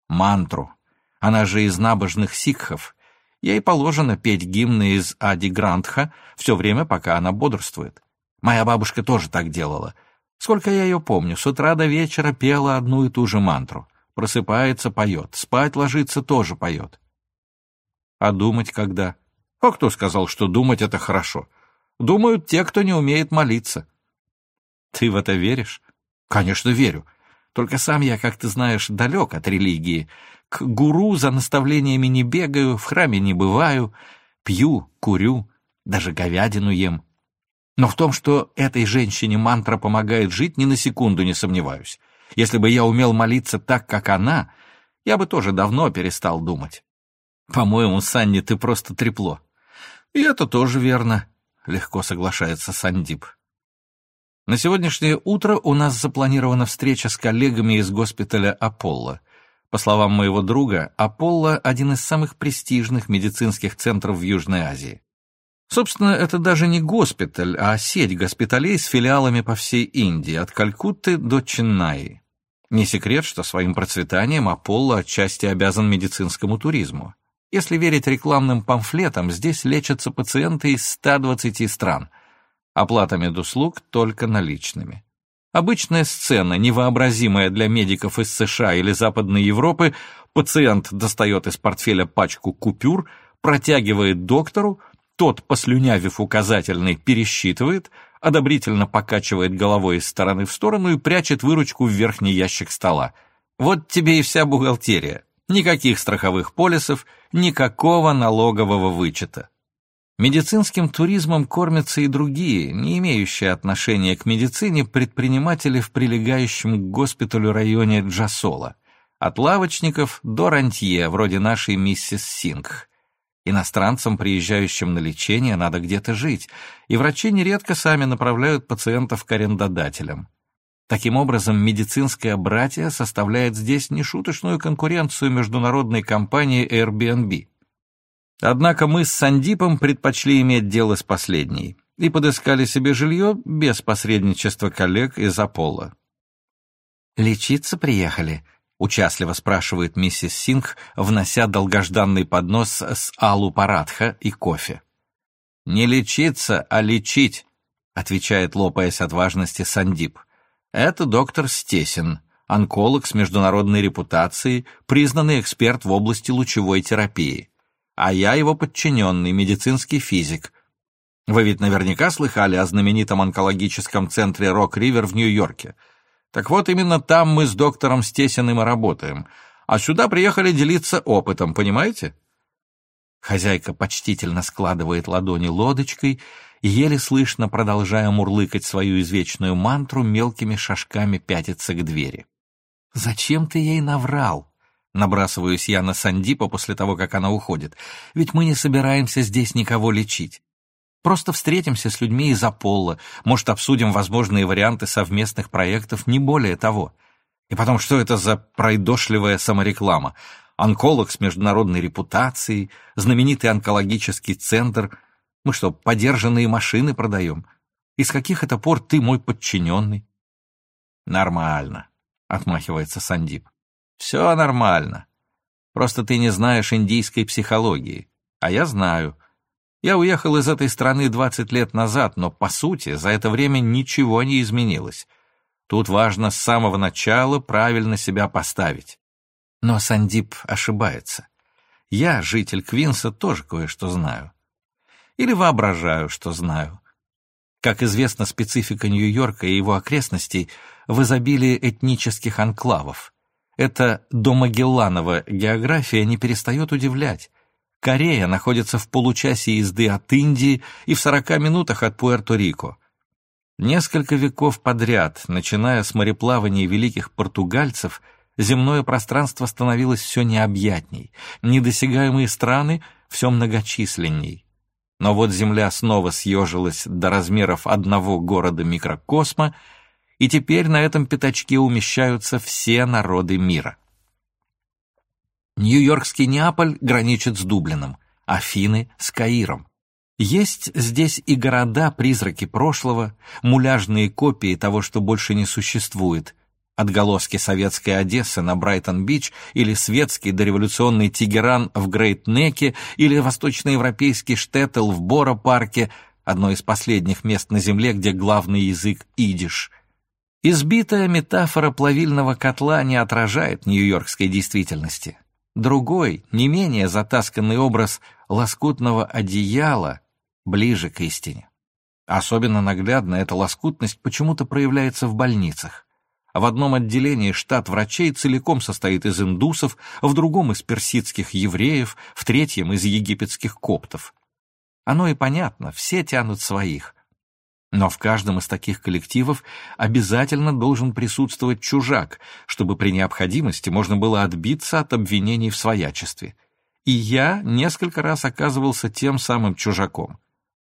«Мантру. Она же из набожных сикхов. Ей положено петь гимны из Ади Грандха все время, пока она бодрствует. Моя бабушка тоже так делала. Сколько я ее помню, с утра до вечера пела одну и ту же мантру. Просыпается — поет, спать ложится — тоже поет. А думать когда? А кто сказал, что думать — это хорошо? Думают те, кто не умеет молиться. Ты в это веришь? Конечно, верю. Только сам я, как ты знаешь, далек от религии. К гуру за наставлениями не бегаю, в храме не бываю, пью, курю, даже говядину ем. Но в том, что этой женщине мантра помогает жить, ни на секунду не сомневаюсь. Если бы я умел молиться так, как она, я бы тоже давно перестал думать. По-моему, Санни, ты просто трепло. И это тоже верно, — легко соглашается Сандип. На сегодняшнее утро у нас запланирована встреча с коллегами из госпиталя «Аполло». По словам моего друга, «Аполло» — один из самых престижных медицинских центров в Южной Азии. Собственно, это даже не госпиталь, а сеть госпиталей с филиалами по всей Индии, от Калькутты до Ченнаи. Не секрет, что своим процветанием Аполло отчасти обязан медицинскому туризму. Если верить рекламным памфлетам, здесь лечатся пациенты из 120 стран — Оплата медуслуг только наличными. Обычная сцена, невообразимая для медиков из США или Западной Европы, пациент достает из портфеля пачку купюр, протягивает доктору, тот, послюнявив указательный, пересчитывает, одобрительно покачивает головой из стороны в сторону и прячет выручку в верхний ящик стола. Вот тебе и вся бухгалтерия. Никаких страховых полисов, никакого налогового вычета. Медицинским туризмом кормятся и другие, не имеющие отношения к медицине, предприниматели в прилегающем к госпиталю районе Джасола. От лавочников до рантье, вроде нашей миссис Сингх. Иностранцам, приезжающим на лечение, надо где-то жить, и врачи нередко сами направляют пациентов к арендодателям. Таким образом, медицинское братье составляет здесь нешуточную конкуренцию международной компании Airbnb – Однако мы с Сандипом предпочли иметь дело с последней и подыскали себе жилье без посредничества коллег из Аполло. «Лечиться приехали?» — участливо спрашивает миссис Сингх, внося долгожданный поднос с алу парадха и кофе. «Не лечиться, а лечить», — отвечает, лопаясь от важности Сандип. «Это доктор Стесин, онколог с международной репутацией, признанный эксперт в области лучевой терапии а я его подчиненный, медицинский физик. Вы ведь наверняка слыхали о знаменитом онкологическом центре Рок-Ривер в Нью-Йорке. Так вот, именно там мы с доктором Стесиным и работаем, а сюда приехали делиться опытом, понимаете? Хозяйка почтительно складывает ладони лодочкой и, еле слышно, продолжая мурлыкать свою извечную мантру, мелкими шажками пятится к двери. «Зачем ты ей наврал?» Набрасываюсь я на Сандипа после того, как она уходит. Ведь мы не собираемся здесь никого лечить. Просто встретимся с людьми из Аполло, может, обсудим возможные варианты совместных проектов, не более того. И потом, что это за пройдошливая самореклама? Онколог с международной репутацией, знаменитый онкологический центр. Мы что, подержанные машины продаем? Из каких это пор ты мой подчиненный? Нормально, отмахивается Сандип. Все нормально. Просто ты не знаешь индийской психологии. А я знаю. Я уехал из этой страны 20 лет назад, но, по сути, за это время ничего не изменилось. Тут важно с самого начала правильно себя поставить. Но Сандип ошибается. Я, житель Квинса, тоже кое-что знаю. Или воображаю, что знаю. Как известно, специфика Нью-Йорка и его окрестностей в изобилии этнических анклавов. Эта домагелланова география не перестает удивлять. Корея находится в получасе езды от Индии и в 40 минутах от Пуэрто-Рико. Несколько веков подряд, начиная с мореплавания великих португальцев, земное пространство становилось все необъятней, недосягаемые страны все многочисленней. Но вот Земля снова съежилась до размеров одного города микрокосма, и теперь на этом пятачке умещаются все народы мира. Нью-Йоркский Неаполь граничит с Дублином, Афины — с Каиром. Есть здесь и города-призраки прошлого, муляжные копии того, что больше не существует, отголоски советской Одессы на Брайтон-Бич или светский дореволюционный Тегеран в Грейт-Неке или восточноевропейский Штеттл в Бора-парке, одно из последних мест на Земле, где главный язык — идиш. Избитая метафора плавильного котла не отражает нью-йоркской действительности. Другой, не менее затасканный образ лоскутного одеяла ближе к истине. Особенно наглядно эта лоскутность почему-то проявляется в больницах. В одном отделении штат врачей целиком состоит из индусов, в другом — из персидских евреев, в третьем — из египетских коптов. Оно и понятно, все тянут своих. Но в каждом из таких коллективов обязательно должен присутствовать чужак, чтобы при необходимости можно было отбиться от обвинений в своячестве. И я несколько раз оказывался тем самым чужаком.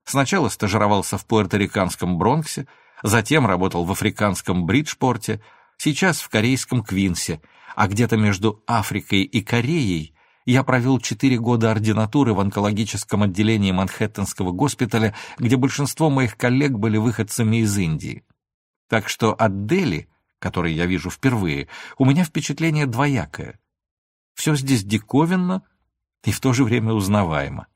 Сначала стажировался в пуэрториканском Бронксе, затем работал в африканском Бриджпорте, сейчас в корейском Квинсе, а где-то между Африкой и Кореей я провел четыре года ординатуры в онкологическом отделении Манхэттенского госпиталя, где большинство моих коллег были выходцами из Индии. Так что от Дели, который я вижу впервые, у меня впечатление двоякое. Все здесь диковинно и в то же время узнаваемо.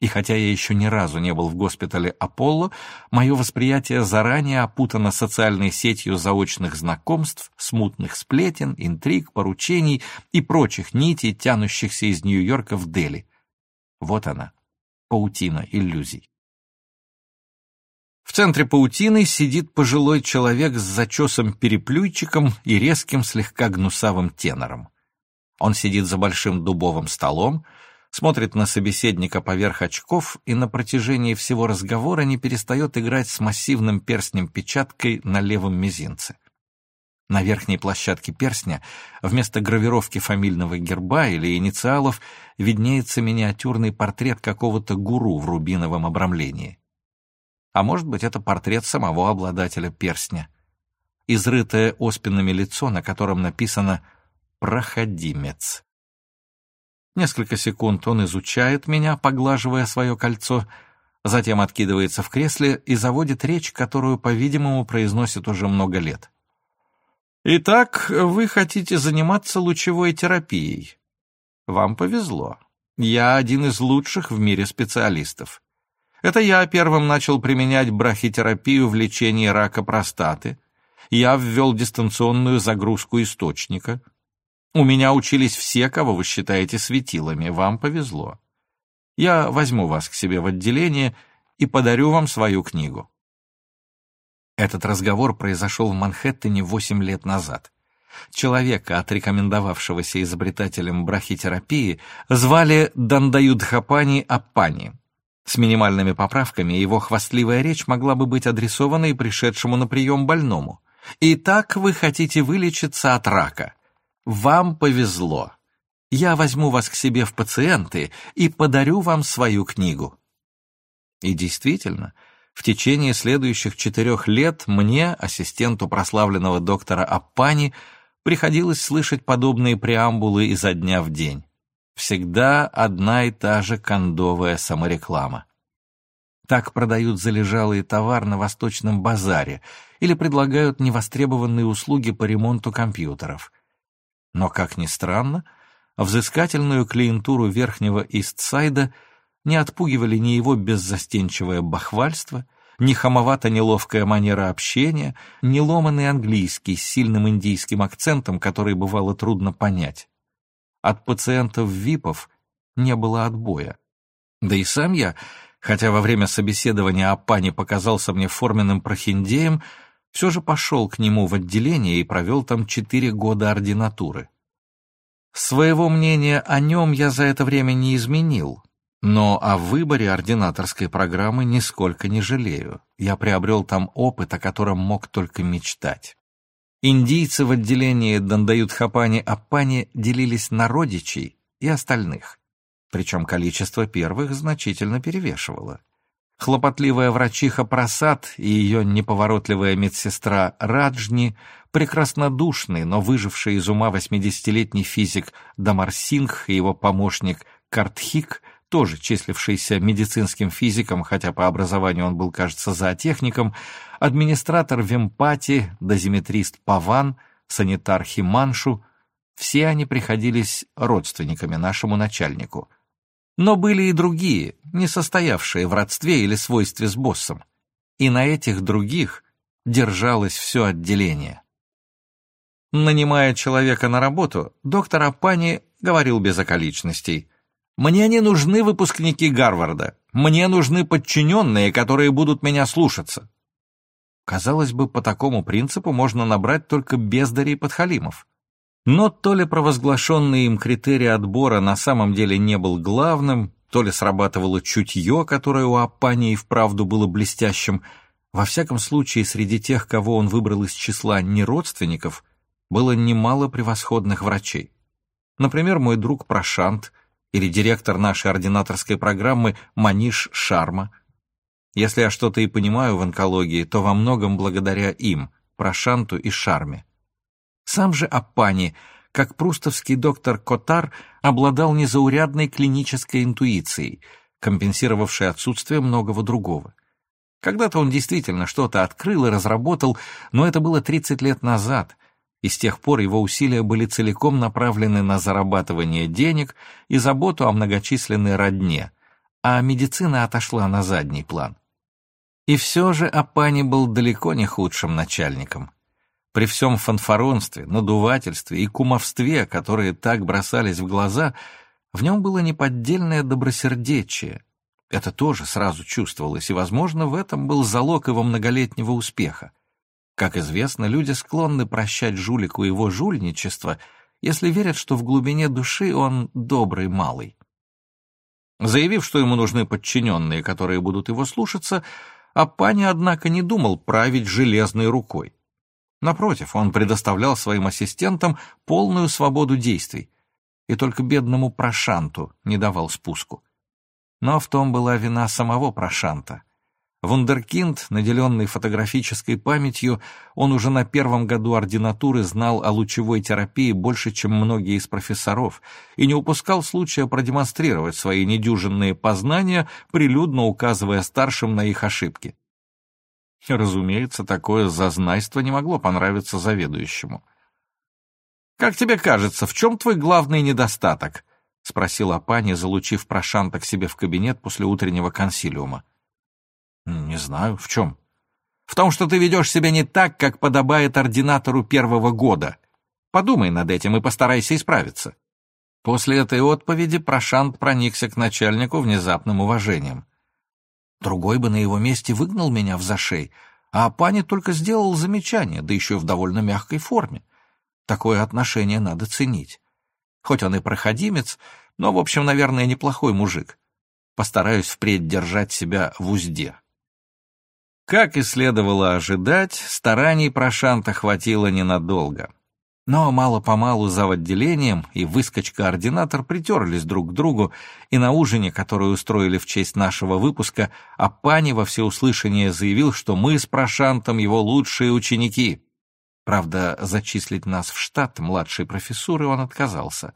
И хотя я еще ни разу не был в госпитале Аполло, мое восприятие заранее опутано социальной сетью заочных знакомств, смутных сплетен, интриг, поручений и прочих нитей, тянущихся из Нью-Йорка в Дели. Вот она, паутина иллюзий. В центре паутины сидит пожилой человек с зачесом-переплюйчиком и резким слегка гнусавым тенором. Он сидит за большим дубовым столом, смотрит на собеседника поверх очков и на протяжении всего разговора не перестает играть с массивным перстнем-печаткой на левом мизинце. На верхней площадке перстня вместо гравировки фамильного герба или инициалов виднеется миниатюрный портрет какого-то гуру в рубиновом обрамлении. А может быть, это портрет самого обладателя перстня. Изрытое оспинами лицо, на котором написано «Проходимец». Несколько секунд он изучает меня, поглаживая свое кольцо, затем откидывается в кресле и заводит речь, которую, по-видимому, произносит уже много лет. «Итак, вы хотите заниматься лучевой терапией? Вам повезло. Я один из лучших в мире специалистов. Это я первым начал применять брахитерапию в лечении рака простаты. Я ввел дистанционную загрузку источника — у меня учились все, кого вы считаете светилами. Вам повезло. Я возьму вас к себе в отделение и подарю вам свою книгу». Этот разговор произошел в Манхэттене восемь лет назад. Человека, отрекомендовавшегося изобретателем брахитерапии, звали Дандаюдхапани Аппани. С минимальными поправками его хвастливая речь могла бы быть адресована и пришедшему на прием больному. «Итак, вы хотите вылечиться от рака. Вам повезло. Я возьму вас к себе в пациенты и подарю вам свою книгу. И действительно, в течение следующих четырех лет мне, ассистенту прославленного доктора Аппани, приходилось слышать подобные преамбулы изо дня в день. Всегда одна и та же кондовая самореклама. Так продают залежалый товар на восточном базаре или предлагают невостребованные услуги по ремонту компьютеров. Но, как ни странно, взыскательную клиентуру верхнего Истсайда не отпугивали ни его беззастенчивое бахвальство, ни хамовато-неловкая манера общения, ни ломанный английский с сильным индийским акцентом, который бывало трудно понять. От пациентов-випов не было отбоя. Да и сам я, хотя во время собеседования Апани показался мне форменным прохиндеем, все же пошел к нему в отделение и провел там четыре года ординатуры. Своего мнения о нем я за это время не изменил, Но о выборе ординаторской программы нисколько не жалею. Я приобрел там опыт, о котором мог только мечтать. Индийцы в отделении Дандают-Хапани-Аппани делились на родичей и остальных. Причем количество первых значительно перевешивало. Хлопотливая врачиха Прасад и ее неповоротливая медсестра Раджни, прекраснодушный, но выживший из ума 80-летний физик Дамар Сингх и его помощник Картхик, тоже числившийся медицинским физиком, хотя по образованию он был, кажется, зоотехником, администратор Вемпати, дозиметрист Паван, санитар Химаншу, все они приходились родственниками нашему начальнику — но были и другие, не состоявшие в родстве или свойстве с боссом. И на этих других держалось все отделение. Нанимая человека на работу, доктор Апани говорил без околичностей. «Мне не нужны выпускники Гарварда. Мне нужны подчиненные, которые будут меня слушаться». Казалось бы, по такому принципу можно набрать только бездарей подхалимов. Но то ли провозглашенный им критерий отбора на самом деле не был главным, то ли срабатывало чутье, которое у Аппани и вправду было блестящим, во всяком случае, среди тех, кого он выбрал из числа неродственников, было немало превосходных врачей. Например, мой друг Прошант или директор нашей ординаторской программы Маниш Шарма. Если я что-то и понимаю в онкологии, то во многом благодаря им, Прошанту и Шарме. Сам же Аппани, как прустовский доктор Котар, обладал незаурядной клинической интуицией, компенсировавшей отсутствие многого другого. Когда-то он действительно что-то открыл и разработал, но это было 30 лет назад, и с тех пор его усилия были целиком направлены на зарабатывание денег и заботу о многочисленной родне, а медицина отошла на задний план. И все же Апани был далеко не худшим начальником. При всем фанфаронстве, надувательстве и кумовстве, которые так бросались в глаза, в нем было неподдельное добросердечие. Это тоже сразу чувствовалось, и, возможно, в этом был залог его многолетнего успеха. Как известно, люди склонны прощать жулику его жульничество, если верят, что в глубине души он добрый малый. Заявив, что ему нужны подчиненные, которые будут его слушаться, Аппани, однако, не думал править железной рукой. Напротив, он предоставлял своим ассистентам полную свободу действий, и только бедному Прошанту не давал спуску. Но в том была вина самого Прошанта. Вундеркинд, наделенный фотографической памятью, он уже на первом году ординатуры знал о лучевой терапии больше, чем многие из профессоров, и не упускал случая продемонстрировать свои недюжинные познания, прилюдно указывая старшим на их ошибки. Разумеется, такое зазнайство не могло понравиться заведующему. «Как тебе кажется, в чем твой главный недостаток?» — спросила пани, залучив прошанта к себе в кабинет после утреннего консилиума. «Не знаю, в чем?» «В том, что ты ведешь себя не так, как подобает ординатору первого года. Подумай над этим и постарайся исправиться». После этой отповеди Прошант проникся к начальнику внезапным уважением. Другой бы на его месте выгнал меня в зашей, а пани только сделал замечание, да еще в довольно мягкой форме. Такое отношение надо ценить. Хоть он и проходимец, но, в общем, наверное, неплохой мужик. Постараюсь впредь держать себя в узде. Как и следовало ожидать, стараний Прошанта хватило ненадолго. Но мало-помалу за отделением и выскочка-ординатор притерлись друг к другу, и на ужине, который устроили в честь нашего выпуска, Апани во всеуслышание заявил, что мы с Прошантом его лучшие ученики. Правда, зачислить нас в штат младшей профессуры он отказался.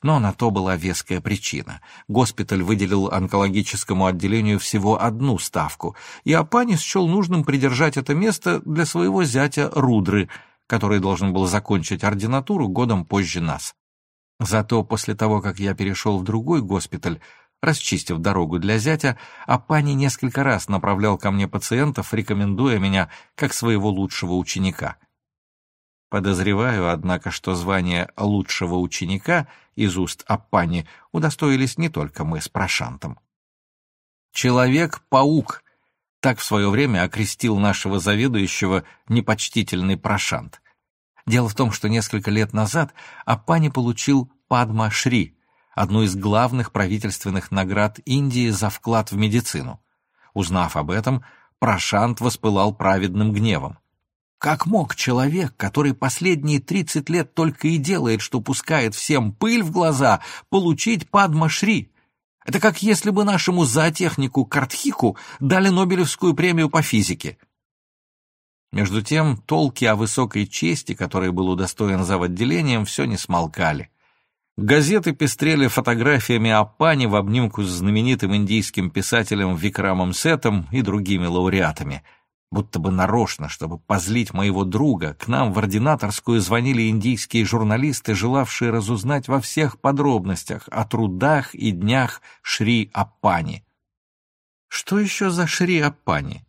Но на то была веская причина. Госпиталь выделил онкологическому отделению всего одну ставку, и Апани счел нужным придержать это место для своего зятя Рудры — который должен был закончить ординатуру годом позже нас. Зато после того, как я перешел в другой госпиталь, расчистив дорогу для зятя, Апани несколько раз направлял ко мне пациентов, рекомендуя меня как своего лучшего ученика. Подозреваю, однако, что звание лучшего ученика из уст Апани удостоились не только мы с Прошантом. «Человек-паук», так в свое время окрестил нашего заведующего непочтительный Прошант. Дело в том, что несколько лет назад Апани получил Падма Шри, одну из главных правительственных наград Индии за вклад в медицину. Узнав об этом, Прошант воспылал праведным гневом. Как мог человек, который последние 30 лет только и делает, что пускает всем пыль в глаза, получить Падма-Шри? Это как если бы нашему зоотехнику Картхику дали Нобелевскую премию по физике. Между тем, толки о высокой чести, которой был удостоен зав. отделением, все не смолкали. Газеты пестрели фотографиями Апани в обнимку с знаменитым индийским писателем Викрамом Сетом и другими лауреатами. Будто бы нарочно, чтобы позлить моего друга, к нам в ординаторскую звонили индийские журналисты, желавшие разузнать во всех подробностях о трудах и днях Шри Апани. Что еще за Шри Апани?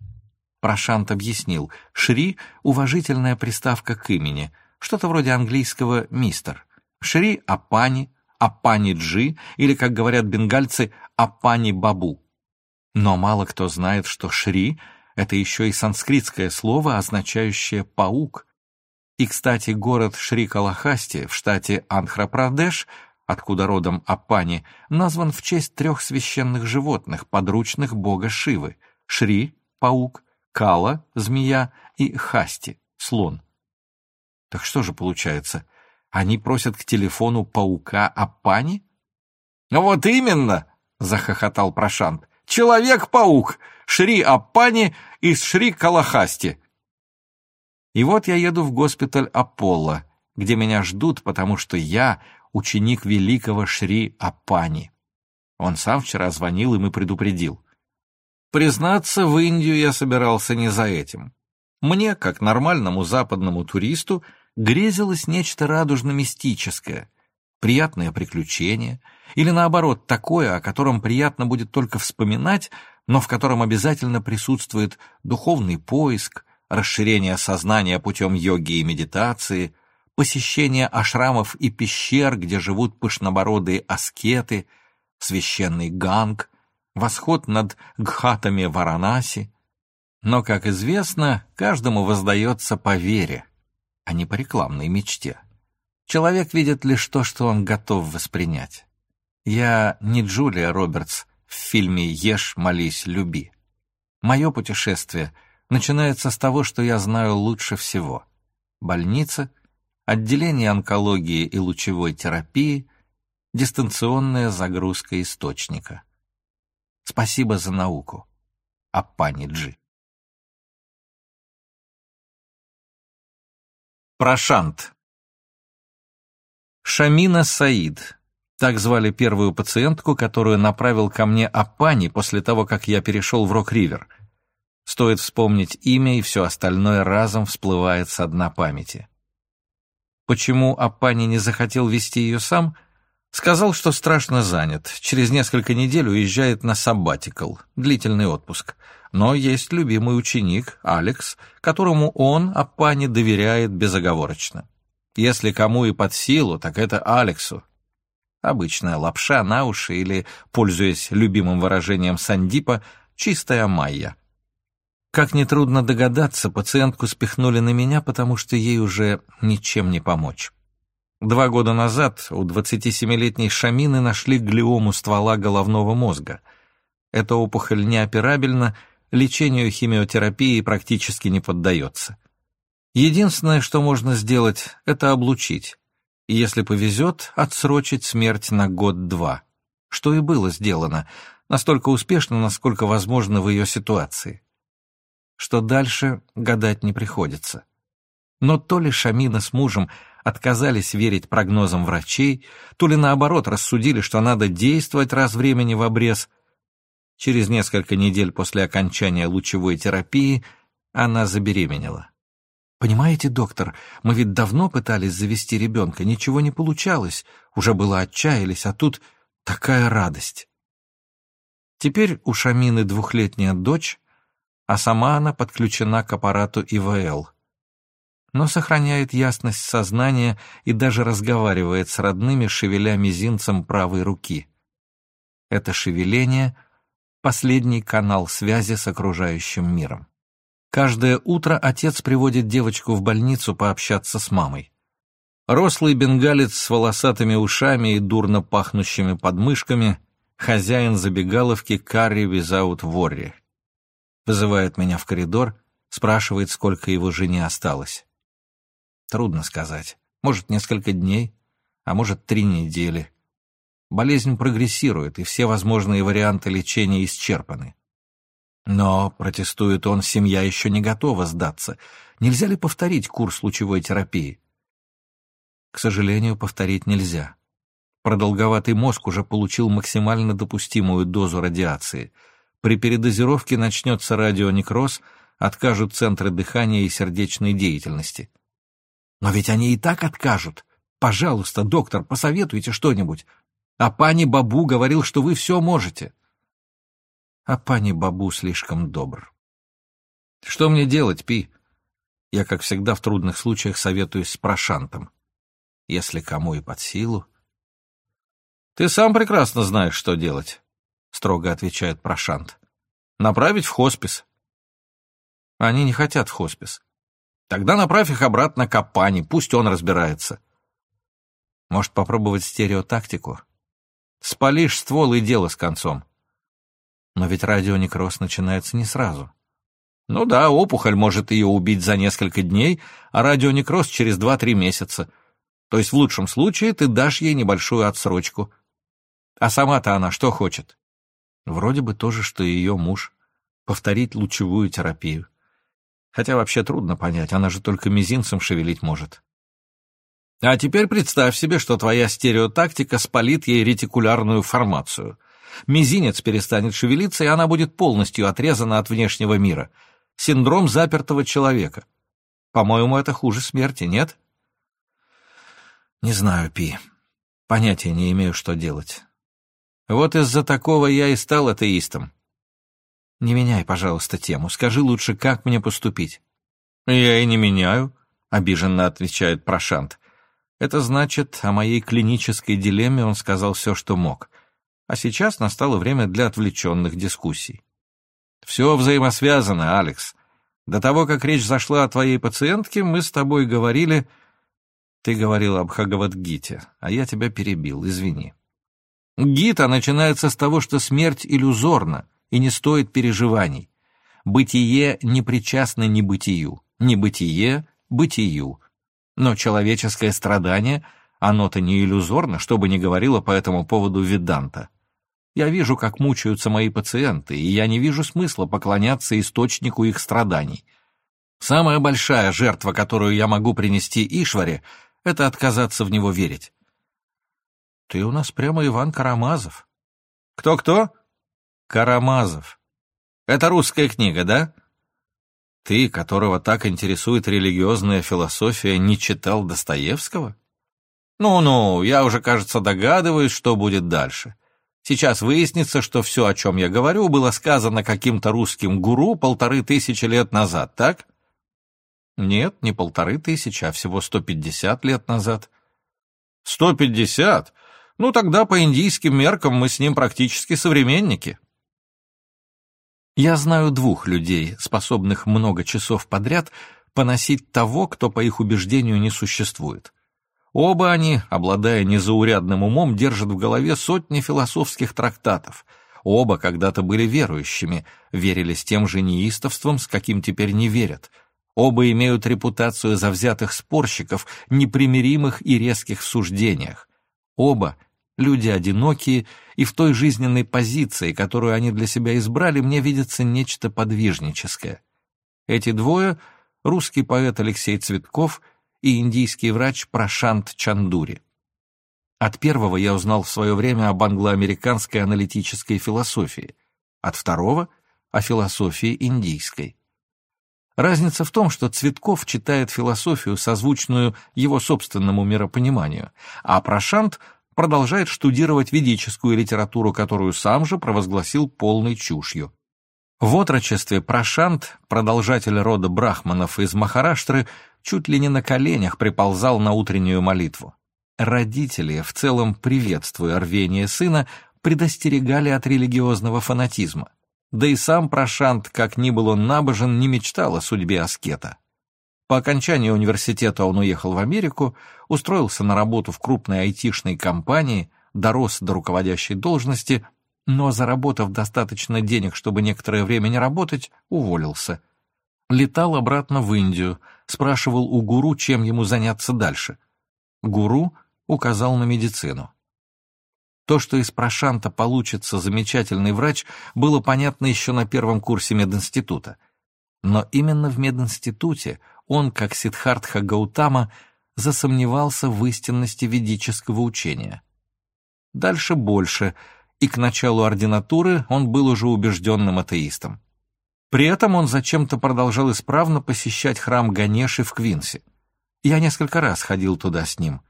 Прошант объяснил. Шри — уважительная приставка к имени, что-то вроде английского «мистер». Шри Апани, Апани Джи или, как говорят бенгальцы, Апани Бабу. Но мало кто знает, что Шри — это еще и санскритское слово, означающее «паук». И, кстати, город Шри-Калахасти в штате Андхра-Прадеш, откуда родом Апани, назван в честь трех священных животных, подручных бога Шивы — Шри — паук, Кала — змея и Хасти — слон. Так что же получается? Они просят к телефону паука Апани? «Ну вот именно!» — захохотал Прошант. «Человек-паук! Шри Апани из Шри Калахасти!» И вот я еду в госпиталь Аполло, где меня ждут, потому что я ученик великого Шри Апани. Он сам вчера звонил и предупредил. Признаться, в Индию я собирался не за этим. Мне, как нормальному западному туристу, грезилось нечто радужно-мистическое, приятное приключение, или наоборот, такое, о котором приятно будет только вспоминать, но в котором обязательно присутствует духовный поиск, расширение сознания путем йоги и медитации, посещение ашрамов и пещер, где живут пышнобородые аскеты, священный ганг, восход над гхатами Варанаси. Но, как известно, каждому воздается по вере — а не по рекламной мечте. Человек видит лишь то, что он готов воспринять. Я не Джулия Робертс в фильме «Ешь, молись, люби». Мое путешествие начинается с того, что я знаю лучше всего. Больница, отделение онкологии и лучевой терапии, дистанционная загрузка источника. Спасибо за науку. Аппани Джи. Прошант. Шамина Саид. Так звали первую пациентку, которую направил ко мне Апани после того, как я перешел в Рок-Ривер. Стоит вспомнить имя, и все остальное разом всплывает со дна памяти. Почему Апани не захотел вести ее сам? Сказал, что страшно занят. Через несколько недель уезжает на саббатикл, длительный отпуск — но есть любимый ученик, Алекс, которому он, Аппани, доверяет безоговорочно. Если кому и под силу, так это Алексу. Обычная лапша на уши или, пользуясь любимым выражением Сандипа, чистая майя. Как нетрудно догадаться, пациентку спихнули на меня, потому что ей уже ничем не помочь. Два года назад у 27-летней Шамины нашли глиому ствола головного мозга. Эта опухоль неоперабельна лечению химиотерапии практически не поддается. Единственное, что можно сделать, это облучить. И если повезет, отсрочить смерть на год-два. Что и было сделано, настолько успешно, насколько возможно в ее ситуации. Что дальше, гадать не приходится. Но то ли Шамина с мужем отказались верить прогнозам врачей, то ли наоборот рассудили, что надо действовать раз времени в обрез, Через несколько недель после окончания лучевой терапии она забеременела. «Понимаете, доктор, мы ведь давно пытались завести ребенка, ничего не получалось, уже было отчаялись, а тут такая радость». Теперь у Шамины двухлетняя дочь, а сама она подключена к аппарату ИВЛ. Но сохраняет ясность сознания и даже разговаривает с родными, шевеля мизинцем правой руки. Это шевеление последний канал связи с окружающим миром. Каждое утро отец приводит девочку в больницу пообщаться с мамой. Рослый бенгалец с волосатыми ушами и дурно пахнущими подмышками, хозяин забегаловки Карри Визаут Ворри. Вызывает меня в коридор, спрашивает, сколько его жене осталось. Трудно сказать. Может, несколько дней, а может, три недели. Болезнь прогрессирует, и все возможные варианты лечения исчерпаны. Но, протестует он, семья еще не готова сдаться. Нельзя ли повторить курс лучевой терапии? К сожалению, повторить нельзя. Продолговатый мозг уже получил максимально допустимую дозу радиации. При передозировке начнется радионекроз, откажут центры дыхания и сердечной деятельности. Но ведь они и так откажут. Пожалуйста, доктор, посоветуйте что-нибудь. А пани Бабу говорил, что вы все можете. А пани Бабу слишком добр. Что мне делать, Пи? Я, как всегда, в трудных случаях советуюсь с прошантом. Если кому и под силу. Ты сам прекрасно знаешь, что делать, строго отвечает прошант. Направить в хоспис. Они не хотят в хоспис. Тогда направь их обратно к Апане, пусть он разбирается. Может, попробовать стереотактику? Спалишь ствол и дело с концом. Но ведь радионекроз начинается не сразу. Ну да, опухоль может ее убить за несколько дней, а радионекроз через 2-3 месяца. То есть в лучшем случае ты дашь ей небольшую отсрочку. А сама-то она что хочет? Вроде бы то же, что и ее муж. Повторить лучевую терапию. Хотя вообще трудно понять, она же только мизинцем шевелить может. А теперь представь себе, что твоя стереотактика спалит ей ретикулярную формацию. Мизинец перестанет шевелиться, и она будет полностью отрезана от внешнего мира. Синдром запертого человека. По-моему, это хуже смерти, нет? Не знаю, Пи. Понятия не имею, что делать. Вот из-за такого я и стал атеистом. Не меняй, пожалуйста, тему. Скажи лучше, как мне поступить. Я и не меняю, обиженно отвечает Прошант. Это значит, о моей клинической дилемме он сказал все, что мог. А сейчас настало время для отвлеченных дискуссий. Все взаимосвязано, Алекс. До того, как речь зашла о твоей пациентке, мы с тобой говорили... Ты говорил об Хагавадгите, а я тебя перебил, извини. Гита начинается с того, что смерть иллюзорна и не стоит переживаний. Бытие не причастно небытию, небытие — бытию. Но человеческое страдание, оно-то не иллюзорно, что бы ни говорила по этому поводу Веданта. Я вижу, как мучаются мои пациенты, и я не вижу смысла поклоняться источнику их страданий. Самая большая жертва, которую я могу принести Ишваре, это отказаться в него верить. Ты у нас прямо Иван Карамазов. Кто-кто? Карамазов. Это русская книга, да? Ты, которого так интересует религиозная философия, не читал Достоевского? Ну-ну, я уже, кажется, догадываюсь, что будет дальше. Сейчас выяснится, что все, о чем я говорю, было сказано каким-то русским гуру полторы тысячи лет назад, так? Нет, не полторы тысячи, а всего сто пятьдесят лет назад. Сто пятьдесят? Ну, тогда по индийским меркам мы с ним практически современники. Я знаю двух людей, способных много часов подряд поносить того, кто, по их убеждению, не существует. Оба они, обладая незаурядным умом, держат в голове сотни философских трактатов. Оба когда-то были верующими, верили с тем же неистовством, с каким теперь не верят. Оба имеют репутацию завзятых спорщиков, непримиримых и резких в суждениях. Оба Люди одинокие, и в той жизненной позиции, которую они для себя избрали, мне видится нечто подвижническое. Эти двое — русский поэт Алексей Цветков и индийский врач Прашант Чандури. От первого я узнал в свое время об англоамериканской аналитической философии, от второго — о философии индийской. Разница в том, что Цветков читает философию, созвучную его собственному миропониманию, а Прошант продолжает штудировать ведическую литературу, которую сам же провозгласил полной чушью. В отрочестве Прошант, продолжатель рода брахманов из Махараштры, чуть ли не на коленях приползал на утреннюю молитву. Родители, в целом приветствуя рвение сына, предостерегали от религиозного фанатизма. Да и сам Прошант, как ни был он набожен, не мечтал о судьбе аскета. По окончании университета он уехал в Америку, устроился на работу в крупной айтишной компании, дорос до руководящей должности, но, заработав достаточно денег, чтобы некоторое время не работать, уволился. Летал обратно в Индию, спрашивал у гуру, чем ему заняться дальше. Гуру указал на медицину. То, что из Прошанта получится замечательный врач, было понятно еще на первом курсе мединститута. Но именно в мединституте он, как Сиддхартха Гаутама, засомневался в истинности ведического учения. Дальше больше, и к началу ординатуры он был уже убежденным атеистом. При этом он зачем-то продолжал исправно посещать храм Ганеши в Квинсе. Я несколько раз ходил туда с ним.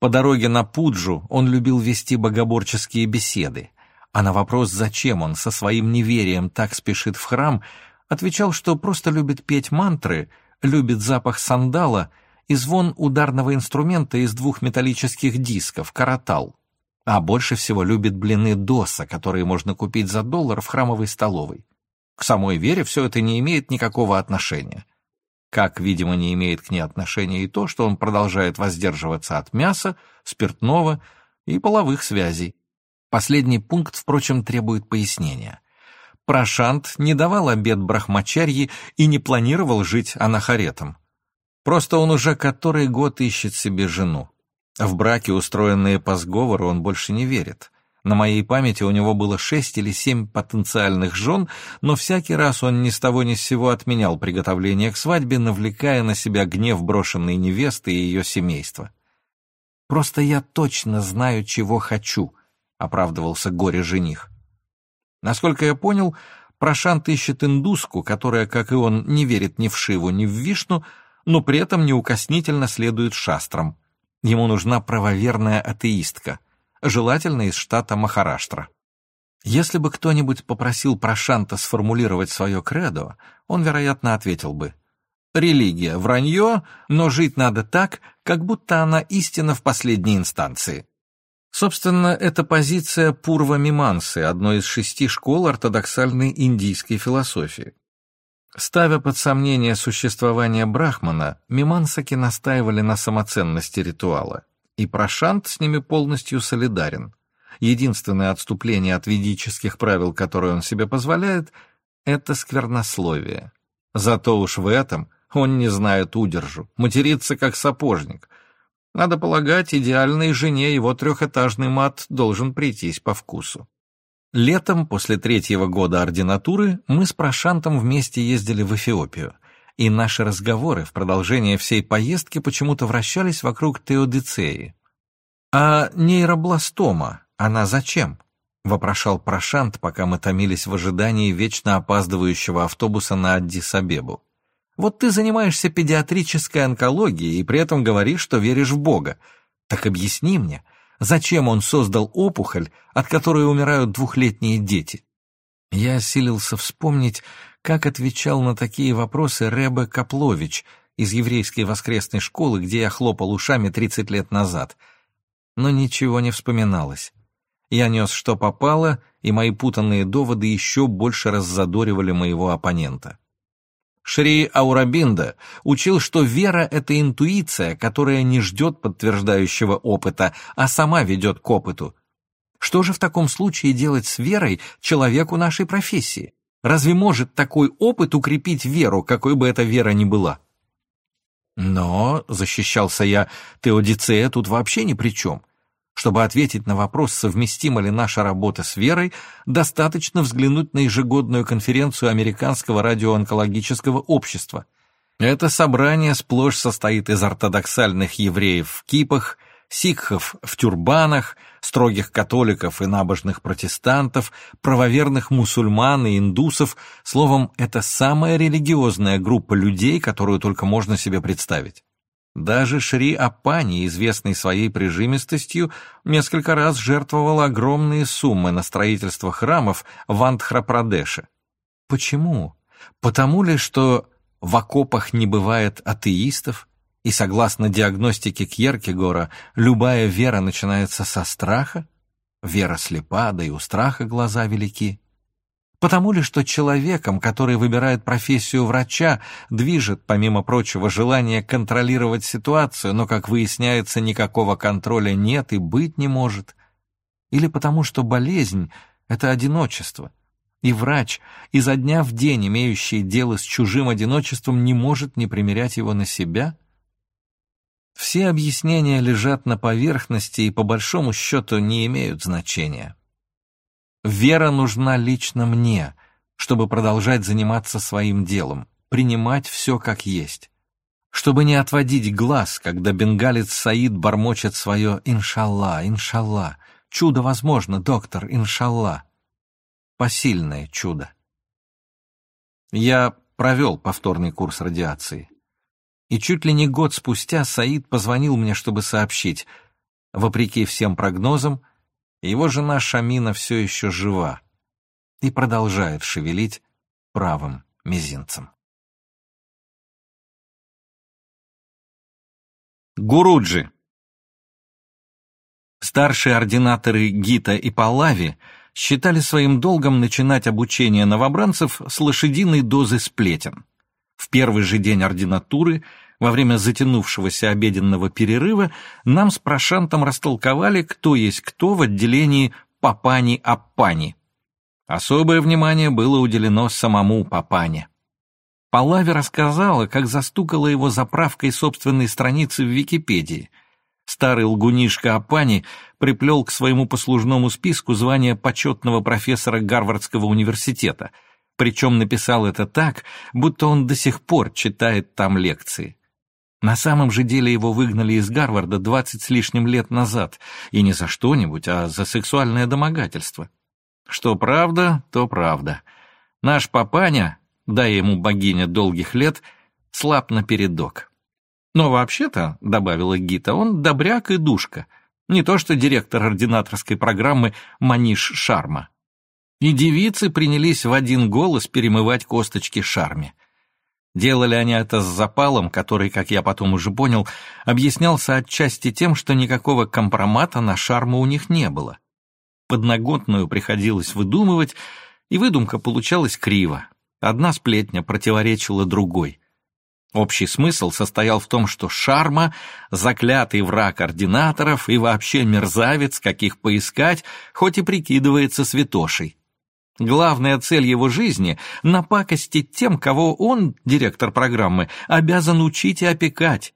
По дороге на Пуджу он любил вести богоборческие беседы, а на вопрос, зачем он со своим неверием так спешит в храм, отвечал, что просто любит петь мантры, любит запах сандала и звон ударного инструмента из двух металлических дисков, каратал. А больше всего любит блины доса, которые можно купить за доллар в храмовой столовой. К самой вере все это не имеет никакого отношения. Как, видимо, не имеет к ней отношения и то, что он продолжает воздерживаться от мяса, спиртного и половых связей. Последний пункт, впрочем, требует пояснения. Прошант не давал обед брахмачарьи и не планировал жить анахаретом. Просто он уже который год ищет себе жену. В браке, устроенные по сговору, он больше не верит. На моей памяти у него было шесть или семь потенциальных жен, но всякий раз он ни с того ни с сего отменял приготовление к свадьбе, навлекая на себя гнев брошенной невесты и ее семейства. «Просто я точно знаю, чего хочу», — оправдывался горе-жених. Насколько я понял, Прошант ищет индуску, которая, как и он, не верит ни в Шиву, ни в Вишну, но при этом неукоснительно следует шастрам. Ему нужна правоверная атеистка — желательно из штата Махараштра. Если бы кто-нибудь попросил Прошанта сформулировать свое кредо, он, вероятно, ответил бы «Религия — вранье, но жить надо так, как будто она истина в последней инстанции». Собственно, это позиция Пурва Мимансы, одной из шести школ ортодоксальной индийской философии. Ставя под сомнение существование Брахмана, мимансаки настаивали на самоценности ритуала и Прошант с ними полностью солидарен. Единственное отступление от ведических правил, которое он себе позволяет, это сквернословие. Зато уж в этом он не знает удержу, матерится как сапожник. Надо полагать, идеальной жене его трехэтажный мат должен прийтись по вкусу. Летом, после третьего года ординатуры, мы с Прошантом вместе ездили в Эфиопию — и наши разговоры в продолжение всей поездки почему-то вращались вокруг теодицеи. «А нейробластома, она зачем?» — вопрошал Прошант, пока мы томились в ожидании вечно опаздывающего автобуса на Аддис-Абебу. «Вот ты занимаешься педиатрической онкологией и при этом говоришь, что веришь в Бога. Так объясни мне, зачем он создал опухоль, от которой умирают двухлетние дети?» Я осилился вспомнить, как отвечал на такие вопросы Ребе Каплович из еврейской воскресной школы, где я хлопал ушами 30 лет назад. Но ничего не вспоминалось. Я нес что попало, и мои путанные доводы еще больше раззадоривали моего оппонента. Шри Аурабинда учил, что вера — это интуиция, которая не ждет подтверждающего опыта, а сама ведет к опыту. Что же в таком случае делать с верой человеку нашей профессии? Разве может такой опыт укрепить веру, какой бы эта вера ни была? Но, — защищался я, — теодицея тут вообще ни при чем. Чтобы ответить на вопрос, совместима ли наша работа с верой, достаточно взглянуть на ежегодную конференцию Американского радиоонкологического общества. Это собрание сплошь состоит из ортодоксальных евреев в кипах — сикхов в тюрбанах, строгих католиков и набожных протестантов, правоверных мусульман и индусов, словом, это самая религиозная группа людей, которую только можно себе представить. Даже Шри Апани, известный своей прижимистостью, несколько раз жертвовал огромные суммы на строительство храмов в Андхрапрадеше. Почему? Потому ли, что в окопах не бывает атеистов, и согласно диагностике Кьеркегора, любая вера начинается со страха? Вера слепа, да и у страха глаза велики. Потому ли, что человеком, который выбирает профессию врача, движет, помимо прочего, желание контролировать ситуацию, но, как выясняется, никакого контроля нет и быть не может? Или потому, что болезнь — это одиночество, и врач, изо дня в день имеющий дело с чужим одиночеством, не может не примерять его на себя? Все объяснения лежат на поверхности и, по большому счету, не имеют значения. Вера нужна лично мне, чтобы продолжать заниматься своим делом, принимать все как есть. Чтобы не отводить глаз, когда бенгалец Саид бормочет свое «Иншалла, иншалла». Чудо возможно, доктор, иншалла. Посильное чудо. Я провел повторный курс радиации. И чуть ли не год спустя Саид позвонил мне, чтобы сообщить, вопреки всем прогнозам, его жена Шамина все еще жива и продолжает шевелить правым мизинцем. Гуруджи Старшие ординаторы Гита и Палави считали своим долгом начинать обучение новобранцев с лошадиной дозы сплетен. В первый же день ординатуры во время затянувшегося обеденного перерыва нам с Прошантом растолковали, кто есть кто в отделении Папани-Аппани. Особое внимание было уделено самому Папане. Палави рассказала, как застукала его заправкой собственной страницы в Википедии. Старый лгунишка Апани приплел к своему послужному списку звание почетного профессора Гарвардского университета, причем написал это так, будто он до сих пор читает там лекции. На самом же деле его выгнали из Гарварда двадцать с лишним лет назад, и не за что-нибудь, а за сексуальное домогательство. Что правда, то правда. Наш папаня, дай ему богиня долгих лет, слаб напередок. Но вообще-то, — добавила Гита, — он добряк и душка, не то что директор ординаторской программы Маниш Шарма. И девицы принялись в один голос перемывать косточки Шарме. Делали они это с запалом, который, как я потом уже понял, объяснялся отчасти тем, что никакого компромата на шарму у них не было. Подноготную приходилось выдумывать, и выдумка получалась криво. Одна сплетня противоречила другой. Общий смысл состоял в том, что Шарма — заклятый враг ординаторов и вообще мерзавец, каких поискать, хоть и прикидывается святошей. Главная цель его жизни — напакостить тем, кого он, директор программы, обязан учить и опекать.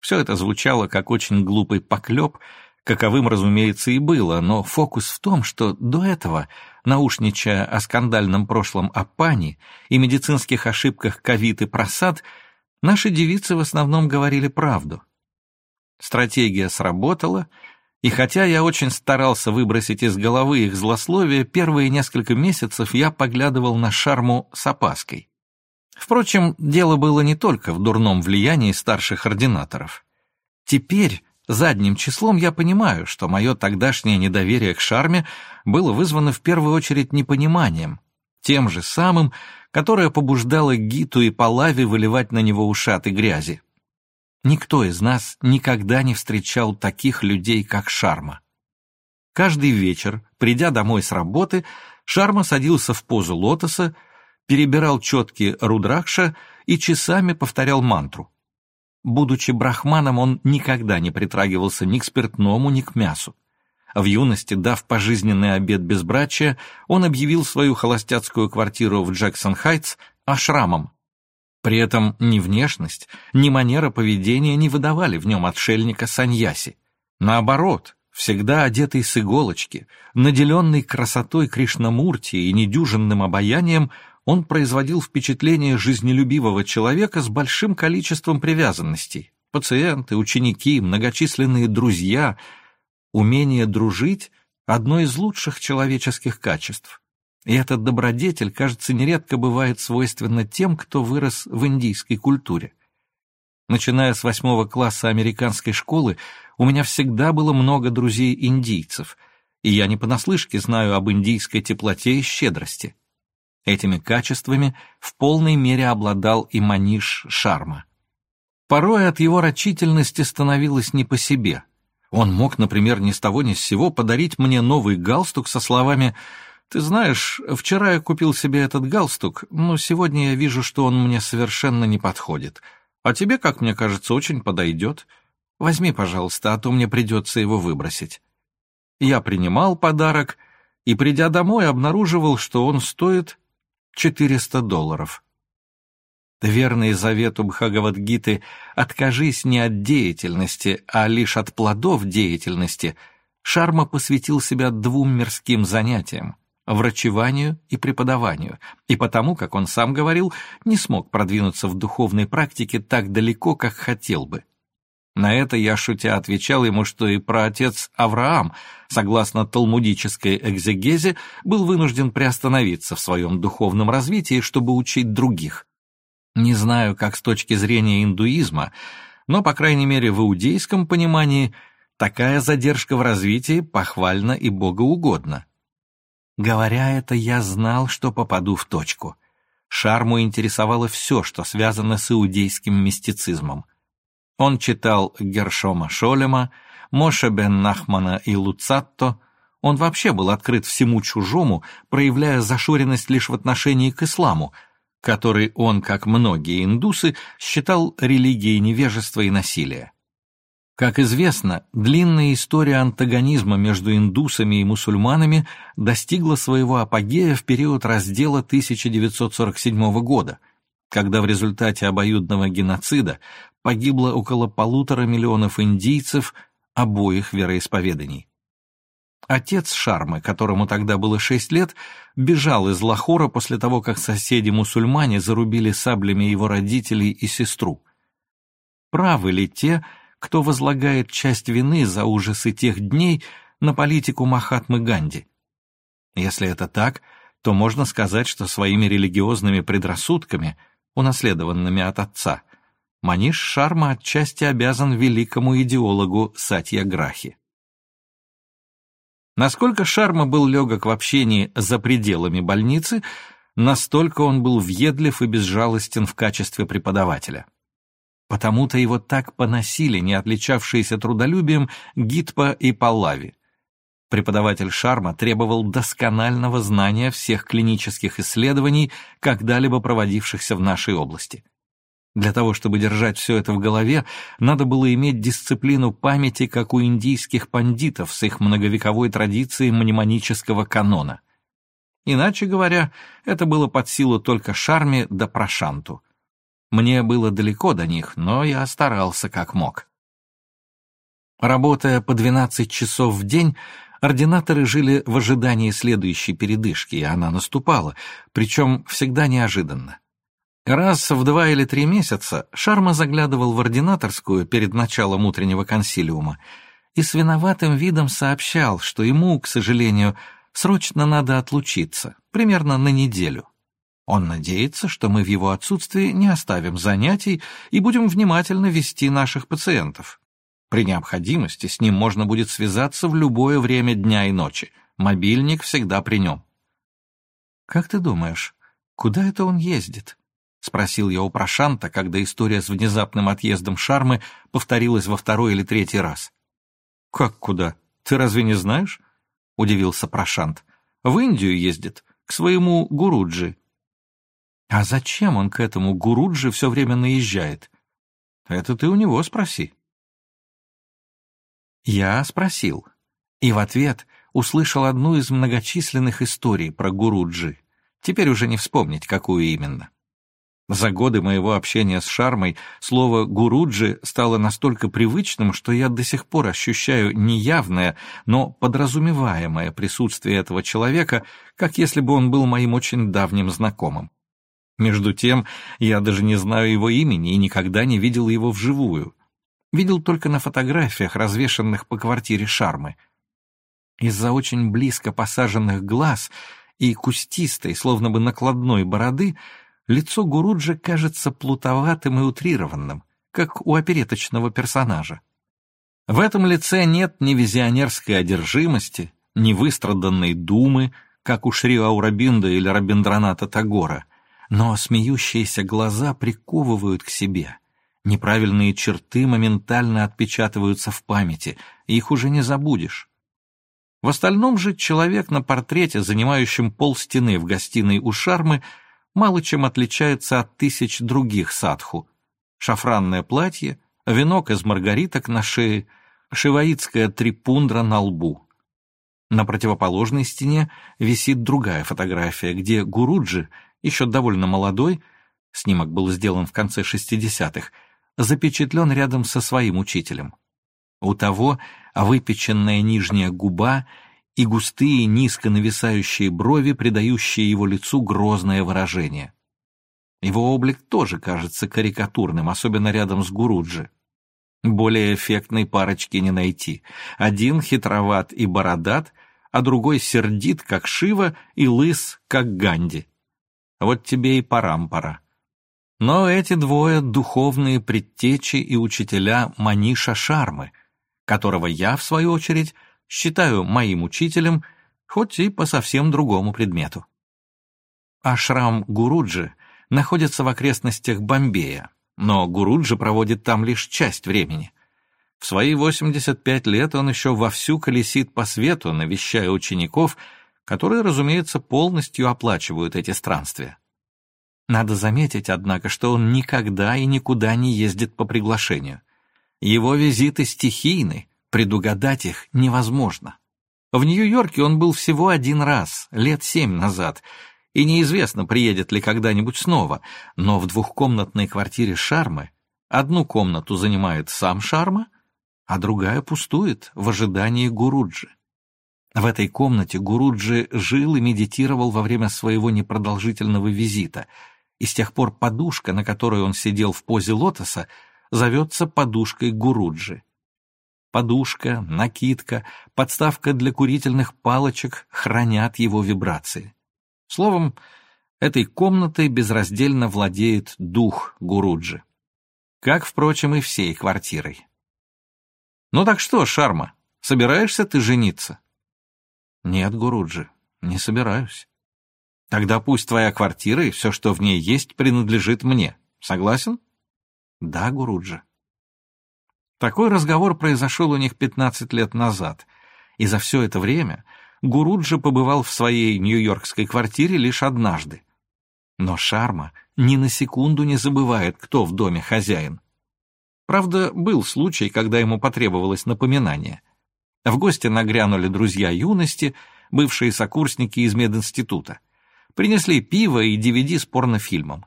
Все это звучало как очень глупый поклеп, каковым, разумеется, и было, но фокус в том, что до этого, наушничая о скандальном прошлом Апани и медицинских ошибках ковид и просад, наши девицы в основном говорили правду. Стратегия сработала — и хотя я очень старался выбросить из головы их злословие, первые несколько месяцев я поглядывал на шарму с опаской. Впрочем, дело было не только в дурном влиянии старших ординаторов. Теперь, задним числом, я понимаю, что мое тогдашнее недоверие к шарме было вызвано в первую очередь непониманием, тем же самым, которое побуждало Гиту и Палави выливать на него ушаты грязи. Никто из нас никогда не встречал таких людей, как Шарма. Каждый вечер, придя домой с работы, Шарма садился в позу лотоса, перебирал четки Рудракша и часами повторял мантру. Будучи брахманом, он никогда не притрагивался ни к спиртному, ни к мясу. В юности, дав пожизненный обет безбрачия, он объявил свою холостяцкую квартиру в Джексон-Хайтс ашрамом, при этом ни внешность, ни манера поведения не выдавали в нем отшельника Саньяси. Наоборот, всегда одетый с иголочки, наделенный красотой Кришнамурти и недюжинным обаянием, он производил впечатление жизнелюбивого человека с большим количеством привязанностей. Пациенты, ученики, многочисленные друзья. Умение дружить — одно из лучших человеческих качеств. И этот добродетель, кажется, нередко бывает свойственно тем, кто вырос в индийской культуре. Начиная с восьмого класса американской школы, у меня всегда было много друзей-индийцев, и я не понаслышке знаю об индийской теплоте и щедрости. Этими качествами в полной мере обладал и Маниш Шарма. Порой от его рачительности становилось не по себе. Он мог, например, ни с того ни с сего подарить мне новый галстук со словами Ты знаешь, вчера я купил себе этот галстук, но сегодня я вижу, что он мне совершенно не подходит. А тебе, как мне кажется, очень подойдет. Возьми, пожалуйста, а то мне придется его выбросить. Я принимал подарок и, придя домой, обнаруживал, что он стоит 400 долларов. Верный завету Бхагавадгиты «откажись не от деятельности, а лишь от плодов деятельности», Шарма посвятил себя двум мирским занятиям врачеванию и преподаванию, и потому, как он сам говорил, не смог продвинуться в духовной практике так далеко, как хотел бы. На это я, шутя, отвечал ему, что и праотец Авраам, согласно талмудической экзегезе, был вынужден приостановиться в своем духовном развитии, чтобы учить других. Не знаю, как с точки зрения индуизма, но, по крайней мере, в иудейском понимании такая задержка в развитии похвальна и богоугодна. Говоря это, я знал, что попаду в точку. Шарму интересовало все, что связано с иудейским мистицизмом. Он читал Гершома Шолема, Моше бен Нахмана и Луцатто. Он вообще был открыт всему чужому, проявляя зашоренность лишь в отношении к исламу, который он, как многие индусы, считал религией невежества и насилия. Как известно, длинная история антагонизма между индусами и мусульманами достигла своего апогея в период раздела 1947 года, когда в результате обоюдного геноцида погибло около полутора миллионов индийцев обоих вероисповеданий. Отец Шармы, которому тогда было шесть лет, бежал из Лахора после того, как соседи-мусульмане зарубили саблями его родителей и сестру. Правы ли те, кто возлагает часть вины за ужасы тех дней на политику Махатмы Ганди. Если это так, то можно сказать, что своими религиозными предрассудками, унаследованными от отца, Маниш Шарма отчасти обязан великому идеологу Сатья Грахи. Насколько Шарма был легок в общении за пределами больницы, настолько он был въедлив и безжалостен в качестве преподавателя. Потому-то его так поносили не отличавшиеся трудолюбием Гитпа и Паллави. Преподаватель Шарма требовал досконального знания всех клинических исследований, когда-либо проводившихся в нашей области. Для того, чтобы держать все это в голове, надо было иметь дисциплину памяти, как у индийских пандитов с их многовековой традицией мнемонического канона. Иначе говоря, это было под силу только Шарме да Прошанту. Мне было далеко до них, но я старался как мог. Работая по 12 часов в день, ординаторы жили в ожидании следующей передышки, и она наступала, причем всегда неожиданно. Раз в два или три месяца Шарма заглядывал в ординаторскую перед началом утреннего консилиума и с виноватым видом сообщал, что ему, к сожалению, срочно надо отлучиться, примерно на неделю. Он надеется, что мы в его отсутствии не оставим занятий и будем внимательно вести наших пациентов. При необходимости с ним можно будет связаться в любое время дня и ночи. Мобильник всегда при нем. «Как ты думаешь, куда это он ездит?» — спросил я у Прошанта, когда история с внезапным отъездом Шармы повторилась во второй или третий раз. «Как куда? Ты разве не знаешь?» — удивился Прошант. «В Индию ездит, к своему Гуруджи, а зачем он к этому Гуруджи все время наезжает? Это ты у него спроси. Я спросил, и в ответ услышал одну из многочисленных историй про Гуруджи. Теперь уже не вспомнить, какую именно. За годы моего общения с Шармой слово «гуруджи» стало настолько привычным, что я до сих пор ощущаю неявное, но подразумеваемое присутствие этого человека, как если бы он был моим очень давним знакомым. Между тем, я даже не знаю его имени и никогда не видел его вживую. Видел только на фотографиях, развешанных по квартире Шармы. Из-за очень близко посаженных глаз и кустистой, словно бы накладной бороды, лицо Гуруджи кажется плутоватым и утрированным, как у опереточного персонажа. В этом лице нет ни визионерской одержимости, ни выстраданной думы, как у Шри Аурабинда или Рабиндраната Тагора — но смеющиеся глаза приковывают к себе. Неправильные черты моментально отпечатываются в памяти, их уже не забудешь. В остальном же человек на портрете, занимающем пол стены в гостиной у Шармы, мало чем отличается от тысяч других садху. Шафранное платье, венок из маргариток на шее, шиваитская трипундра на лбу. На противоположной стене висит другая фотография, где Гуруджи, еще довольно молодой, снимок был сделан в конце 60-х, запечатлен рядом со своим учителем. У того выпеченная нижняя губа и густые низко нависающие брови, придающие его лицу грозное выражение. Его облик тоже кажется карикатурным, особенно рядом с Гуруджи. Более эффектной парочки не найти. Один хитроват и бородат, а другой сердит, как Шива, и лыс, как Ганди. Вот тебе и парампара. Но эти двое — духовные предтечи и учителя Маниша Шармы, которого я, в свою очередь, считаю моим учителем, хоть и по совсем другому предмету. Ашрам Гуруджи находится в окрестностях Бомбея, но Гуруджи проводит там лишь часть времени. В свои 85 лет он еще вовсю колесит по свету, навещая учеников, которые, разумеется, полностью оплачивают эти странствия. Надо заметить, однако, что он никогда и никуда не ездит по приглашению. Его визиты стихийны, предугадать их невозможно. В Нью-Йорке он был всего один раз, лет семь назад, и неизвестно, приедет ли когда-нибудь снова, но в двухкомнатной квартире Шармы одну комнату занимает сам Шарма, а другая пустует в ожидании Гуруджи. В этой комнате Гуруджи жил и медитировал во время своего непродолжительного визита, и с тех пор подушка, на которой он сидел в позе лотоса, зовется подушкой Гуруджи. Подушка, накидка, подставка для курительных палочек хранят его вибрации. Словом, этой комнатой безраздельно владеет дух Гуруджи. Как, впрочем, и всей квартирой. «Ну так что, Шарма, собираешься ты жениться?» «Нет, Гуруджи, не собираюсь». «Тогда пусть твоя квартира и все, что в ней есть, принадлежит мне. Согласен?» «Да, Гуруджи». Такой разговор произошел у них 15 лет назад, и за все это время Гуруджи побывал в своей нью-йоркской квартире лишь однажды. Но Шарма ни на секунду не забывает, кто в доме хозяин. Правда, был случай, когда ему потребовалось напоминание. В гости нагрянули друзья юности, бывшие сокурсники из мединститута. Принесли пиво и DVD с порнофильмом.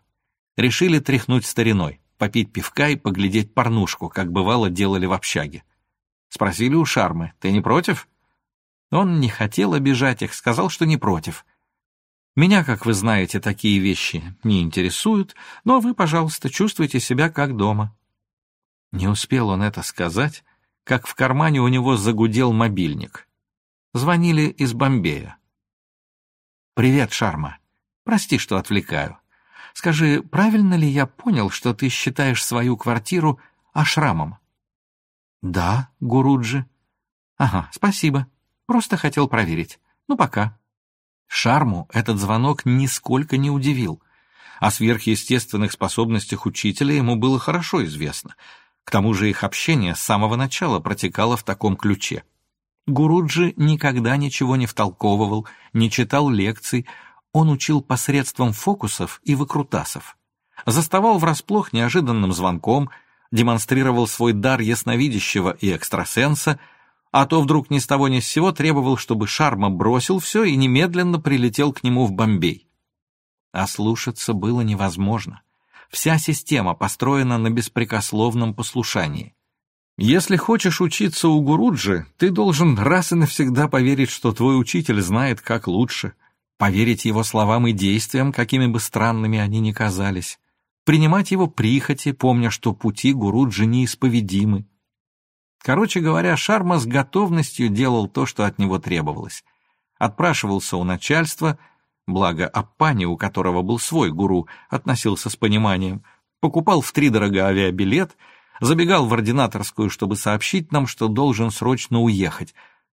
Решили тряхнуть стариной, попить пивка и поглядеть порнушку, как бывало делали в общаге. Спросили у Шармы, «Ты не против?» Он не хотел обижать их, сказал, что не против. «Меня, как вы знаете, такие вещи не интересуют, но вы, пожалуйста, чувствуйте себя как дома». Не успел он это сказать, как в кармане у него загудел мобильник. Звонили из Бомбея. «Привет, Шарма. Прости, что отвлекаю. Скажи, правильно ли я понял, что ты считаешь свою квартиру ашрамом?» «Да, Гуруджи». «Ага, спасибо. Просто хотел проверить. Ну, пока». Шарму этот звонок нисколько не удивил. О сверхъестественных способностях учителя ему было хорошо известно — к тому же их общение с самого начала протекало в таком ключе. Гуруджи никогда ничего не втолковывал, не читал лекций, он учил посредством фокусов и выкрутасов. Заставал врасплох неожиданным звонком, демонстрировал свой дар ясновидящего и экстрасенса, а то вдруг ни с того ни с сего требовал, чтобы Шарма бросил все и немедленно прилетел к нему в Бомбей. А слушаться было невозможно. Вся система построена на беспрекословном послушании. Если хочешь учиться у Гуруджи, ты должен раз и навсегда поверить, что твой учитель знает, как лучше, поверить его словам и действиям, какими бы странными они ни казались, принимать его прихоти, помня, что пути Гуруджи неисповедимы. Короче говоря, Шарма с готовностью делал то, что от него требовалось. Отпрашивался у начальства — Благо, Аппани, у которого был свой гуру, относился с пониманием. Покупал втридорога авиабилет, забегал в ординаторскую, чтобы сообщить нам, что должен срочно уехать.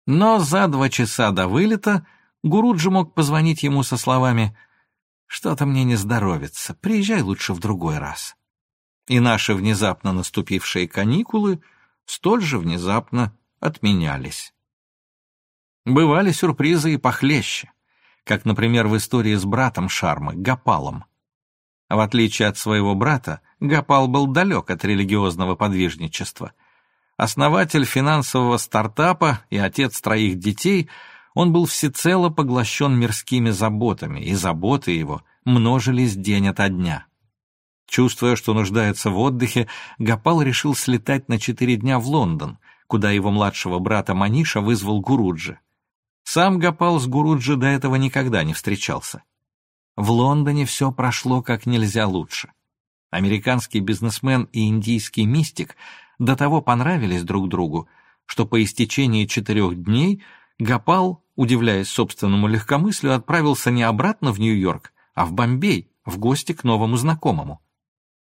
Но за два часа до вылета Гуруджи мог позвонить ему со словами «Что-то мне не здоровится, приезжай лучше в другой раз». И наши внезапно наступившие каникулы столь же внезапно отменялись. Бывали сюрпризы и похлеще, как, например, в истории с братом Шармы, Гапалом. В отличие от своего брата, Гапал был далек от религиозного подвижничества. Основатель финансового стартапа и отец троих детей, он был всецело поглощен мирскими заботами, и заботы его множились день ото дня. Чувствуя, что нуждается в отдыхе, Гапал решил слетать на четыре дня в Лондон, куда его младшего брата Маниша вызвал Гуруджи. Сам Гапал с Гуруджи до этого никогда не встречался. В Лондоне все прошло как нельзя лучше. Американский бизнесмен и индийский мистик до того понравились друг другу, что по истечении четырех дней Гапал, удивляясь собственному легкомыслию, отправился не обратно в Нью-Йорк, а в Бомбей, в гости к новому знакомому.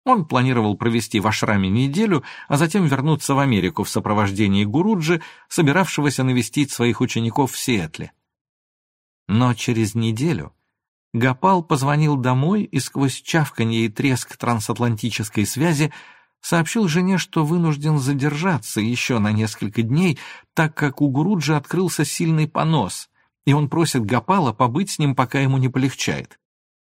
Он планировал провести в Ашраме неделю, а затем вернуться в Америку в сопровождении Гуруджи, собиравшегося навестить своих учеников в Сиэтле. Но через неделю Гапал позвонил домой и сквозь чавканье и треск трансатлантической связи сообщил жене, что вынужден задержаться еще на несколько дней, так как у Гуруджи открылся сильный понос, и он просит Гапала побыть с ним, пока ему не полегчает.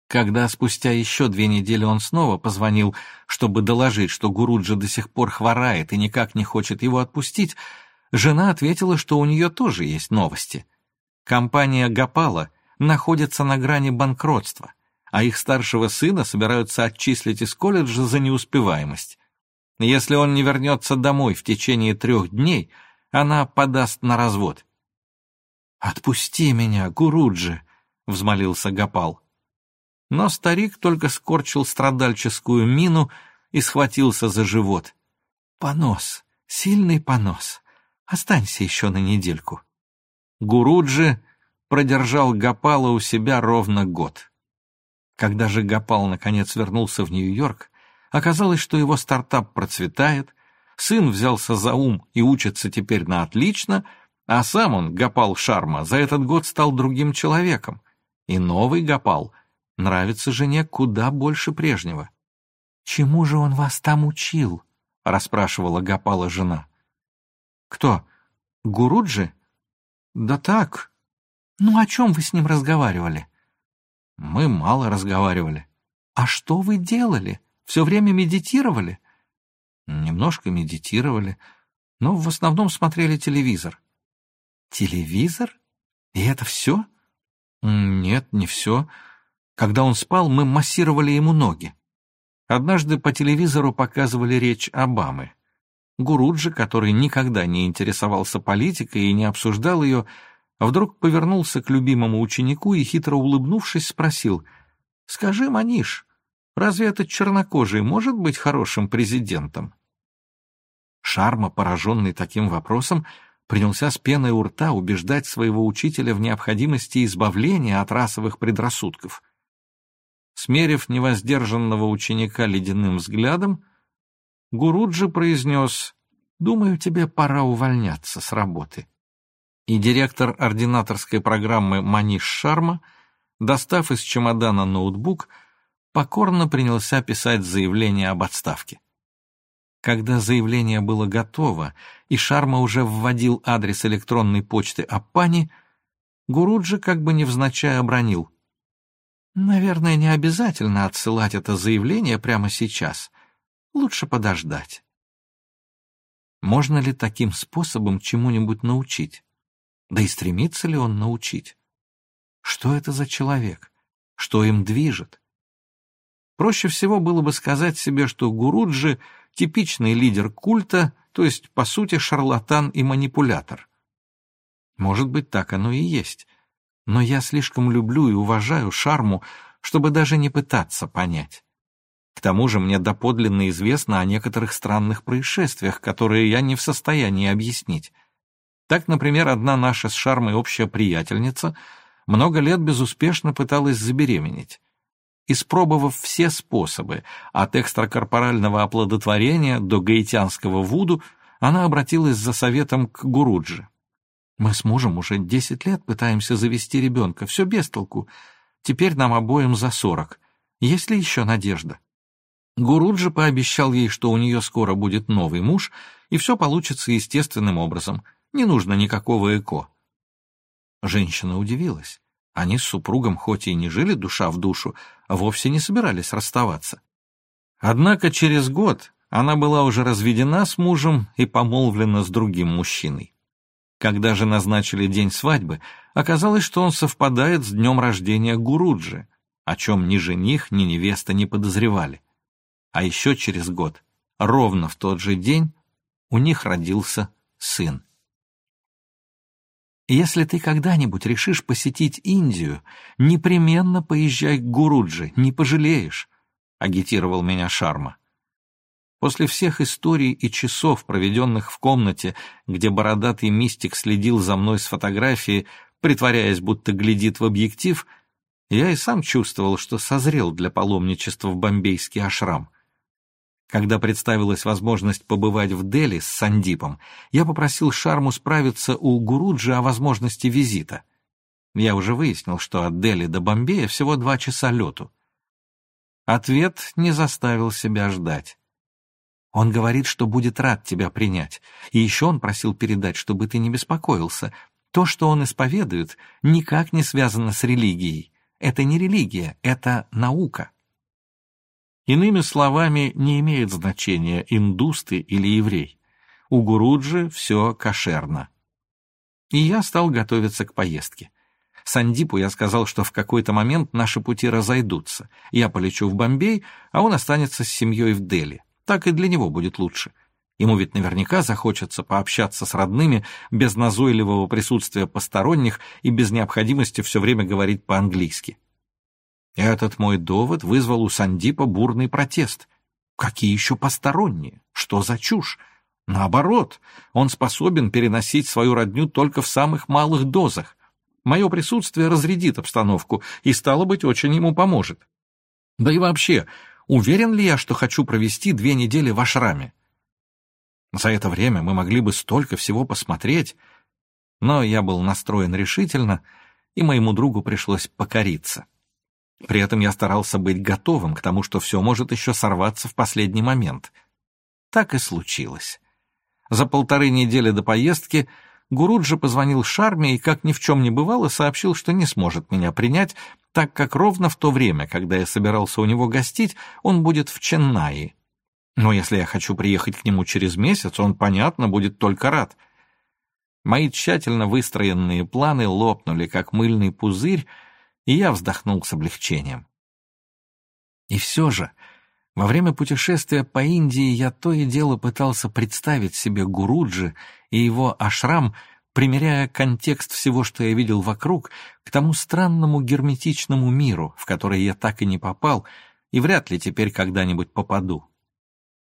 Когда спустя еще две недели он снова позвонил, чтобы доложить, что Гуруджи до сих пор хворает и никак не хочет его отпустить, жена ответила, что у нее тоже есть новости. Компания Гапала находится на грани банкротства, а их старшего сына собираются отчислить из колледжа за неуспеваемость. Если он не вернется домой в течение трех дней, она подаст на развод. «Отпусти меня, Гуруджи!» — взмолился Гапал. Но старик только скорчил страдальческую мину и схватился за живот. «Понос, сильный понос. Останься еще на недельку». Гуруджи продержал Гапала у себя ровно год. Когда же Гапал наконец вернулся в Нью-Йорк, оказалось, что его стартап процветает, сын взялся за ум и учится теперь на отлично, а сам он, Гапал Шарма, за этот год стал другим человеком. И новый Гапал нравится жене куда больше прежнего. «Чему же он вас там учил?» — расспрашивала Гапала жена. «Кто? Гуруджи?» «Да так». «Ну, о чем вы с ним разговаривали?» «Мы мало разговаривали». «А что вы делали? Все время медитировали?» «Немножко медитировали, но в основном смотрели телевизор». «Телевизор? И это все?» «Нет, не все. Когда он спал, мы массировали ему ноги. Однажды по телевизору показывали речь Обамы. Гуруджи, который никогда не интересовался политикой и не обсуждал ее, вдруг повернулся к любимому ученику и, хитро улыбнувшись, спросил, «Скажи, Маниш, разве этот чернокожий может быть хорошим президентом?» Шарма, пораженный таким вопросом, принялся с пеной у рта убеждать своего учителя в необходимости избавления от расовых предрассудков. Смерив невоздержанного ученика ледяным взглядом, Гуруджи произнес «Думаю, тебе пора увольняться с работы». И директор ординаторской программы Маниш Шарма, достав из чемодана ноутбук, покорно принялся писать заявление об отставке. Когда заявление было готово, и Шарма уже вводил адрес электронной почты Аппани, Гуруджи как бы невзначай обронил. Наверное, не обязательно отсылать это заявление прямо сейчас. Лучше подождать. Можно ли таким способом чему-нибудь научить? Да и стремится ли он научить? Что это за человек? Что им движет? Проще всего было бы сказать себе, что Гуруджи — типичный лидер культа, то есть, по сути, шарлатан и манипулятор. Может быть, так оно и есть — но я слишком люблю и уважаю Шарму, чтобы даже не пытаться понять. К тому же мне доподлинно известно о некоторых странных происшествиях, которые я не в состоянии объяснить. Так, например, одна наша с Шармой общая приятельница много лет безуспешно пыталась забеременеть. Испробовав все способы, от экстракорпорального оплодотворения до гаитянского вуду, она обратилась за советом к Гуруджи. Мы с мужем уже десять лет пытаемся завести ребенка, все без толку. Теперь нам обоим за сорок. Есть ли еще надежда? Гуруджи пообещал ей, что у нее скоро будет новый муж, и все получится естественным образом. Не нужно никакого ЭКО. Женщина удивилась. Они с супругом хоть и не жили душа в душу, а вовсе не собирались расставаться. Однако через год она была уже разведена с мужем и помолвлена с другим мужчиной. Когда же назначили день свадьбы, оказалось, что он совпадает с днем рождения Гуруджи, о чем ни жених, ни невеста не подозревали. А еще через год, ровно в тот же день, у них родился сын. Если ты когда-нибудь решишь посетить Индию, непременно поезжай к Гуруджи, не пожалеешь, — агитировал меня Шарма. После всех историй и часов, проведенных в комнате, где бородатый мистик следил за мной с фотографии, притворяясь, будто глядит в объектив, я и сам чувствовал, что созрел для паломничества в бомбейский ашрам. Когда представилась возможность побывать в Дели с Сандипом, я попросил Шарму справиться у Гуруджи о возможности визита. Я уже выяснил, что от Дели до Бомбея всего два часа лету. Ответ не заставил себя ждать. Он говорит, что будет рад тебя принять. И еще он просил передать, чтобы ты не беспокоился. То, что он исповедует, никак не связано с религией. Это не религия, это наука. Иными словами, не имеет значения, индус ты или еврей. У Гуруджи все кошерно. И я стал готовиться к поездке. Сандипу я сказал, что в какой-то момент наши пути разойдутся. Я полечу в Бомбей, а он останется с семьей в Дели так и для него будет лучше. Ему ведь наверняка захочется пообщаться с родными без назойливого присутствия посторонних и без необходимости все время говорить по-английски. Этот мой довод вызвал у Сандипа бурный протест. Какие еще посторонние? Что за чушь? Наоборот, он способен переносить свою родню только в самых малых дозах. Мое присутствие разрядит обстановку и, стало быть, очень ему поможет. Да и вообще, Уверен ли я, что хочу провести две недели в ашраме? За это время мы могли бы столько всего посмотреть, но я был настроен решительно, и моему другу пришлось покориться. При этом я старался быть готовым к тому, что все может еще сорваться в последний момент. Так и случилось. За полторы недели до поездки Гуруджи позвонил Шарме и, как ни в чем не бывало, сообщил, что не сможет меня принять, так как ровно в то время, когда я собирался у него гостить, он будет в Ченнаи. Но если я хочу приехать к нему через месяц, он, понятно, будет только рад. Мои тщательно выстроенные планы лопнули, как мыльный пузырь, и я вздохнул с облегчением. И все же, во время путешествия по Индии я то и дело пытался представить себе Гуруджи и его ашрам примеряя контекст всего, что я видел вокруг, к тому странному герметичному миру, в который я так и не попал, и вряд ли теперь когда-нибудь попаду.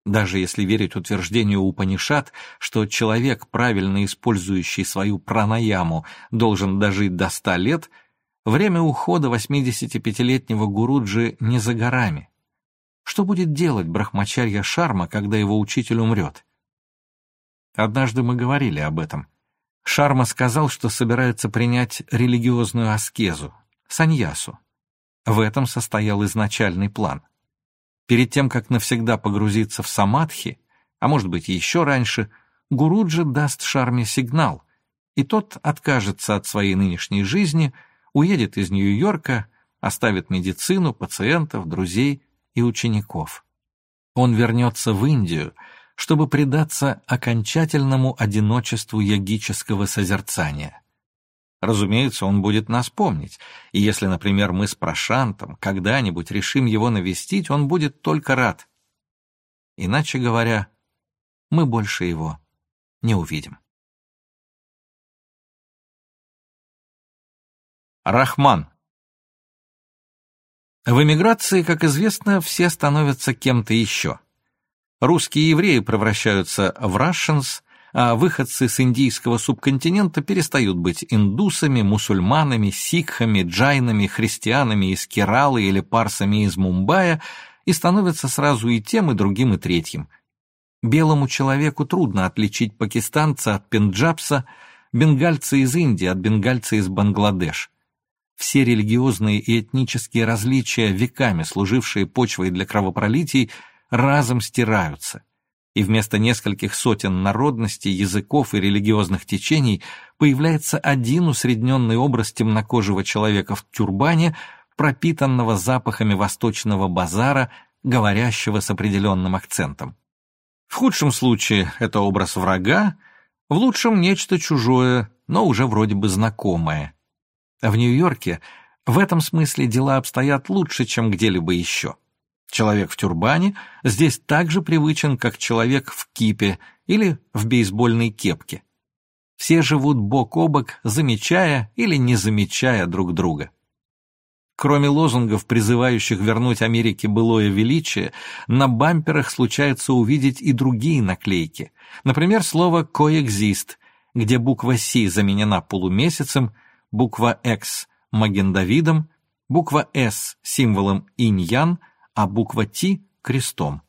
Даже если верить утверждению Упанишат, что человек, правильно использующий свою пранаяму, должен дожить до ста лет, время ухода 85-летнего Гуруджи не за горами. Что будет делать брахмачарья Шарма, когда его учитель умрет? Однажды мы говорили об этом. Шарма сказал, что собирается принять религиозную аскезу, саньясу. В этом состоял изначальный план. Перед тем, как навсегда погрузиться в самадхи, а может быть еще раньше, Гуруджи даст Шарме сигнал, и тот откажется от своей нынешней жизни, уедет из Нью-Йорка, оставит медицину, пациентов, друзей и учеников. Он вернется в Индию — чтобы предаться окончательному одиночеству ягического созерцания. Разумеется, он будет нас помнить, и если, например, мы с Прошантом когда-нибудь решим его навестить, он будет только рад. Иначе говоря, мы больше его не увидим. Рахман В эмиграции, как известно, все становятся кем-то еще. Русские евреи превращаются в Russians, а выходцы с индийского субконтинента перестают быть индусами, мусульманами, сикхами, джайнами, христианами из Кералы или парсами из Мумбаи и становятся сразу и тем, и другим, и третьим. Белому человеку трудно отличить пакистанца от пенджабса, бенгальца из Индии от бенгальца из Бангладеш. Все религиозные и этнические различия, веками служившие почвой для кровопролитий, разом стираются. и вместо нескольких сотен народностей, языков и религиозных течений появляется один усредненный образ темнокожего человека в тюрбане, пропитанного запахами восточного базара, говорящего с определенным акцентом. В худшем случае это образ врага, в лучшем нечто чужое, но уже вроде бы знакомое. В Нью-Йорке в этом смысле дела обстоят лучше, чем где-либо еще. Человек в тюрбане здесь так же привычен, как человек в кипе или в бейсбольной кепке. Все живут бок о бок, замечая или не замечая друг друга. Кроме лозунгов, призывающих вернуть Америке былое величие, на бамперах случается увидеть и другие наклейки. Например, слово «коэкзист», где буква «С» заменена полумесяцем, буква «X» — магендавидом, буква «С» — символом инь-ян — а буква «Т» — крестом.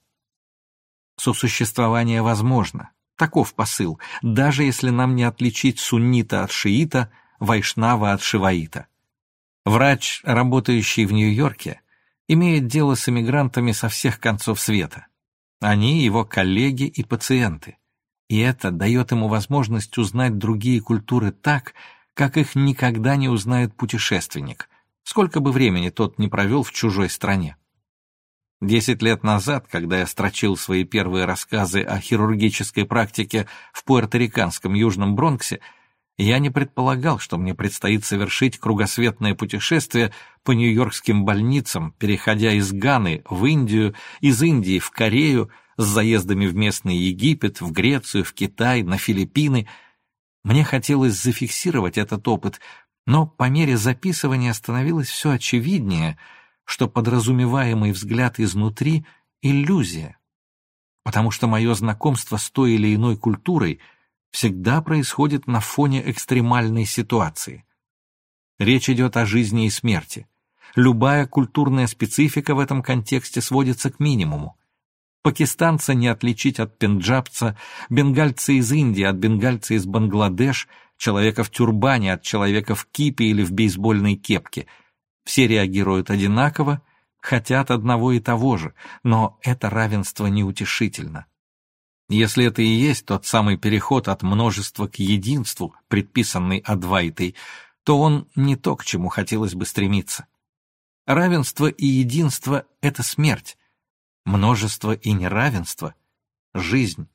Сосуществование возможно. Таков посыл, даже если нам не отличить суннита от шиита, вайшнава от шиваита. Врач, работающий в Нью-Йорке, имеет дело с эмигрантами со всех концов света. Они его коллеги и пациенты. И это дает ему возможность узнать другие культуры так, как их никогда не узнает путешественник, сколько бы времени тот не провел в чужой стране. Десять лет назад, когда я строчил свои первые рассказы о хирургической практике в пуэрториканском Южном Бронксе, я не предполагал, что мне предстоит совершить кругосветное путешествие по нью-йоркским больницам, переходя из Ганы в Индию, из Индии в Корею, с заездами в местный Египет, в Грецию, в Китай, на Филиппины. Мне хотелось зафиксировать этот опыт, но по мере записывания становилось все очевиднее — что подразумеваемый взгляд изнутри — иллюзия, потому что мое знакомство с той или иной культурой всегда происходит на фоне экстремальной ситуации. Речь идет о жизни и смерти. Любая культурная специфика в этом контексте сводится к минимуму. Пакистанца не отличить от пенджабца, бенгальца из Индии от бенгальца из Бангладеш, человека в тюрбане от человека в кипе или в бейсбольной кепке — все реагируют одинаково, хотят одного и того же, но это равенство неутешительно. Если это и есть тот самый переход от множества к единству, предписанный Адвайтой, то он не то, к чему хотелось бы стремиться. Равенство и единство — это смерть. Множество и неравенство — жизнь.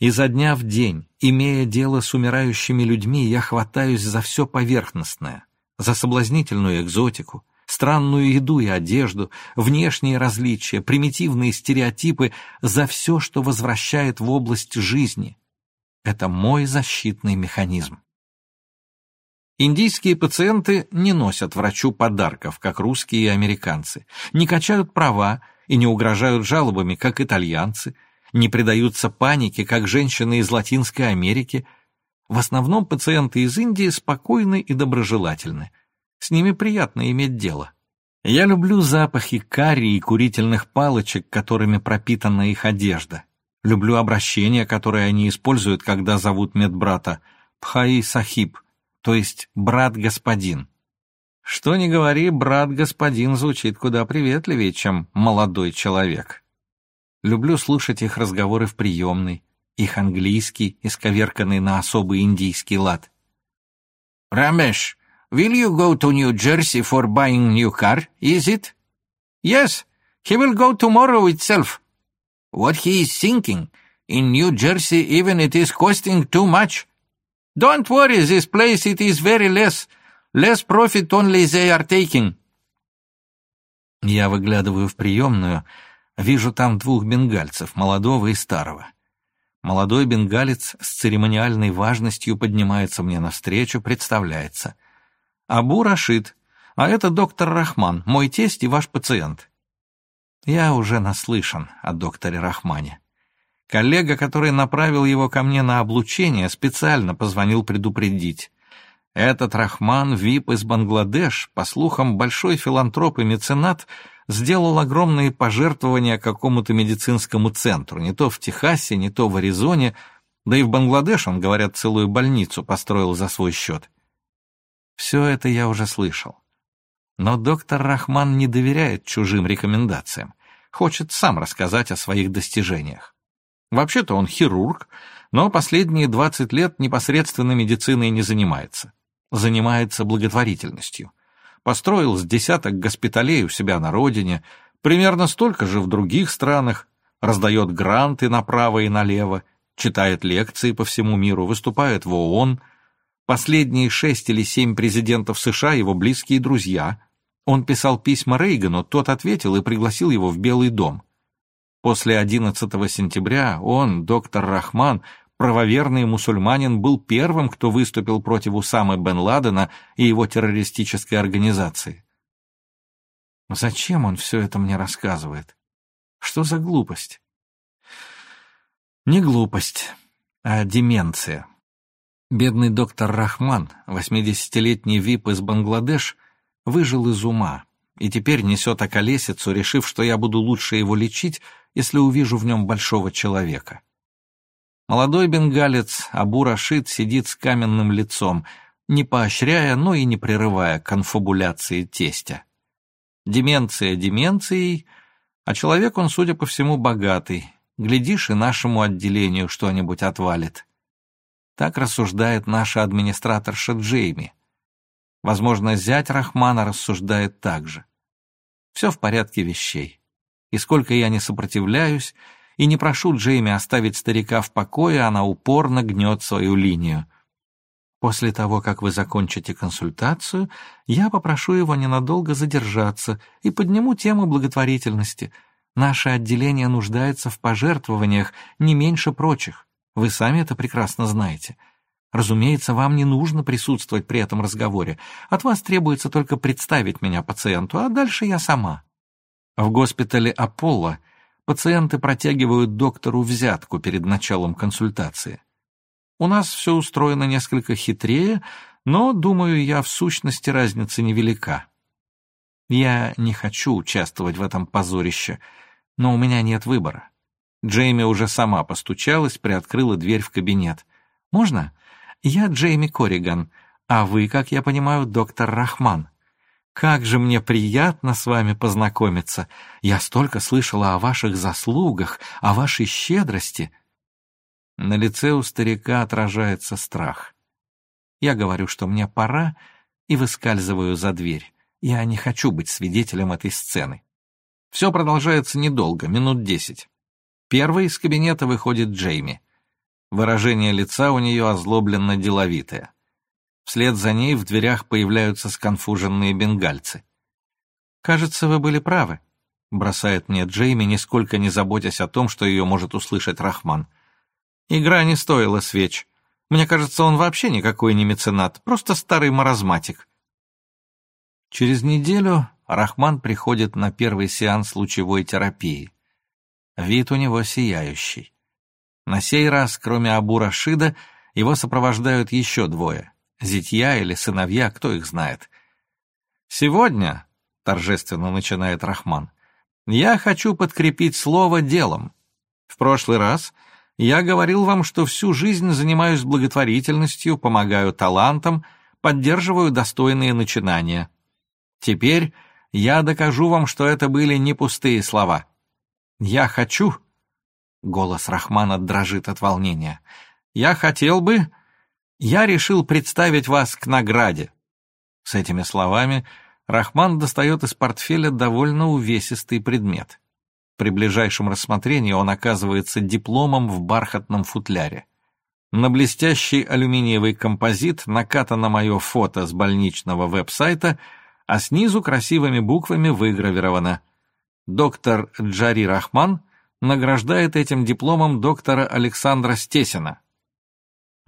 Изо дня в день, имея дело с умирающими людьми, я хватаюсь за все поверхностное за соблазнительную экзотику, странную еду и одежду, внешние различия, примитивные стереотипы, за все, что возвращает в область жизни. Это мой защитный механизм. Индийские пациенты не носят врачу подарков, как русские и американцы, не качают права и не угрожают жалобами, как итальянцы, не предаются панике, как женщины из Латинской Америки – в основном пациенты из Индии спокойны и доброжелательны. С ними приятно иметь дело. Я люблю запахи карри и курительных палочек, которыми пропитана их одежда. Люблю обращения, которые они используют, когда зовут медбрата «Пхаи Сахиб», то есть «брат-господин». Что ни говори, брат-господин звучит куда приветливее, чем «молодой человек». Люблю слушать их разговоры в приемной, их английский, исковерканный на особый индийский лад. «Рамеш, will you go to New Jersey for buying new car, is it?» «Yes, he will go tomorrow itself». «What he is thinking? In New Jersey even it is costing too much». «Don't worry, this place it is very less. Less profit only they are taking». Я выглядываю в приемную, вижу там двух бенгальцев, молодого и старого. Молодой бенгалец с церемониальной важностью поднимается мне навстречу, представляется. «Абу Рашид, а это доктор Рахман, мой тесть и ваш пациент». Я уже наслышан о докторе Рахмане. Коллега, который направил его ко мне на облучение, специально позвонил предупредить. Этот Рахман, вип из Бангладеш, по слухам, большой филантроп и меценат — сделал огромные пожертвования какому-то медицинскому центру, не то в Техасе, не то в Аризоне, да и в Бангладеш, он, говорят, целую больницу построил за свой счет. Все это я уже слышал. Но доктор Рахман не доверяет чужим рекомендациям, хочет сам рассказать о своих достижениях. Вообще-то он хирург, но последние 20 лет непосредственно медициной не занимается. Занимается благотворительностью. Построил с десяток госпиталей у себя на родине, примерно столько же в других странах, раздает гранты направо и налево, читает лекции по всему миру, выступает в ООН. Последние шесть или семь президентов США его близкие друзья. Он писал письма Рейгану, тот ответил и пригласил его в Белый дом. После 11 сентября он, доктор Рахман, правоверный мусульманин, был первым, кто выступил против Усамы бен Ладена и его террористической организации. Зачем он все это мне рассказывает? Что за глупость? Не глупость, а деменция. Бедный доктор Рахман, 80-летний вип из Бангладеш, выжил из ума и теперь несет околесицу, решив, что я буду лучше его лечить, если увижу в нем большого человека. Молодой бенгалец Абу Рашид сидит с каменным лицом, не поощряя, но и не прерывая конфабуляции тестя. Деменция деменцией, а человек он, судя по всему, богатый, Глядишь, и нашему отделению что-нибудь отвалит. Так рассуждает наша администраторша Джейми. Возможно, зять Рахмана рассуждает так же. Все в порядке вещей. И сколько я не сопротивляюсь и не прошу Джейми оставить старика в покое, она упорно гнет свою линию. После того, как вы закончите консультацию, я попрошу его ненадолго задержаться и подниму тему благотворительности — Наше отделение нуждается в пожертвованиях не меньше прочих. Вы сами это прекрасно знаете. Разумеется, вам не нужно присутствовать при этом разговоре. От вас требуется только представить меня пациенту, а дальше я сама. В госпитале Аполло пациенты протягивают доктору взятку перед началом консультации. У нас все устроено несколько хитрее, но, думаю, я в сущности разница невелика. Я не хочу участвовать в этом позорище — но у меня нет выбора. Джейми уже сама постучалась, приоткрыла дверь в кабинет. «Можно? Я Джейми Корриган, а вы, как я понимаю, доктор Рахман. Как же мне приятно с вами познакомиться. Я столько слышала о ваших заслугах, о вашей щедрости». На лице у старика отражается страх. Я говорю, что мне пора, и выскальзываю за дверь. Я не хочу быть свидетелем этой сцены. Все продолжается недолго, минут десять. Первый из кабинета выходит Джейми. Выражение лица у нее озлобленно деловитое. Вслед за ней в дверях появляются сконфуженные бенгальцы. «Кажется, вы были правы», — бросает мне Джейми, нисколько не заботясь о том, что ее может услышать Рахман. «Игра не стоила свеч. Мне кажется, он вообще никакой не меценат, просто старый маразматик». Через неделю Рахман приходит на первый сеанс лучевой терапии. Вид у него сияющий. На сей раз, кроме Абу Рашида, его сопровождают еще двое — зятья или сыновья, кто их знает. «Сегодня», — торжественно начинает Рахман, — «я хочу подкрепить слово делом. В прошлый раз я говорил вам, что всю жизнь занимаюсь благотворительностью, помогаю талантам, поддерживаю достойные начинания. Теперь я докажу вам, что это были не пустые слова. Я хочу...» Голос Рахмана дрожит от волнения. «Я хотел бы... Я решил представить вас к награде». С этими словами Рахман достает из портфеля довольно увесистый предмет. При ближайшем рассмотрении он оказывается дипломом в бархатном футляре. На блестящий алюминиевый композит накатано мое фото с больничного веб-сайта — а снизу красивыми буквами выгравировано «Доктор Джари Рахман награждает этим дипломом доктора Александра Стесина».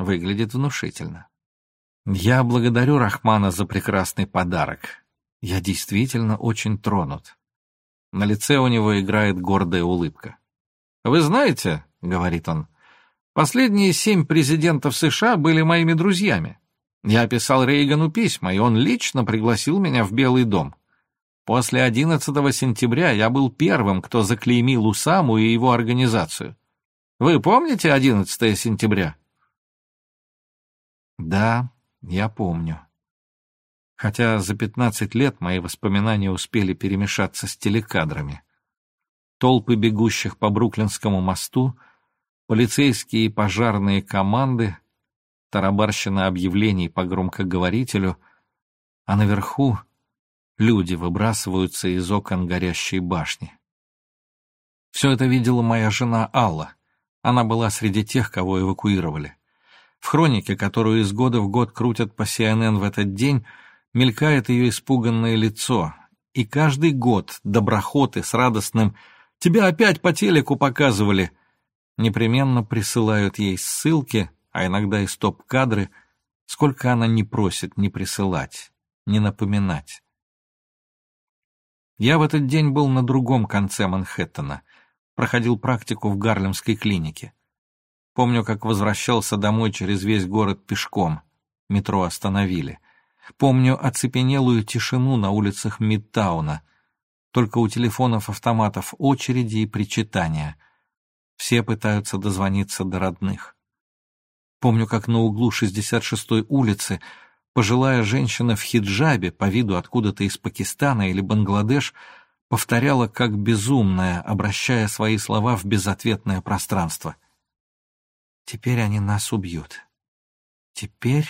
Выглядит внушительно. Я благодарю Рахмана за прекрасный подарок. Я действительно очень тронут. На лице у него играет гордая улыбка. «Вы знаете, — говорит он, — последние семь президентов США были моими друзьями. Я писал Рейгану письма, и он лично пригласил меня в Белый дом. После 11 сентября я был первым, кто заклеймил Усаму и его организацию. Вы помните 11 сентября? Да, я помню. Хотя за 15 лет мои воспоминания успели перемешаться с телекадрами. Толпы бегущих по Бруклинскому мосту, Полицейские и пожарные команды, тарабарщина объявлений по громкоговорителю, а наверху люди выбрасываются из окон горящей башни. Все это видела моя жена Алла. Она была среди тех, кого эвакуировали. В хронике, которую из года в год крутят по CNN в этот день, мелькает ее испуганное лицо, и каждый год доброхоты с радостным «Тебя опять по телеку показывали!» непременно присылают ей ссылки, а иногда и стоп-кадры, сколько она не просит не присылать, не напоминать. Я в этот день был на другом конце Манхэттена, проходил практику в Гарлемской клинике. Помню, как возвращался домой через весь город пешком. Метро остановили. Помню оцепенелую тишину на улицах Мидтауна. Только у телефонов-автоматов очереди и причитания. Все пытаются дозвониться до родных. Помню, как на углу 66-й улицы пожилая женщина в хиджабе, по виду откуда-то из Пакистана или Бангладеш, повторяла как безумная, обращая свои слова в безответное пространство. «Теперь они нас убьют. Теперь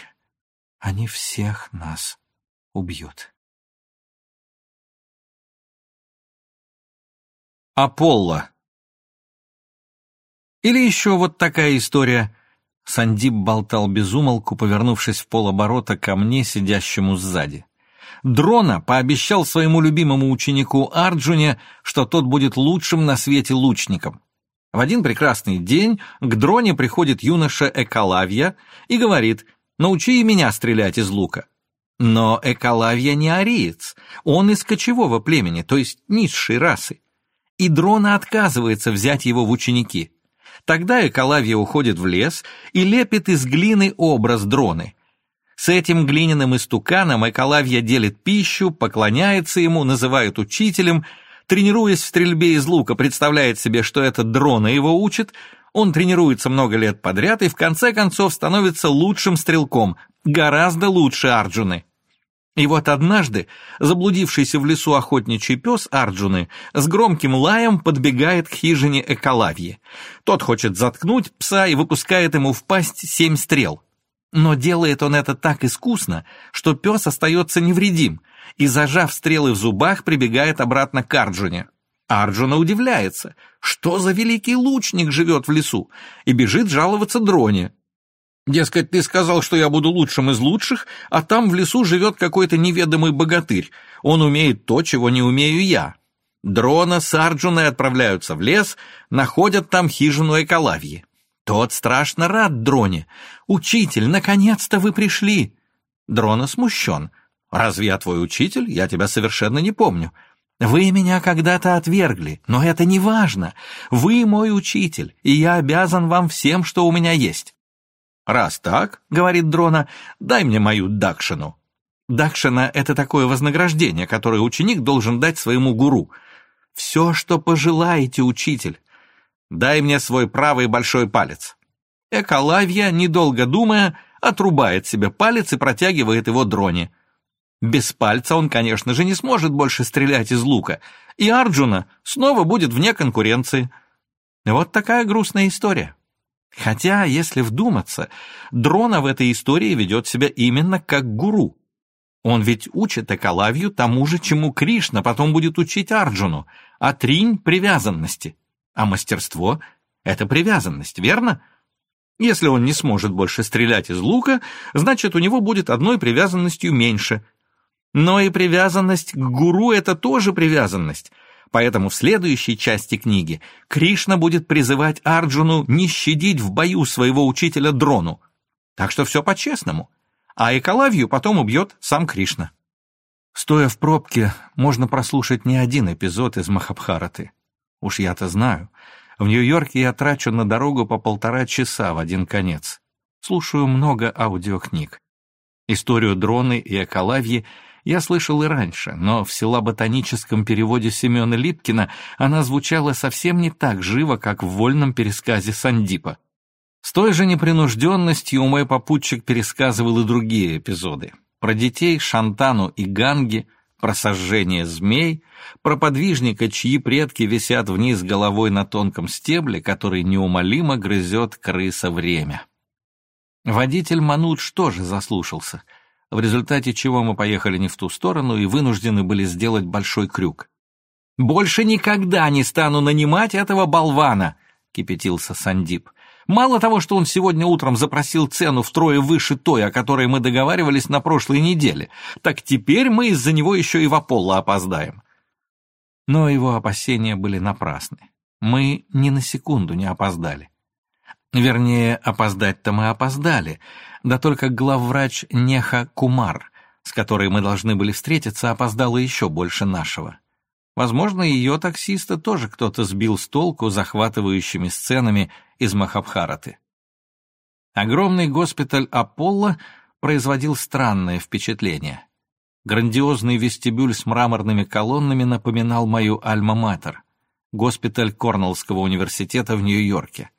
они всех нас убьют». Аполло. Или еще вот такая история. Сандип болтал безумолку, повернувшись в полоборота ко мне, сидящему сзади. Дрона пообещал своему любимому ученику Арджуне, что тот будет лучшим на свете лучником. В один прекрасный день к Дроне приходит юноша Экалавья и говорит «Научи меня стрелять из лука». Но Экалавья не ариец, он из кочевого племени, то есть низшей расы. И Дрона отказывается взять его в ученики. Тогда Экалавья уходит в лес и лепит из глины образ Дроны – с этим глиняным истуканом Эколавья делит пищу, поклоняется ему, называет учителем, тренируясь в стрельбе из лука, представляет себе, что это дрона его учит, он тренируется много лет подряд и в конце концов становится лучшим стрелком, гораздо лучше Арджуны. И вот однажды заблудившийся в лесу охотничий пес Арджуны с громким лаем подбегает к хижине Эколавьи. Тот хочет заткнуть пса и выпускает ему в пасть семь стрел. Но делает он это так искусно, что пес остается невредим и, зажав стрелы в зубах, прибегает обратно к Арджуне. Арджуна удивляется, что за великий лучник живет в лесу, и бежит жаловаться Дроне. Дескать, ты сказал, что я буду лучшим из лучших, а там в лесу живет какой-то неведомый богатырь. Он умеет то, чего не умею я. Дрона с Арджуной отправляются в лес, находят там хижину Эколавьи. Тот страшно рад Дроне. «Учитель, наконец-то вы пришли!» Дрона смущен. «Разве я твой учитель? Я тебя совершенно не помню». «Вы меня когда-то отвергли, но это не важно. Вы мой учитель, и я обязан вам всем, что у меня есть». «Раз так, — говорит Дрона, — дай мне мою Дакшину». Дакшина — это такое вознаграждение, которое ученик должен дать своему гуру. «Все, что пожелаете, учитель. Дай мне свой правый большой палец». Эколавья, недолго думая, отрубает себе палец и протягивает его дроне. Без пальца он, конечно же, не сможет больше стрелять из лука, и Арджуна снова будет вне конкуренции. Вот такая грустная история. Хотя, если вдуматься, Дрона в этой истории ведет себя именно как гуру. Он ведь учит Экалавью тому же, чему Кришна потом будет учить Арджуну, а тринь — привязанности. А мастерство — это привязанность, верно? Если он не сможет больше стрелять из лука, значит, у него будет одной привязанностью меньше. Но и привязанность к гуру — это тоже привязанность. Поэтому в следующей части книги Кришна будет призывать Арджуну не щадить в бою своего учителя Дрону. Так что все по-честному. А Экалавью потом убьет сам Кришна. Стоя в пробке, можно прослушать не один эпизод из Махабхараты. Уж я-то знаю. В Нью-Йорке я трачу на дорогу по полтора часа в один конец. Слушаю много аудиокниг. Историю дроны и эколавьи я слышал и раньше, но в силаботаническом переводе Семена Липкина она звучала совсем не так живо, как в вольном пересказе Сандипа. С той же непринужденностью мой попутчик пересказывал и другие эпизоды. Про детей Шантану и Ганги, про сожжение змей, про подвижника, чьи предки висят вниз головой на тонком стебле, который неумолимо грызет крыса время. Водитель Манудж тоже заслушался, в результате чего мы поехали не в ту сторону и вынуждены были сделать большой крюк. «Больше никогда не стану нанимать этого болвана!» — кипятился Сандип. «Мало того, что он сегодня утром запросил цену втрое выше той, о которой мы договаривались на прошлой неделе, так теперь мы из-за него еще и в Аполло опоздаем». Но его опасения были напрасны. Мы ни на секунду не опоздали. Вернее, опоздать-то мы опоздали, да только главврач Неха Кумар, с которой мы должны были встретиться, опоздала еще больше нашего. Возможно, ее таксиста тоже кто-то сбил с толку захватывающими сценами из Махабхараты. Огромный госпиталь Аполло производил странное впечатление. Грандиозный вестибюль с мраморными колоннами напоминал мою альма-матер, госпиталь Корнеллского университета в Нью-Йорке.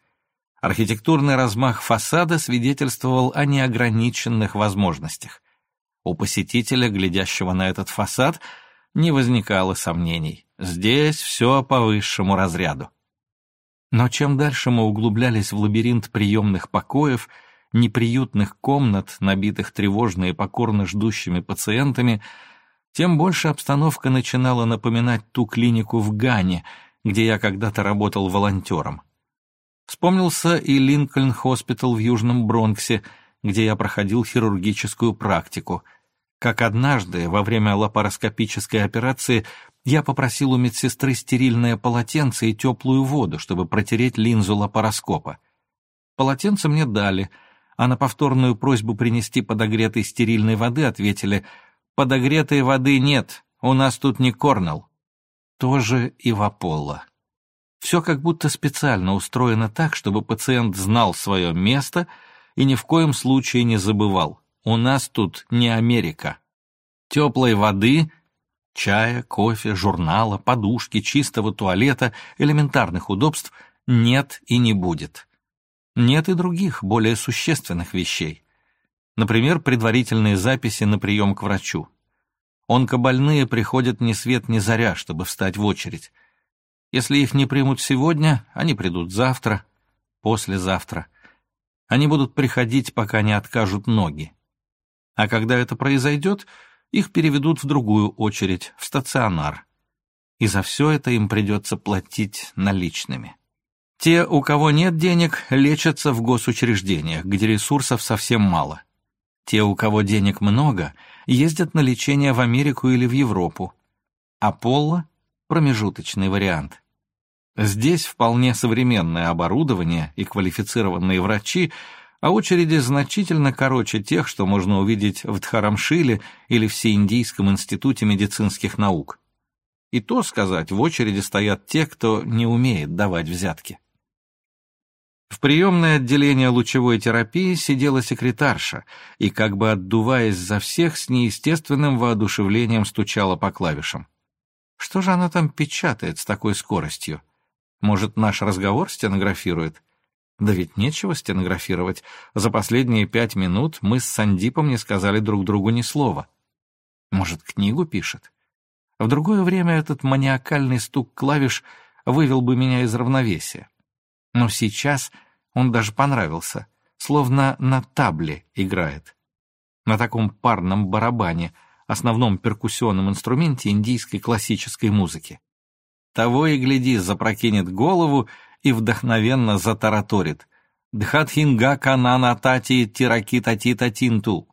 Архитектурный размах фасада свидетельствовал о неограниченных возможностях. У посетителя, глядящего на этот фасад, не возникало сомнений. Здесь все по высшему разряду. Но чем дальше мы углублялись в лабиринт приемных покоев, неприютных комнат, набитых тревожно и покорно ждущими пациентами, тем больше обстановка начинала напоминать ту клинику в Гане, где я когда-то работал волонтером. Вспомнился и Линкольн-хоспитал в Южном Бронксе, где я проходил хирургическую практику. Как однажды, во время лапароскопической операции, я попросил у медсестры стерильное полотенце и теплую воду, чтобы протереть линзу лапароскопа. Полотенце мне дали, а на повторную просьбу принести подогретой стерильной воды ответили «Подогретой воды нет, у нас тут не Корнелл». Тоже и в Аполло. Все как будто специально устроено так, чтобы пациент знал свое место и ни в коем случае не забывал. У нас тут не Америка. Теплой воды, чая, кофе, журнала, подушки, чистого туалета, элементарных удобств нет и не будет. Нет и других, более существенных вещей. Например, предварительные записи на прием к врачу. Онкобольные приходят ни свет ни заря, чтобы встать в очередь. Если их не примут сегодня, они придут завтра, послезавтра. Они будут приходить, пока не откажут ноги. А когда это произойдет, их переведут в другую очередь, в стационар. И за все это им придется платить наличными. Те, у кого нет денег, лечатся в госучреждениях, где ресурсов совсем мало. Те, у кого денег много, ездят на лечение в Америку или в Европу. Аполло – промежуточный вариант. Здесь вполне современное оборудование и квалифицированные врачи, а очереди значительно короче тех, что можно увидеть в Дхарамшиле или Всеиндийском институте медицинских наук. И то сказать, в очереди стоят те, кто не умеет давать взятки. В приемное отделение лучевой терапии сидела секретарша и, как бы отдуваясь за всех, с неестественным воодушевлением стучала по клавишам. Что же она там печатает с такой скоростью? Может, наш разговор стенографирует? Да ведь нечего стенографировать. За последние пять минут мы с Сандипом не сказали друг другу ни слова. Может, книгу пишет? В другое время этот маниакальный стук клавиш вывел бы меня из равновесия. Но сейчас он даже понравился, словно на табле играет. На таком парном барабане, основном перкуссионном инструменте индийской классической музыки. Того и гляди, запрокинет голову и вдохновенно затараторит. «Дхатхинга канана тати тираки тати татинту».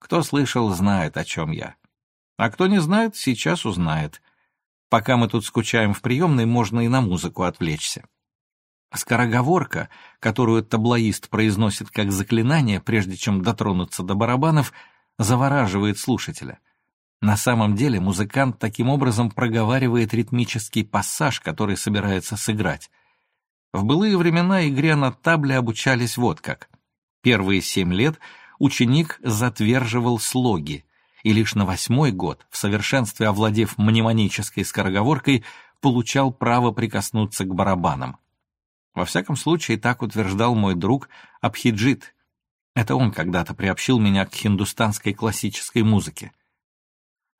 Кто слышал, знает, о чем я. А кто не знает, сейчас узнает. Пока мы тут скучаем в приемной, можно и на музыку отвлечься. Скороговорка, которую таблоист произносит как заклинание, прежде чем дотронуться до барабанов, завораживает слушателя. На самом деле музыкант таким образом проговаривает ритмический пассаж, который собирается сыграть. В былые времена игре на табле обучались вот как. Первые семь лет ученик затверживал слоги, и лишь на восьмой год, в совершенстве овладев мнемонической скороговоркой, получал право прикоснуться к барабанам. Во всяком случае, так утверждал мой друг Абхиджит. Это он когда-то приобщил меня к хиндустанской классической музыке.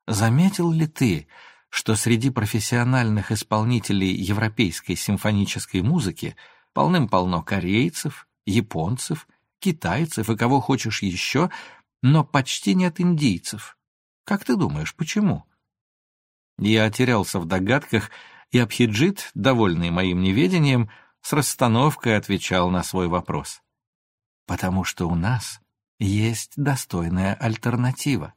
Заметил ли ты, что среди профессиональных исполнителей европейской симфонической музыки полным-полно корейцев, японцев, китайцев и кого хочешь еще, но почти нет индийцев? Как ты думаешь, почему? Я терялся в догадках, и Абхиджит, довольный моим неведением, с расстановкой отвечал на свой вопрос. «Потому что у нас есть достойная альтернатива.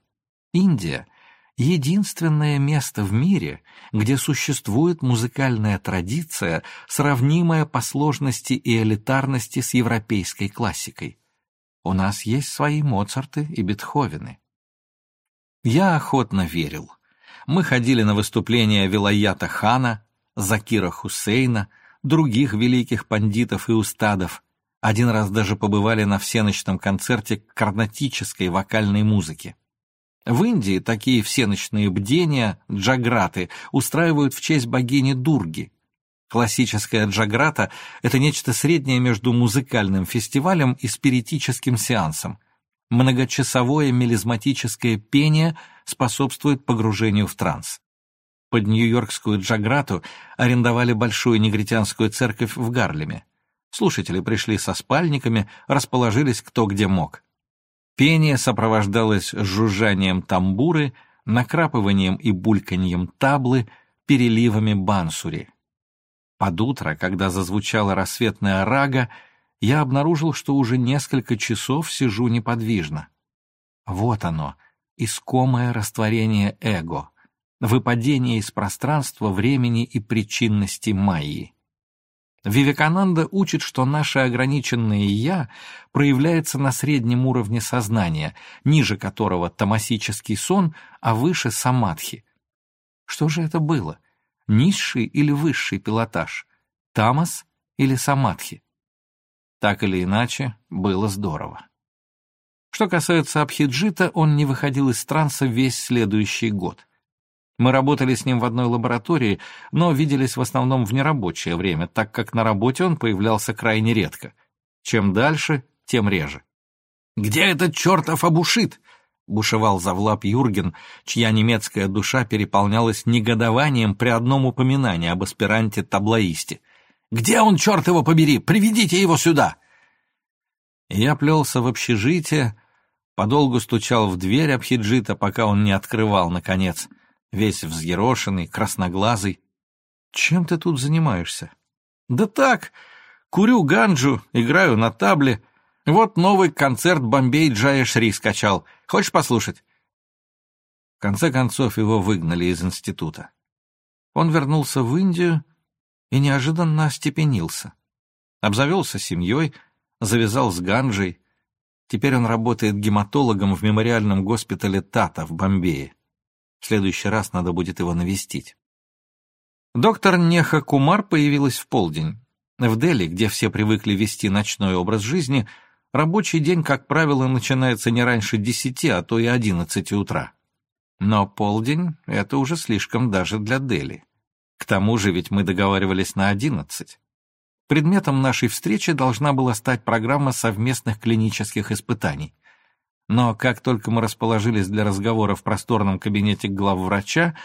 Индия — единственное место в мире, где существует музыкальная традиция, сравнимая по сложности и элитарности с европейской классикой. У нас есть свои Моцарты и Бетховены. Я охотно верил. Мы ходили на выступления Вилаята Хана, Закира Хусейна, других великих пандитов и устадов. Один раз даже побывали на всеночном концерте карнатической вокальной музыки. В Индии такие всеночные бдения, джаграты, устраивают в честь богини Дурги. Классическая джаграта — это нечто среднее между музыкальным фестивалем и спиритическим сеансом — Многочасовое мелизматическое пение способствует погружению в транс. Под нью-йоркскую джаграту арендовали большую негритянскую церковь в Гарлеме. Слушатели пришли со спальниками, расположились кто где мог. Пение сопровождалось жужжанием тамбуры, накрапыванием и бульканьем таблы, переливами бансури. Под утро, когда зазвучала рассветная рага, я обнаружил, что уже несколько часов сижу неподвижно. Вот оно, искомое растворение эго, выпадение из пространства, времени и причинности майи. Вивекананда учит, что наше ограниченное «я» проявляется на среднем уровне сознания, ниже которого тамасический сон, а выше самадхи. Что же это было? Низший или высший пилотаж? Тамас или самадхи? Так или иначе, было здорово. Что касается Абхиджита, он не выходил из транса весь следующий год. Мы работали с ним в одной лаборатории, но виделись в основном в нерабочее время, так как на работе он появлялся крайне редко. Чем дальше, тем реже. «Где этот чертов Абушит?» — бушевал Завлап Юрген, чья немецкая душа переполнялась негодованием при одном упоминании об аспиранте-таблоисте. Где он, черт его побери? Приведите его сюда!» Я плелся в общежитие, подолгу стучал в дверь Абхиджита, пока он не открывал, наконец, весь взъерошенный, красноглазый. «Чем ты тут занимаешься?» «Да так, курю ганджу, играю на табле. Вот новый концерт Бомбей Джая Шри скачал. Хочешь послушать?» В конце концов его выгнали из института. Он вернулся в Индию и неожиданно остепенился. Обзавелся семьей, завязал с ганджей. Теперь он работает гематологом в мемориальном госпитале Тата в Бомбее. В следующий раз надо будет его навестить. Доктор Неха Кумар появилась в полдень. В Дели, где все привыкли вести ночной образ жизни, рабочий день, как правило, начинается не раньше десяти, а то и одиннадцати утра. Но полдень — это уже слишком даже для Дели. К тому же ведь мы договаривались на одиннадцать. Предметом нашей встречи должна была стать программа совместных клинических испытаний. Но как только мы расположились для разговора в просторном кабинете главврача,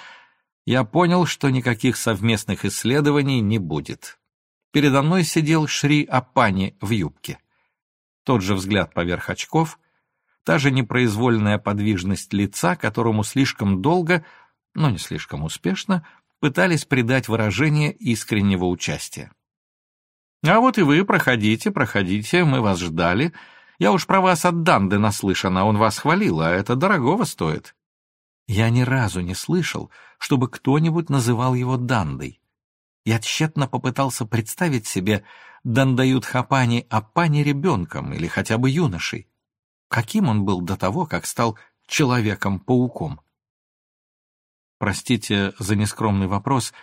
я понял, что никаких совместных исследований не будет. Передо мной сидел Шри Апани в юбке. Тот же взгляд поверх очков, та же непроизвольная подвижность лица, которому слишком долго, но не слишком успешно, пытались придать выражение искреннего участия. «А вот и вы, проходите, проходите, мы вас ждали. Я уж про вас от Данды наслышана, он вас хвалил, а это дорогого стоит». Я ни разу не слышал, чтобы кто-нибудь называл его Дандой. Я тщетно попытался представить себе Дандают Хапани Апани ребенком или хотя бы юношей. Каким он был до того, как стал Человеком-пауком? Простите за нескромный вопрос,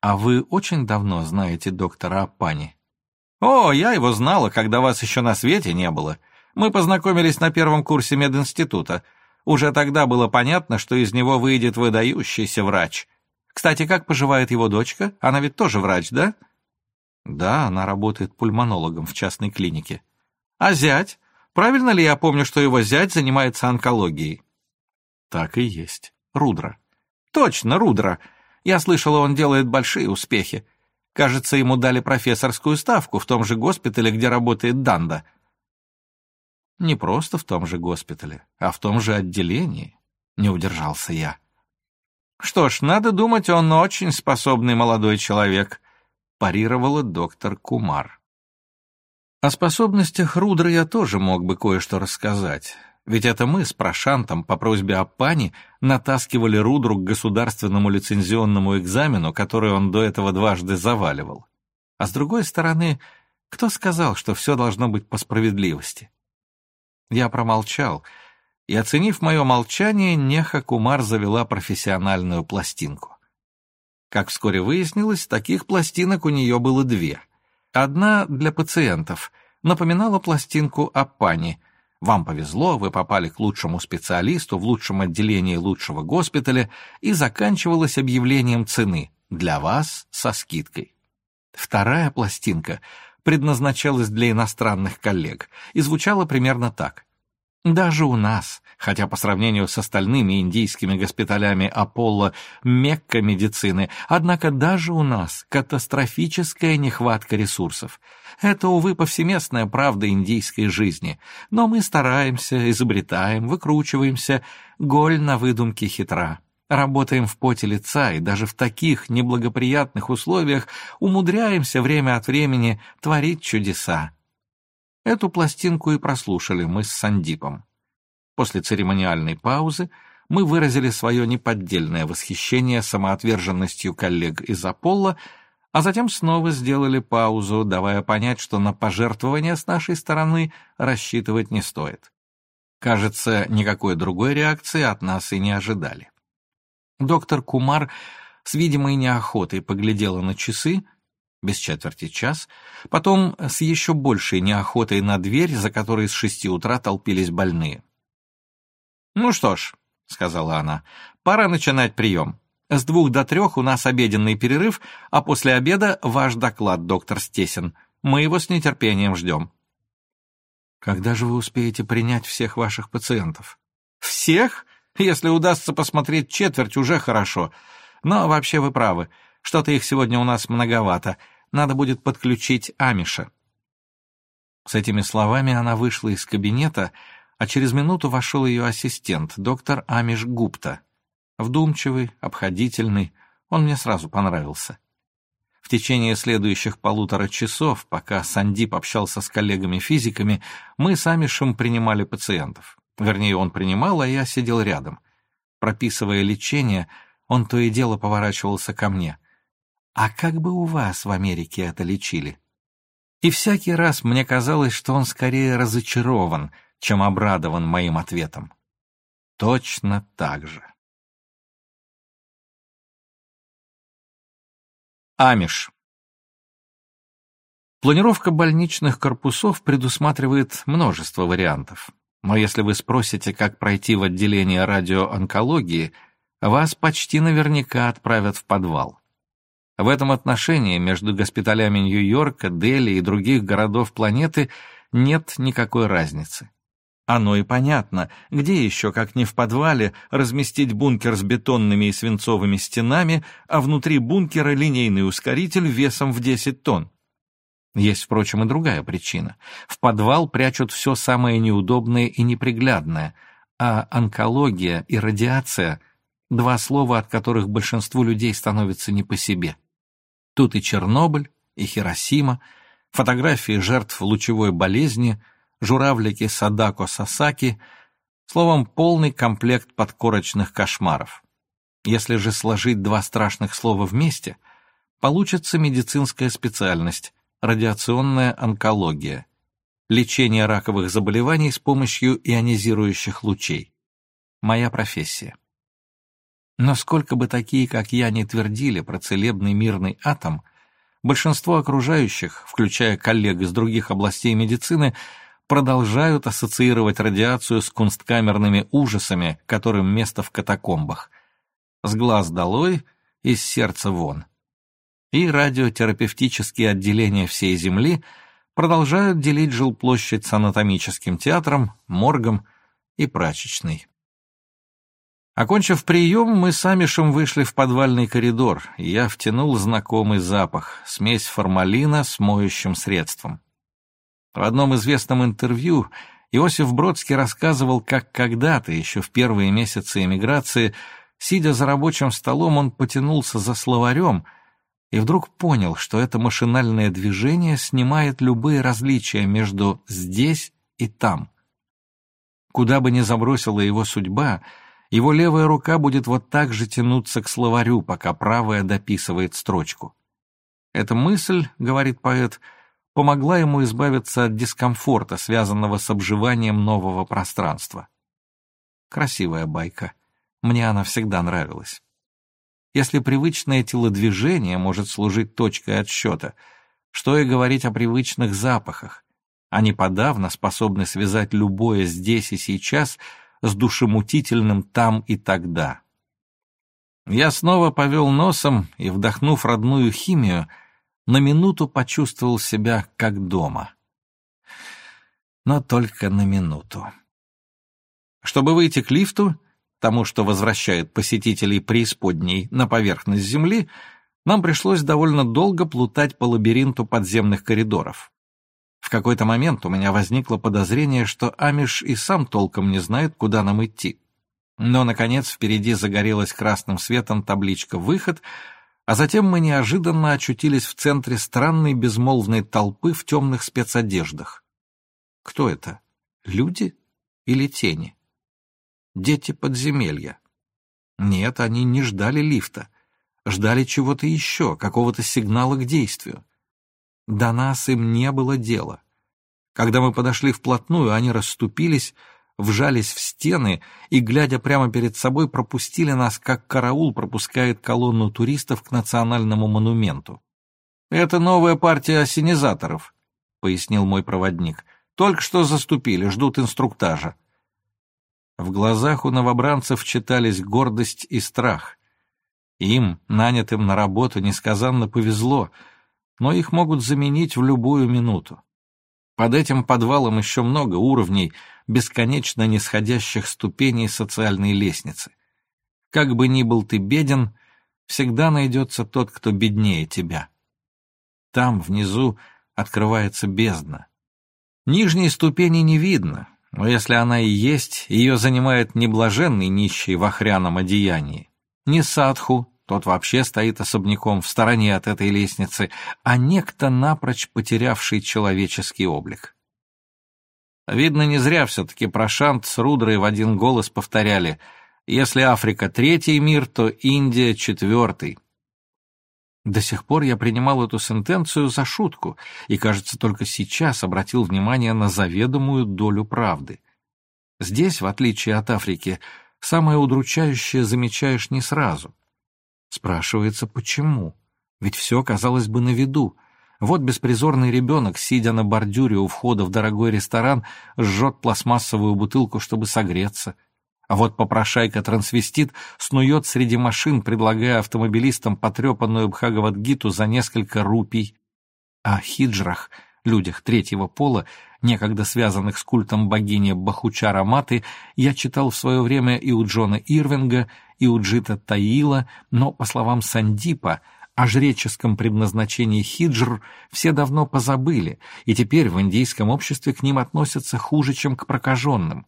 а вы очень давно знаете доктора Апани? О, я его знала, когда вас еще на свете не было. Мы познакомились на первом курсе мединститута. Уже тогда было понятно, что из него выйдет выдающийся врач. Кстати, как поживает его дочка? Она ведь тоже врач, да? Да, она работает пульмонологом в частной клинике. А зять? Правильно ли я помню, что его зять занимается онкологией? Так и есть. Рудра. Точно, Рудра. Я слышала, он делает большие успехи. Кажется, ему дали профессорскую ставку в том же госпитале, где работает Данда. Не просто в том же госпитале, а в том же отделении, не удержался я. Что ж, надо думать, он очень способный молодой человек, парировала доктор Кумар. О способностях Рудра я тоже мог бы кое-что рассказать. Ведь это мы с Прошантом по просьбе Аппани натаскивали Рудру к государственному лицензионному экзамену, который он до этого дважды заваливал. А с другой стороны, кто сказал, что все должно быть по справедливости? Я промолчал, и, оценив мое молчание, Неха Кумар завела профессиональную пластинку. Как вскоре выяснилось, таких пластинок у нее было две. Одна для пациентов, напоминала пластинку Аппани — вам повезло, вы попали к лучшему специалисту в лучшем отделении лучшего госпиталя и заканчивалось объявлением цены для вас со скидкой. Вторая пластинка предназначалась для иностранных коллег и звучала примерно так. Даже у нас, хотя по сравнению с остальными индийскими госпиталями Аполло Мекка медицины, однако даже у нас катастрофическая нехватка ресурсов. Это, увы, повсеместная правда индийской жизни. Но мы стараемся, изобретаем, выкручиваемся, голь на выдумке хитра. Работаем в поте лица и даже в таких неблагоприятных условиях умудряемся время от времени творить чудеса. Эту пластинку и прослушали мы с Сандипом. После церемониальной паузы мы выразили свое неподдельное восхищение самоотверженностью коллег из Аполло, а затем снова сделали паузу, давая понять, что на пожертвования с нашей стороны рассчитывать не стоит. Кажется, никакой другой реакции от нас и не ожидали. Доктор Кумар с видимой неохотой поглядела на часы, без четверти час, потом с еще большей неохотой на дверь, за которой с шести утра толпились больные. «Ну что ж», — сказала она, — «пора начинать прием. С двух до трех у нас обеденный перерыв, а после обеда ваш доклад, доктор Стесин. Мы его с нетерпением ждем». «Когда же вы успеете принять всех ваших пациентов?» «Всех? Если удастся посмотреть четверть, уже хорошо. Но вообще вы правы. Что-то их сегодня у нас многовато. Надо будет подключить Амиша». С этими словами она вышла из кабинета, а через минуту вошел ее ассистент, доктор Амиш Гупта. Вдумчивый, обходительный, он мне сразу понравился. В течение следующих полутора часов, пока Сандип общался с коллегами-физиками, мы с Амишем принимали пациентов. Вернее, он принимал, а я сидел рядом. Прописывая лечение, он то и дело поворачивался ко мне — а как бы у вас в Америке это лечили? И всякий раз мне казалось, что он скорее разочарован, чем обрадован моим ответом. Точно так же. Амиш. Планировка больничных корпусов предусматривает множество вариантов. Но если вы спросите, как пройти в отделение радиоонкологии, вас почти наверняка отправят в подвал. В этом отношении между госпиталями Нью-Йорка, Дели и других городов планеты нет никакой разницы. Оно и понятно, где еще, как не в подвале, разместить бункер с бетонными и свинцовыми стенами, а внутри бункера линейный ускоритель весом в 10 тонн. Есть, впрочем, и другая причина. В подвал прячут все самое неудобное и неприглядное, а онкология и радиация — два слова, от которых большинству людей становится не по себе. Тут и Чернобыль, и Хиросима, фотографии жертв лучевой болезни, журавлики Садако Сасаки, словом, полный комплект подкорочных кошмаров. Если же сложить два страшных слова вместе, получится медицинская специальность – радиационная онкология, лечение раковых заболеваний с помощью ионизирующих лучей. Моя профессия. Но сколько бы такие, как я, не твердили про целебный мирный атом, большинство окружающих, включая коллег из других областей медицины, продолжают ассоциировать радиацию с кунсткамерными ужасами, которым место в катакомбах. С глаз долой, из сердца вон. И радиотерапевтические отделения всей Земли продолжают делить жилплощадь с анатомическим театром, моргом и прачечной. Окончив прием, мы с Амишем вышли в подвальный коридор, и я втянул знакомый запах — смесь формалина с моющим средством. В одном известном интервью Иосиф Бродский рассказывал, как когда-то, еще в первые месяцы эмиграции, сидя за рабочим столом, он потянулся за словарем и вдруг понял, что это машинальное движение снимает любые различия между «здесь» и «там». Куда бы ни забросила его судьба — его левая рука будет вот так же тянуться к словарю, пока правая дописывает строчку. Эта мысль, говорит поэт, помогла ему избавиться от дискомфорта, связанного с обживанием нового пространства. Красивая байка. Мне она всегда нравилась. Если привычное телодвижение может служить точкой отсчета, что и говорить о привычных запахах. Они подавно способны связать любое здесь и сейчас — с душемутительным там и тогда. Я снова повел носом и, вдохнув родную химию, на минуту почувствовал себя как дома. Но только на минуту. Чтобы выйти к лифту, тому, что возвращает посетителей преисподней на поверхность Земли, нам пришлось довольно долго плутать по лабиринту подземных коридоров. В какой-то момент у меня возникло подозрение, что Амиш и сам толком не знает, куда нам идти. Но, наконец, впереди загорелась красным светом табличка «Выход», а затем мы неожиданно очутились в центре странной безмолвной толпы в темных спецодеждах. Кто это? Люди или тени? Дети подземелья. Нет, они не ждали лифта. Ждали чего-то еще, какого-то сигнала к действию. До нас им не было дела. Когда мы подошли вплотную, они расступились, вжались в стены и, глядя прямо перед собой, пропустили нас, как караул пропускает колонну туристов к национальному монументу. «Это новая партия осенизаторов», — пояснил мой проводник. «Только что заступили, ждут инструктажа». В глазах у новобранцев читались гордость и страх. Им, нанятым на работу, несказанно повезло — но их могут заменить в любую минуту. Под этим подвалом еще много уровней, бесконечно нисходящих ступеней социальной лестницы. Как бы ни был ты беден, всегда найдется тот, кто беднее тебя. Там, внизу, открывается бездна. Нижней ступени не видно, но если она и есть, ее занимает не блаженный нищий в охряном одеянии, не садху, тот вообще стоит особняком в стороне от этой лестницы, а некто напрочь потерявший человеческий облик. Видно, не зря все-таки Прошант с Рудрой в один голос повторяли «Если Африка третий мир, то Индия четвертый». До сих пор я принимал эту сентенцию за шутку и, кажется, только сейчас обратил внимание на заведомую долю правды. Здесь, в отличие от Африки, самое удручающее замечаешь не сразу. Спрашивается, почему? Ведь все, казалось бы, на виду. Вот беспризорный ребенок, сидя на бордюре у входа в дорогой ресторан, жжет пластмассовую бутылку, чтобы согреться. А вот попрошайка-трансвестит снует среди машин, предлагая автомобилистам потрепанную Бхагавадгиту за несколько рупий. О хиджрах, людях третьего пола, некогда связанных с культом богини Бахучара Маты, я читал в свое время и у Джона Ирвинга, и у Джита Таила, но, по словам Сандипа, о жреческом предназначении хиджр все давно позабыли, и теперь в индийском обществе к ним относятся хуже, чем к прокаженным.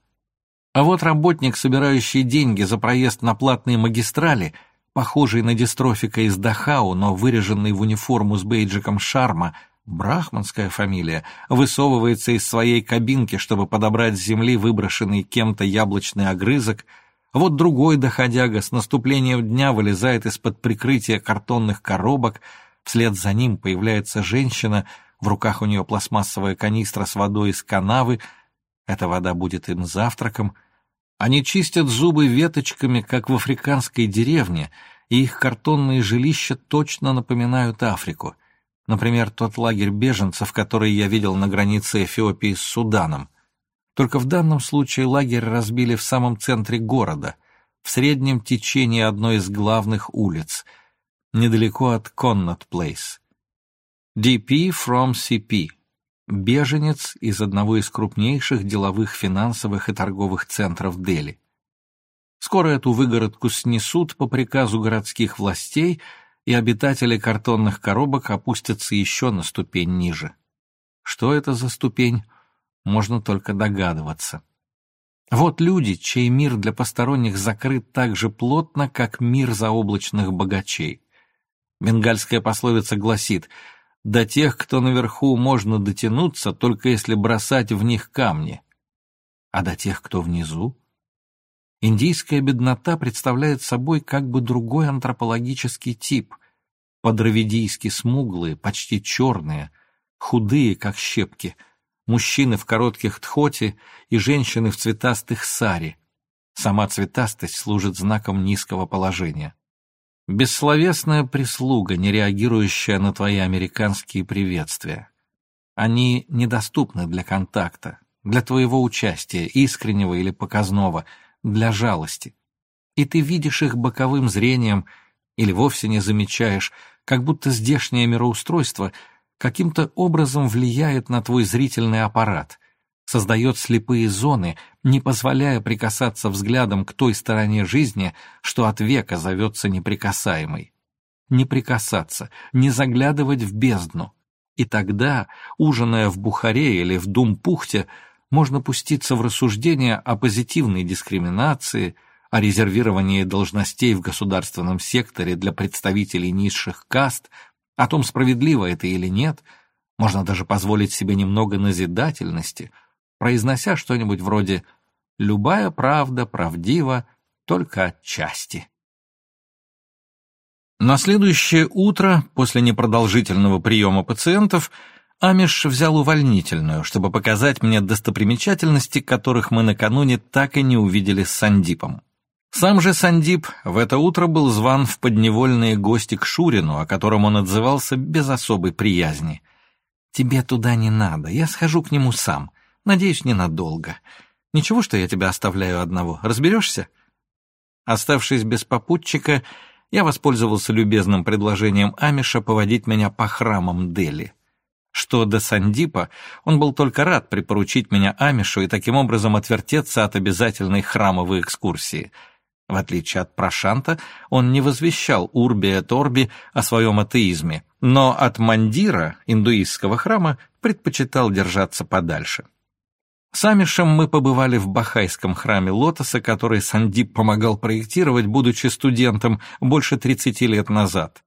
А вот работник, собирающий деньги за проезд на платные магистрали, похожий на дистрофика из Дахау, но выреженный в униформу с бейджиком шарма, брахманская фамилия, высовывается из своей кабинки, чтобы подобрать с земли выброшенный кем-то яблочный огрызок — вот другой доходяга с наступлением дня вылезает из-под прикрытия картонных коробок, вслед за ним появляется женщина, в руках у нее пластмассовая канистра с водой из канавы, эта вода будет им завтраком. Они чистят зубы веточками, как в африканской деревне, и их картонные жилища точно напоминают Африку. Например, тот лагерь беженцев, который я видел на границе Эфиопии с Суданом — только в данном случае лагерь разбили в самом центре города, в среднем течении одной из главных улиц, недалеко от Connaught Place. DP from CP. Беженец из одного из крупнейших деловых, финансовых и торговых центров Дели. Скоро эту выгородку снесут по приказу городских властей, и обитатели картонных коробок опустятся еще на ступень ниже. Что это за ступень, можно только догадываться. Вот люди, чей мир для посторонних закрыт так же плотно, как мир заоблачных богачей. Бенгальская пословица гласит «До тех, кто наверху, можно дотянуться, только если бросать в них камни». А до тех, кто внизу? Индийская беднота представляет собой как бы другой антропологический тип. Подравидийски смуглые, почти черные, худые, как щепки – мужчины в коротких тхоте и женщины в цветастых сари. Сама цветастость служит знаком низкого положения. Бессловесная прислуга, не реагирующая на твои американские приветствия. Они недоступны для контакта, для твоего участия, искреннего или показного, для жалости. И ты видишь их боковым зрением или вовсе не замечаешь, как будто здешнее мироустройство каким-то образом влияет на твой зрительный аппарат, создает слепые зоны, не позволяя прикасаться взглядом к той стороне жизни, что от века зовется неприкасаемой. Не прикасаться, не заглядывать в бездну. И тогда, ужиная в Бухаре или в Думпухте, можно пуститься в рассуждения о позитивной дискриминации, о резервировании должностей в государственном секторе для представителей низших каст, о том, справедливо это или нет, можно даже позволить себе немного назидательности, произнося что-нибудь вроде «любая правда правдива только отчасти». На следующее утро, после непродолжительного приема пациентов, Амиш взял увольнительную, чтобы показать мне достопримечательности, которых мы накануне так и не увидели с Сандипом. Сам же Сандип в это утро был зван в подневольные гости к Шурину, о котором он отзывался без особой приязни. «Тебе туда не надо, я схожу к нему сам. Надеюсь, ненадолго. Ничего, что я тебя оставляю одного, разберешься?» Оставшись без попутчика, я воспользовался любезным предложением Амиша поводить меня по храмам Дели. Что до Сандипа, он был только рад припоручить меня Амишу и таким образом отвертеться от обязательной храмовой экскурсии — в отличие от Прошанта, он не возвещал Урбия Торби о своем атеизме, но от Мандира, индуистского храма, предпочитал держаться подальше. С Амишем мы побывали в Бахайском храме Лотоса, который Сандип помогал проектировать, будучи студентом, больше 30 лет назад.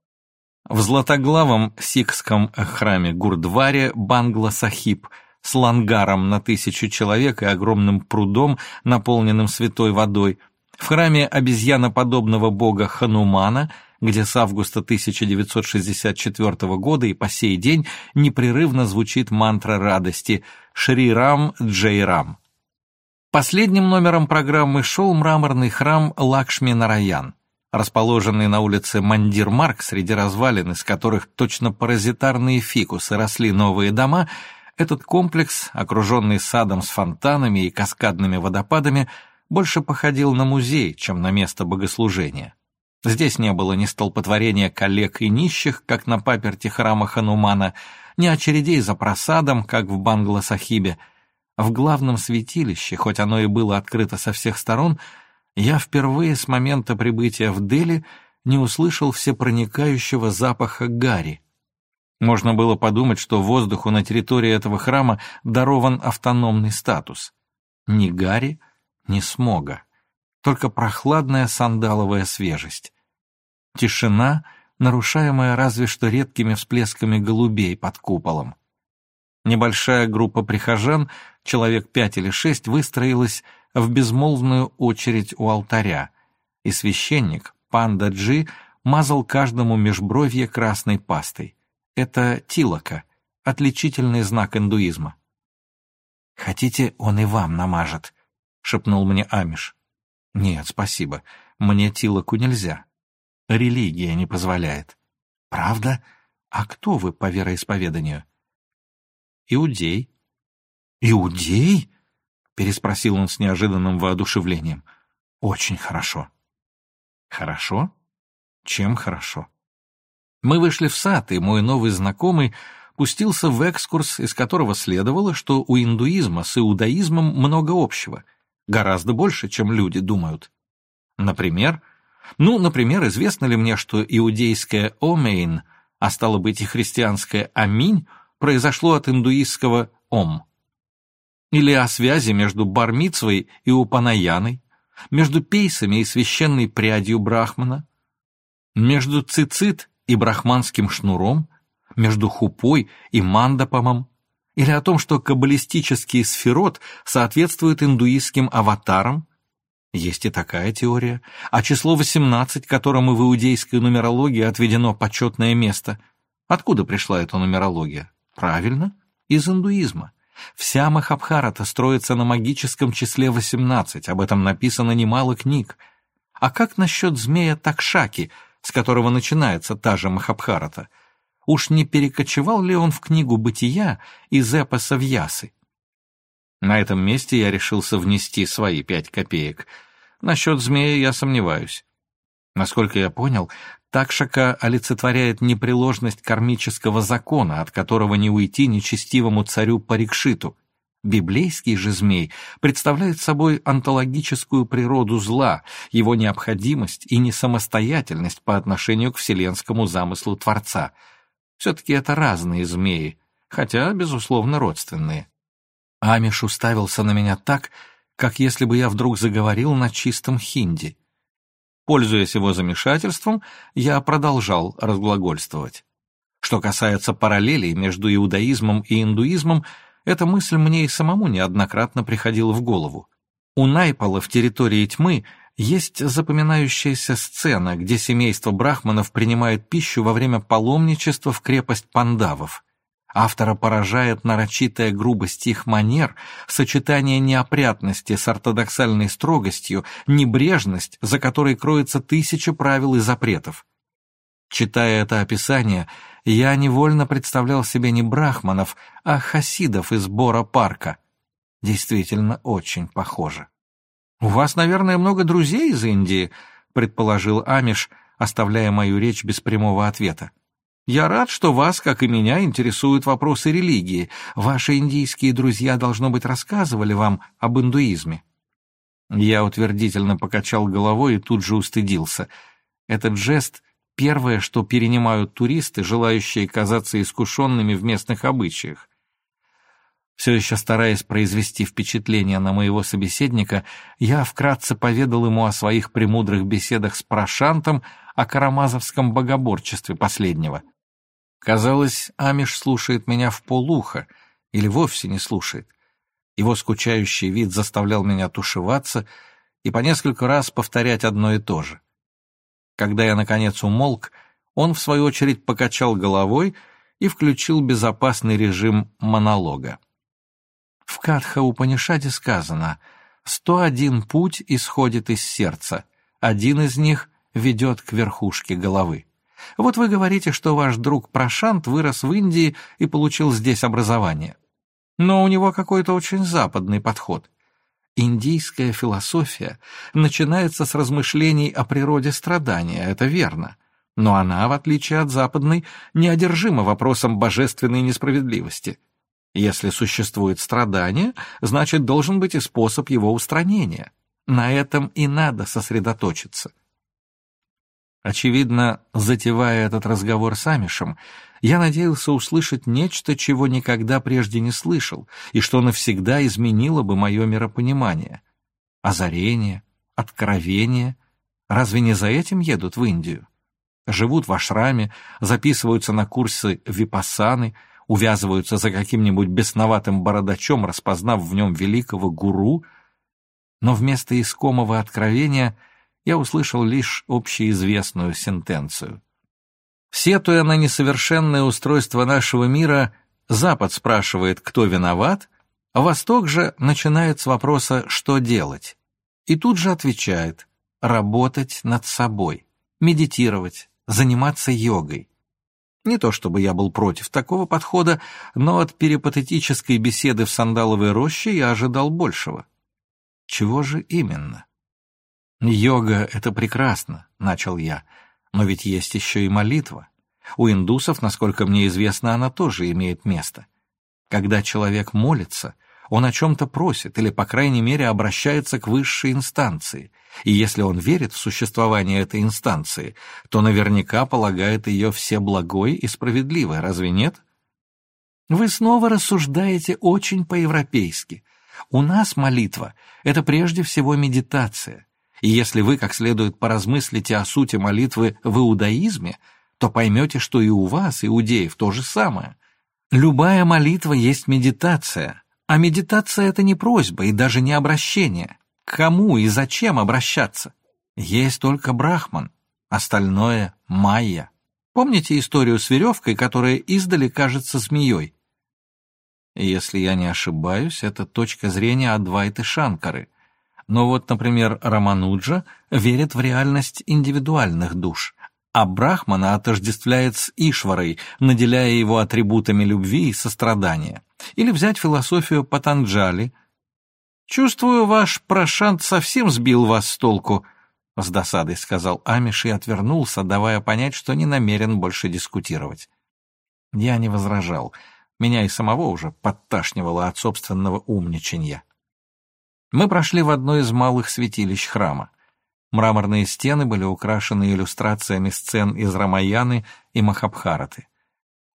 В златоглавом сикхском храме Гурдваре Бангла-Сахиб с лангаром на тысячу человек и огромным прудом, наполненным святой водой – в храме обезьяноподобного бога Ханумана, где с августа 1964 года и по сей день непрерывно звучит мантра радости «Шри Рам Джей Рам». Последним номером программы шел мраморный храм Лакшми Нараян, расположенный на улице Мандир-Марк среди развалин, из которых точно паразитарные фикусы росли новые дома, этот комплекс, окруженный садом с фонтанами и каскадными водопадами, больше походил на музей, чем на место богослужения. Здесь не было ни столпотворения коллег и нищих, как на паперти храма Ханумана, ни очередей за просадом, как в Бангла-Сахибе. В главном святилище, хоть оно и было открыто со всех сторон, я впервые с момента прибытия в Дели не услышал всепроникающего запаха гари. Можно было подумать, что воздуху на территории этого храма дарован автономный статус. Ни гари, ни смога, только прохладная сандаловая свежесть. Тишина, нарушаемая разве что редкими всплесками голубей под куполом. Небольшая группа прихожан, человек пять или шесть, выстроилась в безмолвную очередь у алтаря, и священник, панда Джи, мазал каждому межбровье красной пастой. Это тилока, отличительный знак индуизма. «Хотите, он и вам намажет», — шепнул мне Амиш. «Нет, спасибо. Мне Тилоку нельзя. Религия не позволяет». «Правда? А кто вы по вероисповеданию?» «Иудей». «Иудей?» — переспросил он с неожиданным воодушевлением. «Очень хорошо». «Хорошо? Чем хорошо?» Мы вышли в сад, и мой новый знакомый пустился в экскурс, из которого следовало, что у индуизма с иудаизмом много общего — Гораздо больше, чем люди думают. Например, ну, например, известно ли мне, что иудейское «омейн», а стало быть и христианское «аминь», произошло от индуистского «ом»? Или о связи между бармицвой и упанаяной, между пейсами и священной прядью брахмана, между цицит и брахманским шнуром, между хупой и мандапомом, или о том, что каббалистический сферот соответствует индуистским аватарам, есть и такая теория. А число 18, которому в иудейской нумерологии отведено почетное место. Откуда пришла эта нумерология? Правильно, из индуизма. Вся Махабхарата строится на магическом числе 18, об этом написано немало книг. А как насчет змея Такшаки, с которого начинается та же Махабхарата? Уж не перекочевал ли он в книгу «Бытия» из эпоса Вьясы? На этом месте я решился внести свои пять копеек. Насчет змея я сомневаюсь. Насколько я понял, Такшака олицетворяет непреложность кармического закона, от которого не уйти нечестивому царю Парикшиту. Библейский же змей представляет собой онтологическую природу зла, его необходимость и несамостоятельность по отношению к вселенскому замыслу Творца. Все-таки это разные змеи, хотя, безусловно, родственные. Амиш уставился на меня так, как если бы я вдруг заговорил на чистом хинди. Пользуясь его замешательством, я продолжал разглагольствовать. Что касается параллелей между иудаизмом и индуизмом, эта мысль мне и самому неоднократно приходила в голову. У Найпала в территории тьмы есть запоминающаяся сцена, где семейство брахманов принимает пищу во время паломничества в крепость пандавов. Автора поражает нарочитая грубость их манер, сочетание неопрятности с ортодоксальной строгостью, небрежность, за которой кроется тысяча правил и запретов. Читая это описание, я невольно представлял себе не брахманов, а хасидов из Бора-парка. Действительно, очень похоже. «У вас, наверное, много друзей из Индии», — предположил Амиш, оставляя мою речь без прямого ответа. Я рад, что вас, как и меня, интересуют вопросы религии. Ваши индийские друзья, должно быть, рассказывали вам об индуизме». Я утвердительно покачал головой и тут же устыдился. Этот жест — первое, что перенимают туристы, желающие казаться искушенными в местных обычаях. Все еще стараясь произвести впечатление на моего собеседника, я вкратце поведал ему о своих премудрых беседах с Прошантом, о карамазовском богоборчестве последнего — Казалось, Амиш слушает меня в полуха или вовсе не слушает. Его скучающий вид заставлял меня тушеваться и по несколько раз повторять одно и то же. Когда я, наконец, умолк, он, в свою очередь, покачал головой и включил безопасный режим монолога. В Катха Упанишаде сказано «Сто один путь исходит из сердца, один из них ведет к верхушке головы». Вот вы говорите, что ваш друг Прошант вырос в Индии и получил здесь образование. Но у него какой-то очень западный подход. Индийская философия начинается с размышлений о природе страдания, это верно. Но она, в отличие от западной, неодержима вопросом божественной несправедливости. Если существует страдание, значит, должен быть и способ его устранения. На этом и надо сосредоточиться. Очевидно, затевая этот разговор с Амишем, я надеялся услышать нечто, чего никогда прежде не слышал, и что навсегда изменило бы мое миропонимание. Озарение, откровение. Разве не за этим едут в Индию? Живут в ашраме, записываются на курсы випассаны, увязываются за каким-нибудь бесноватым бородачом, распознав в нем великого гуру, но вместо искомого откровения — я услышал лишь общеизвестную сентенцию. Сетуя на несовершенное устройство нашего мира, Запад спрашивает, кто виноват, а Восток же начинает с вопроса «что делать?» и тут же отвечает «работать над собой, медитировать, заниматься йогой». Не то чтобы я был против такого подхода, но от перипатетической беседы в сандаловой роще я ожидал большего. Чего же именно? «Йога — это прекрасно», — начал я, — «но ведь есть еще и молитва. У индусов, насколько мне известно, она тоже имеет место. Когда человек молится, Он о чем-то просит или, по крайней мере, обращается к высшей инстанции. И если он верит в существование этой инстанции, то наверняка полагает ее всеблагой и справедливой, разве нет? Вы снова рассуждаете очень по-европейски. У нас молитва — это прежде всего медитация. И если вы как следует поразмыслите о сути молитвы в иудаизме, то поймете, что и у вас, иудеев, то же самое. Любая молитва есть медитация, а медитация — это не просьба и даже не обращение. К кому и зачем обращаться? Есть только Брахман, остальное — майя. Помните историю с веревкой, которая издали кажется змеей? Если я не ошибаюсь, это точка зрения Адвайты Шанкары. Но вот, например, Рамануджа верит в реальность индивидуальных душ, а Брахмана отождествляет с Ишварой, наделяя его атрибутами любви и сострадания. Или взять философию Патанджали. «Чувствую, ваш прошант совсем сбил вас с толку», — с досадой сказал Амиш и отвернулся, давая понять, что не намерен больше дискутировать. Я не возражал. Меня и самого уже подташнивало от собственного умничанья. Мы прошли в одно из малых святилищ храма. Мраморные стены были украшены иллюстрациями сцен из Рамаяны и Махабхараты.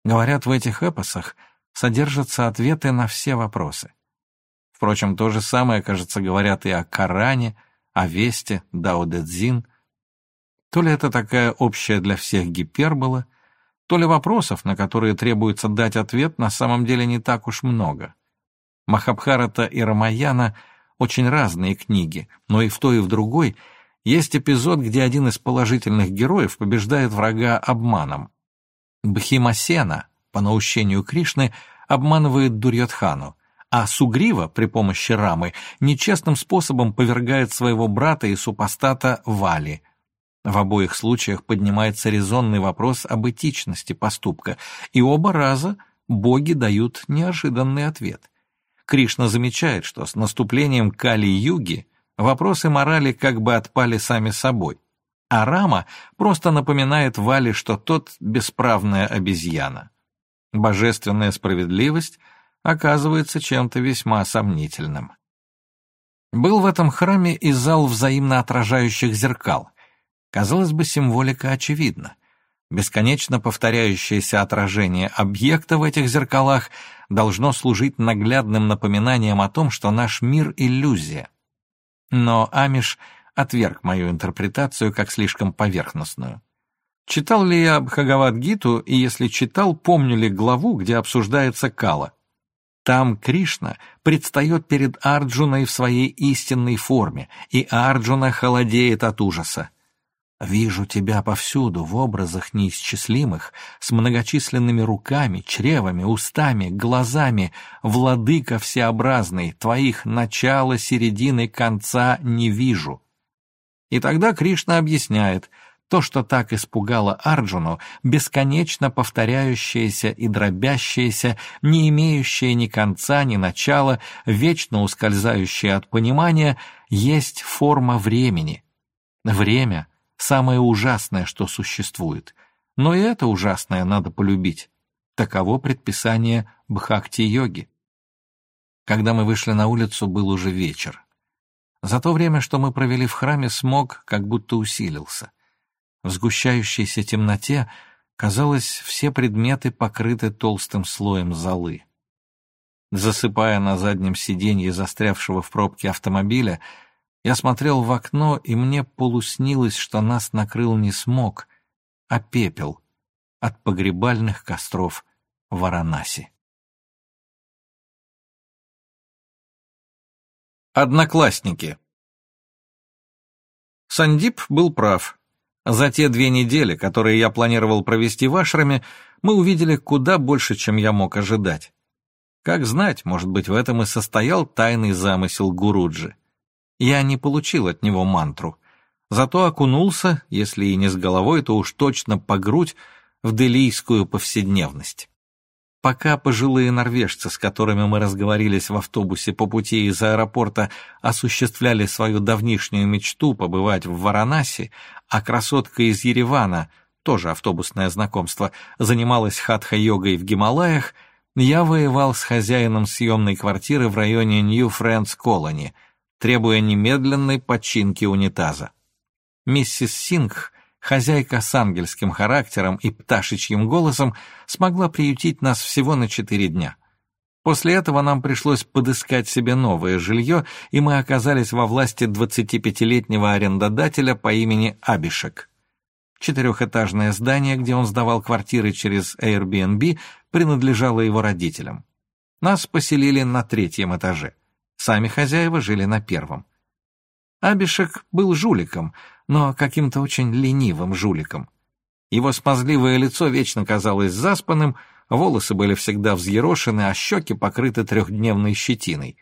Говорят, в этих эпосах содержатся ответы на все вопросы. Впрочем, то же самое, кажется, говорят и о Коране, о Весте, Дао-Дэ-Дзин. То ли это такая общая для всех гипербола, то ли вопросов, на которые требуется дать ответ, на самом деле не так уж много. Махабхарата и Рамаяна — очень разные книги, но и в той, и в другой — есть эпизод, где один из положительных героев побеждает врага обманом. Бхимасена, по наущению Кришны, обманывает Дурьотхану, а Сугрива при помощи Рамы нечестным способом повергает своего брата и супостата Вали. В обоих случаях поднимается резонный вопрос об этичности поступка, и оба раза боги дают неожиданный ответ. Кришна замечает, что с наступлением Кали-юги Вопросы морали как бы отпали сами собой, а Рама просто напоминает Вале, что тот бесправная обезьяна. Божественная справедливость оказывается чем-то весьма сомнительным. Был в этом храме и зал взаимно отражающих зеркал. Казалось бы, символика очевидна. Бесконечно повторяющееся отражение объекта в этих зеркалах должно служить наглядным напоминанием о том, что наш мир — иллюзия — но Амиш отверг мою интерпретацию как слишком поверхностную. Читал ли я Бхагавад-гиту, и если читал, помню ли главу, где обсуждается Кала? Там Кришна предстает перед Арджуной в своей истинной форме, и Арджуна холодеет от ужаса. Вижу тебя повсюду, в образах неисчислимых, с многочисленными руками, чревами, устами, глазами, владыка всеобразный, твоих начала, середины, конца не вижу. И тогда Кришна объясняет, то, что так испугало Арджуну, бесконечно повторяющееся и дробящееся, не имеющее ни конца, ни начала, вечно ускользающее от понимания, есть форма времени. Время — самое ужасное, что существует. Но и это ужасное надо полюбить. Таково предписание Бхакти-йоги. Когда мы вышли на улицу, был уже вечер. За то время, что мы провели в храме, смог как будто усилился. В сгущающейся темноте, казалось, все предметы покрыты толстым слоем золы. Засыпая на заднем сиденье застрявшего в пробке автомобиля, я смотрел в окно, и мне полуснилось, что нас накрыл не смог, а пепел от погребальных костров Варанаси. Одноклассники Сандип был прав. За те две недели, которые я планировал провести в Ашраме, мы увидели куда больше, чем я мог ожидать. Как знать, может быть, в этом и состоял тайный замысел Гуруджи. Я не получил от него мантру, зато окунулся, если и не с головой, то уж точно по грудь, в делийскую повседневность. Пока пожилые норвежцы, с которыми мы разговорились в автобусе по пути из аэропорта, осуществляли свою давнишнюю мечту побывать в Варанаси, а красотка из Еревана, тоже автобусное знакомство, занималась хатха-йогой в Гималаях, я воевал с хозяином съемной квартиры в районе Нью-Френдс-Колони, требуя немедленной починки унитаза. Миссис Сингх, хозяйка с ангельским характером и пташечьим голосом, смогла приютить нас всего на четыре дня. После этого нам пришлось подыскать себе новое жилье, и мы оказались во власти 25-летнего арендодателя по имени Абишек. Четырехэтажное здание, где он сдавал квартиры через Airbnb, принадлежало его родителям. Нас поселили на третьем этаже. Сами хозяева жили на первом. Абишек был жуликом, но каким-то очень ленивым жуликом. Его смазливое лицо вечно казалось заспанным, волосы были всегда взъерошены, а щеки покрыты трехдневной щетиной.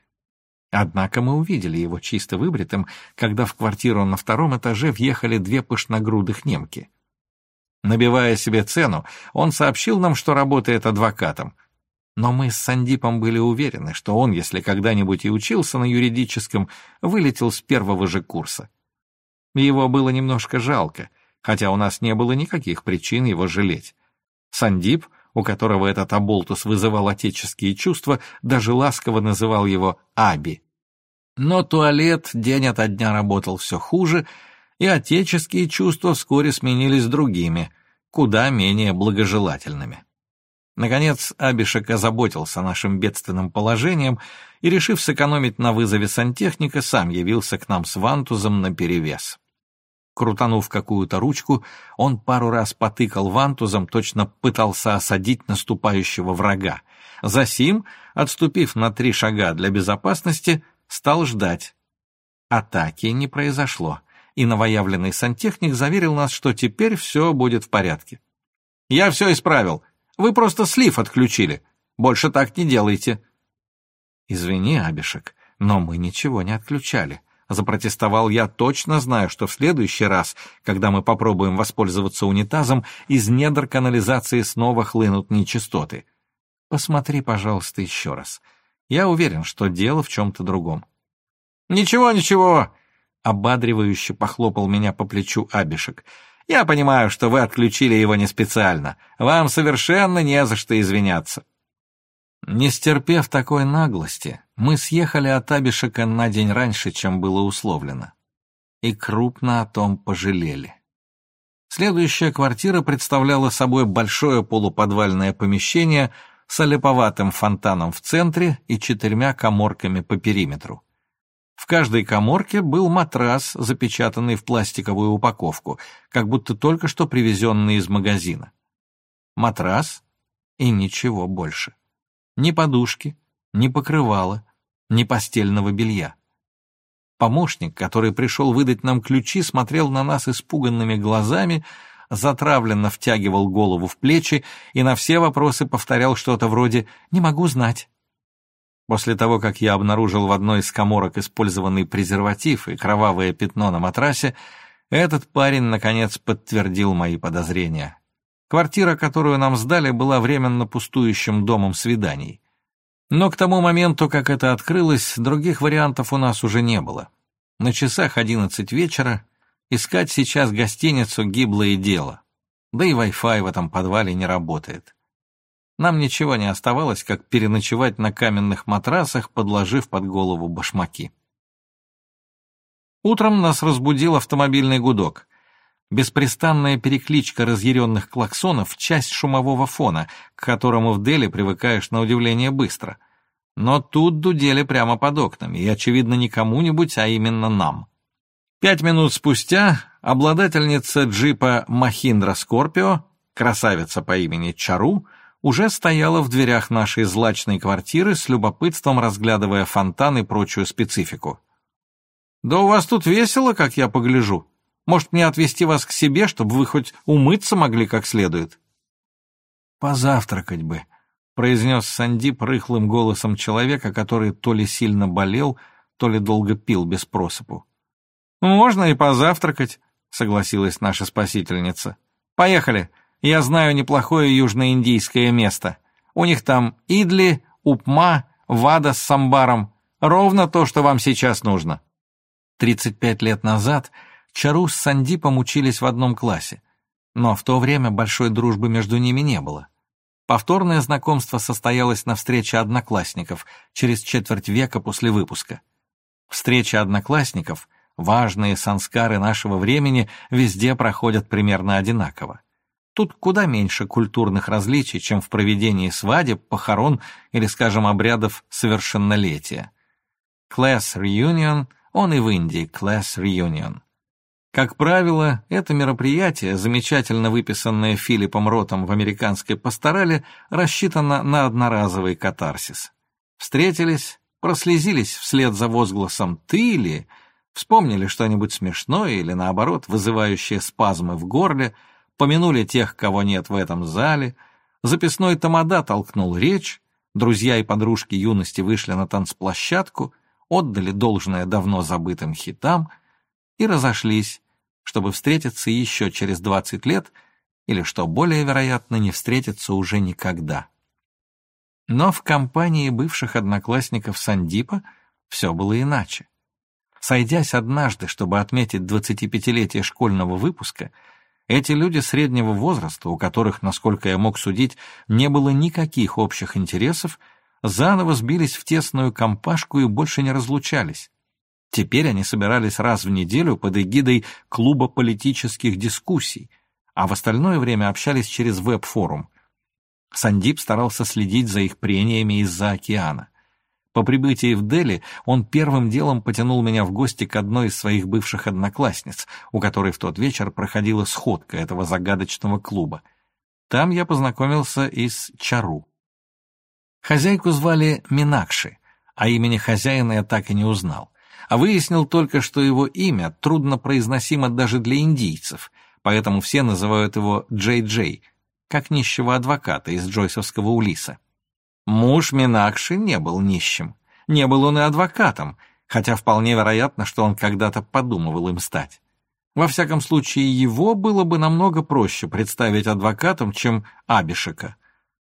Однако мы увидели его чисто выбритым, когда в квартиру на втором этаже въехали две пышногрудых немки. Набивая себе цену, он сообщил нам, что работает адвокатом. Но мы с Сандипом были уверены, что он, если когда-нибудь и учился на юридическом, вылетел с первого же курса. Его было немножко жалко, хотя у нас не было никаких причин его жалеть. Сандип, у которого этот оболтус вызывал отеческие чувства, даже ласково называл его Аби. Но туалет день ото дня работал все хуже, и отеческие чувства вскоре сменились другими, куда менее благожелательными. Наконец, Абишек озаботился нашим бедственным положением и, решив сэкономить на вызове сантехника, сам явился к нам с вантузом наперевес. Крутанув какую-то ручку, он пару раз потыкал вантузом, точно пытался осадить наступающего врага. Засим, отступив на три шага для безопасности, стал ждать. Атаки не произошло, и новоявленный сантехник заверил нас, что теперь все будет в порядке. «Я все исправил. Вы просто слив отключили. Больше так не делайте». «Извини, Абишек, но мы ничего не отключали. Запротестовал я, точно знаю, что в следующий раз, когда мы попробуем воспользоваться унитазом, из недр канализации снова хлынут нечистоты. Посмотри, пожалуйста, еще раз. Я уверен, что дело в чем-то другом. «Ничего, ничего!» — ободривающе похлопал меня по плечу Абишек. «Я понимаю, что вы отключили его не специально. Вам совершенно не за что извиняться». Не стерпев такой наглости, мы съехали от Абишека на день раньше, чем было условлено. И крупно о том пожалели. Следующая квартира представляла собой большое полуподвальное помещение с олеповатым фонтаном в центре и четырьмя коморками по периметру. В каждой коморке был матрас, запечатанный в пластиковую упаковку, как будто только что привезенный из магазина. Матрас и ничего больше. Ни подушки, ни покрывала, ни постельного белья. Помощник, который пришел выдать нам ключи, смотрел на нас испуганными глазами, затравленно втягивал голову в плечи и на все вопросы повторял что-то вроде «не могу знать». После того, как я обнаружил в одной из коморок использованный презерватив и кровавое пятно на матрасе, этот парень, наконец, подтвердил мои подозрения. Квартира, которую нам сдали, была временно пустующим домом свиданий. Но к тому моменту, как это открылось, других вариантов у нас уже не было. На часах одиннадцать вечера искать сейчас гостиницу гиблое дело. Да и Wi-Fi в этом подвале не работает. Нам ничего не оставалось, как переночевать на каменных матрасах, подложив под голову башмаки. Утром нас разбудил автомобильный гудок. Беспрестанная перекличка разъяренных клаксонов — часть шумового фона, к которому в Дели привыкаешь на удивление быстро. Но тут дудели прямо под окнами, и, очевидно, не кому-нибудь, а именно нам. Пять минут спустя обладательница джипа Махиндра Скорпио, красавица по имени Чару, уже стояла в дверях нашей злачной квартиры с любопытством разглядывая фонтан и прочую специфику. «Да у вас тут весело, как я погляжу», может, мне отвезти вас к себе, чтобы вы хоть умыться могли как следует?» «Позавтракать бы», — произнес Сандип рыхлым голосом человека, который то ли сильно болел, то ли долго пил без просыпу. «Можно и позавтракать», — согласилась наша спасительница. «Поехали. Я знаю неплохое южноиндийское место. У них там идли, упма, вада с самбаром. Ровно то, что вам сейчас нужно». Тридцать пять лет назад Чару с Сандипом учились в одном классе, но в то время большой дружбы между ними не было. Повторное знакомство состоялось на встрече одноклассников через четверть века после выпуска. Встречи одноклассников, важные санскары нашего времени, везде проходят примерно одинаково. Тут куда меньше культурных различий, чем в проведении свадеб, похорон или, скажем, обрядов совершеннолетия. Class Reunion, он и в Индии Class Reunion. Как правило, это мероприятие, замечательно выписанное Филиппом Ротом в американской пасторале, рассчитано на одноразовый катарсис. Встретились, прослезились вслед за возгласом «ты ли?», вспомнили что-нибудь смешное или, наоборот, вызывающее спазмы в горле, помянули тех, кого нет в этом зале, записной тамада толкнул речь, друзья и подружки юности вышли на танцплощадку, отдали должное давно забытым хитам и разошлись, чтобы встретиться еще через 20 лет или, что более вероятно, не встретиться уже никогда. Но в компании бывших одноклассников Сандипа все было иначе. Сойдясь однажды, чтобы отметить 25-летие школьного выпуска, эти люди среднего возраста, у которых, насколько я мог судить, не было никаких общих интересов, заново сбились в тесную компашку и больше не разлучались. Теперь они собирались раз в неделю под эгидой клуба политических дискуссий, а в остальное время общались через веб-форум. Сандип старался следить за их прениями из-за океана. По прибытии в Дели он первым делом потянул меня в гости к одной из своих бывших одноклассниц, у которой в тот вечер проходила сходка этого загадочного клуба. Там я познакомился и с Чару. Хозяйку звали Минакши, а имени хозяина я так и не узнал а выяснил только, что его имя трудно произносимо даже для индийцев, поэтому все называют его Джей-Джей, как нищего адвоката из Джойсовского Улиса. Муж Минакши не был нищим, не был он и адвокатом, хотя вполне вероятно, что он когда-то подумывал им стать. Во всяком случае, его было бы намного проще представить адвокатом, чем Абишека.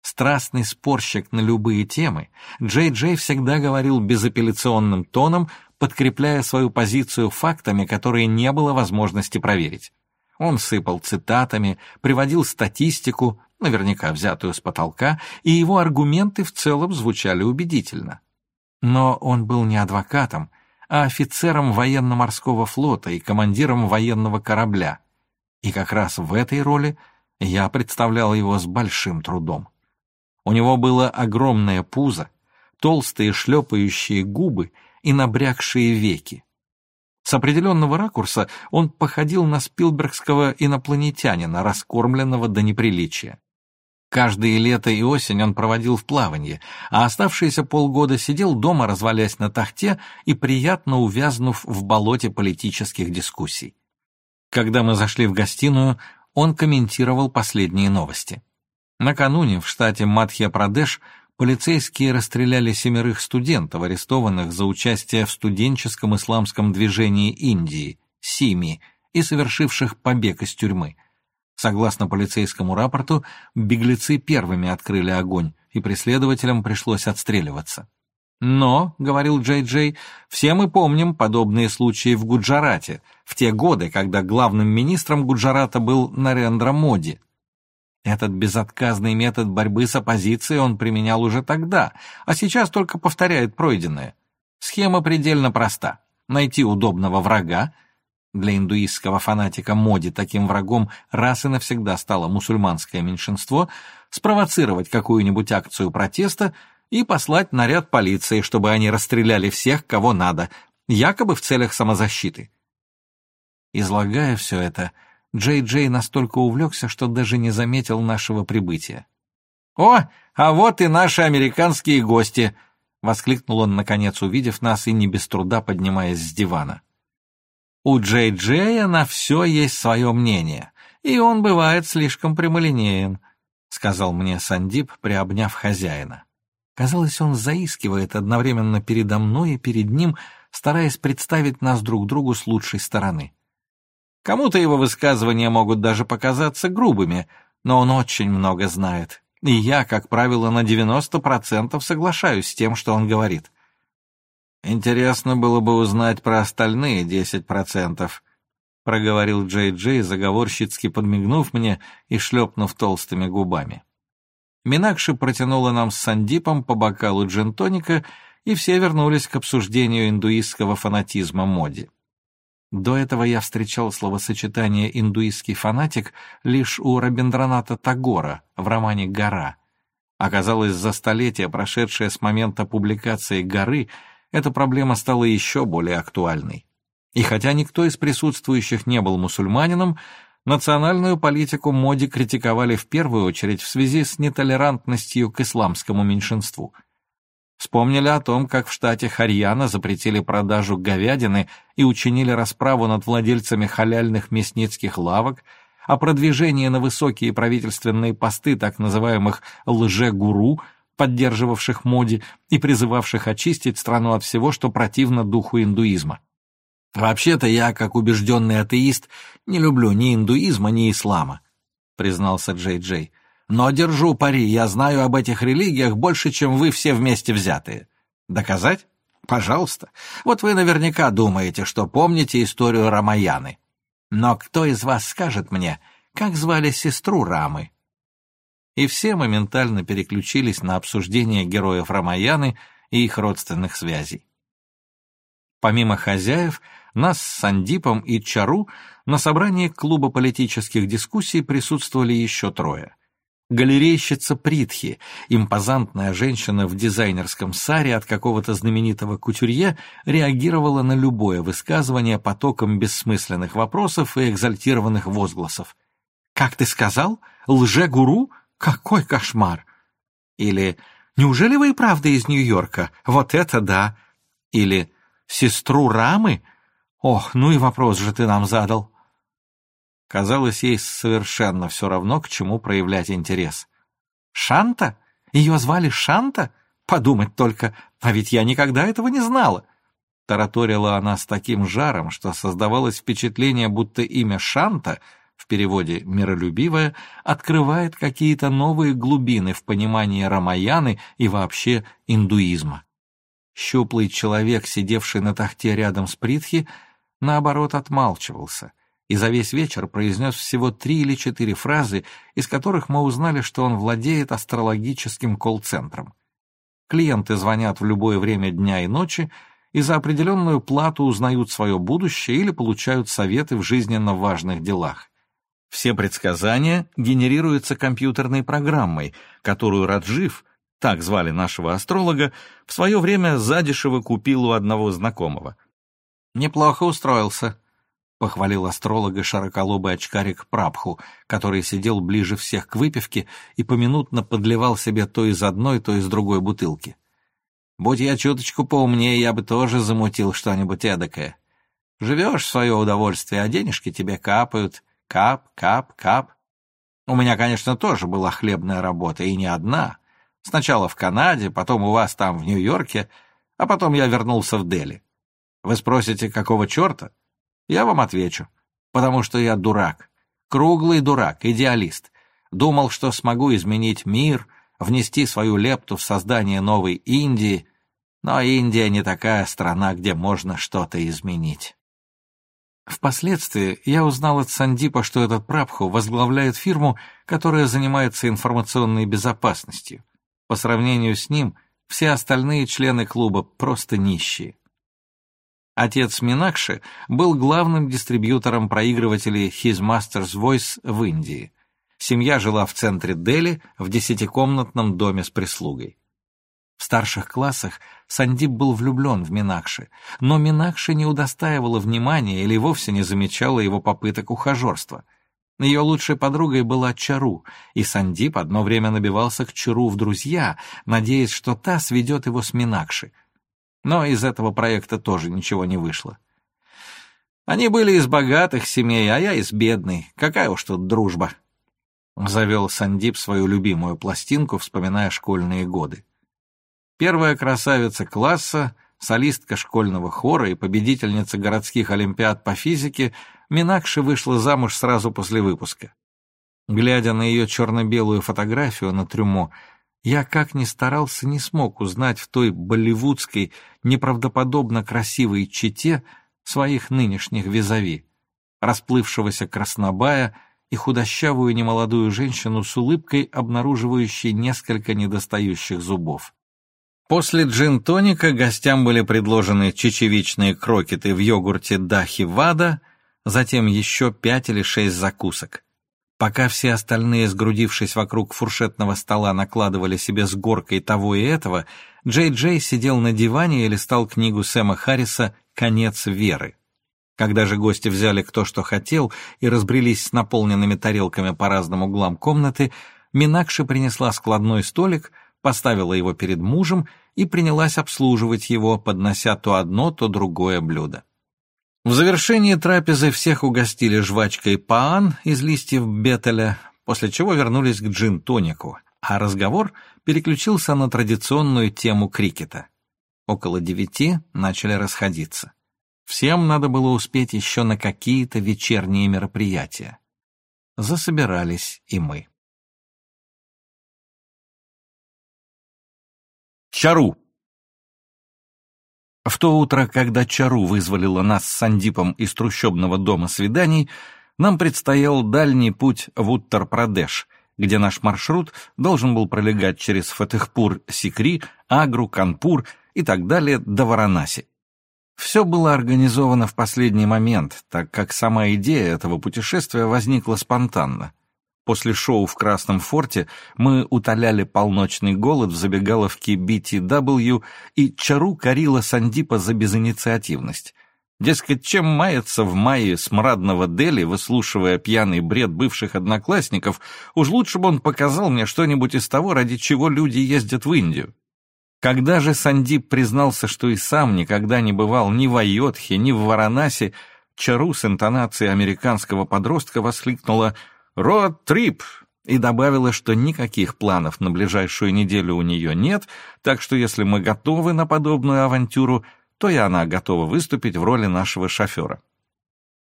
Страстный спорщик на любые темы, Джей Джей всегда говорил безапелляционным тоном, подкрепляя свою позицию фактами, которые не было возможности проверить. Он сыпал цитатами, приводил статистику, наверняка взятую с потолка, и его аргументы в целом звучали убедительно. Но он был не адвокатом, а офицером военно-морского флота и командиром военного корабля. И как раз в этой роли я представлял его с большим трудом. У него было огромное пузо, толстые шлепающие губы и набрякшие веки. С определенного ракурса он походил на спилбергского инопланетянина, раскормленного до неприличия. Каждое лето и осень он проводил в плавании, а оставшиеся полгода сидел дома, развалясь на тахте и приятно увязнув в болоте политических дискуссий. Когда мы зашли в гостиную, он комментировал последние новости. Накануне в штате Мадхья-Прадеш полицейские расстреляли семерых студентов, арестованных за участие в студенческом исламском движении Индии, СИМИ, и совершивших побег из тюрьмы. Согласно полицейскому рапорту, беглецы первыми открыли огонь, и преследователям пришлось отстреливаться. Но, — говорил Джей Джей, — все мы помним подобные случаи в Гуджарате, в те годы, когда главным министром Гуджарата был Нарендра Моди. Этот безотказный метод борьбы с оппозицией он применял уже тогда, а сейчас только повторяет пройденное. Схема предельно проста. Найти удобного врага. Для индуистского фанатика Моди таким врагом раз и навсегда стало мусульманское меньшинство, спровоцировать какую-нибудь акцию протеста и послать наряд полиции, чтобы они расстреляли всех, кого надо, якобы в целях самозащиты. Излагая все это, Джей Джей настолько увлекся, что даже не заметил нашего прибытия. «О, а вот и наши американские гости!» — воскликнул он, наконец увидев нас и не без труда поднимаясь с дивана. У Джей Джея на все есть свое мнение, и он бывает слишком прямолинеен, — сказал мне Сандип, приобняв хозяина. Казалось, он заискивает одновременно передо мной и перед ним, стараясь представить нас друг другу с лучшей стороны. Кому-то его высказывания могут даже показаться грубыми, но он очень много знает. И я, как правило, на 90% соглашаюсь с тем, что он говорит. Интересно было бы узнать про остальные 10%, проговорил Джей Джей, заговорщицки подмигнув мне и шлепнув толстыми губами. Минакши протянула нам с Сандипом по бокалу джин-тоника, и все вернулись к обсуждению индуистского фанатизма моде. До этого я встречал словосочетание «индуистский фанатик» лишь у Рабиндраната Тагора в романе «Гора». Оказалось, за столетие, прошедшее с момента публикации «Горы», эта проблема стала еще более актуальной. И хотя никто из присутствующих не был мусульманином, национальную политику моде критиковали в первую очередь в связи с нетолерантностью к исламскому меньшинству – Вспомнили о том, как в штате Харьяна запретили продажу говядины и учинили расправу над владельцами халяльных мясницких лавок, о продвижении на высокие правительственные посты так называемых «лже-гуру», поддерживавших моде и призывавших очистить страну от всего, что противно духу индуизма. «Вообще-то я, как убежденный атеист, не люблю ни индуизма, ни ислама», признался Джей Джей. Но держу пари, я знаю об этих религиях больше, чем вы все вместе взятые. Доказать? Пожалуйста. Вот вы наверняка думаете, что помните историю Рамаяны. Но кто из вас скажет мне, как звали сестру Рамы? И все моментально переключились на обсуждение героев Рамаяны и их родственных связей. Помимо хозяев, нас с Сандипом и Чару на собрании клуба политических дискуссий присутствовали еще трое — Галерейщица Притхи, импозантная женщина в дизайнерском саре от какого-то знаменитого кутюрье, реагировала на любое высказывание потоком бессмысленных вопросов и экзальтированных возгласов. «Как ты сказал? Лже-гуру? Какой кошмар!» Или «Неужели вы и правда из Нью-Йорка? Вот это да!» Или «Сестру Рамы? Ох, ну и вопрос же ты нам задал!» Казалось, ей совершенно все равно, к чему проявлять интерес. «Шанта? Ее звали Шанта? Подумать только, а ведь я никогда этого не знала!» Тараторила она с таким жаром, что создавалось впечатление, будто имя Шанта, в переводе «миролюбивая», открывает какие-то новые глубины в понимании Рамаяны и вообще индуизма. Щуплый человек, сидевший на тахте рядом с Притхи, наоборот отмалчивался и за весь вечер произнес всего три или четыре фразы, из которых мы узнали, что он владеет астрологическим колл-центром. Клиенты звонят в любое время дня и ночи, и за определенную плату узнают свое будущее или получают советы в жизненно важных делах. Все предсказания генерируются компьютерной программой, которую Раджив, так звали нашего астролога, в свое время задешево купил у одного знакомого. «Неплохо устроился», — похвалил астролога широколобый очкарик Прабху, который сидел ближе всех к выпивке и поминутно подливал себе то из одной, то из другой бутылки. «Будь я чуточку поумнее, я бы тоже замутил что-нибудь эдакое. Живешь в свое удовольствие, а денежки тебе капают. Кап, кап, кап. У меня, конечно, тоже была хлебная работа, и не одна. Сначала в Канаде, потом у вас там в Нью-Йорке, а потом я вернулся в Дели. Вы спросите, какого черта?» Я вам отвечу. Потому что я дурак. Круглый дурак, идеалист. Думал, что смогу изменить мир, внести свою лепту в создание новой Индии, но Индия не такая страна, где можно что-то изменить. Впоследствии я узнал от Сандипа, что этот Прабху возглавляет фирму, которая занимается информационной безопасностью. По сравнению с ним, все остальные члены клуба просто нищие. Отец Минакши был главным дистрибьютором проигрывателей His Master's Voice в Индии. Семья жила в центре Дели в десятикомнатном доме с прислугой. В старших классах Сандип был влюблен в Минакши, но Минакши не удостаивала внимания или вовсе не замечала его попыток ухажерства. Ее лучшей подругой была Чару, и Сандип одно время набивался к Чару в друзья, надеясь, что та сведет его с Минакши — но из этого проекта тоже ничего не вышло. Они были из богатых семей, а я из бедной. Какая уж тут дружба. Завел Сандип свою любимую пластинку, вспоминая школьные годы. Первая красавица класса, солистка школьного хора и победительница городских олимпиад по физике, Минакши вышла замуж сразу после выпуска. Глядя на ее черно-белую фотографию на трюмо, я как ни старался, не смог узнать в той болливудской, неправдоподобно красивой чете своих нынешних визави, расплывшегося краснобая и худощавую немолодую женщину с улыбкой, обнаруживающей несколько недостающих зубов. После джин-тоника гостям были предложены чечевичные крокеты в йогурте Дахи Вада, затем еще пять или шесть закусок. Пока все остальные, сгрудившись вокруг фуршетного стола, накладывали себе с горкой того и этого, Джей Джей сидел на диване и листал книгу Сэма Харриса «Конец веры». Когда же гости взяли кто что хотел и разбрелись с наполненными тарелками по разным углам комнаты, Минакши принесла складной столик, поставила его перед мужем и принялась обслуживать его, поднося то одно, то другое блюдо. В завершении трапезы всех угостили жвачкой паан из листьев бетеля, после чего вернулись к джин-тонику, а разговор переключился на традиционную тему крикета. Около девяти начали расходиться. Всем надо было успеть еще на какие-то вечерние мероприятия. Засобирались и мы. Чару. В то утро, когда Чару вызволила нас с Сандипом из трущобного дома свиданий, нам предстоял дальний путь в Уттар-Прадеш, где наш маршрут должен был пролегать через Фатехпур, Сикри, Агру, Канпур и так далее до Варанаси. Все было организовано в последний момент, так как сама идея этого путешествия возникла спонтанно. После шоу в Красном форте мы утоляли полночный голод в забегаловке BTW, и Чару корила Сандипа за безинициативность. Дескать, чем маяться в мае смрадного Дели, выслушивая пьяный бред бывших одноклассников, уж лучше бы он показал мне что-нибудь из того, ради чего люди ездят в Индию. Когда же Сандип признался, что и сам никогда не бывал ни в Айотхе, ни в Варанаси, Чару с интонацией американского подростка воскликнула «Род-трип!» и добавила, что никаких планов на ближайшую неделю у нее нет, так что если мы готовы на подобную авантюру, то и она готова выступить в роли нашего шофера.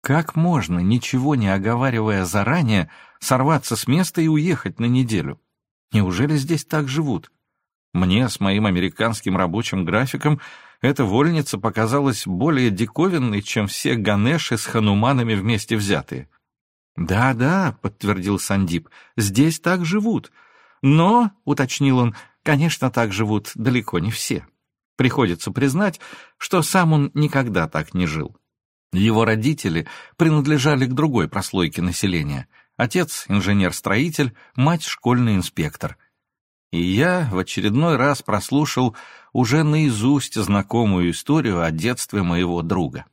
Как можно, ничего не оговаривая заранее, сорваться с места и уехать на неделю? Неужели здесь так живут? Мне с моим американским рабочим графиком эта вольница показалась более диковинной, чем все Ганеши с хануманами вместе взятые. «Да-да», — подтвердил Сандип, — «здесь так живут. Но, — уточнил он, — конечно, так живут далеко не все. Приходится признать, что сам он никогда так не жил. Его родители принадлежали к другой прослойке населения. Отец — инженер-строитель, мать — школьный инспектор и я в очередной раз прослушал уже наизусть знакомую историю о детстве моего друга.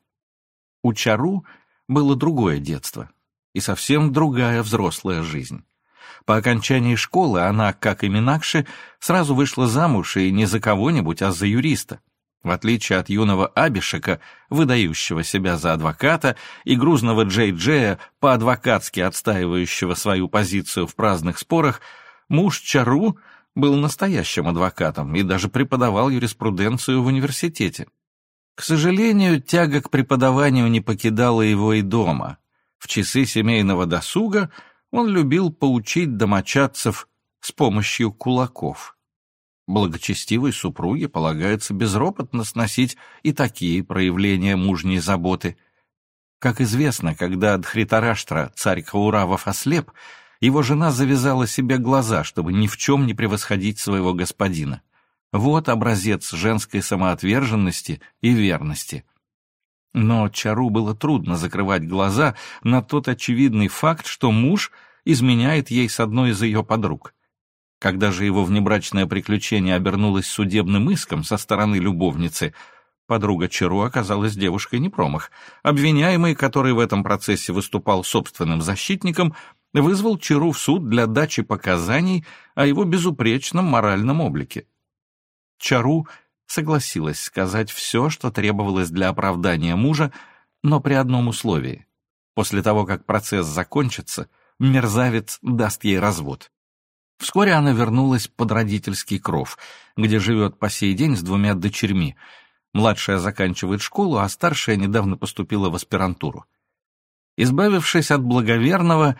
У Чару было другое детство и совсем другая взрослая жизнь. По окончании школы она, как и Минакши, сразу вышла замуж и не за кого-нибудь, а за юриста. В отличие от юного Абишека, выдающего себя за адвоката, и грузного Джей Джея, по-адвокатски отстаивающего свою позицию в праздных спорах, муж Чару был настоящим адвокатом и даже преподавал юриспруденцию в университете. К сожалению, тяга к преподаванию не покидала его и дома. В часы семейного досуга он любил поучить домочадцев с помощью кулаков. Благочестивой супруге полагается безропотно сносить и такие проявления мужней заботы. Как известно, когда Дхритараштра, царь Кауравов, ослеп, его жена завязала себе глаза, чтобы ни в чем не превосходить своего господина. Вот образец женской самоотверженности и верности. Но Чару было трудно закрывать глаза на тот очевидный факт, что муж изменяет ей с одной из ее подруг. Когда же его внебрачное приключение обернулось судебным иском со стороны любовницы, подруга Чару оказалась девушкой не промах. Обвиняемый, который в этом процессе выступал собственным защитником, вызвал Чару в суд для дачи показаний о его безупречном моральном облике. Чару согласилась сказать все, что требовалось для оправдания мужа, но при одном условии. После того, как процесс закончится, мерзавец даст ей развод. Вскоре она вернулась под родительский кров, где живет по сей день с двумя дочерьми. Младшая заканчивает школу, а старшая недавно поступила в аспирантуру. Избавившись от благоверного,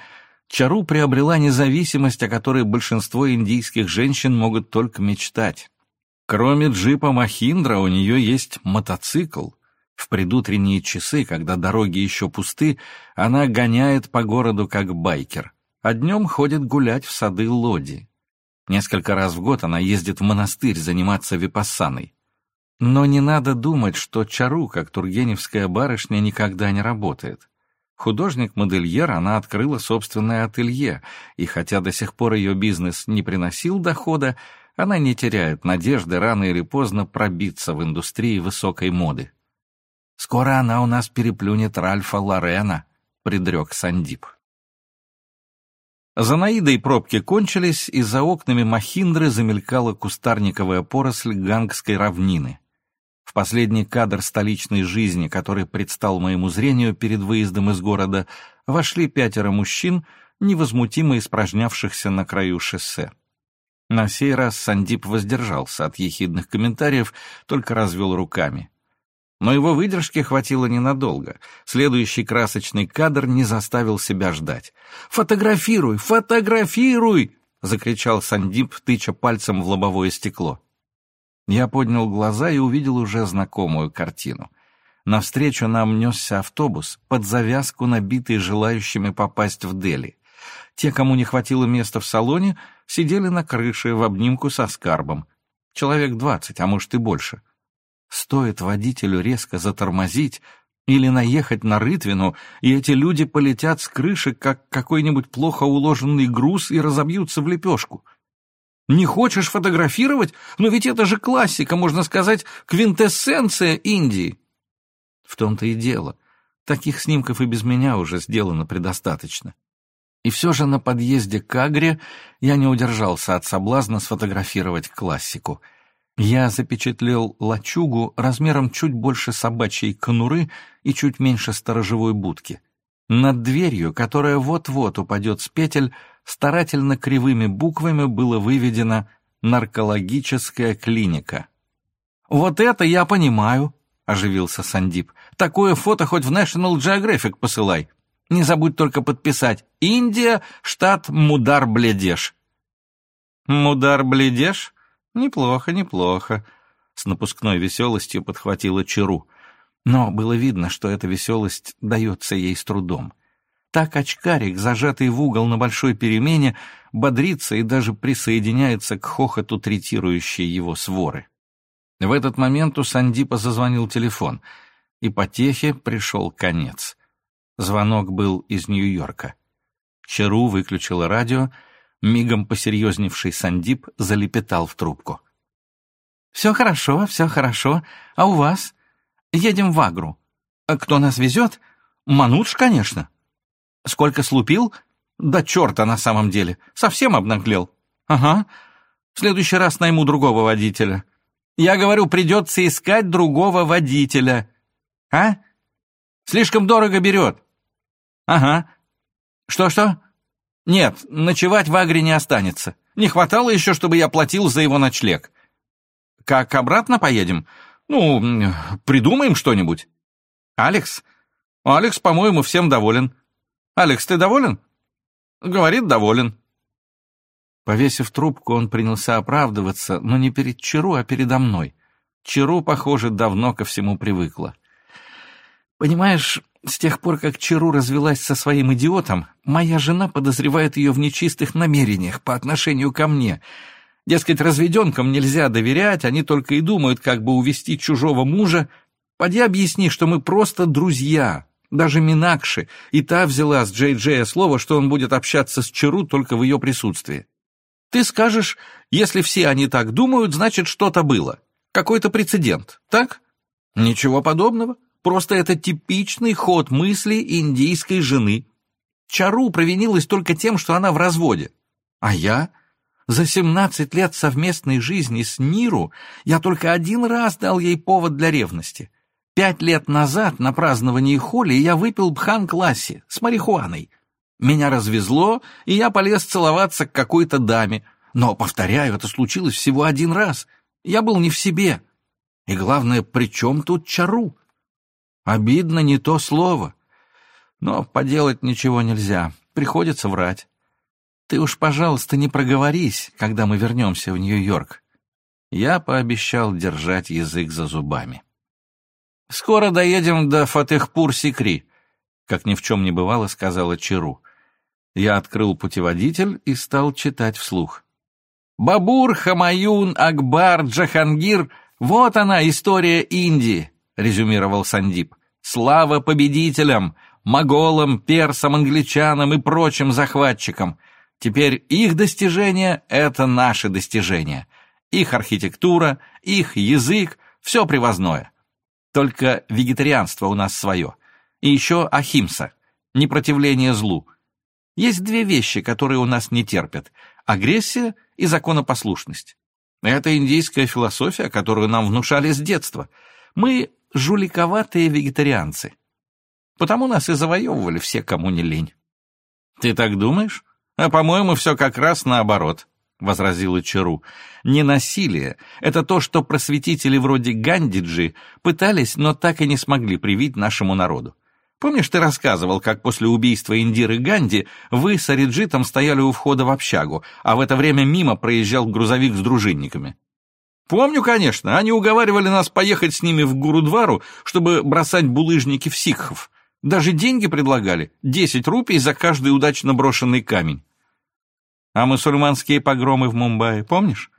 Чару приобрела независимость, о которой большинство индийских женщин могут только мечтать. Кроме джипа Махиндра у нее есть мотоцикл. В предутренние часы, когда дороги еще пусты, она гоняет по городу как байкер, а днем ходит гулять в сады Лоди. Несколько раз в год она ездит в монастырь заниматься випассаной. Но не надо думать, что Чару, как тургеневская барышня, никогда не работает. Художник-модельер, она открыла собственное ателье, и хотя до сих пор ее бизнес не приносил дохода, она не теряет надежды рано или поздно пробиться в индустрии высокой моды. «Скоро она у нас переплюнет Ральфа Лорена», — предрек Сандип. За Наидой пробки кончились, и за окнами Махиндры замелькала кустарниковая поросль гангской равнины. В последний кадр столичной жизни, который предстал моему зрению перед выездом из города, вошли пятеро мужчин, невозмутимо испражнявшихся на краю шоссе. На сей раз Сандип воздержался от ехидных комментариев, только развел руками. Но его выдержки хватило ненадолго. Следующий красочный кадр не заставил себя ждать. «Фотографируй! Фотографируй!» — закричал Сандип, тыча пальцем в лобовое стекло. Я поднял глаза и увидел уже знакомую картину. Навстречу нам несся автобус, под завязку набитый желающими попасть в Дели. Те, кому не хватило места в салоне, сидели на крыше в обнимку со скарбом. Человек двадцать, а может и больше — Стоит водителю резко затормозить или наехать на рытвину, и эти люди полетят с крыши, как какой-нибудь плохо уложенный груз, и разобьются в лепешку. Не хочешь фотографировать? Но ведь это же классика, можно сказать, квинтэссенция Индии. В том-то и дело. Таких снимков и без меня уже сделано предостаточно. И все же на подъезде к Агре я не удержался от соблазна сфотографировать классику — я запечатлел лачугу размером чуть больше собачьей конуры и чуть меньше сторожевой будки. Над дверью, которая вот-вот упадет с петель, старательно кривыми буквами было выведено «Наркологическая клиника». «Вот это я понимаю», — оживился Сандип. «Такое фото хоть в National Geographic посылай. Не забудь только подписать. Индия, штат Мудар-Бледеш». «Мудар-Бледеш?» «Неплохо, неплохо», — с напускной веселостью подхватила Чару. Но было видно, что эта веселость дается ей с трудом. Так очкарик, зажатый в угол на большой перемене, бодрится и даже присоединяется к хохоту третирующей его своры. В этот момент у Сандипа зазвонил телефон, и потехе пришел конец. Звонок был из Нью-Йорка. Чару выключила радио, Мигом посерьезневший Сандип залепетал в трубку. «Все хорошо, все хорошо. А у вас? Едем в Агру. А кто нас везет? Мануш, конечно. Сколько слупил? Да черта на самом деле. Совсем обнаглел. Ага. В следующий раз найму другого водителя. Я говорю, придется искать другого водителя. А? Слишком дорого берет. Ага. Что-что? Нет, ночевать в Агре не останется. Не хватало еще, чтобы я платил за его ночлег. Как обратно поедем? Ну, придумаем что-нибудь. Алекс? Алекс, по-моему, всем доволен. Алекс, ты доволен? Говорит, доволен. Повесив трубку, он принялся оправдываться, но не перед Чару, а передо мной. Чару, похоже, давно ко всему привыкла. Понимаешь, с тех пор, как Чару развелась со своим идиотом, моя жена подозревает ее в нечистых намерениях по отношению ко мне. Дескать, разведенкам нельзя доверять, они только и думают, как бы увести чужого мужа. Поди объясни, что мы просто друзья, даже Минакши, и та взяла с Джей Джея слово, что он будет общаться с Чару только в ее присутствии. Ты скажешь, если все они так думают, значит, что-то было. Какой-то прецедент, так? Ничего подобного. Просто это типичный ход мысли индийской жены. Чару провинилась только тем, что она в разводе. А я? За семнадцать лет совместной жизни с Ниру я только один раз дал ей повод для ревности. Пять лет назад на праздновании Холи я выпил бхан-классе с марихуаной. Меня развезло, и я полез целоваться к какой-то даме. Но, повторяю, это случилось всего один раз. Я был не в себе. И главное, при чем тут Чару? Обидно не то слово. Но поделать ничего нельзя, приходится врать. Ты уж, пожалуйста, не проговорись, когда мы вернемся в Нью-Йорк. Я пообещал держать язык за зубами. Скоро доедем до Фатехпур-Сикри, как ни в чем не бывало, сказала Чару. Я открыл путеводитель и стал читать вслух. «Бабур, Хамаюн, Акбар, Джахангир — вот она, история Индии», — резюмировал Сандип. «Слава победителям, моголам, персам, англичанам и прочим захватчикам. Теперь их достижения — это наши достижения. Их архитектура, их язык — все привозное. Только вегетарианство у нас свое. И еще ахимса — непротивление злу. Есть две вещи, которые у нас не терпят — агрессия и законопослушность. Это индийская философия, которую нам внушали с детства. Мы жуликоватые вегетарианцы. Потому нас и завоевывали все, кому не лень. Ты так думаешь? А, по-моему, все как раз наоборот. — возразила Чару. «Не насилие. Это то, что просветители вроде Гандиджи пытались, но так и не смогли привить нашему народу. Помнишь, ты рассказывал, как после убийства Индиры Ганди вы с Ариджитом стояли у входа в общагу, а в это время мимо проезжал грузовик с дружинниками?» «Помню, конечно. Они уговаривали нас поехать с ними в Гурудвару, чтобы бросать булыжники в сикхов. Даже деньги предлагали — десять рупий за каждый удачно брошенный камень. А мусульманские погромы в Мумбаи, помнишь?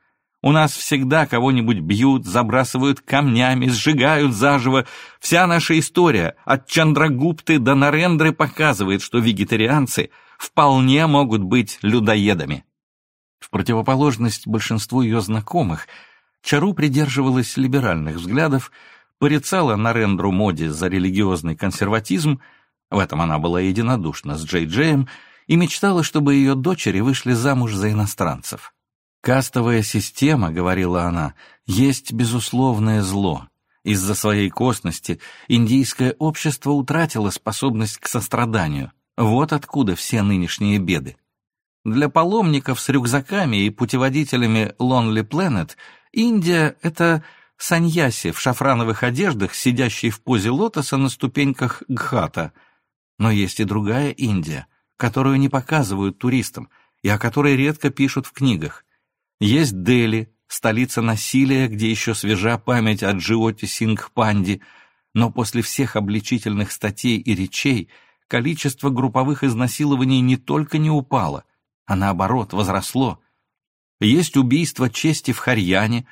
У нас всегда кого-нибудь бьют, забрасывают камнями, сжигают заживо. Вся наша история от Чандрагупты до Нарендры показывает, что вегетарианцы вполне могут быть людоедами. В противоположность большинству ее знакомых, Чару придерживалась либеральных взглядов, порицала Нарендру Моди за религиозный консерватизм, в этом она была единодушна с Джей Джеем, и мечтала, чтобы ее дочери вышли замуж за иностранцев. «Кастовая система, — говорила она, — есть безусловное зло. Из-за своей косности индийское общество утратило способность к состраданию. Вот откуда все нынешние беды. Для паломников с рюкзаками и путеводителями Lonely Planet Индия — это саньяси в шафрановых одеждах, сидящий в позе лотоса на ступеньках Гхата. Но есть и другая Индия — которую не показывают туристам и о которой редко пишут в книгах. Есть Дели, столица насилия, где еще свежа память о Джиоти Сингх-Панди, но после всех обличительных статей и речей количество групповых изнасилований не только не упало, а наоборот возросло. Есть убийство чести в Харьяне.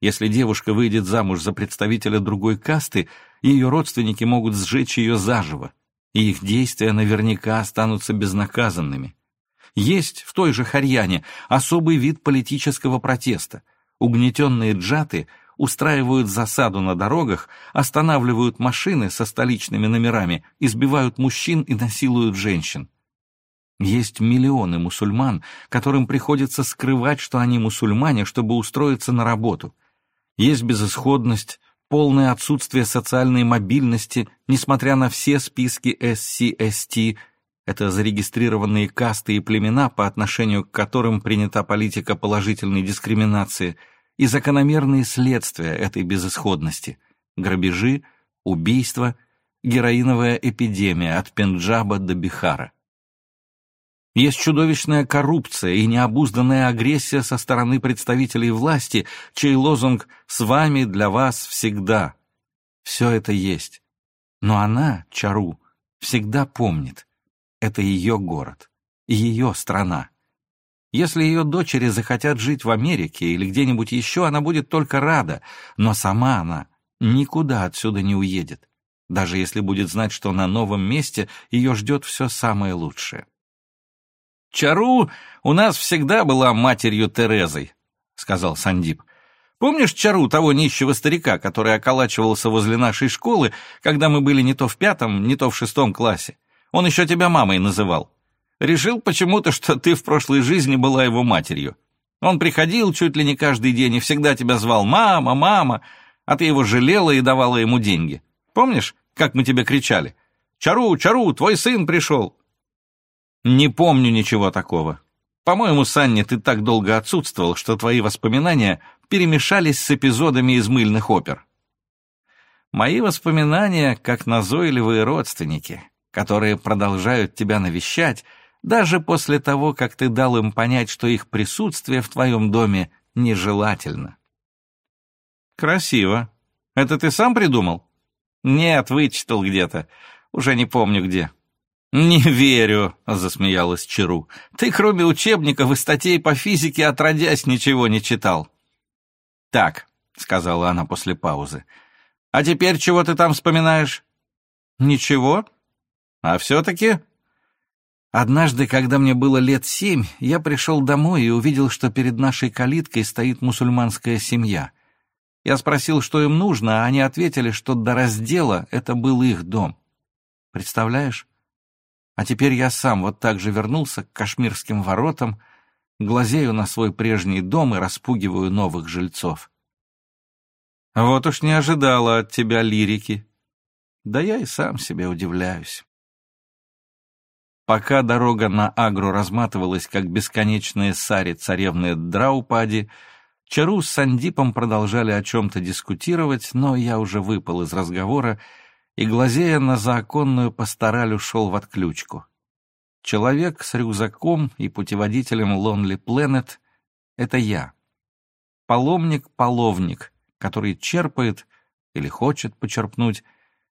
Если девушка выйдет замуж за представителя другой касты, ее родственники могут сжечь ее заживо и их действия наверняка останутся безнаказанными. Есть в той же Харьяне особый вид политического протеста. Угнетенные джаты устраивают засаду на дорогах, останавливают машины со столичными номерами, избивают мужчин и насилуют женщин. Есть миллионы мусульман, которым приходится скрывать, что они мусульмане, чтобы устроиться на работу. Есть безысходность, полное отсутствие социальной мобильности, несмотря на все списки SCST, это зарегистрированные касты и племена, по отношению к которым принята политика положительной дискриминации, и закономерные следствия этой безысходности – грабежи, убийства, героиновая эпидемия от Пенджаба до Бихара. Есть чудовищная коррупция и необузданная агрессия со стороны представителей власти, чей лозунг «С вами для вас всегда». Все это есть. Но она, Чару, всегда помнит. Это ее город, ее страна. Если ее дочери захотят жить в Америке или где-нибудь еще, она будет только рада, но сама она никуда отсюда не уедет, даже если будет знать, что на новом месте ее ждет все самое лучшее. Чару у нас всегда была матерью Терезой», — сказал Сандип. «Помнишь Чару, того нищего старика, который околачивался возле нашей школы, когда мы были не то в пятом, не то в шестом классе? Он еще тебя мамой называл. Решил почему-то, что ты в прошлой жизни была его матерью. Он приходил чуть ли не каждый день и всегда тебя звал «мама, мама», а ты его жалела и давала ему деньги. Помнишь, как мы тебе кричали? «Чару, Чару, твой сын пришел!» Не помню ничего такого. По-моему, Санни, ты так долго отсутствовал, что твои воспоминания перемешались с эпизодами из мыльных опер. Мои воспоминания как назойливые родственники, которые продолжают тебя навещать, даже после того, как ты дал им понять, что их присутствие в твоем доме нежелательно. Красиво. Это ты сам придумал? Нет, вычитал где-то. Уже не помню где. «Не верю», — засмеялась Чару. «Ты, кроме учебников и статей по физике, отродясь, ничего не читал». «Так», — сказала она после паузы. «А теперь чего ты там вспоминаешь?» «Ничего. А все-таки...» Однажды, когда мне было лет семь, я пришел домой и увидел, что перед нашей калиткой стоит мусульманская семья. Я спросил, что им нужно, а они ответили, что до раздела это был их дом. Представляешь? А теперь я сам вот так же вернулся к кашмирским воротам, глазею на свой прежний дом и распугиваю новых жильцов. Вот уж не ожидала от тебя лирики. Да я и сам себе удивляюсь. Пока дорога на Агру разматывалась, как бесконечные сари царевны Драупади, Чару с Сандипом продолжали о чем-то дискутировать, но я уже выпал из разговора и, глазея на заоконную пастораль, ушел в отключку. Человек с рюкзаком и путеводителем Lonely Planet — это я. Паломник-половник, который черпает или хочет почерпнуть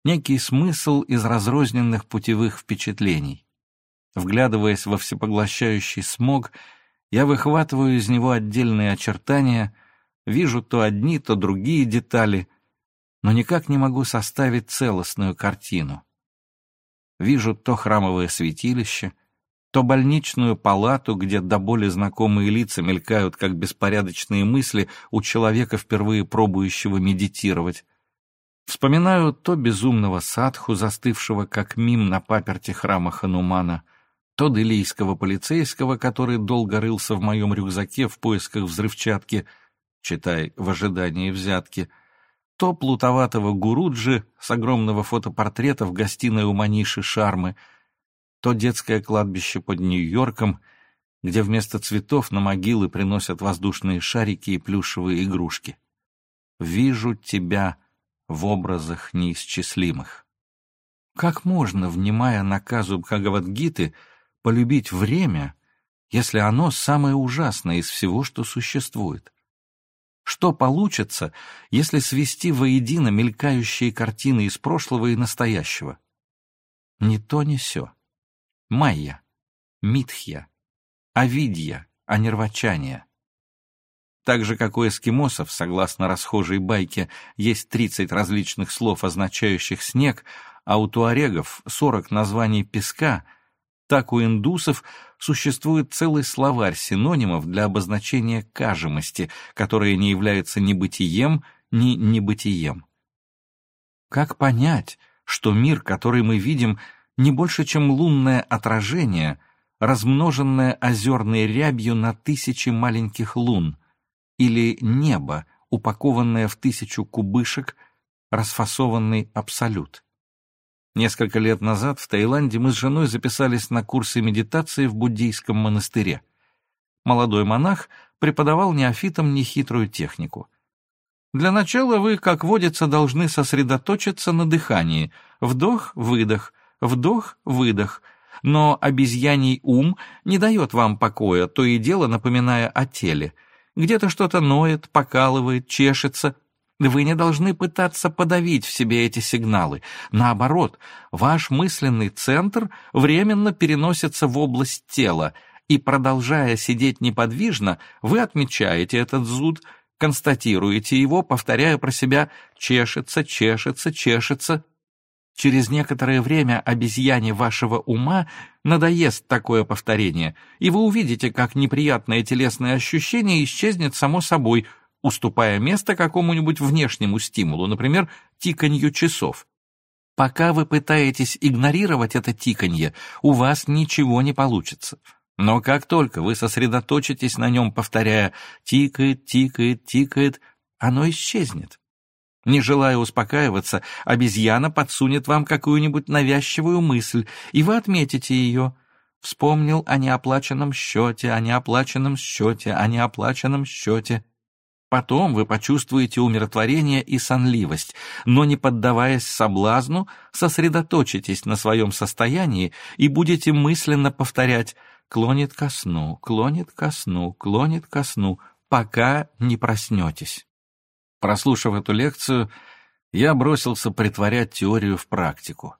некий смысл из разрозненных путевых впечатлений. Вглядываясь во всепоглощающий смог, я выхватываю из него отдельные очертания, вижу то одни, то другие детали — но никак не могу составить целостную картину. Вижу то храмовое святилище, то больничную палату, где до боли знакомые лица мелькают, как беспорядочные мысли у человека, впервые пробующего медитировать. Вспоминаю то безумного садху, застывшего как мим на паперте храма Ханумана, то делийского полицейского, который долго рылся в моем рюкзаке в поисках взрывчатки, читай, в ожидании взятки — то плутоватого Гуруджи с огромного фотопортрета в гостиной у Маниши Шармы, то детское кладбище под Нью-Йорком, где вместо цветов на могилы приносят воздушные шарики и плюшевые игрушки. Вижу тебя в образах неисчислимых. Как можно, внимая наказу Бхагавадгиты, полюбить время, если оно самое ужасное из всего, что существует? Что получится, если свести воедино мелькающие картины из прошлого и настоящего? Ни то, ни сё. Майя, Митхья, Авидья, Анервачания. Так же, как у эскимосов, согласно расхожей байке, есть 30 различных слов, означающих снег, а у туарегов 40 названий песка — так у индусов существует целый словарь синонимов для обозначения кажемости, которая не является ни бытием, ни небытием. Как понять, что мир, который мы видим, не больше, чем лунное отражение, размноженное озерной рябью на тысячи маленьких лун, или небо, упакованное в тысячу кубышек, расфасованный абсолют? Несколько лет назад в Таиланде мы с женой записались на курсы медитации в буддийском монастыре. Молодой монах преподавал неофитам нехитрую технику. Для начала вы, как водится, должны сосредоточиться на дыхании. Вдох-выдох, вдох-выдох. Но обезьяний ум не дает вам покоя, то и дело напоминая о теле. Где-то что-то ноет, покалывает, чешется — вы не должны пытаться подавить в себе эти сигналы. Наоборот, ваш мысленный центр временно переносится в область тела, и, продолжая сидеть неподвижно, вы отмечаете этот зуд, констатируете его, повторяя про себя «чешется, чешется, чешется». Через некоторое время обезьяне вашего ума надоест такое повторение, и вы увидите, как неприятное телесное ощущение исчезнет само собой – уступая место какому-нибудь внешнему стимулу, например, тиканью часов. Пока вы пытаетесь игнорировать это тиканье, у вас ничего не получится. Но как только вы сосредоточитесь на нем, повторяя «тикает, тикает, тикает», оно исчезнет. Не желая успокаиваться, обезьяна подсунет вам какую-нибудь навязчивую мысль, и вы отметите ее. Вспомнил о неоплаченном счете, о неоплаченном счете, о неоплаченном счете. Потом вы почувствуете умиротворение и сонливость, но не поддаваясь соблазну, сосредоточитесь на своем состоянии и будете мысленно повторять «клонит ко сну, клонит ко сну, клонит ко сну», пока не проснетесь. Прослушав эту лекцию, я бросился притворять теорию в практику.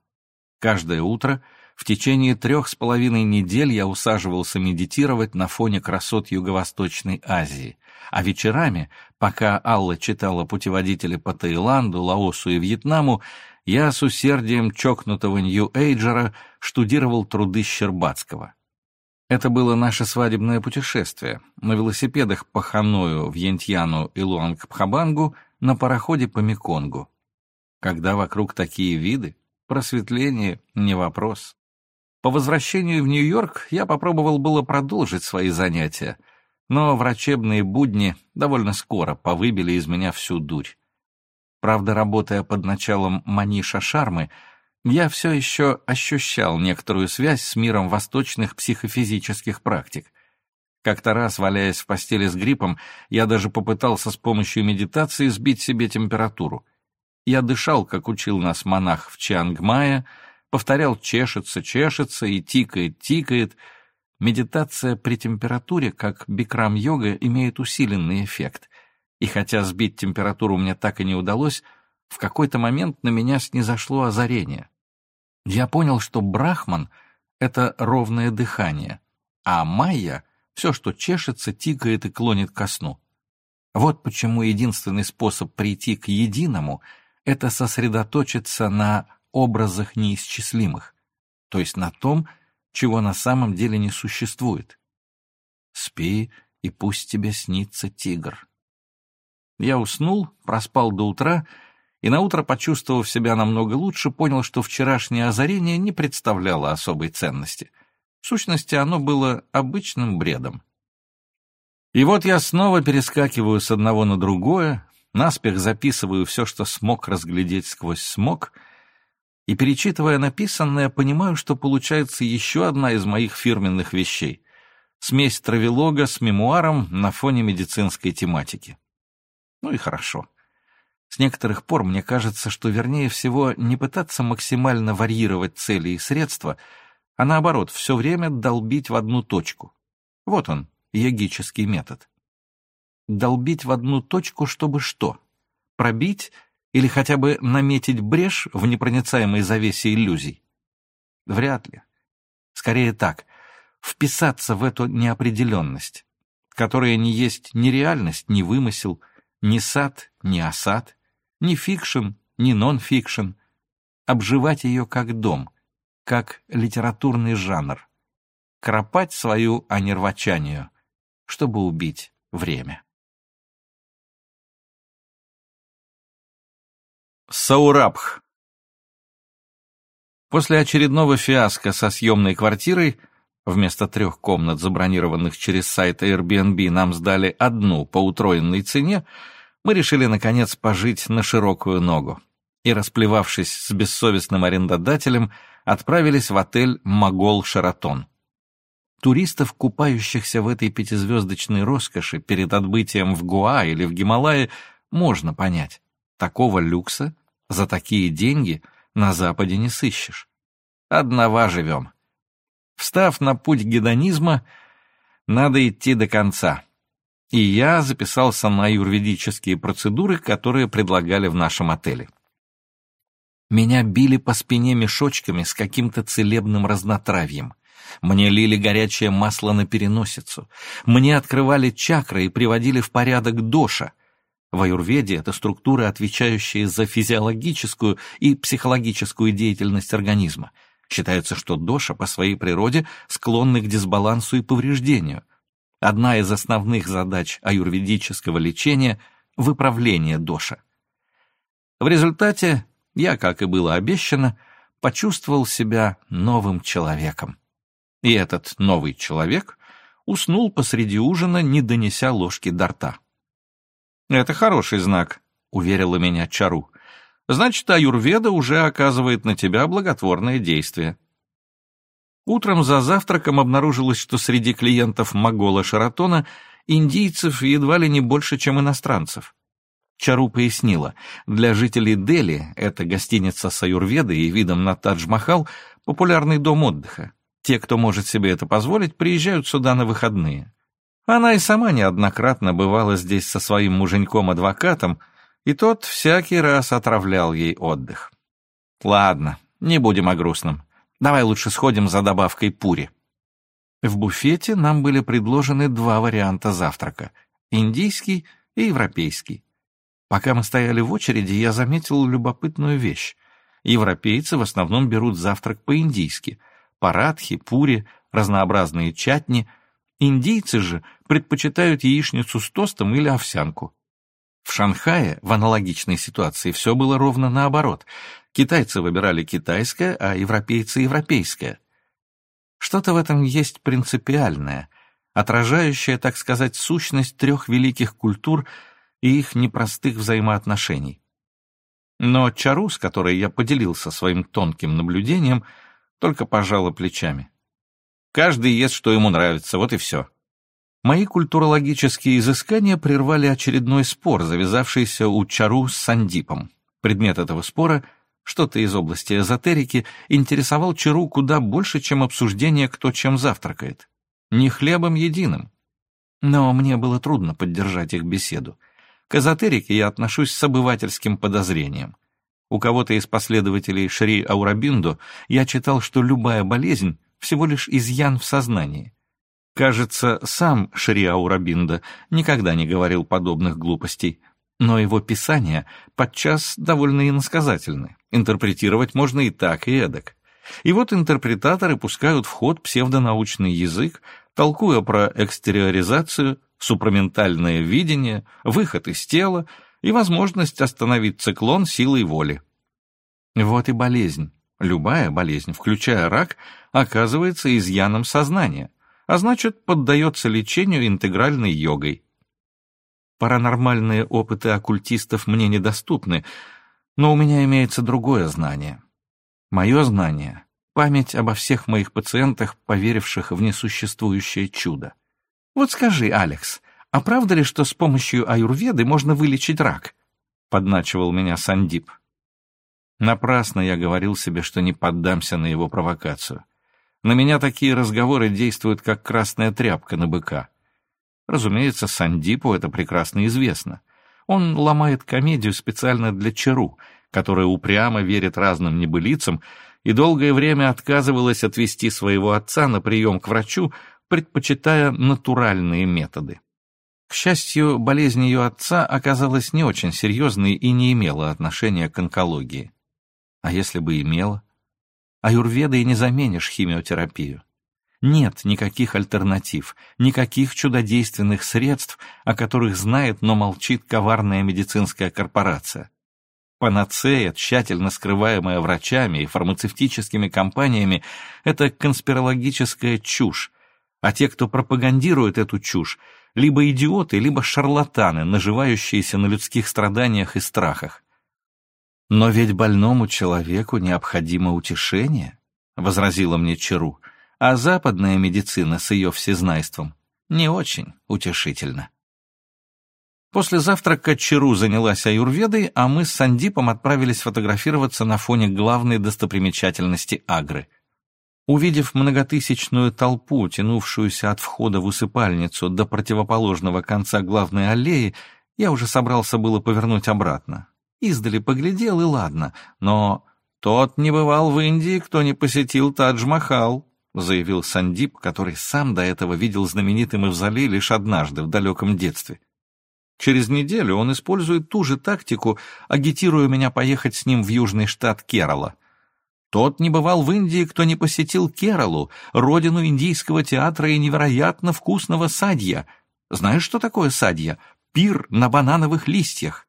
Каждое утро в течение трех с половиной недель я усаживался медитировать на фоне красот Юго-Восточной Азии, а вечерами, пока Алла читала путеводители по Таиланду, Лаосу и Вьетнаму, я с усердием чокнутого Нью-Эйджера штудировал труды Щербацкого. Это было наше свадебное путешествие на велосипедах по Ханою, Вьентьяну и Луангпхабангу на пароходе по Меконгу. Когда вокруг такие виды, просветление — не вопрос. По возвращению в Нью-Йорк я попробовал было продолжить свои занятия, но врачебные будни довольно скоро повыбили из меня всю дурь. Правда, работая под началом Маниша Шармы, я все еще ощущал некоторую связь с миром восточных психофизических практик. Как-то раз, валяясь в постели с гриппом, я даже попытался с помощью медитации сбить себе температуру. Я дышал, как учил нас монах в Чангмае, повторял «чешется, чешется» и «тикает, тикает». Медитация при температуре, как бикрам-йога, имеет усиленный эффект. И хотя сбить температуру мне так и не удалось, в какой-то момент на меня снизошло озарение. Я понял, что брахман — это ровное дыхание, а майя — все, что чешется, тикает и клонит ко сну. Вот почему единственный способ прийти к единому — это сосредоточиться на образах неисчислимых, то есть на том, чего на самом деле не существует. Спи, и пусть тебе снится тигр. Я уснул, проспал до утра и наутро, почувствовав себя намного лучше, понял, что вчерашнее озарение не представляло особой ценности. В сущности, оно было обычным бредом. И вот я снова перескакиваю с одного на другое, наспех записываю все, что смог разглядеть сквозь смог, и, перечитывая написанное, понимаю, что получается еще одна из моих фирменных вещей — смесь травелога с мемуаром на фоне медицинской тематики. Ну и хорошо. С некоторых пор мне кажется, что вернее всего не пытаться максимально варьировать цели и средства, а наоборот, все время долбить в одну точку. Вот он, йогический метод. Долбить в одну точку, чтобы что? Пробить или хотя бы наметить брешь в непроницаемой завесе иллюзий? Вряд ли. Скорее так, вписаться в эту неопределенность, которая не есть ни реальность, ни вымысел — ни сад, ни осад, ни фикшн, ни нон-фикшн. Обживать ее как дом, как литературный жанр. Кропать свою анирвачанию, чтобы убить время. Саурабх После очередного фиаско со съемной квартирой Вместо трех комнат, забронированных через сайт Airbnb, нам сдали одну по утроенной цене, мы решили, наконец, пожить на широкую ногу. И, расплевавшись с бессовестным арендодателем, отправились в отель «Могол Шаратон». Туристов, купающихся в этой пятизвездочной роскоши перед отбытием в Гуа или в Гималае, можно понять. Такого люкса за такие деньги на Западе не сыщешь. Одного живем. Встав на путь гедонизма, надо идти до конца. И я записался на юрведические процедуры, которые предлагали в нашем отеле. Меня били по спине мешочками с каким-то целебным разнотравьем. Мне лили горячее масло на переносицу. Мне открывали чакры и приводили в порядок доша. В аюрведе это структуры, отвечающие за физиологическую и психологическую деятельность организма — Считается, что доша по своей природе склонны к дисбалансу и повреждению. Одна из основных задач аюрведического лечения — выправление доша. В результате я, как и было обещано, почувствовал себя новым человеком. И этот новый человек уснул посреди ужина, не донеся ложки до рта. «Это хороший знак», — уверила меня Чару значит, аюрведа уже оказывает на тебя благотворное действие. Утром за завтраком обнаружилось, что среди клиентов Магола Шаратона индийцев едва ли не больше, чем иностранцев. Чару пояснила, для жителей Дели это гостиница с аюрведой и видом на Тадж-Махал популярный дом отдыха. Те, кто может себе это позволить, приезжают сюда на выходные. Она и сама неоднократно бывала здесь со своим муженьком-адвокатом, И тот всякий раз отравлял ей отдых. Ладно, не будем о грустном. Давай лучше сходим за добавкой пури. В буфете нам были предложены два варианта завтрака — индийский и европейский. Пока мы стояли в очереди, я заметил любопытную вещь. Европейцы в основном берут завтрак по-индийски — парадхи, пури, разнообразные чатни. Индийцы же предпочитают яичницу с тостом или овсянку. В Шанхае в аналогичной ситуации все было ровно наоборот. Китайцы выбирали китайское, а европейцы — европейское. Что-то в этом есть принципиальное, отражающее, так сказать, сущность трех великих культур и их непростых взаимоотношений. Но Чару, с которой я поделился своим тонким наблюдением, только пожала плечами. Каждый ест, что ему нравится, вот и все. Мои культурологические изыскания прервали очередной спор, завязавшийся у Чару с Сандипом. Предмет этого спора, что-то из области эзотерики, интересовал Чару куда больше, чем обсуждение, кто чем завтракает. Не хлебом единым. Но мне было трудно поддержать их беседу. К эзотерике я отношусь с обывательским подозрением. У кого-то из последователей Шри Аурабинду я читал, что любая болезнь — всего лишь изъян в сознании. Кажется, сам Шриау Рабинда никогда не говорил подобных глупостей, но его писания подчас довольно иносказательны. Интерпретировать можно и так, и эдак. И вот интерпретаторы пускают в ход псевдонаучный язык, толкуя про экстериоризацию, супраментальное видение, выход из тела и возможность остановить циклон силой воли. Вот и болезнь. Любая болезнь, включая рак, оказывается изъяном сознания а значит, поддается лечению интегральной йогой. Паранормальные опыты оккультистов мне недоступны, но у меня имеется другое знание. Мое знание — память обо всех моих пациентах, поверивших в несуществующее чудо. Вот скажи, Алекс, а правда ли, что с помощью аюрведы можно вылечить рак? Подначивал меня Сандип. Напрасно я говорил себе, что не поддамся на его провокацию. На меня такие разговоры действуют, как красная тряпка на быка. Разумеется, Сандипу это прекрасно известно. Он ломает комедию специально для Чару, которая упрямо верит разным небылицам и долгое время отказывалась отвести своего отца на прием к врачу, предпочитая натуральные методы. К счастью, болезнь ее отца оказалась не очень серьезной и не имела отношения к онкологии. А если бы имела? Аюрведой не заменишь химиотерапию. Нет никаких альтернатив, никаких чудодейственных средств, о которых знает, но молчит коварная медицинская корпорация. Панацея, тщательно скрываемая врачами и фармацевтическими компаниями, это конспирологическая чушь, а те, кто пропагандирует эту чушь, либо идиоты, либо шарлатаны, наживающиеся на людских страданиях и страхах. «Но ведь больному человеку необходимо утешение», — возразила мне Чару, «а западная медицина с ее всезнайством не очень утешительна». После завтрака Чару занялась аюрведой, а мы с Сандипом отправились фотографироваться на фоне главной достопримечательности Агры. Увидев многотысячную толпу, тянувшуюся от входа в усыпальницу до противоположного конца главной аллеи, я уже собрался было повернуть обратно. Издали поглядел, и ладно, но тот не бывал в Индии, кто не посетил Тадж-Махал, заявил Сандип, который сам до этого видел знаменитый мавзолей лишь однажды в далеком детстве. Через неделю он использует ту же тактику, агитируя меня поехать с ним в южный штат Керала. Тот не бывал в Индии, кто не посетил Кералу, родину индийского театра и невероятно вкусного садья. Знаешь, что такое садья? Пир на банановых листьях.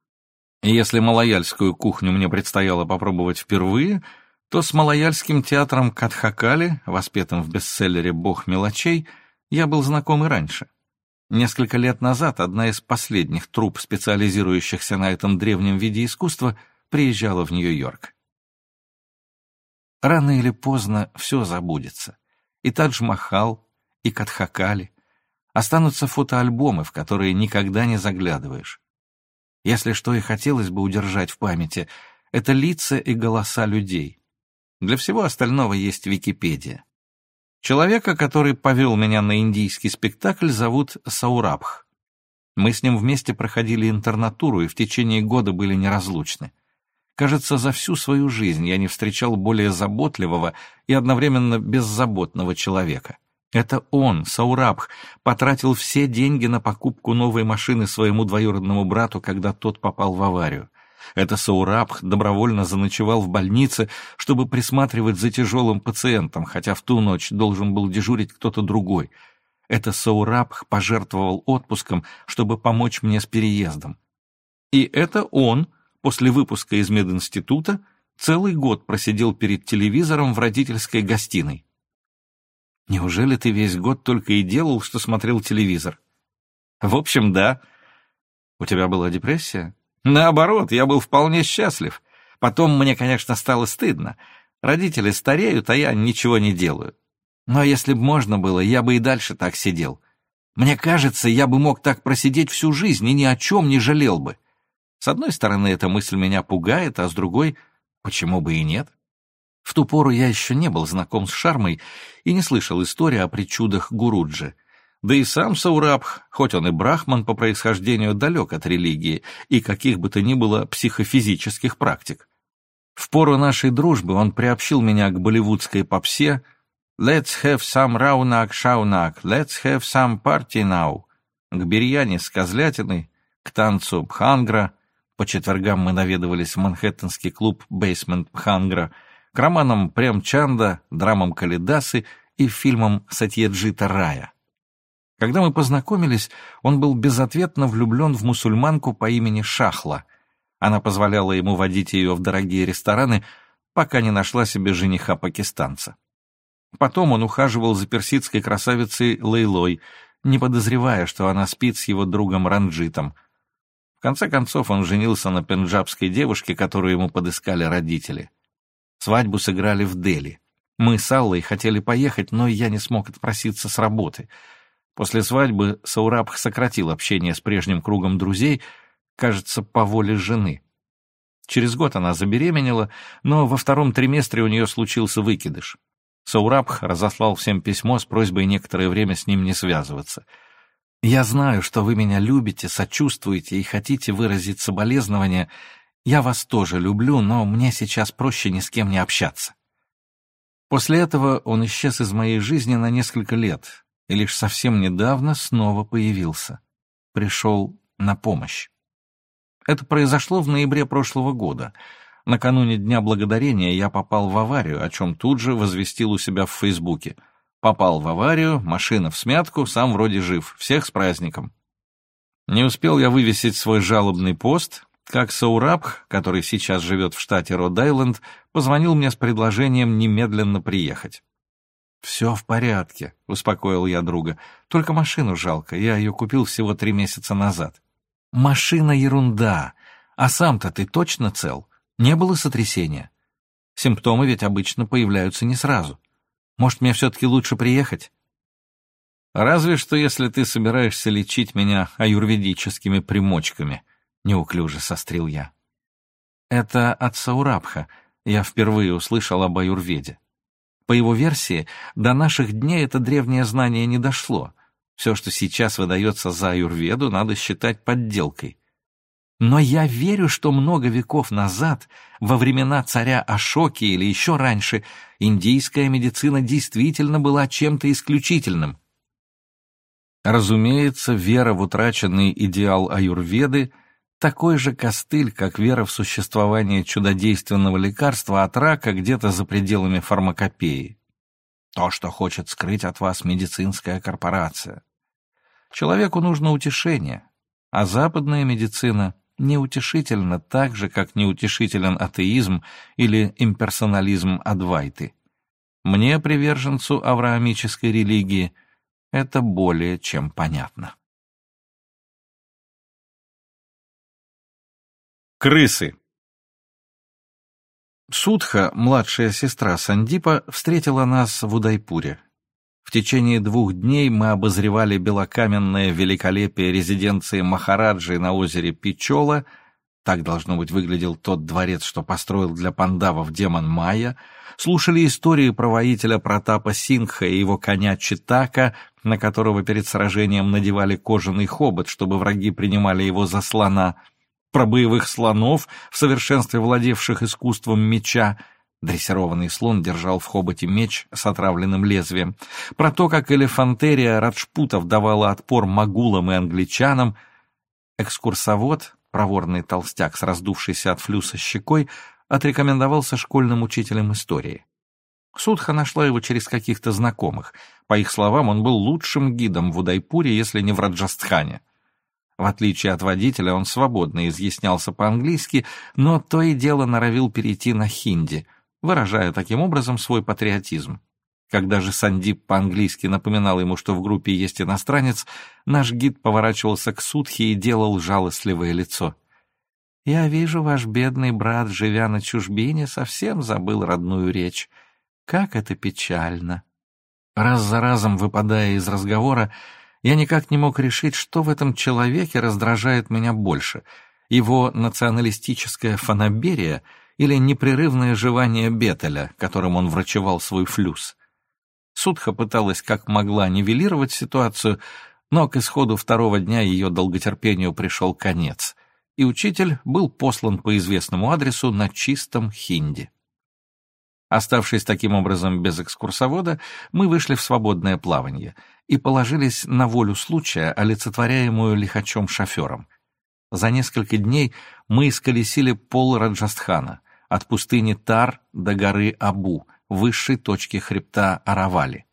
Если малояльскую кухню мне предстояло попробовать впервые, то с малояльским театром Катхакали, воспетым в бестселлере «Бог мелочей», я был знаком и раньше. Несколько лет назад одна из последних труп, специализирующихся на этом древнем виде искусства, приезжала в Нью-Йорк. Рано или поздно все забудется. И Тадж-Махал, и Катхакали. Останутся фотоальбомы, в которые никогда не заглядываешь. Если что и хотелось бы удержать в памяти, это лица и голоса людей. Для всего остального есть Википедия. Человека, который повел меня на индийский спектакль, зовут Саурабх. Мы с ним вместе проходили интернатуру и в течение года были неразлучны. Кажется, за всю свою жизнь я не встречал более заботливого и одновременно беззаботного человека. Это он, Саурабх, потратил все деньги на покупку новой машины своему двоюродному брату, когда тот попал в аварию. Это Саурабх добровольно заночевал в больнице, чтобы присматривать за тяжелым пациентом, хотя в ту ночь должен был дежурить кто-то другой — это Саурабх пожертвовал отпуском, чтобы помочь мне с переездом. И это он, после выпуска из мединститута, целый год просидел перед телевизором в родительской гостиной. Неужели ты весь год только и делал, что смотрел телевизор? В общем, да. У тебя была депрессия? Наоборот, я был вполне счастлив. Потом мне, конечно, стало стыдно. Родители стареют, а я ничего не делаю. Но если бы можно было, я бы и дальше так сидел. Мне кажется, я бы мог так просидеть всю жизнь и ни о чем не жалел бы. С одной стороны, эта мысль меня пугает, а с другой, почему бы и нет? В ту пору я еще не был знаком с Шармой и не слышал истории о причудах Гуруджи. Да и сам Саурабх, хоть он и брахман по происхождению, далек от религии и каких бы то ни было психофизических практик. В пору нашей дружбы он приобщил меня к болливудской попсе — Let's have some раунак-шаунак, let's have some party now. К бирьяне с козлятиной, к танцу Бхангра. По четвергам мы наведывались в манхэттенский клуб «Бейсмент Бхангра», к романам Прем-Чанда, драмам Калидасы и фильмам Сатьеджита Рая. Когда мы познакомились, он был безответно влюблен в мусульманку по имени Шахла. Она позволяла ему водить ее в дорогие рестораны, пока не нашла себе жениха-пакистанца. Потом он ухаживал за персидской красавицей Лейлой, не подозревая, что она спит с его другом Ранджитом. В конце концов он женился на пенджабской девушке, которую ему подыскали родители. Свадьбу сыграли в Дели. Мы с Аллой хотели поехать, но я не смог отпроситься с работы. После свадьбы Саурабх сократил общение с прежним кругом друзей, кажется, по воле жены. Через год она забеременела, но во втором триместре у нее случился выкидыш. Саурабх разослал всем письмо с просьбой некоторое время с ним не связываться. «Я знаю, что вы меня любите, сочувствуете и хотите выразить соболезнования. Я вас тоже люблю, но мне сейчас проще ни с кем не общаться». После этого он исчез из моей жизни на несколько лет и лишь совсем недавно снова появился. Пришел на помощь. Это произошло в ноябре прошлого года — Накануне Дня Благодарения я попал в аварию, о чем тут же возвестил у себя в Фейсбуке. Попал в аварию, машина в смятку, сам вроде жив. Всех с праздником. Не успел я вывесить свой жалобный пост, как Саурабх, который сейчас живет в штате Род-Айленд, позвонил мне с предложением немедленно приехать. «Все в порядке», — успокоил я друга. «Только машину жалко, я ее купил всего три месяца назад». «Машина ерунда, а сам-то ты точно цел?» Не было сотрясения. Симптомы ведь обычно появляются не сразу. Может, мне все-таки лучше приехать? Разве что, если ты собираешься лечить меня аюрведическими примочками, неуклюже сострил я. Это от Саурабха. Я впервые услышал об аюрведе. По его версии, до наших дней это древнее знание не дошло. Все, что сейчас выдается за аюрведу, надо считать подделкой. Но я верю, что много веков назад, во времена царя Ашоки или еще раньше, индийская медицина действительно была чем-то исключительным. Разумеется, вера в утраченный идеал аюрведы такой же костыль, как вера в существование чудодейственного лекарства от рака где-то за пределами фармакопеи. То, что хочет скрыть от вас медицинская корпорация. Человеку нужно утешение, а западная медицина неутешительно так же, как неутешителен атеизм или имперсонализм Адвайты. Мне, приверженцу авраамической религии, это более чем понятно. Крысы. Судха, младшая сестра Сандипа, встретила нас в Удайпуре. В течение двух дней мы обозревали белокаменное великолепие резиденции Махараджи на озере Пичола, так, должно быть, выглядел тот дворец, что построил для пандавов демон Майя, слушали истории про воителя Протапа Сингха и его коня Читака, на которого перед сражением надевали кожаный хобот, чтобы враги принимали его за слона, про боевых слонов, в совершенстве владевших искусством меча, Дрессированный слон держал в хоботе меч с отравленным лезвием. Про то, как элефантерия Раджпутов давала отпор магулам и англичанам. Экскурсовод, проворный толстяк с раздувшейся от флюса щекой, отрекомендовался школьным учителем истории. Судха нашла его через каких-то знакомых. По их словам, он был лучшим гидом в Удайпуре, если не в Раджастхане. В отличие от водителя, он свободно изъяснялся по-английски, но то и дело норовил перейти на хинди, выражая таким образом свой патриотизм. Когда же Сандип по-английски напоминал ему, что в группе есть иностранец, наш гид поворачивался к Судхе и делал жалостливое лицо. «Я вижу, ваш бедный брат, живя на чужбине, совсем забыл родную речь. Как это печально!» Раз за разом, выпадая из разговора, я никак не мог решить, что в этом человеке раздражает меня больше — его националистическая фанаберия или непрерывное жевание Бетеля, которым он врачевал свой флюс. Судха пыталась как могла нивелировать ситуацию, но к исходу второго дня ее долготерпению пришел конец, и учитель был послан по известному адресу на чистом хинди. Оставшись таким образом без экскурсовода, мы вышли в свободное плавание и положились на волю случая, олицетворяемую лихачом-шофером. За несколько дней мы исколесили пол Раджастхана, от пустыни Тар до горы Абу, высшей точки хребта Аравали.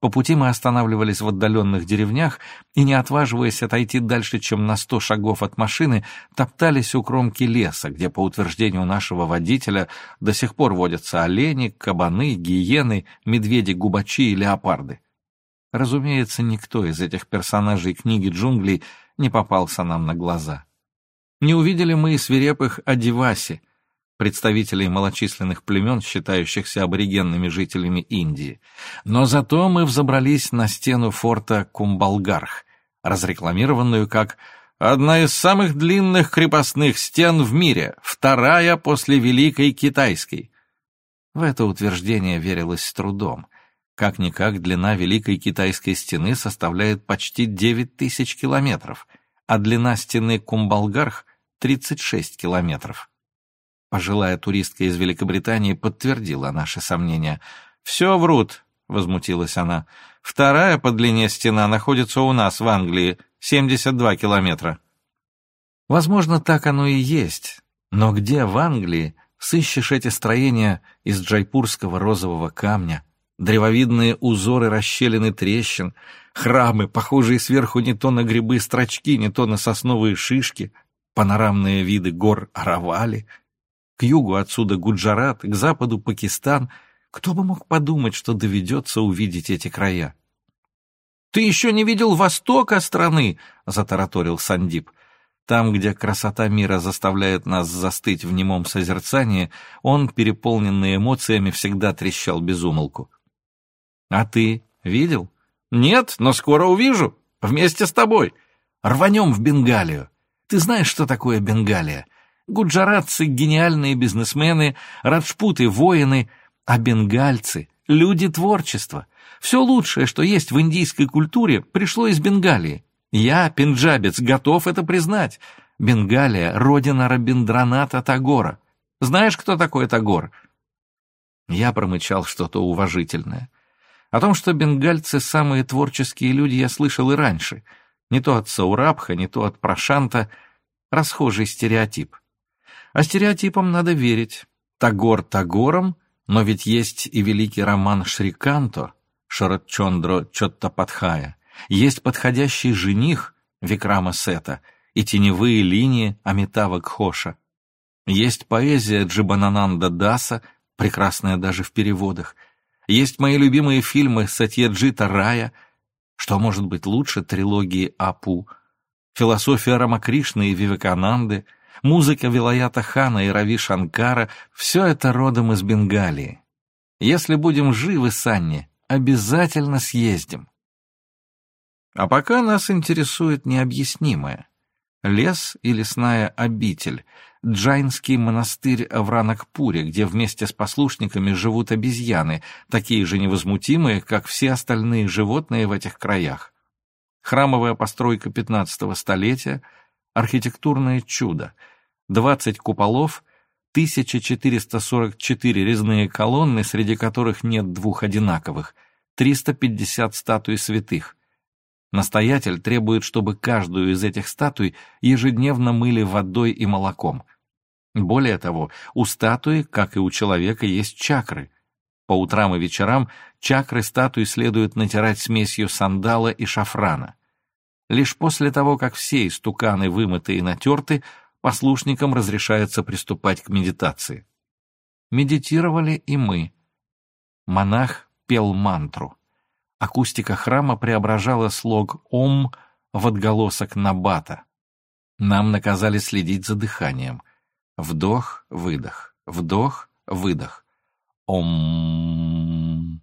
По пути мы останавливались в отдаленных деревнях и, не отваживаясь отойти дальше, чем на сто шагов от машины, топтались у кромки леса, где, по утверждению нашего водителя, до сих пор водятся олени, кабаны, гиены, медведи-губачи и леопарды. Разумеется, никто из этих персонажей книги джунглей не попался нам на глаза. Не увидели мы и свирепых Адиваси, представителей малочисленных племен, считающихся аборигенными жителями Индии. Но зато мы взобрались на стену форта Кумбалгарх, разрекламированную как «одна из самых длинных крепостных стен в мире, вторая после Великой Китайской». В это утверждение верилось с трудом. Как-никак длина Великой Китайской стены составляет почти 9 тысяч километров, а длина стены Кумбалгарх — 36 километров. Пожилая туристка из Великобритании подтвердила наши сомнения. «Все врут», — возмутилась она. «Вторая по длине стена находится у нас, в Англии, 72 километра». Возможно, так оно и есть. Но где в Англии сыщешь эти строения из джайпурского розового камня, древовидные узоры расщелины трещин, храмы, похожие сверху не то на грибы-строчки, не то на сосновые шишки, панорамные виды гор Аравали — к югу отсюда Гуджарат, к западу Пакистан. Кто бы мог подумать, что доведется увидеть эти края? «Ты еще не видел востока страны!» — затараторил Сандип. Там, где красота мира заставляет нас застыть в немом созерцании, он, переполненный эмоциями, всегда трещал без умолку. «А ты видел?» «Нет, но скоро увижу. Вместе с тобой. Рванем в Бенгалию. Ты знаешь, что такое Бенгалия? Гуджаратцы — гениальные бизнесмены, раджпуты — воины, а бенгальцы — люди творчества. Все лучшее, что есть в индийской культуре, пришло из Бенгалии. Я, пенджабец, готов это признать. Бенгалия — родина Рабиндраната Тагора. Знаешь, кто такой Тагор?» Я промычал что-то уважительное. О том, что бенгальцы — самые творческие люди, я слышал и раньше. Не то от Саурабха, не то от Прошанта. Расхожий стереотип. А стереотипам надо верить. Тагор Тагором, но ведь есть и великий роман Шриканто, Шаратчондро Чоттападхая, есть подходящий жених Викрама Сета и теневые линии Амитава Кхоша. Есть поэзия Джибанананда Даса, прекрасная даже в переводах. Есть мои любимые фильмы Сатьяджита Рая. Что может быть лучше трилогии Апу? Философия Рамакришны и Вивекананды — музыка Вилаята Хана и Рави Шанкара — все это родом из Бенгалии. Если будем живы, Санни, обязательно съездим. А пока нас интересует необъяснимое. Лес и лесная обитель, Джайнский монастырь в Ранакпуре, где вместе с послушниками живут обезьяны, такие же невозмутимые, как все остальные животные в этих краях. Храмовая постройка 15 столетия, архитектурное чудо, 20 куполов, 1444 резные колонны, среди которых нет двух одинаковых, 350 статуй святых. Настоятель требует, чтобы каждую из этих статуй ежедневно мыли водой и молоком. Более того, у статуи, как и у человека, есть чакры. По утрам и вечерам чакры статуи следует натирать смесью сандала и шафрана. Лишь после того, как все истуканы вымыты и натерты, послушникам разрешается приступать к медитации. Медитировали и мы. Монах пел мантру. Акустика храма преображала слог «Ом» в отголосок Набата. Нам наказали следить за дыханием. Вдох, выдох, вдох, выдох. Ом.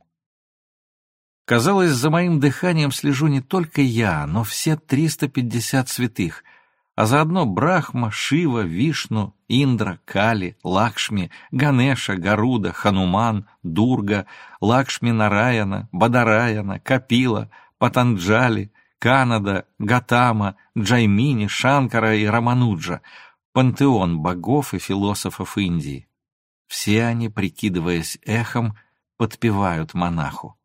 Казалось, за моим дыханием слежу не только я, но все 350 святых, а заодно Брахма, Шива, Вишну, Индра, Кали, Лакшми, Ганеша, Гаруда, Хануман, Дурга, Лакшми Нараяна, Бадараяна, Капила, Патанджали, Канада, Гатама, Джаймини, Шанкара и Рамануджа, пантеон богов и философов Индии. Все они, прикидываясь эхом, подпевают монаху.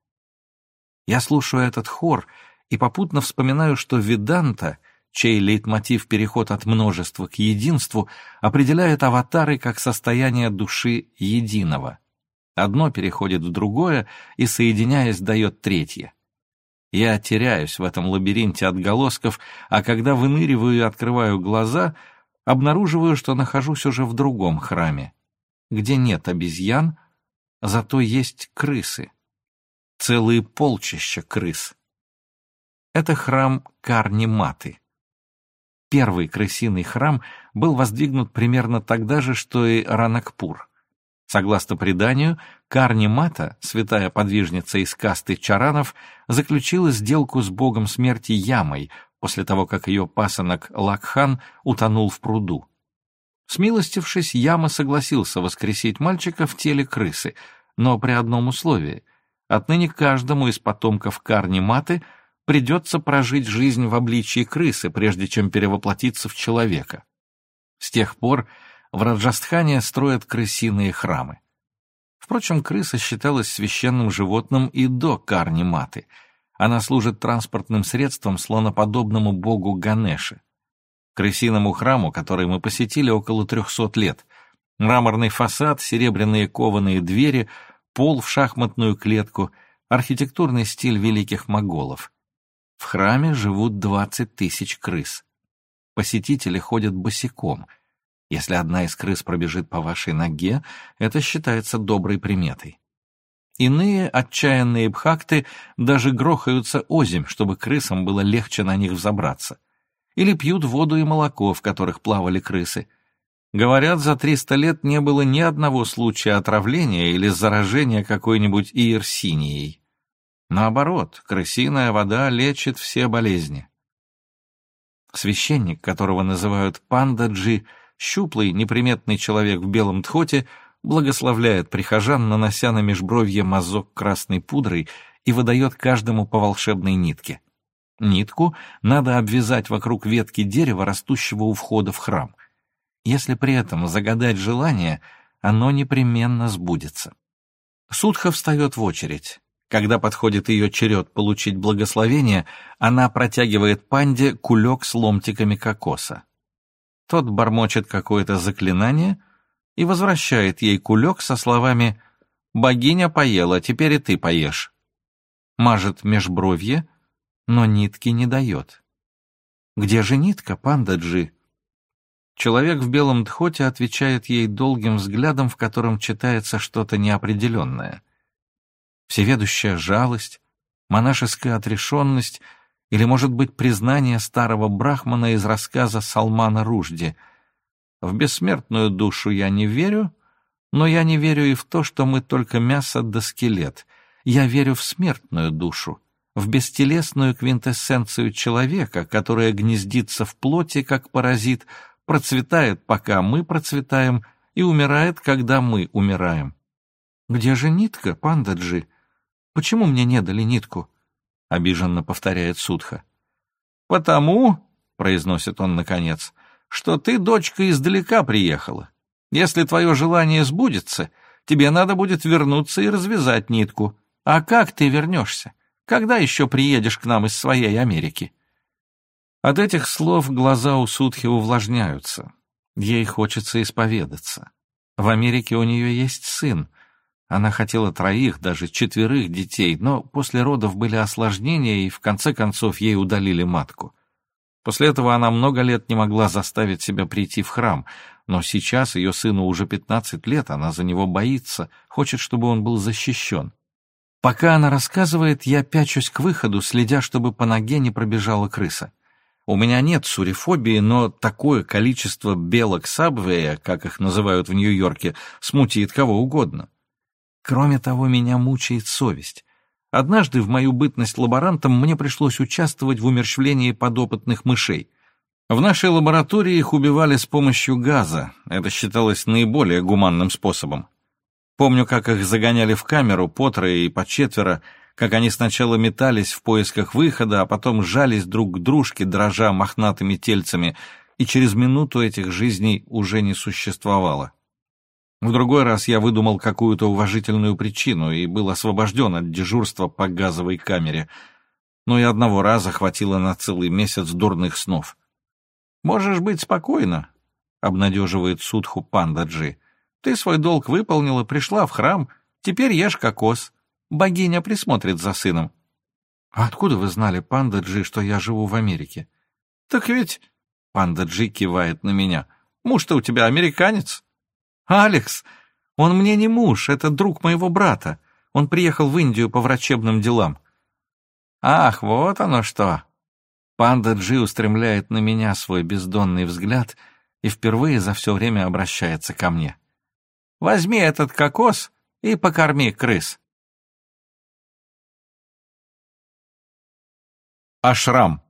Я слушаю этот хор и попутно вспоминаю, что Веданта — чей лейтмотив переход от множества к единству определяет аватары как состояние души единого. Одно переходит в другое и, соединяясь, дает третье. Я теряюсь в этом лабиринте отголосков, а когда выныриваю и открываю глаза, обнаруживаю, что нахожусь уже в другом храме, где нет обезьян, зато есть крысы. Целые полчища крыс. Это храм Карни-Маты. Первый крысиный храм был воздвигнут примерно тогда же, что и Ранакпур. Согласно преданию, Карни-Мата, святая подвижница из касты чаранов, заключила сделку с богом смерти Ямой после того, как ее пасынок Лакхан утонул в пруду. Смилостившись, Яма согласился воскресить мальчика в теле крысы, но при одном условии. Отныне каждому из потомков Карни-Маты – придется прожить жизнь в обличии крысы, прежде чем перевоплотиться в человека. С тех пор в Раджастхане строят крысиные храмы. Впрочем, крыса считалась священным животным и до Карни-Маты. Она служит транспортным средством слоноподобному богу Ганеше. Крысиному храму, который мы посетили около трехсот лет, мраморный фасад, серебряные кованые двери, пол в шахматную клетку, архитектурный стиль великих моголов. В храме живут 20 тысяч крыс. Посетители ходят босиком. Если одна из крыс пробежит по вашей ноге, это считается доброй приметой. Иные отчаянные бхакты даже грохаются озимь, чтобы крысам было легче на них взобраться. Или пьют воду и молоко, в которых плавали крысы. Говорят, за 300 лет не было ни одного случая отравления или заражения какой-нибудь иерсинией. Наоборот, крысиная вода лечит все болезни. Священник, которого называют Пандаджи, щуплый, неприметный человек в белом тхоте, благословляет прихожан, нанося на межбровье мазок красной пудрой и выдает каждому по волшебной нитке. Нитку надо обвязать вокруг ветки дерева, растущего у входа в храм. Если при этом загадать желание, оно непременно сбудется. Судха встает в очередь. Когда подходит ее черед получить благословение, она протягивает панде кулек с ломтиками кокоса. Тот бормочет какое-то заклинание и возвращает ей кулек со словами «Богиня поела, теперь и ты поешь». Мажет межбровье, но нитки не дает. «Где же нитка, панда Джи?» Человек в белом дхоте отвечает ей долгим взглядом, в котором читается что-то неопределенное — всеведущая жалость, монашеская отрешенность или, может быть, признание старого брахмана из рассказа Салмана Ружди. В бессмертную душу я не верю, но я не верю и в то, что мы только мясо да скелет. Я верю в смертную душу, в бестелесную квинтэссенцию человека, которая гнездится в плоти, как паразит, процветает, пока мы процветаем, и умирает, когда мы умираем. «Где же нитка, пандаджи? Почему мне не дали нитку?» — обиженно повторяет Судха. «Потому, — произносит он наконец, — что ты, дочка, издалека приехала. Если твое желание сбудется, тебе надо будет вернуться и развязать нитку. А как ты вернешься? Когда еще приедешь к нам из своей Америки?» От этих слов глаза у Судхи увлажняются. Ей хочется исповедаться. В Америке у нее есть сын. Она хотела троих, даже четверых детей, но после родов были осложнения, и в конце концов ей удалили матку. После этого она много лет не могла заставить себя прийти в храм, но сейчас ее сыну уже 15 лет, она за него боится, хочет, чтобы он был защищен. Пока она рассказывает, я пячусь к выходу, следя, чтобы по ноге не пробежала крыса. У меня нет сурифобии, но такое количество белок сабвея, как их называют в Нью-Йорке, смутит кого угодно. Кроме того, меня мучает совесть. Однажды в мою бытность лаборантом мне пришлось участвовать в умерщвлении подопытных мышей. В нашей лаборатории их убивали с помощью газа. Это считалось наиболее гуманным способом. Помню, как их загоняли в камеру по трое и по четверо, как они сначала метались в поисках выхода, а потом сжались друг к дружке, дрожа мохнатыми тельцами, и через минуту этих жизней уже не существовало. В другой раз я выдумал какую-то уважительную причину и был освобожден от дежурства по газовой камере, но и одного раза хватило на целый месяц дурных снов. «Можешь быть спокойна», — обнадеживает Судху Пандаджи. «Ты свой долг выполнила, пришла в храм, теперь ешь кокос. Богиня присмотрит за сыном. А откуда вы знали, панда Джи, что я живу в Америке? Так ведь... Панда Джи кивает на меня. Муж-то у тебя американец. Алекс, он мне не муж, это друг моего брата. Он приехал в Индию по врачебным делам. Ах, вот оно что. Панда Джи устремляет на меня свой бездонный взгляд и впервые за все время обращается ко мне. Возьми этот кокос и покорми крыс. Ашрам.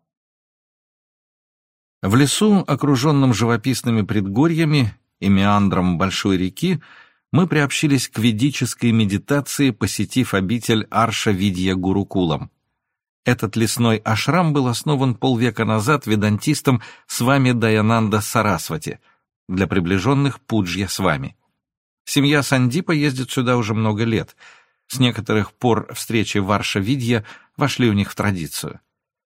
В лесу, окруженном живописными предгорьями и меандром большой реки, мы приобщились к ведической медитации, посетив обитель Арша Видья Гурукулам. Этот лесной ашрам был основан полвека назад ведантистом с вами Даянанда Сарасвати, для приближенных Пуджья с вами. Семья Сандипа ездит сюда уже много лет. С некоторых пор встречи в Арша Видья вошли у них в традицию.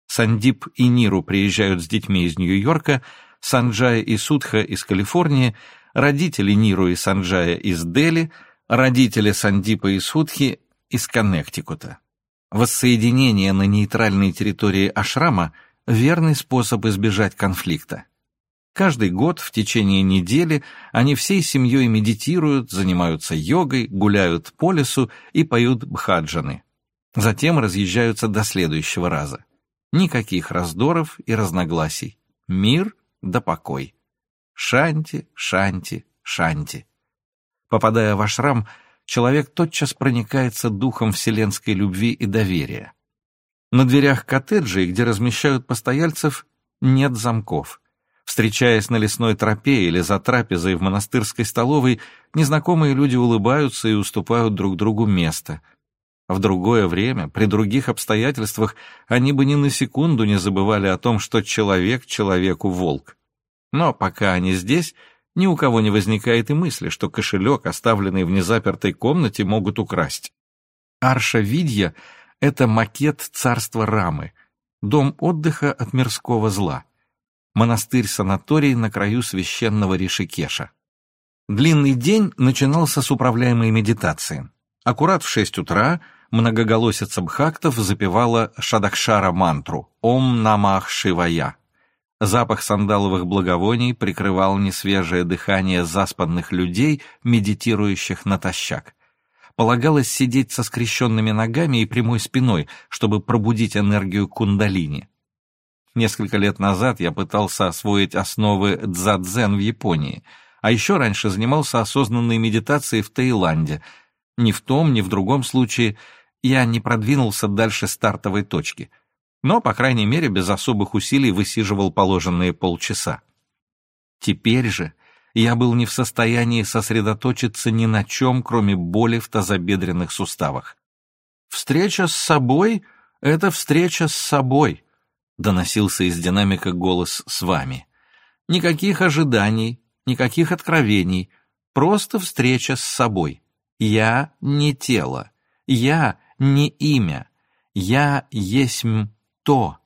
Сандип и Ниру приезжают с детьми из Нью-Йорка, Санджая и Судха из Калифорнии, родители Ниру и Санджая из Дели, родители Сандипа и Судхи из Коннектикута. Воссоединение на нейтральной территории Ашрама – верный способ избежать конфликта. Каждый год в течение недели они всей семьей медитируют, занимаются йогой, гуляют по лесу и поют бхаджаны. Затем разъезжаются до следующего раза. Никаких раздоров и разногласий. Мир да покой. Шанти, шанти, шанти. Попадая в ашрам, человек тотчас проникается духом вселенской любви и доверия. На дверях коттеджей, где размещают постояльцев, нет замков. Встречаясь на лесной тропе или за трапезой в монастырской столовой, незнакомые люди улыбаются и уступают друг другу место – в другое время, при других обстоятельствах, они бы ни на секунду не забывали о том, что человек человеку волк. Но пока они здесь, ни у кого не возникает и мысли, что кошелек, оставленный в незапертой комнате, могут украсть. Арша Видья — это макет царства Рамы, дом отдыха от мирского зла, монастырь-санаторий на краю священного Ришикеша. Длинный день начинался с управляемой медитации. Аккурат в шесть утра многоголосица бхактов запевала Шадакшара мантру «Ом намах шивая». Запах сандаловых благовоний прикрывал несвежее дыхание заспанных людей, медитирующих натощак. Полагалось сидеть со скрещенными ногами и прямой спиной, чтобы пробудить энергию кундалини. Несколько лет назад я пытался освоить основы дзадзен в Японии, а еще раньше занимался осознанной медитацией в Таиланде — ни в том, ни в другом случае я не продвинулся дальше стартовой точки, но, по крайней мере, без особых усилий высиживал положенные полчаса. Теперь же я был не в состоянии сосредоточиться ни на чем, кроме боли в тазобедренных суставах. «Встреча с собой — это встреча с собой», — доносился из динамика голос с вами. «Никаких ожиданий, никаких откровений, просто встреча с собой. Я не тело, я не имя, я есть то».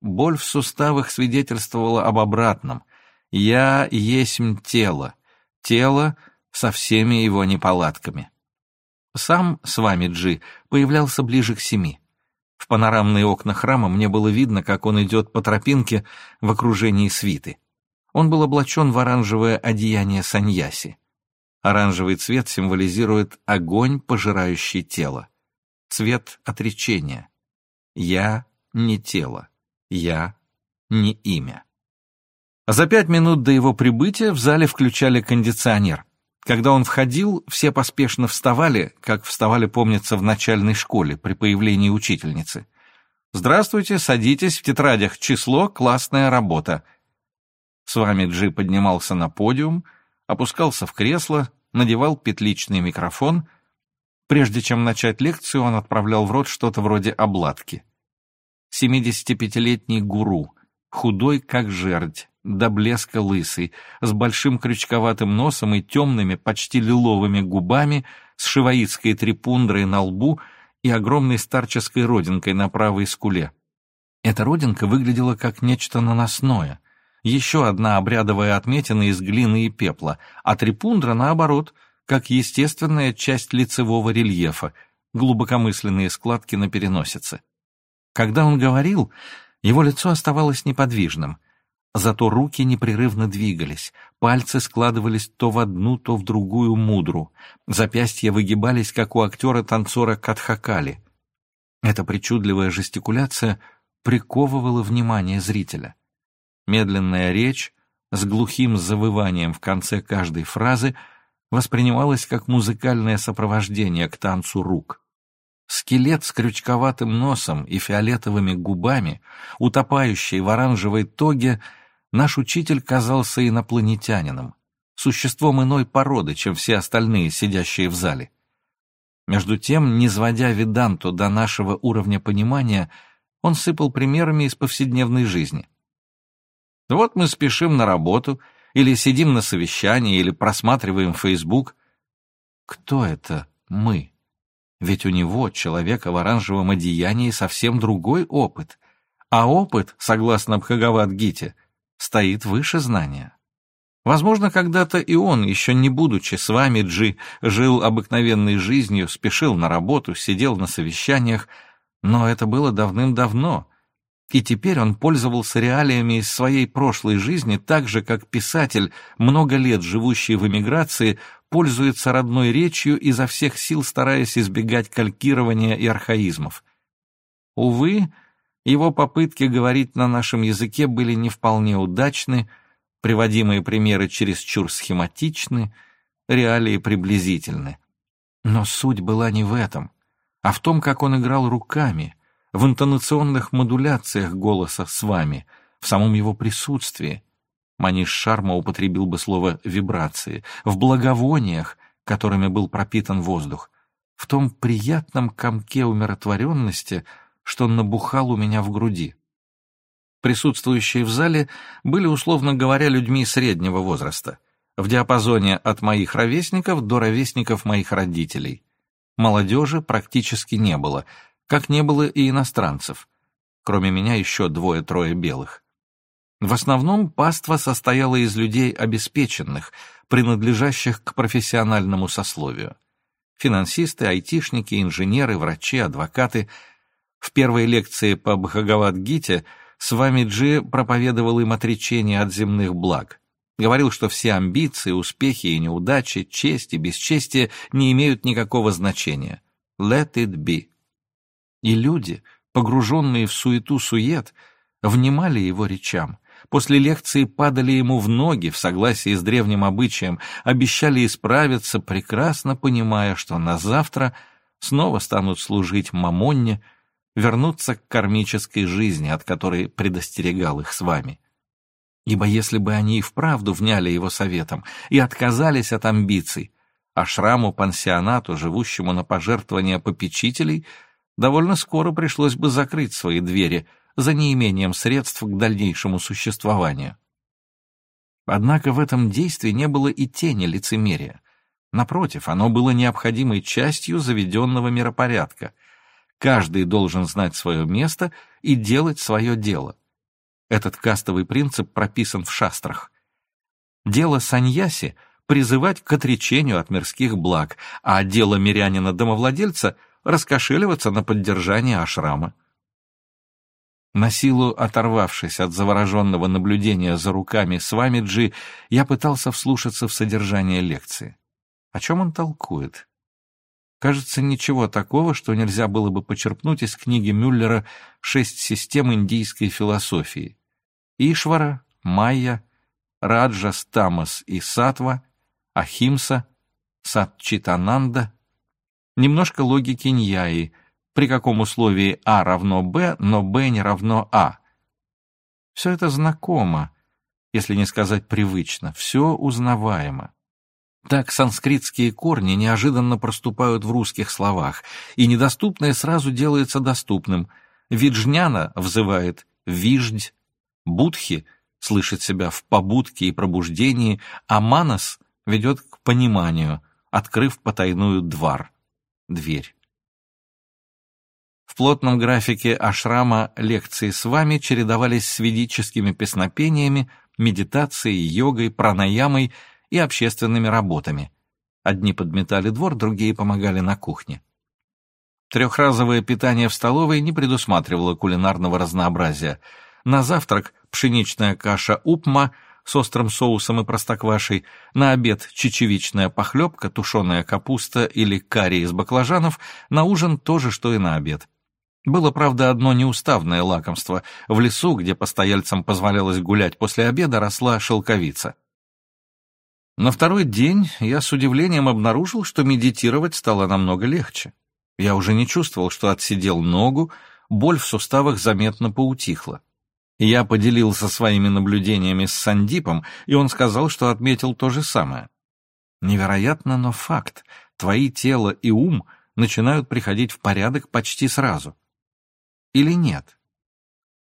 Боль в суставах свидетельствовала об обратном — я есть тело, тело со всеми его неполадками. Сам с вами Джи появлялся ближе к семи. В панорамные окна храма мне было видно, как он идет по тропинке в окружении свиты. Он был облачен в оранжевое одеяние саньяси. Оранжевый цвет символизирует огонь, пожирающий тело. Цвет отречения. Я не тело. Я не имя. За пять минут до его прибытия в зале включали кондиционер. Когда он входил, все поспешно вставали, как вставали, помнится, в начальной школе при появлении учительницы. «Здравствуйте, садитесь, в тетрадях число, классная работа». С вами Джи поднимался на подиум, опускался в кресло, надевал петличный микрофон. Прежде чем начать лекцию, он отправлял в рот что-то вроде обладки. 75-летний гуру, худой как жердь, до блеска лысый, с большим крючковатым носом и темными, почти лиловыми губами, с шиваитской трипундрой на лбу и огромной старческой родинкой на правой скуле. Эта родинка выглядела как нечто наносное, еще одна обрядовая отметина из глины и пепла, а трипундра, наоборот, как естественная часть лицевого рельефа, глубокомысленные складки на переносице. Когда он говорил, его лицо оставалось неподвижным — Зато руки непрерывно двигались, пальцы складывались то в одну, то в другую мудру, запястья выгибались, как у актера-танцора Катхакали. Эта причудливая жестикуляция приковывала внимание зрителя. Медленная речь с глухим завыванием в конце каждой фразы воспринималась как музыкальное сопровождение к танцу рук. Скелет с крючковатым носом и фиолетовыми губами, утопающий в оранжевой тоге — наш учитель казался инопланетянином, существом иной породы, чем все остальные, сидящие в зале. Между тем, не сводя Веданту до нашего уровня понимания, он сыпал примерами из повседневной жизни. Вот мы спешим на работу, или сидим на совещании, или просматриваем Facebook. Кто это мы? Ведь у него, человека в оранжевом одеянии, совсем другой опыт. А опыт, согласно Бхагавад-гите, стоит выше знания. Возможно, когда-то и он, еще не будучи с вами, Джи, жил обыкновенной жизнью, спешил на работу, сидел на совещаниях, но это было давным-давно, и теперь он пользовался реалиями из своей прошлой жизни так же, как писатель, много лет живущий в эмиграции, пользуется родной речью, изо всех сил стараясь избегать калькирования и архаизмов. Увы, его попытки говорить на нашем языке были не вполне удачны, приводимые примеры чересчур схематичны, реалии приблизительны. Но суть была не в этом, а в том, как он играл руками, в интонационных модуляциях голоса с вами, в самом его присутствии. Маниш Шарма употребил бы слово «вибрации», в благовониях, которыми был пропитан воздух, в том приятном комке умиротворенности — что набухал у меня в груди. Присутствующие в зале были, условно говоря, людьми среднего возраста, в диапазоне от моих ровесников до ровесников моих родителей. Молодежи практически не было, как не было и иностранцев. Кроме меня еще двое-трое белых. В основном паства состояла из людей обеспеченных, принадлежащих к профессиональному сословию. Финансисты, айтишники, инженеры, врачи, адвокаты — в первой лекции по Бхагавад-гите Свамиджи проповедовал им отречение от земных благ. Говорил, что все амбиции, успехи и неудачи, честь и бесчестие не имеют никакого значения. Let it be. И люди, погруженные в суету-сует, внимали его речам. После лекции падали ему в ноги в согласии с древним обычаем, обещали исправиться, прекрасно понимая, что на завтра снова станут служить Мамонне, вернуться к кармической жизни, от которой предостерегал их с вами. Ибо если бы они и вправду вняли его советом и отказались от амбиций, а шраму-пансионату, живущему на пожертвования попечителей, довольно скоро пришлось бы закрыть свои двери за неимением средств к дальнейшему существованию. Однако в этом действии не было и тени лицемерия. Напротив, оно было необходимой частью заведенного миропорядка. Каждый должен знать свое место и делать свое дело. Этот кастовый принцип прописан в шастрах. Дело саньяси — призывать к отречению от мирских благ, а дело мирянина-домовладельца — раскошеливаться на поддержание ашрама. На силу оторвавшись от завороженного наблюдения за руками Свамиджи, я пытался вслушаться в содержание лекции. О чем он толкует? Кажется, ничего такого, что нельзя было бы почерпнуть из книги Мюллера «Шесть систем индийской философии». Ишвара, Майя, Раджа, Стамас и Сатва, Ахимса, Сатчитананда, немножко логики Ньяи, при каком условии А равно Б, но Б не равно А. Все это знакомо, если не сказать привычно, все узнаваемо. Так санскритские корни неожиданно проступают в русских словах, и недоступное сразу делается доступным. Виджняна взывает «виждь», Будхи слышит себя в побудке и пробуждении, а Манас ведет к пониманию, открыв потайную двор, дверь. В плотном графике ашрама лекции с вами чередовались с ведическими песнопениями, медитацией, йогой, пранаямой и общественными работами. Одни подметали двор, другие помогали на кухне. Трехразовое питание в столовой не предусматривало кулинарного разнообразия. На завтрак пшеничная каша упма с острым соусом и простоквашей, на обед чечевичная похлебка, тушеная капуста или карри из баклажанов, на ужин то же, что и на обед. Было, правда, одно неуставное лакомство. В лесу, где постояльцам позволялось гулять после обеда, росла шелковица. На второй день я с удивлением обнаружил, что медитировать стало намного легче. Я уже не чувствовал, что отсидел ногу, боль в суставах заметно поутихла. Я поделился своими наблюдениями с Сандипом, и он сказал, что отметил то же самое. Невероятно, но факт. Твои тело и ум начинают приходить в порядок почти сразу. Или нет?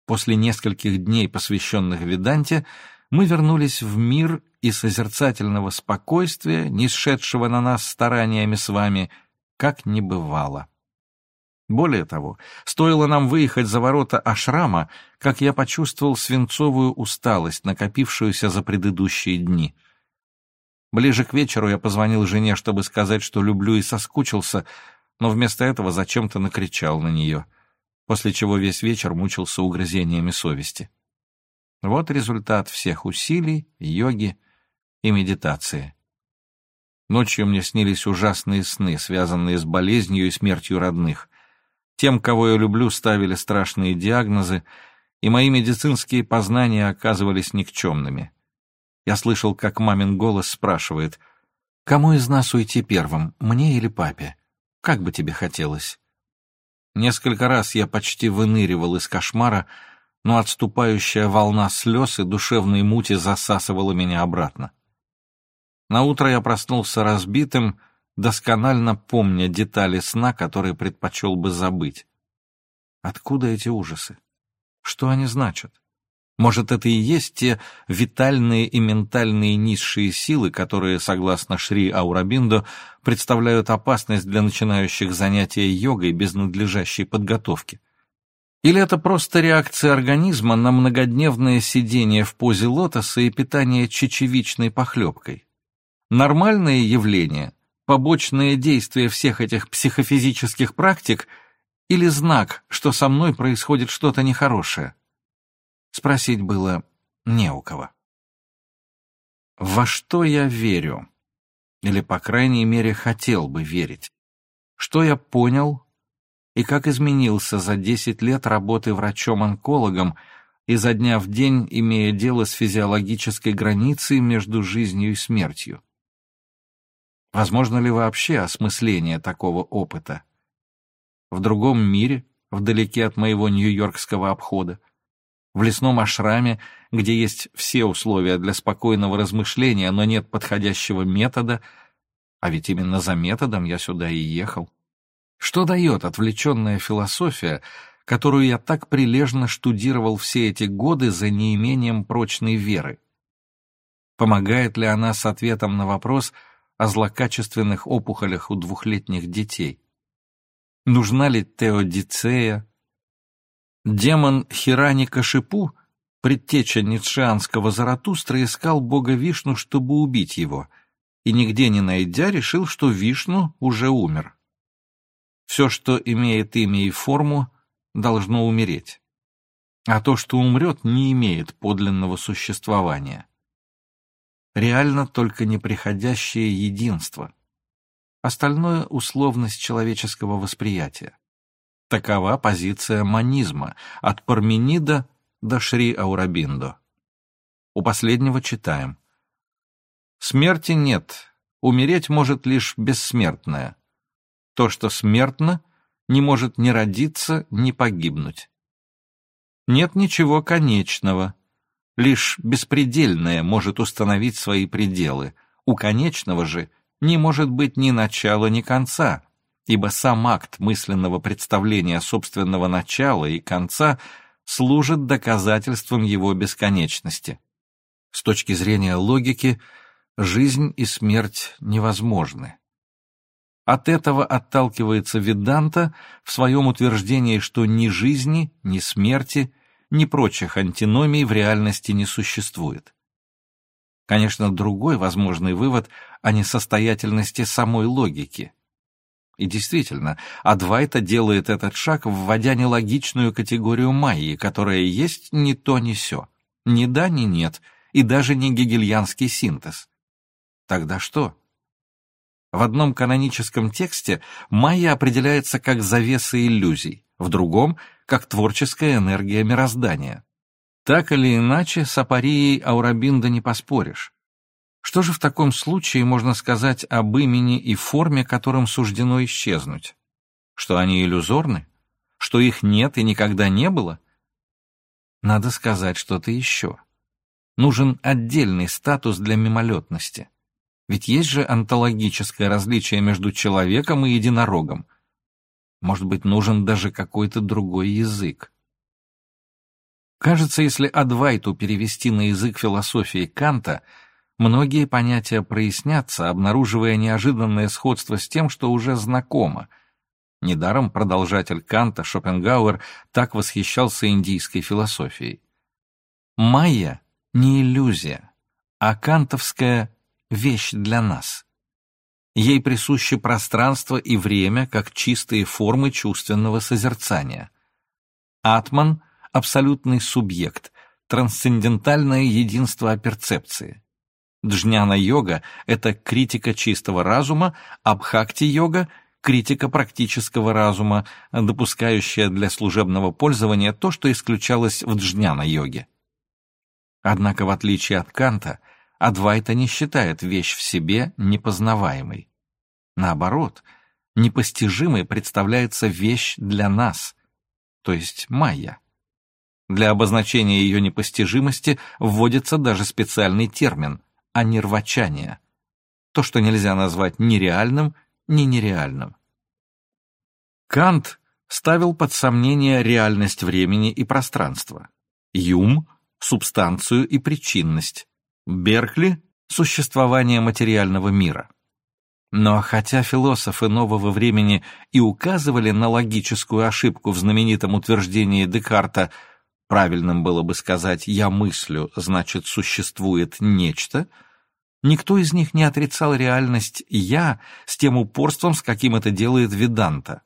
После нескольких дней, посвященных Веданте, мы вернулись в мир и созерцательного спокойствия, не сшедшего на нас стараниями с вами, как не бывало. Более того, стоило нам выехать за ворота Ашрама, как я почувствовал свинцовую усталость, накопившуюся за предыдущие дни. Ближе к вечеру я позвонил жене, чтобы сказать, что люблю и соскучился, но вместо этого зачем-то накричал на нее, после чего весь вечер мучился угрызениями совести. Вот результат всех усилий, йоги и медитации. Ночью мне снились ужасные сны, связанные с болезнью и смертью родных. Тем, кого я люблю, ставили страшные диагнозы, и мои медицинские познания оказывались никчемными. Я слышал, как мамин голос спрашивает, «Кому из нас уйти первым, мне или папе? Как бы тебе хотелось?» Несколько раз я почти выныривал из кошмара, но отступающая волна слез и душевной мути засасывала меня обратно. Наутро я проснулся разбитым, досконально помня детали сна, которые предпочел бы забыть. Откуда эти ужасы? Что они значат? Может, это и есть те витальные и ментальные низшие силы, которые, согласно Шри Аурабиндо, представляют опасность для начинающих занятия йогой без надлежащей подготовки? Или это просто реакция организма на многодневное сидение в позе лотоса и питание чечевичной похлебкой? Нормальное явление, побочное действие всех этих психофизических практик или знак, что со мной происходит что-то нехорошее? Спросить было не у кого. Во что я верю? Или, по крайней мере, хотел бы верить? Что я понял и как изменился за 10 лет работы врачом-онкологом, изо дня в день имея дело с физиологической границей между жизнью и смертью. Возможно ли вообще осмысление такого опыта? В другом мире, вдалеке от моего нью-йоркского обхода? В лесном ашраме, где есть все условия для спокойного размышления, но нет подходящего метода, а ведь именно за методом я сюда и ехал. Что дает отвлеченная философия, которую я так прилежно штудировал все эти годы за неимением прочной веры? Помогает ли она с ответом на вопрос о злокачественных опухолях у двухлетних детей? Нужна ли теодицея? Демон Хирани Кашипу, предтеча ницшеанского Заратустра, искал бога Вишну, чтобы убить его, и нигде не найдя, решил, что Вишну уже умер. Все, что имеет имя и форму, должно умереть. А то, что умрет, не имеет подлинного существования. Реально только неприходящее единство. Остальное — условность человеческого восприятия. Такова позиция манизма, от Парменида до Шри Аурабиндо. У последнего читаем. «Смерти нет, умереть может лишь бессмертное. То, что смертно, не может ни родиться, ни погибнуть. Нет ничего конечного, лишь беспредельное может установить свои пределы, у конечного же не может быть ни начала, ни конца, ибо сам акт мысленного представления собственного начала и конца служит доказательством его бесконечности. С точки зрения логики, жизнь и смерть невозможны. От этого отталкивается Веданта в своем утверждении, что ни жизни, ни смерти, ни прочих антиномий в реальности не существует. Конечно, другой возможный вывод о несостоятельности самой логики. И действительно, Адвайта делает этот шаг, вводя нелогичную категорию майи, которая есть ни то, ни сё, ни да, ни нет, и даже не гегельянский синтез. Тогда что? В одном каноническом тексте майя определяется как завеса иллюзий, в другом — как творческая энергия мироздания. Так или иначе, с апарией Аурабинда не поспоришь. Что же в таком случае можно сказать об имени и форме, которым суждено исчезнуть? Что они иллюзорны? Что их нет и никогда не было? Надо сказать что-то еще. Нужен отдельный статус для мимолетности. Ведь есть же онтологическое различие между человеком и единорогом. Может быть, нужен даже какой-то другой язык. Кажется, если Адвайту перевести на язык философии Канта, многие понятия прояснятся, обнаруживая неожиданное сходство с тем, что уже знакомо. Недаром продолжатель Канта Шопенгауэр так восхищался индийской философией. Майя — не иллюзия, а кантовская вещь для нас. Ей присуще пространство и время как чистые формы чувственного созерцания. Атман — абсолютный субъект, трансцендентальное единство перцепции. Джняна-йога — это критика чистого разума, а бхакти-йога — критика практического разума, допускающая для служебного пользования то, что исключалось в джняна-йоге. Однако, в отличие от Канта, Адвайта не считает вещь в себе непознаваемой. Наоборот, непостижимой представляется вещь для нас, то есть майя. Для обозначения ее непостижимости вводится даже специальный термин – анирвачание, то, что нельзя назвать ни реальным, ни нереальным. Кант ставил под сомнение реальность времени и пространства, Юм – субстанцию и причинность, Беркли — существование материального мира. Но хотя философы нового времени и указывали на логическую ошибку в знаменитом утверждении Декарта «правильным было бы сказать «я мыслю, значит, существует нечто», никто из них не отрицал реальность «я» с тем упорством, с каким это делает Веданта.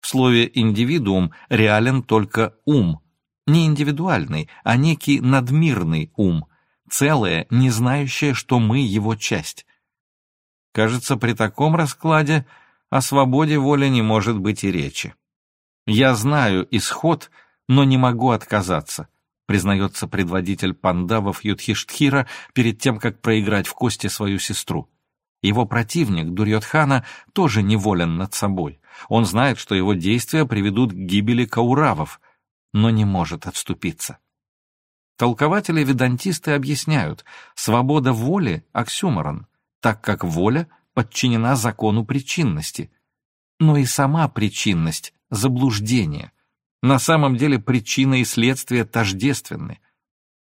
В слове «индивидуум» реален только ум, не индивидуальный, а некий надмирный ум — целое, не знающее, что мы его часть. Кажется, при таком раскладе о свободе воли не может быть и речи. Я знаю исход, но не могу отказаться, признается предводитель пандавов Юдхиштхира перед тем, как проиграть в кости свою сестру. Его противник, Дурьотхана, тоже неволен над собой. Он знает, что его действия приведут к гибели кауравов, но не может отступиться. Толкователи-ведантисты объясняют, свобода воли – оксюморон, так как воля подчинена закону причинности. Но и сама причинность – заблуждение. На самом деле причина и следствие тождественны.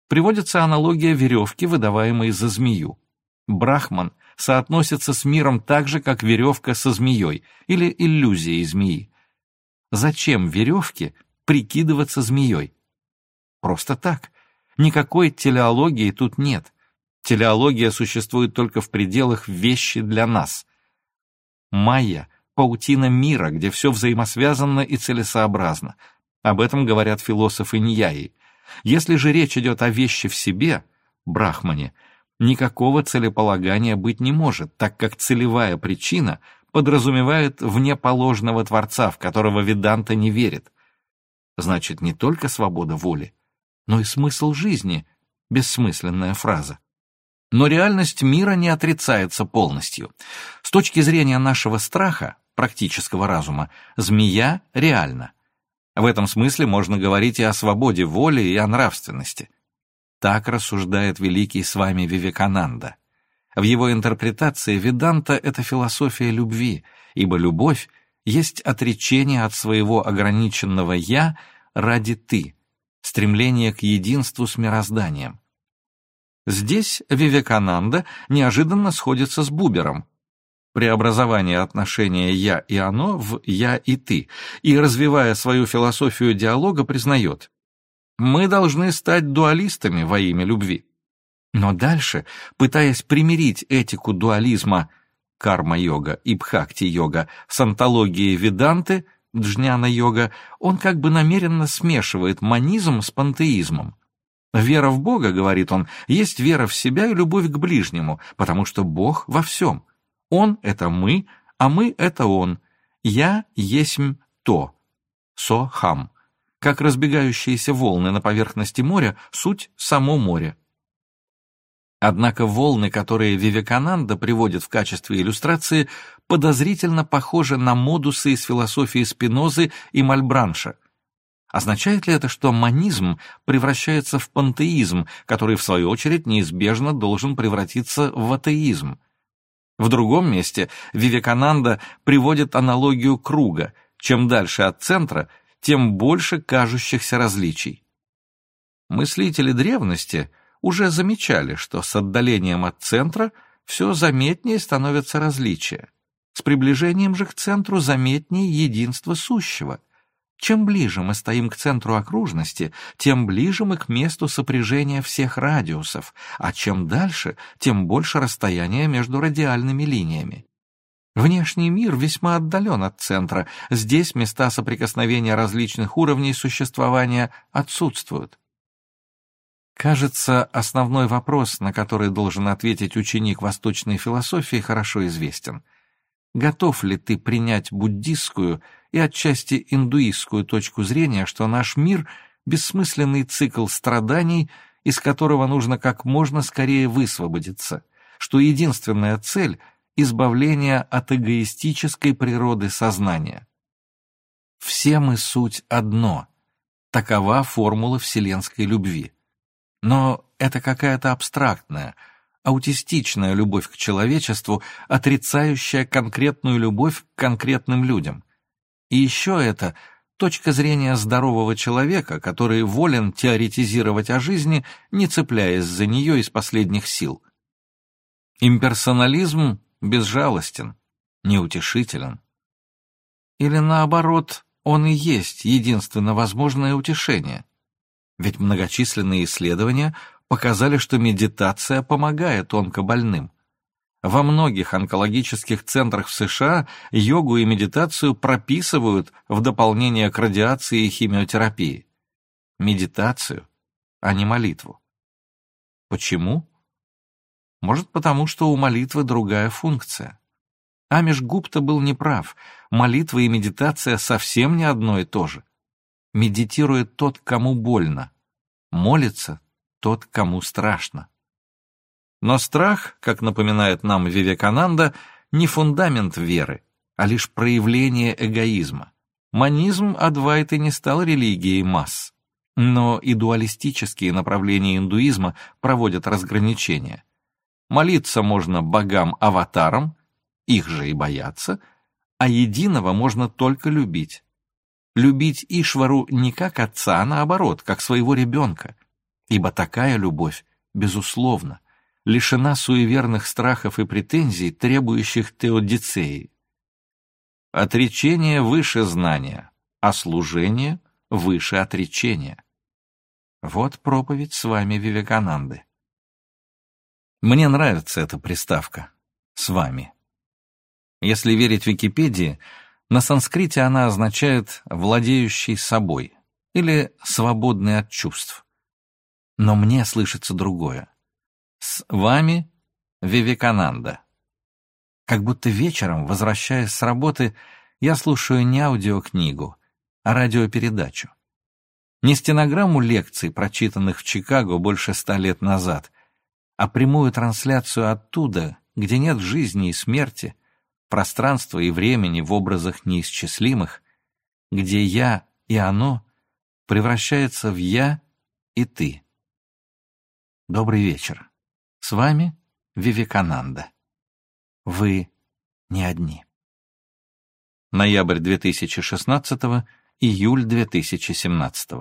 Приводится аналогия веревки, выдаваемой за змею. Брахман соотносится с миром так же, как веревка со змеей или иллюзией змеи. Зачем веревке прикидываться змеей? Просто так. Никакой телеологии тут нет. Телеология существует только в пределах вещи для нас. Майя — паутина мира, где все взаимосвязано и целесообразно. Об этом говорят философы Ньяи. Если же речь идет о вещи в себе, брахмане, никакого целеполагания быть не может, так как целевая причина подразумевает внеположного Творца, в которого Веданта не верит. Значит, не только свобода воли, но и смысл жизни — бессмысленная фраза. Но реальность мира не отрицается полностью. С точки зрения нашего страха, практического разума, змея реальна. В этом смысле можно говорить и о свободе воли, и о нравственности. Так рассуждает великий с вами Вивекананда. В его интерпретации Веданта — это философия любви, ибо любовь есть отречение от своего ограниченного «я» ради «ты», стремление к единству с мирозданием. Здесь Вивекананда неожиданно сходится с Бубером, преобразование отношения «я» и «оно» в «я» и «ты», и, развивая свою философию диалога, признает «мы должны стать дуалистами во имя любви». Но дальше, пытаясь примирить этику дуализма карма-йога и бхакти-йога с антологией Веданты, джняна-йога, он как бы намеренно смешивает манизм с пантеизмом. Вера в Бога, говорит он, есть вера в себя и любовь к ближнему, потому что Бог во всем. Он — это мы, а мы — это Он. Я есмь то. Со-хам. Как разбегающиеся волны на поверхности моря, суть — само море. Однако волны, которые Вивекананда приводит в качестве иллюстрации, подозрительно похожи на модусы из философии Спинозы и Мальбранша. Означает ли это, что манизм превращается в пантеизм, который, в свою очередь, неизбежно должен превратиться в атеизм? В другом месте Вивекананда приводит аналогию круга. Чем дальше от центра, тем больше кажущихся различий. Мыслители древности – уже замечали, что с отдалением от центра все заметнее становятся различия. С приближением же к центру заметнее единство сущего. Чем ближе мы стоим к центру окружности, тем ближе мы к месту сопряжения всех радиусов, а чем дальше, тем больше расстояние между радиальными линиями. Внешний мир весьма отдален от центра, здесь места соприкосновения различных уровней существования отсутствуют. Кажется, основной вопрос, на который должен ответить ученик восточной философии, хорошо известен. Готов ли ты принять буддистскую и отчасти индуистскую точку зрения, что наш мир — бессмысленный цикл страданий, из которого нужно как можно скорее высвободиться, что единственная цель — избавление от эгоистической природы сознания? Все мы суть одно. Такова формула вселенской любви. Но это какая-то абстрактная, аутистичная любовь к человечеству, отрицающая конкретную любовь к конкретным людям. И еще это точка зрения здорового человека, который волен теоретизировать о жизни, не цепляясь за нее из последних сил. Имперсонализм безжалостен, неутешителен. Или наоборот, он и есть единственно возможное утешение. Ведь многочисленные исследования показали, что медитация помогает онкобольным. Во многих онкологических центрах в США йогу и медитацию прописывают в дополнение к радиации и химиотерапии. Медитацию, а не молитву. Почему? Может, потому что у молитвы другая функция. Амиш Гупта был неправ. Молитва и медитация совсем не одно и то же медитирует тот, кому больно, молится тот, кому страшно. Но страх, как напоминает нам Вивекананда, не фундамент веры, а лишь проявление эгоизма. Манизм Адвайты не стал религией масс. Но и дуалистические направления индуизма проводят разграничения. Молиться можно богам-аватарам, их же и бояться, а единого можно только любить. Любить Ишвару не как отца, а наоборот, как своего ребенка, ибо такая любовь, безусловно, лишена суеверных страхов и претензий, требующих теодицеи. Отречение выше знания, а служение выше отречения. Вот проповедь с вами Вивекананды. Мне нравится эта приставка «с вами». Если верить Википедии, на санскрите она означает «владеющий собой» или «свободный от чувств». Но мне слышится другое. С вами Вивекананда. Как будто вечером, возвращаясь с работы, я слушаю не аудиокнигу, а радиопередачу. Не стенограмму лекций, прочитанных в Чикаго больше ста лет назад, а прямую трансляцию оттуда, где нет жизни и смерти, пространства и времени в образах неисчислимых, где «я» и «оно» превращается в «я» и «ты». Добрый вечер. С вами Вивекананда. Вы не одни. Ноябрь 2016, июль 2017.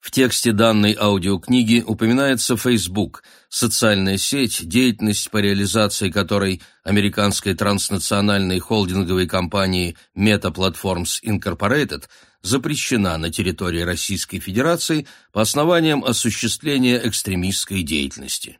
В тексте данной аудиокниги упоминается Facebook, социальная сеть, деятельность по реализации которой американской транснациональной холдинговой компании Meta Platforms Incorporated запрещена на территории Российской Федерации по основаниям осуществления экстремистской деятельности.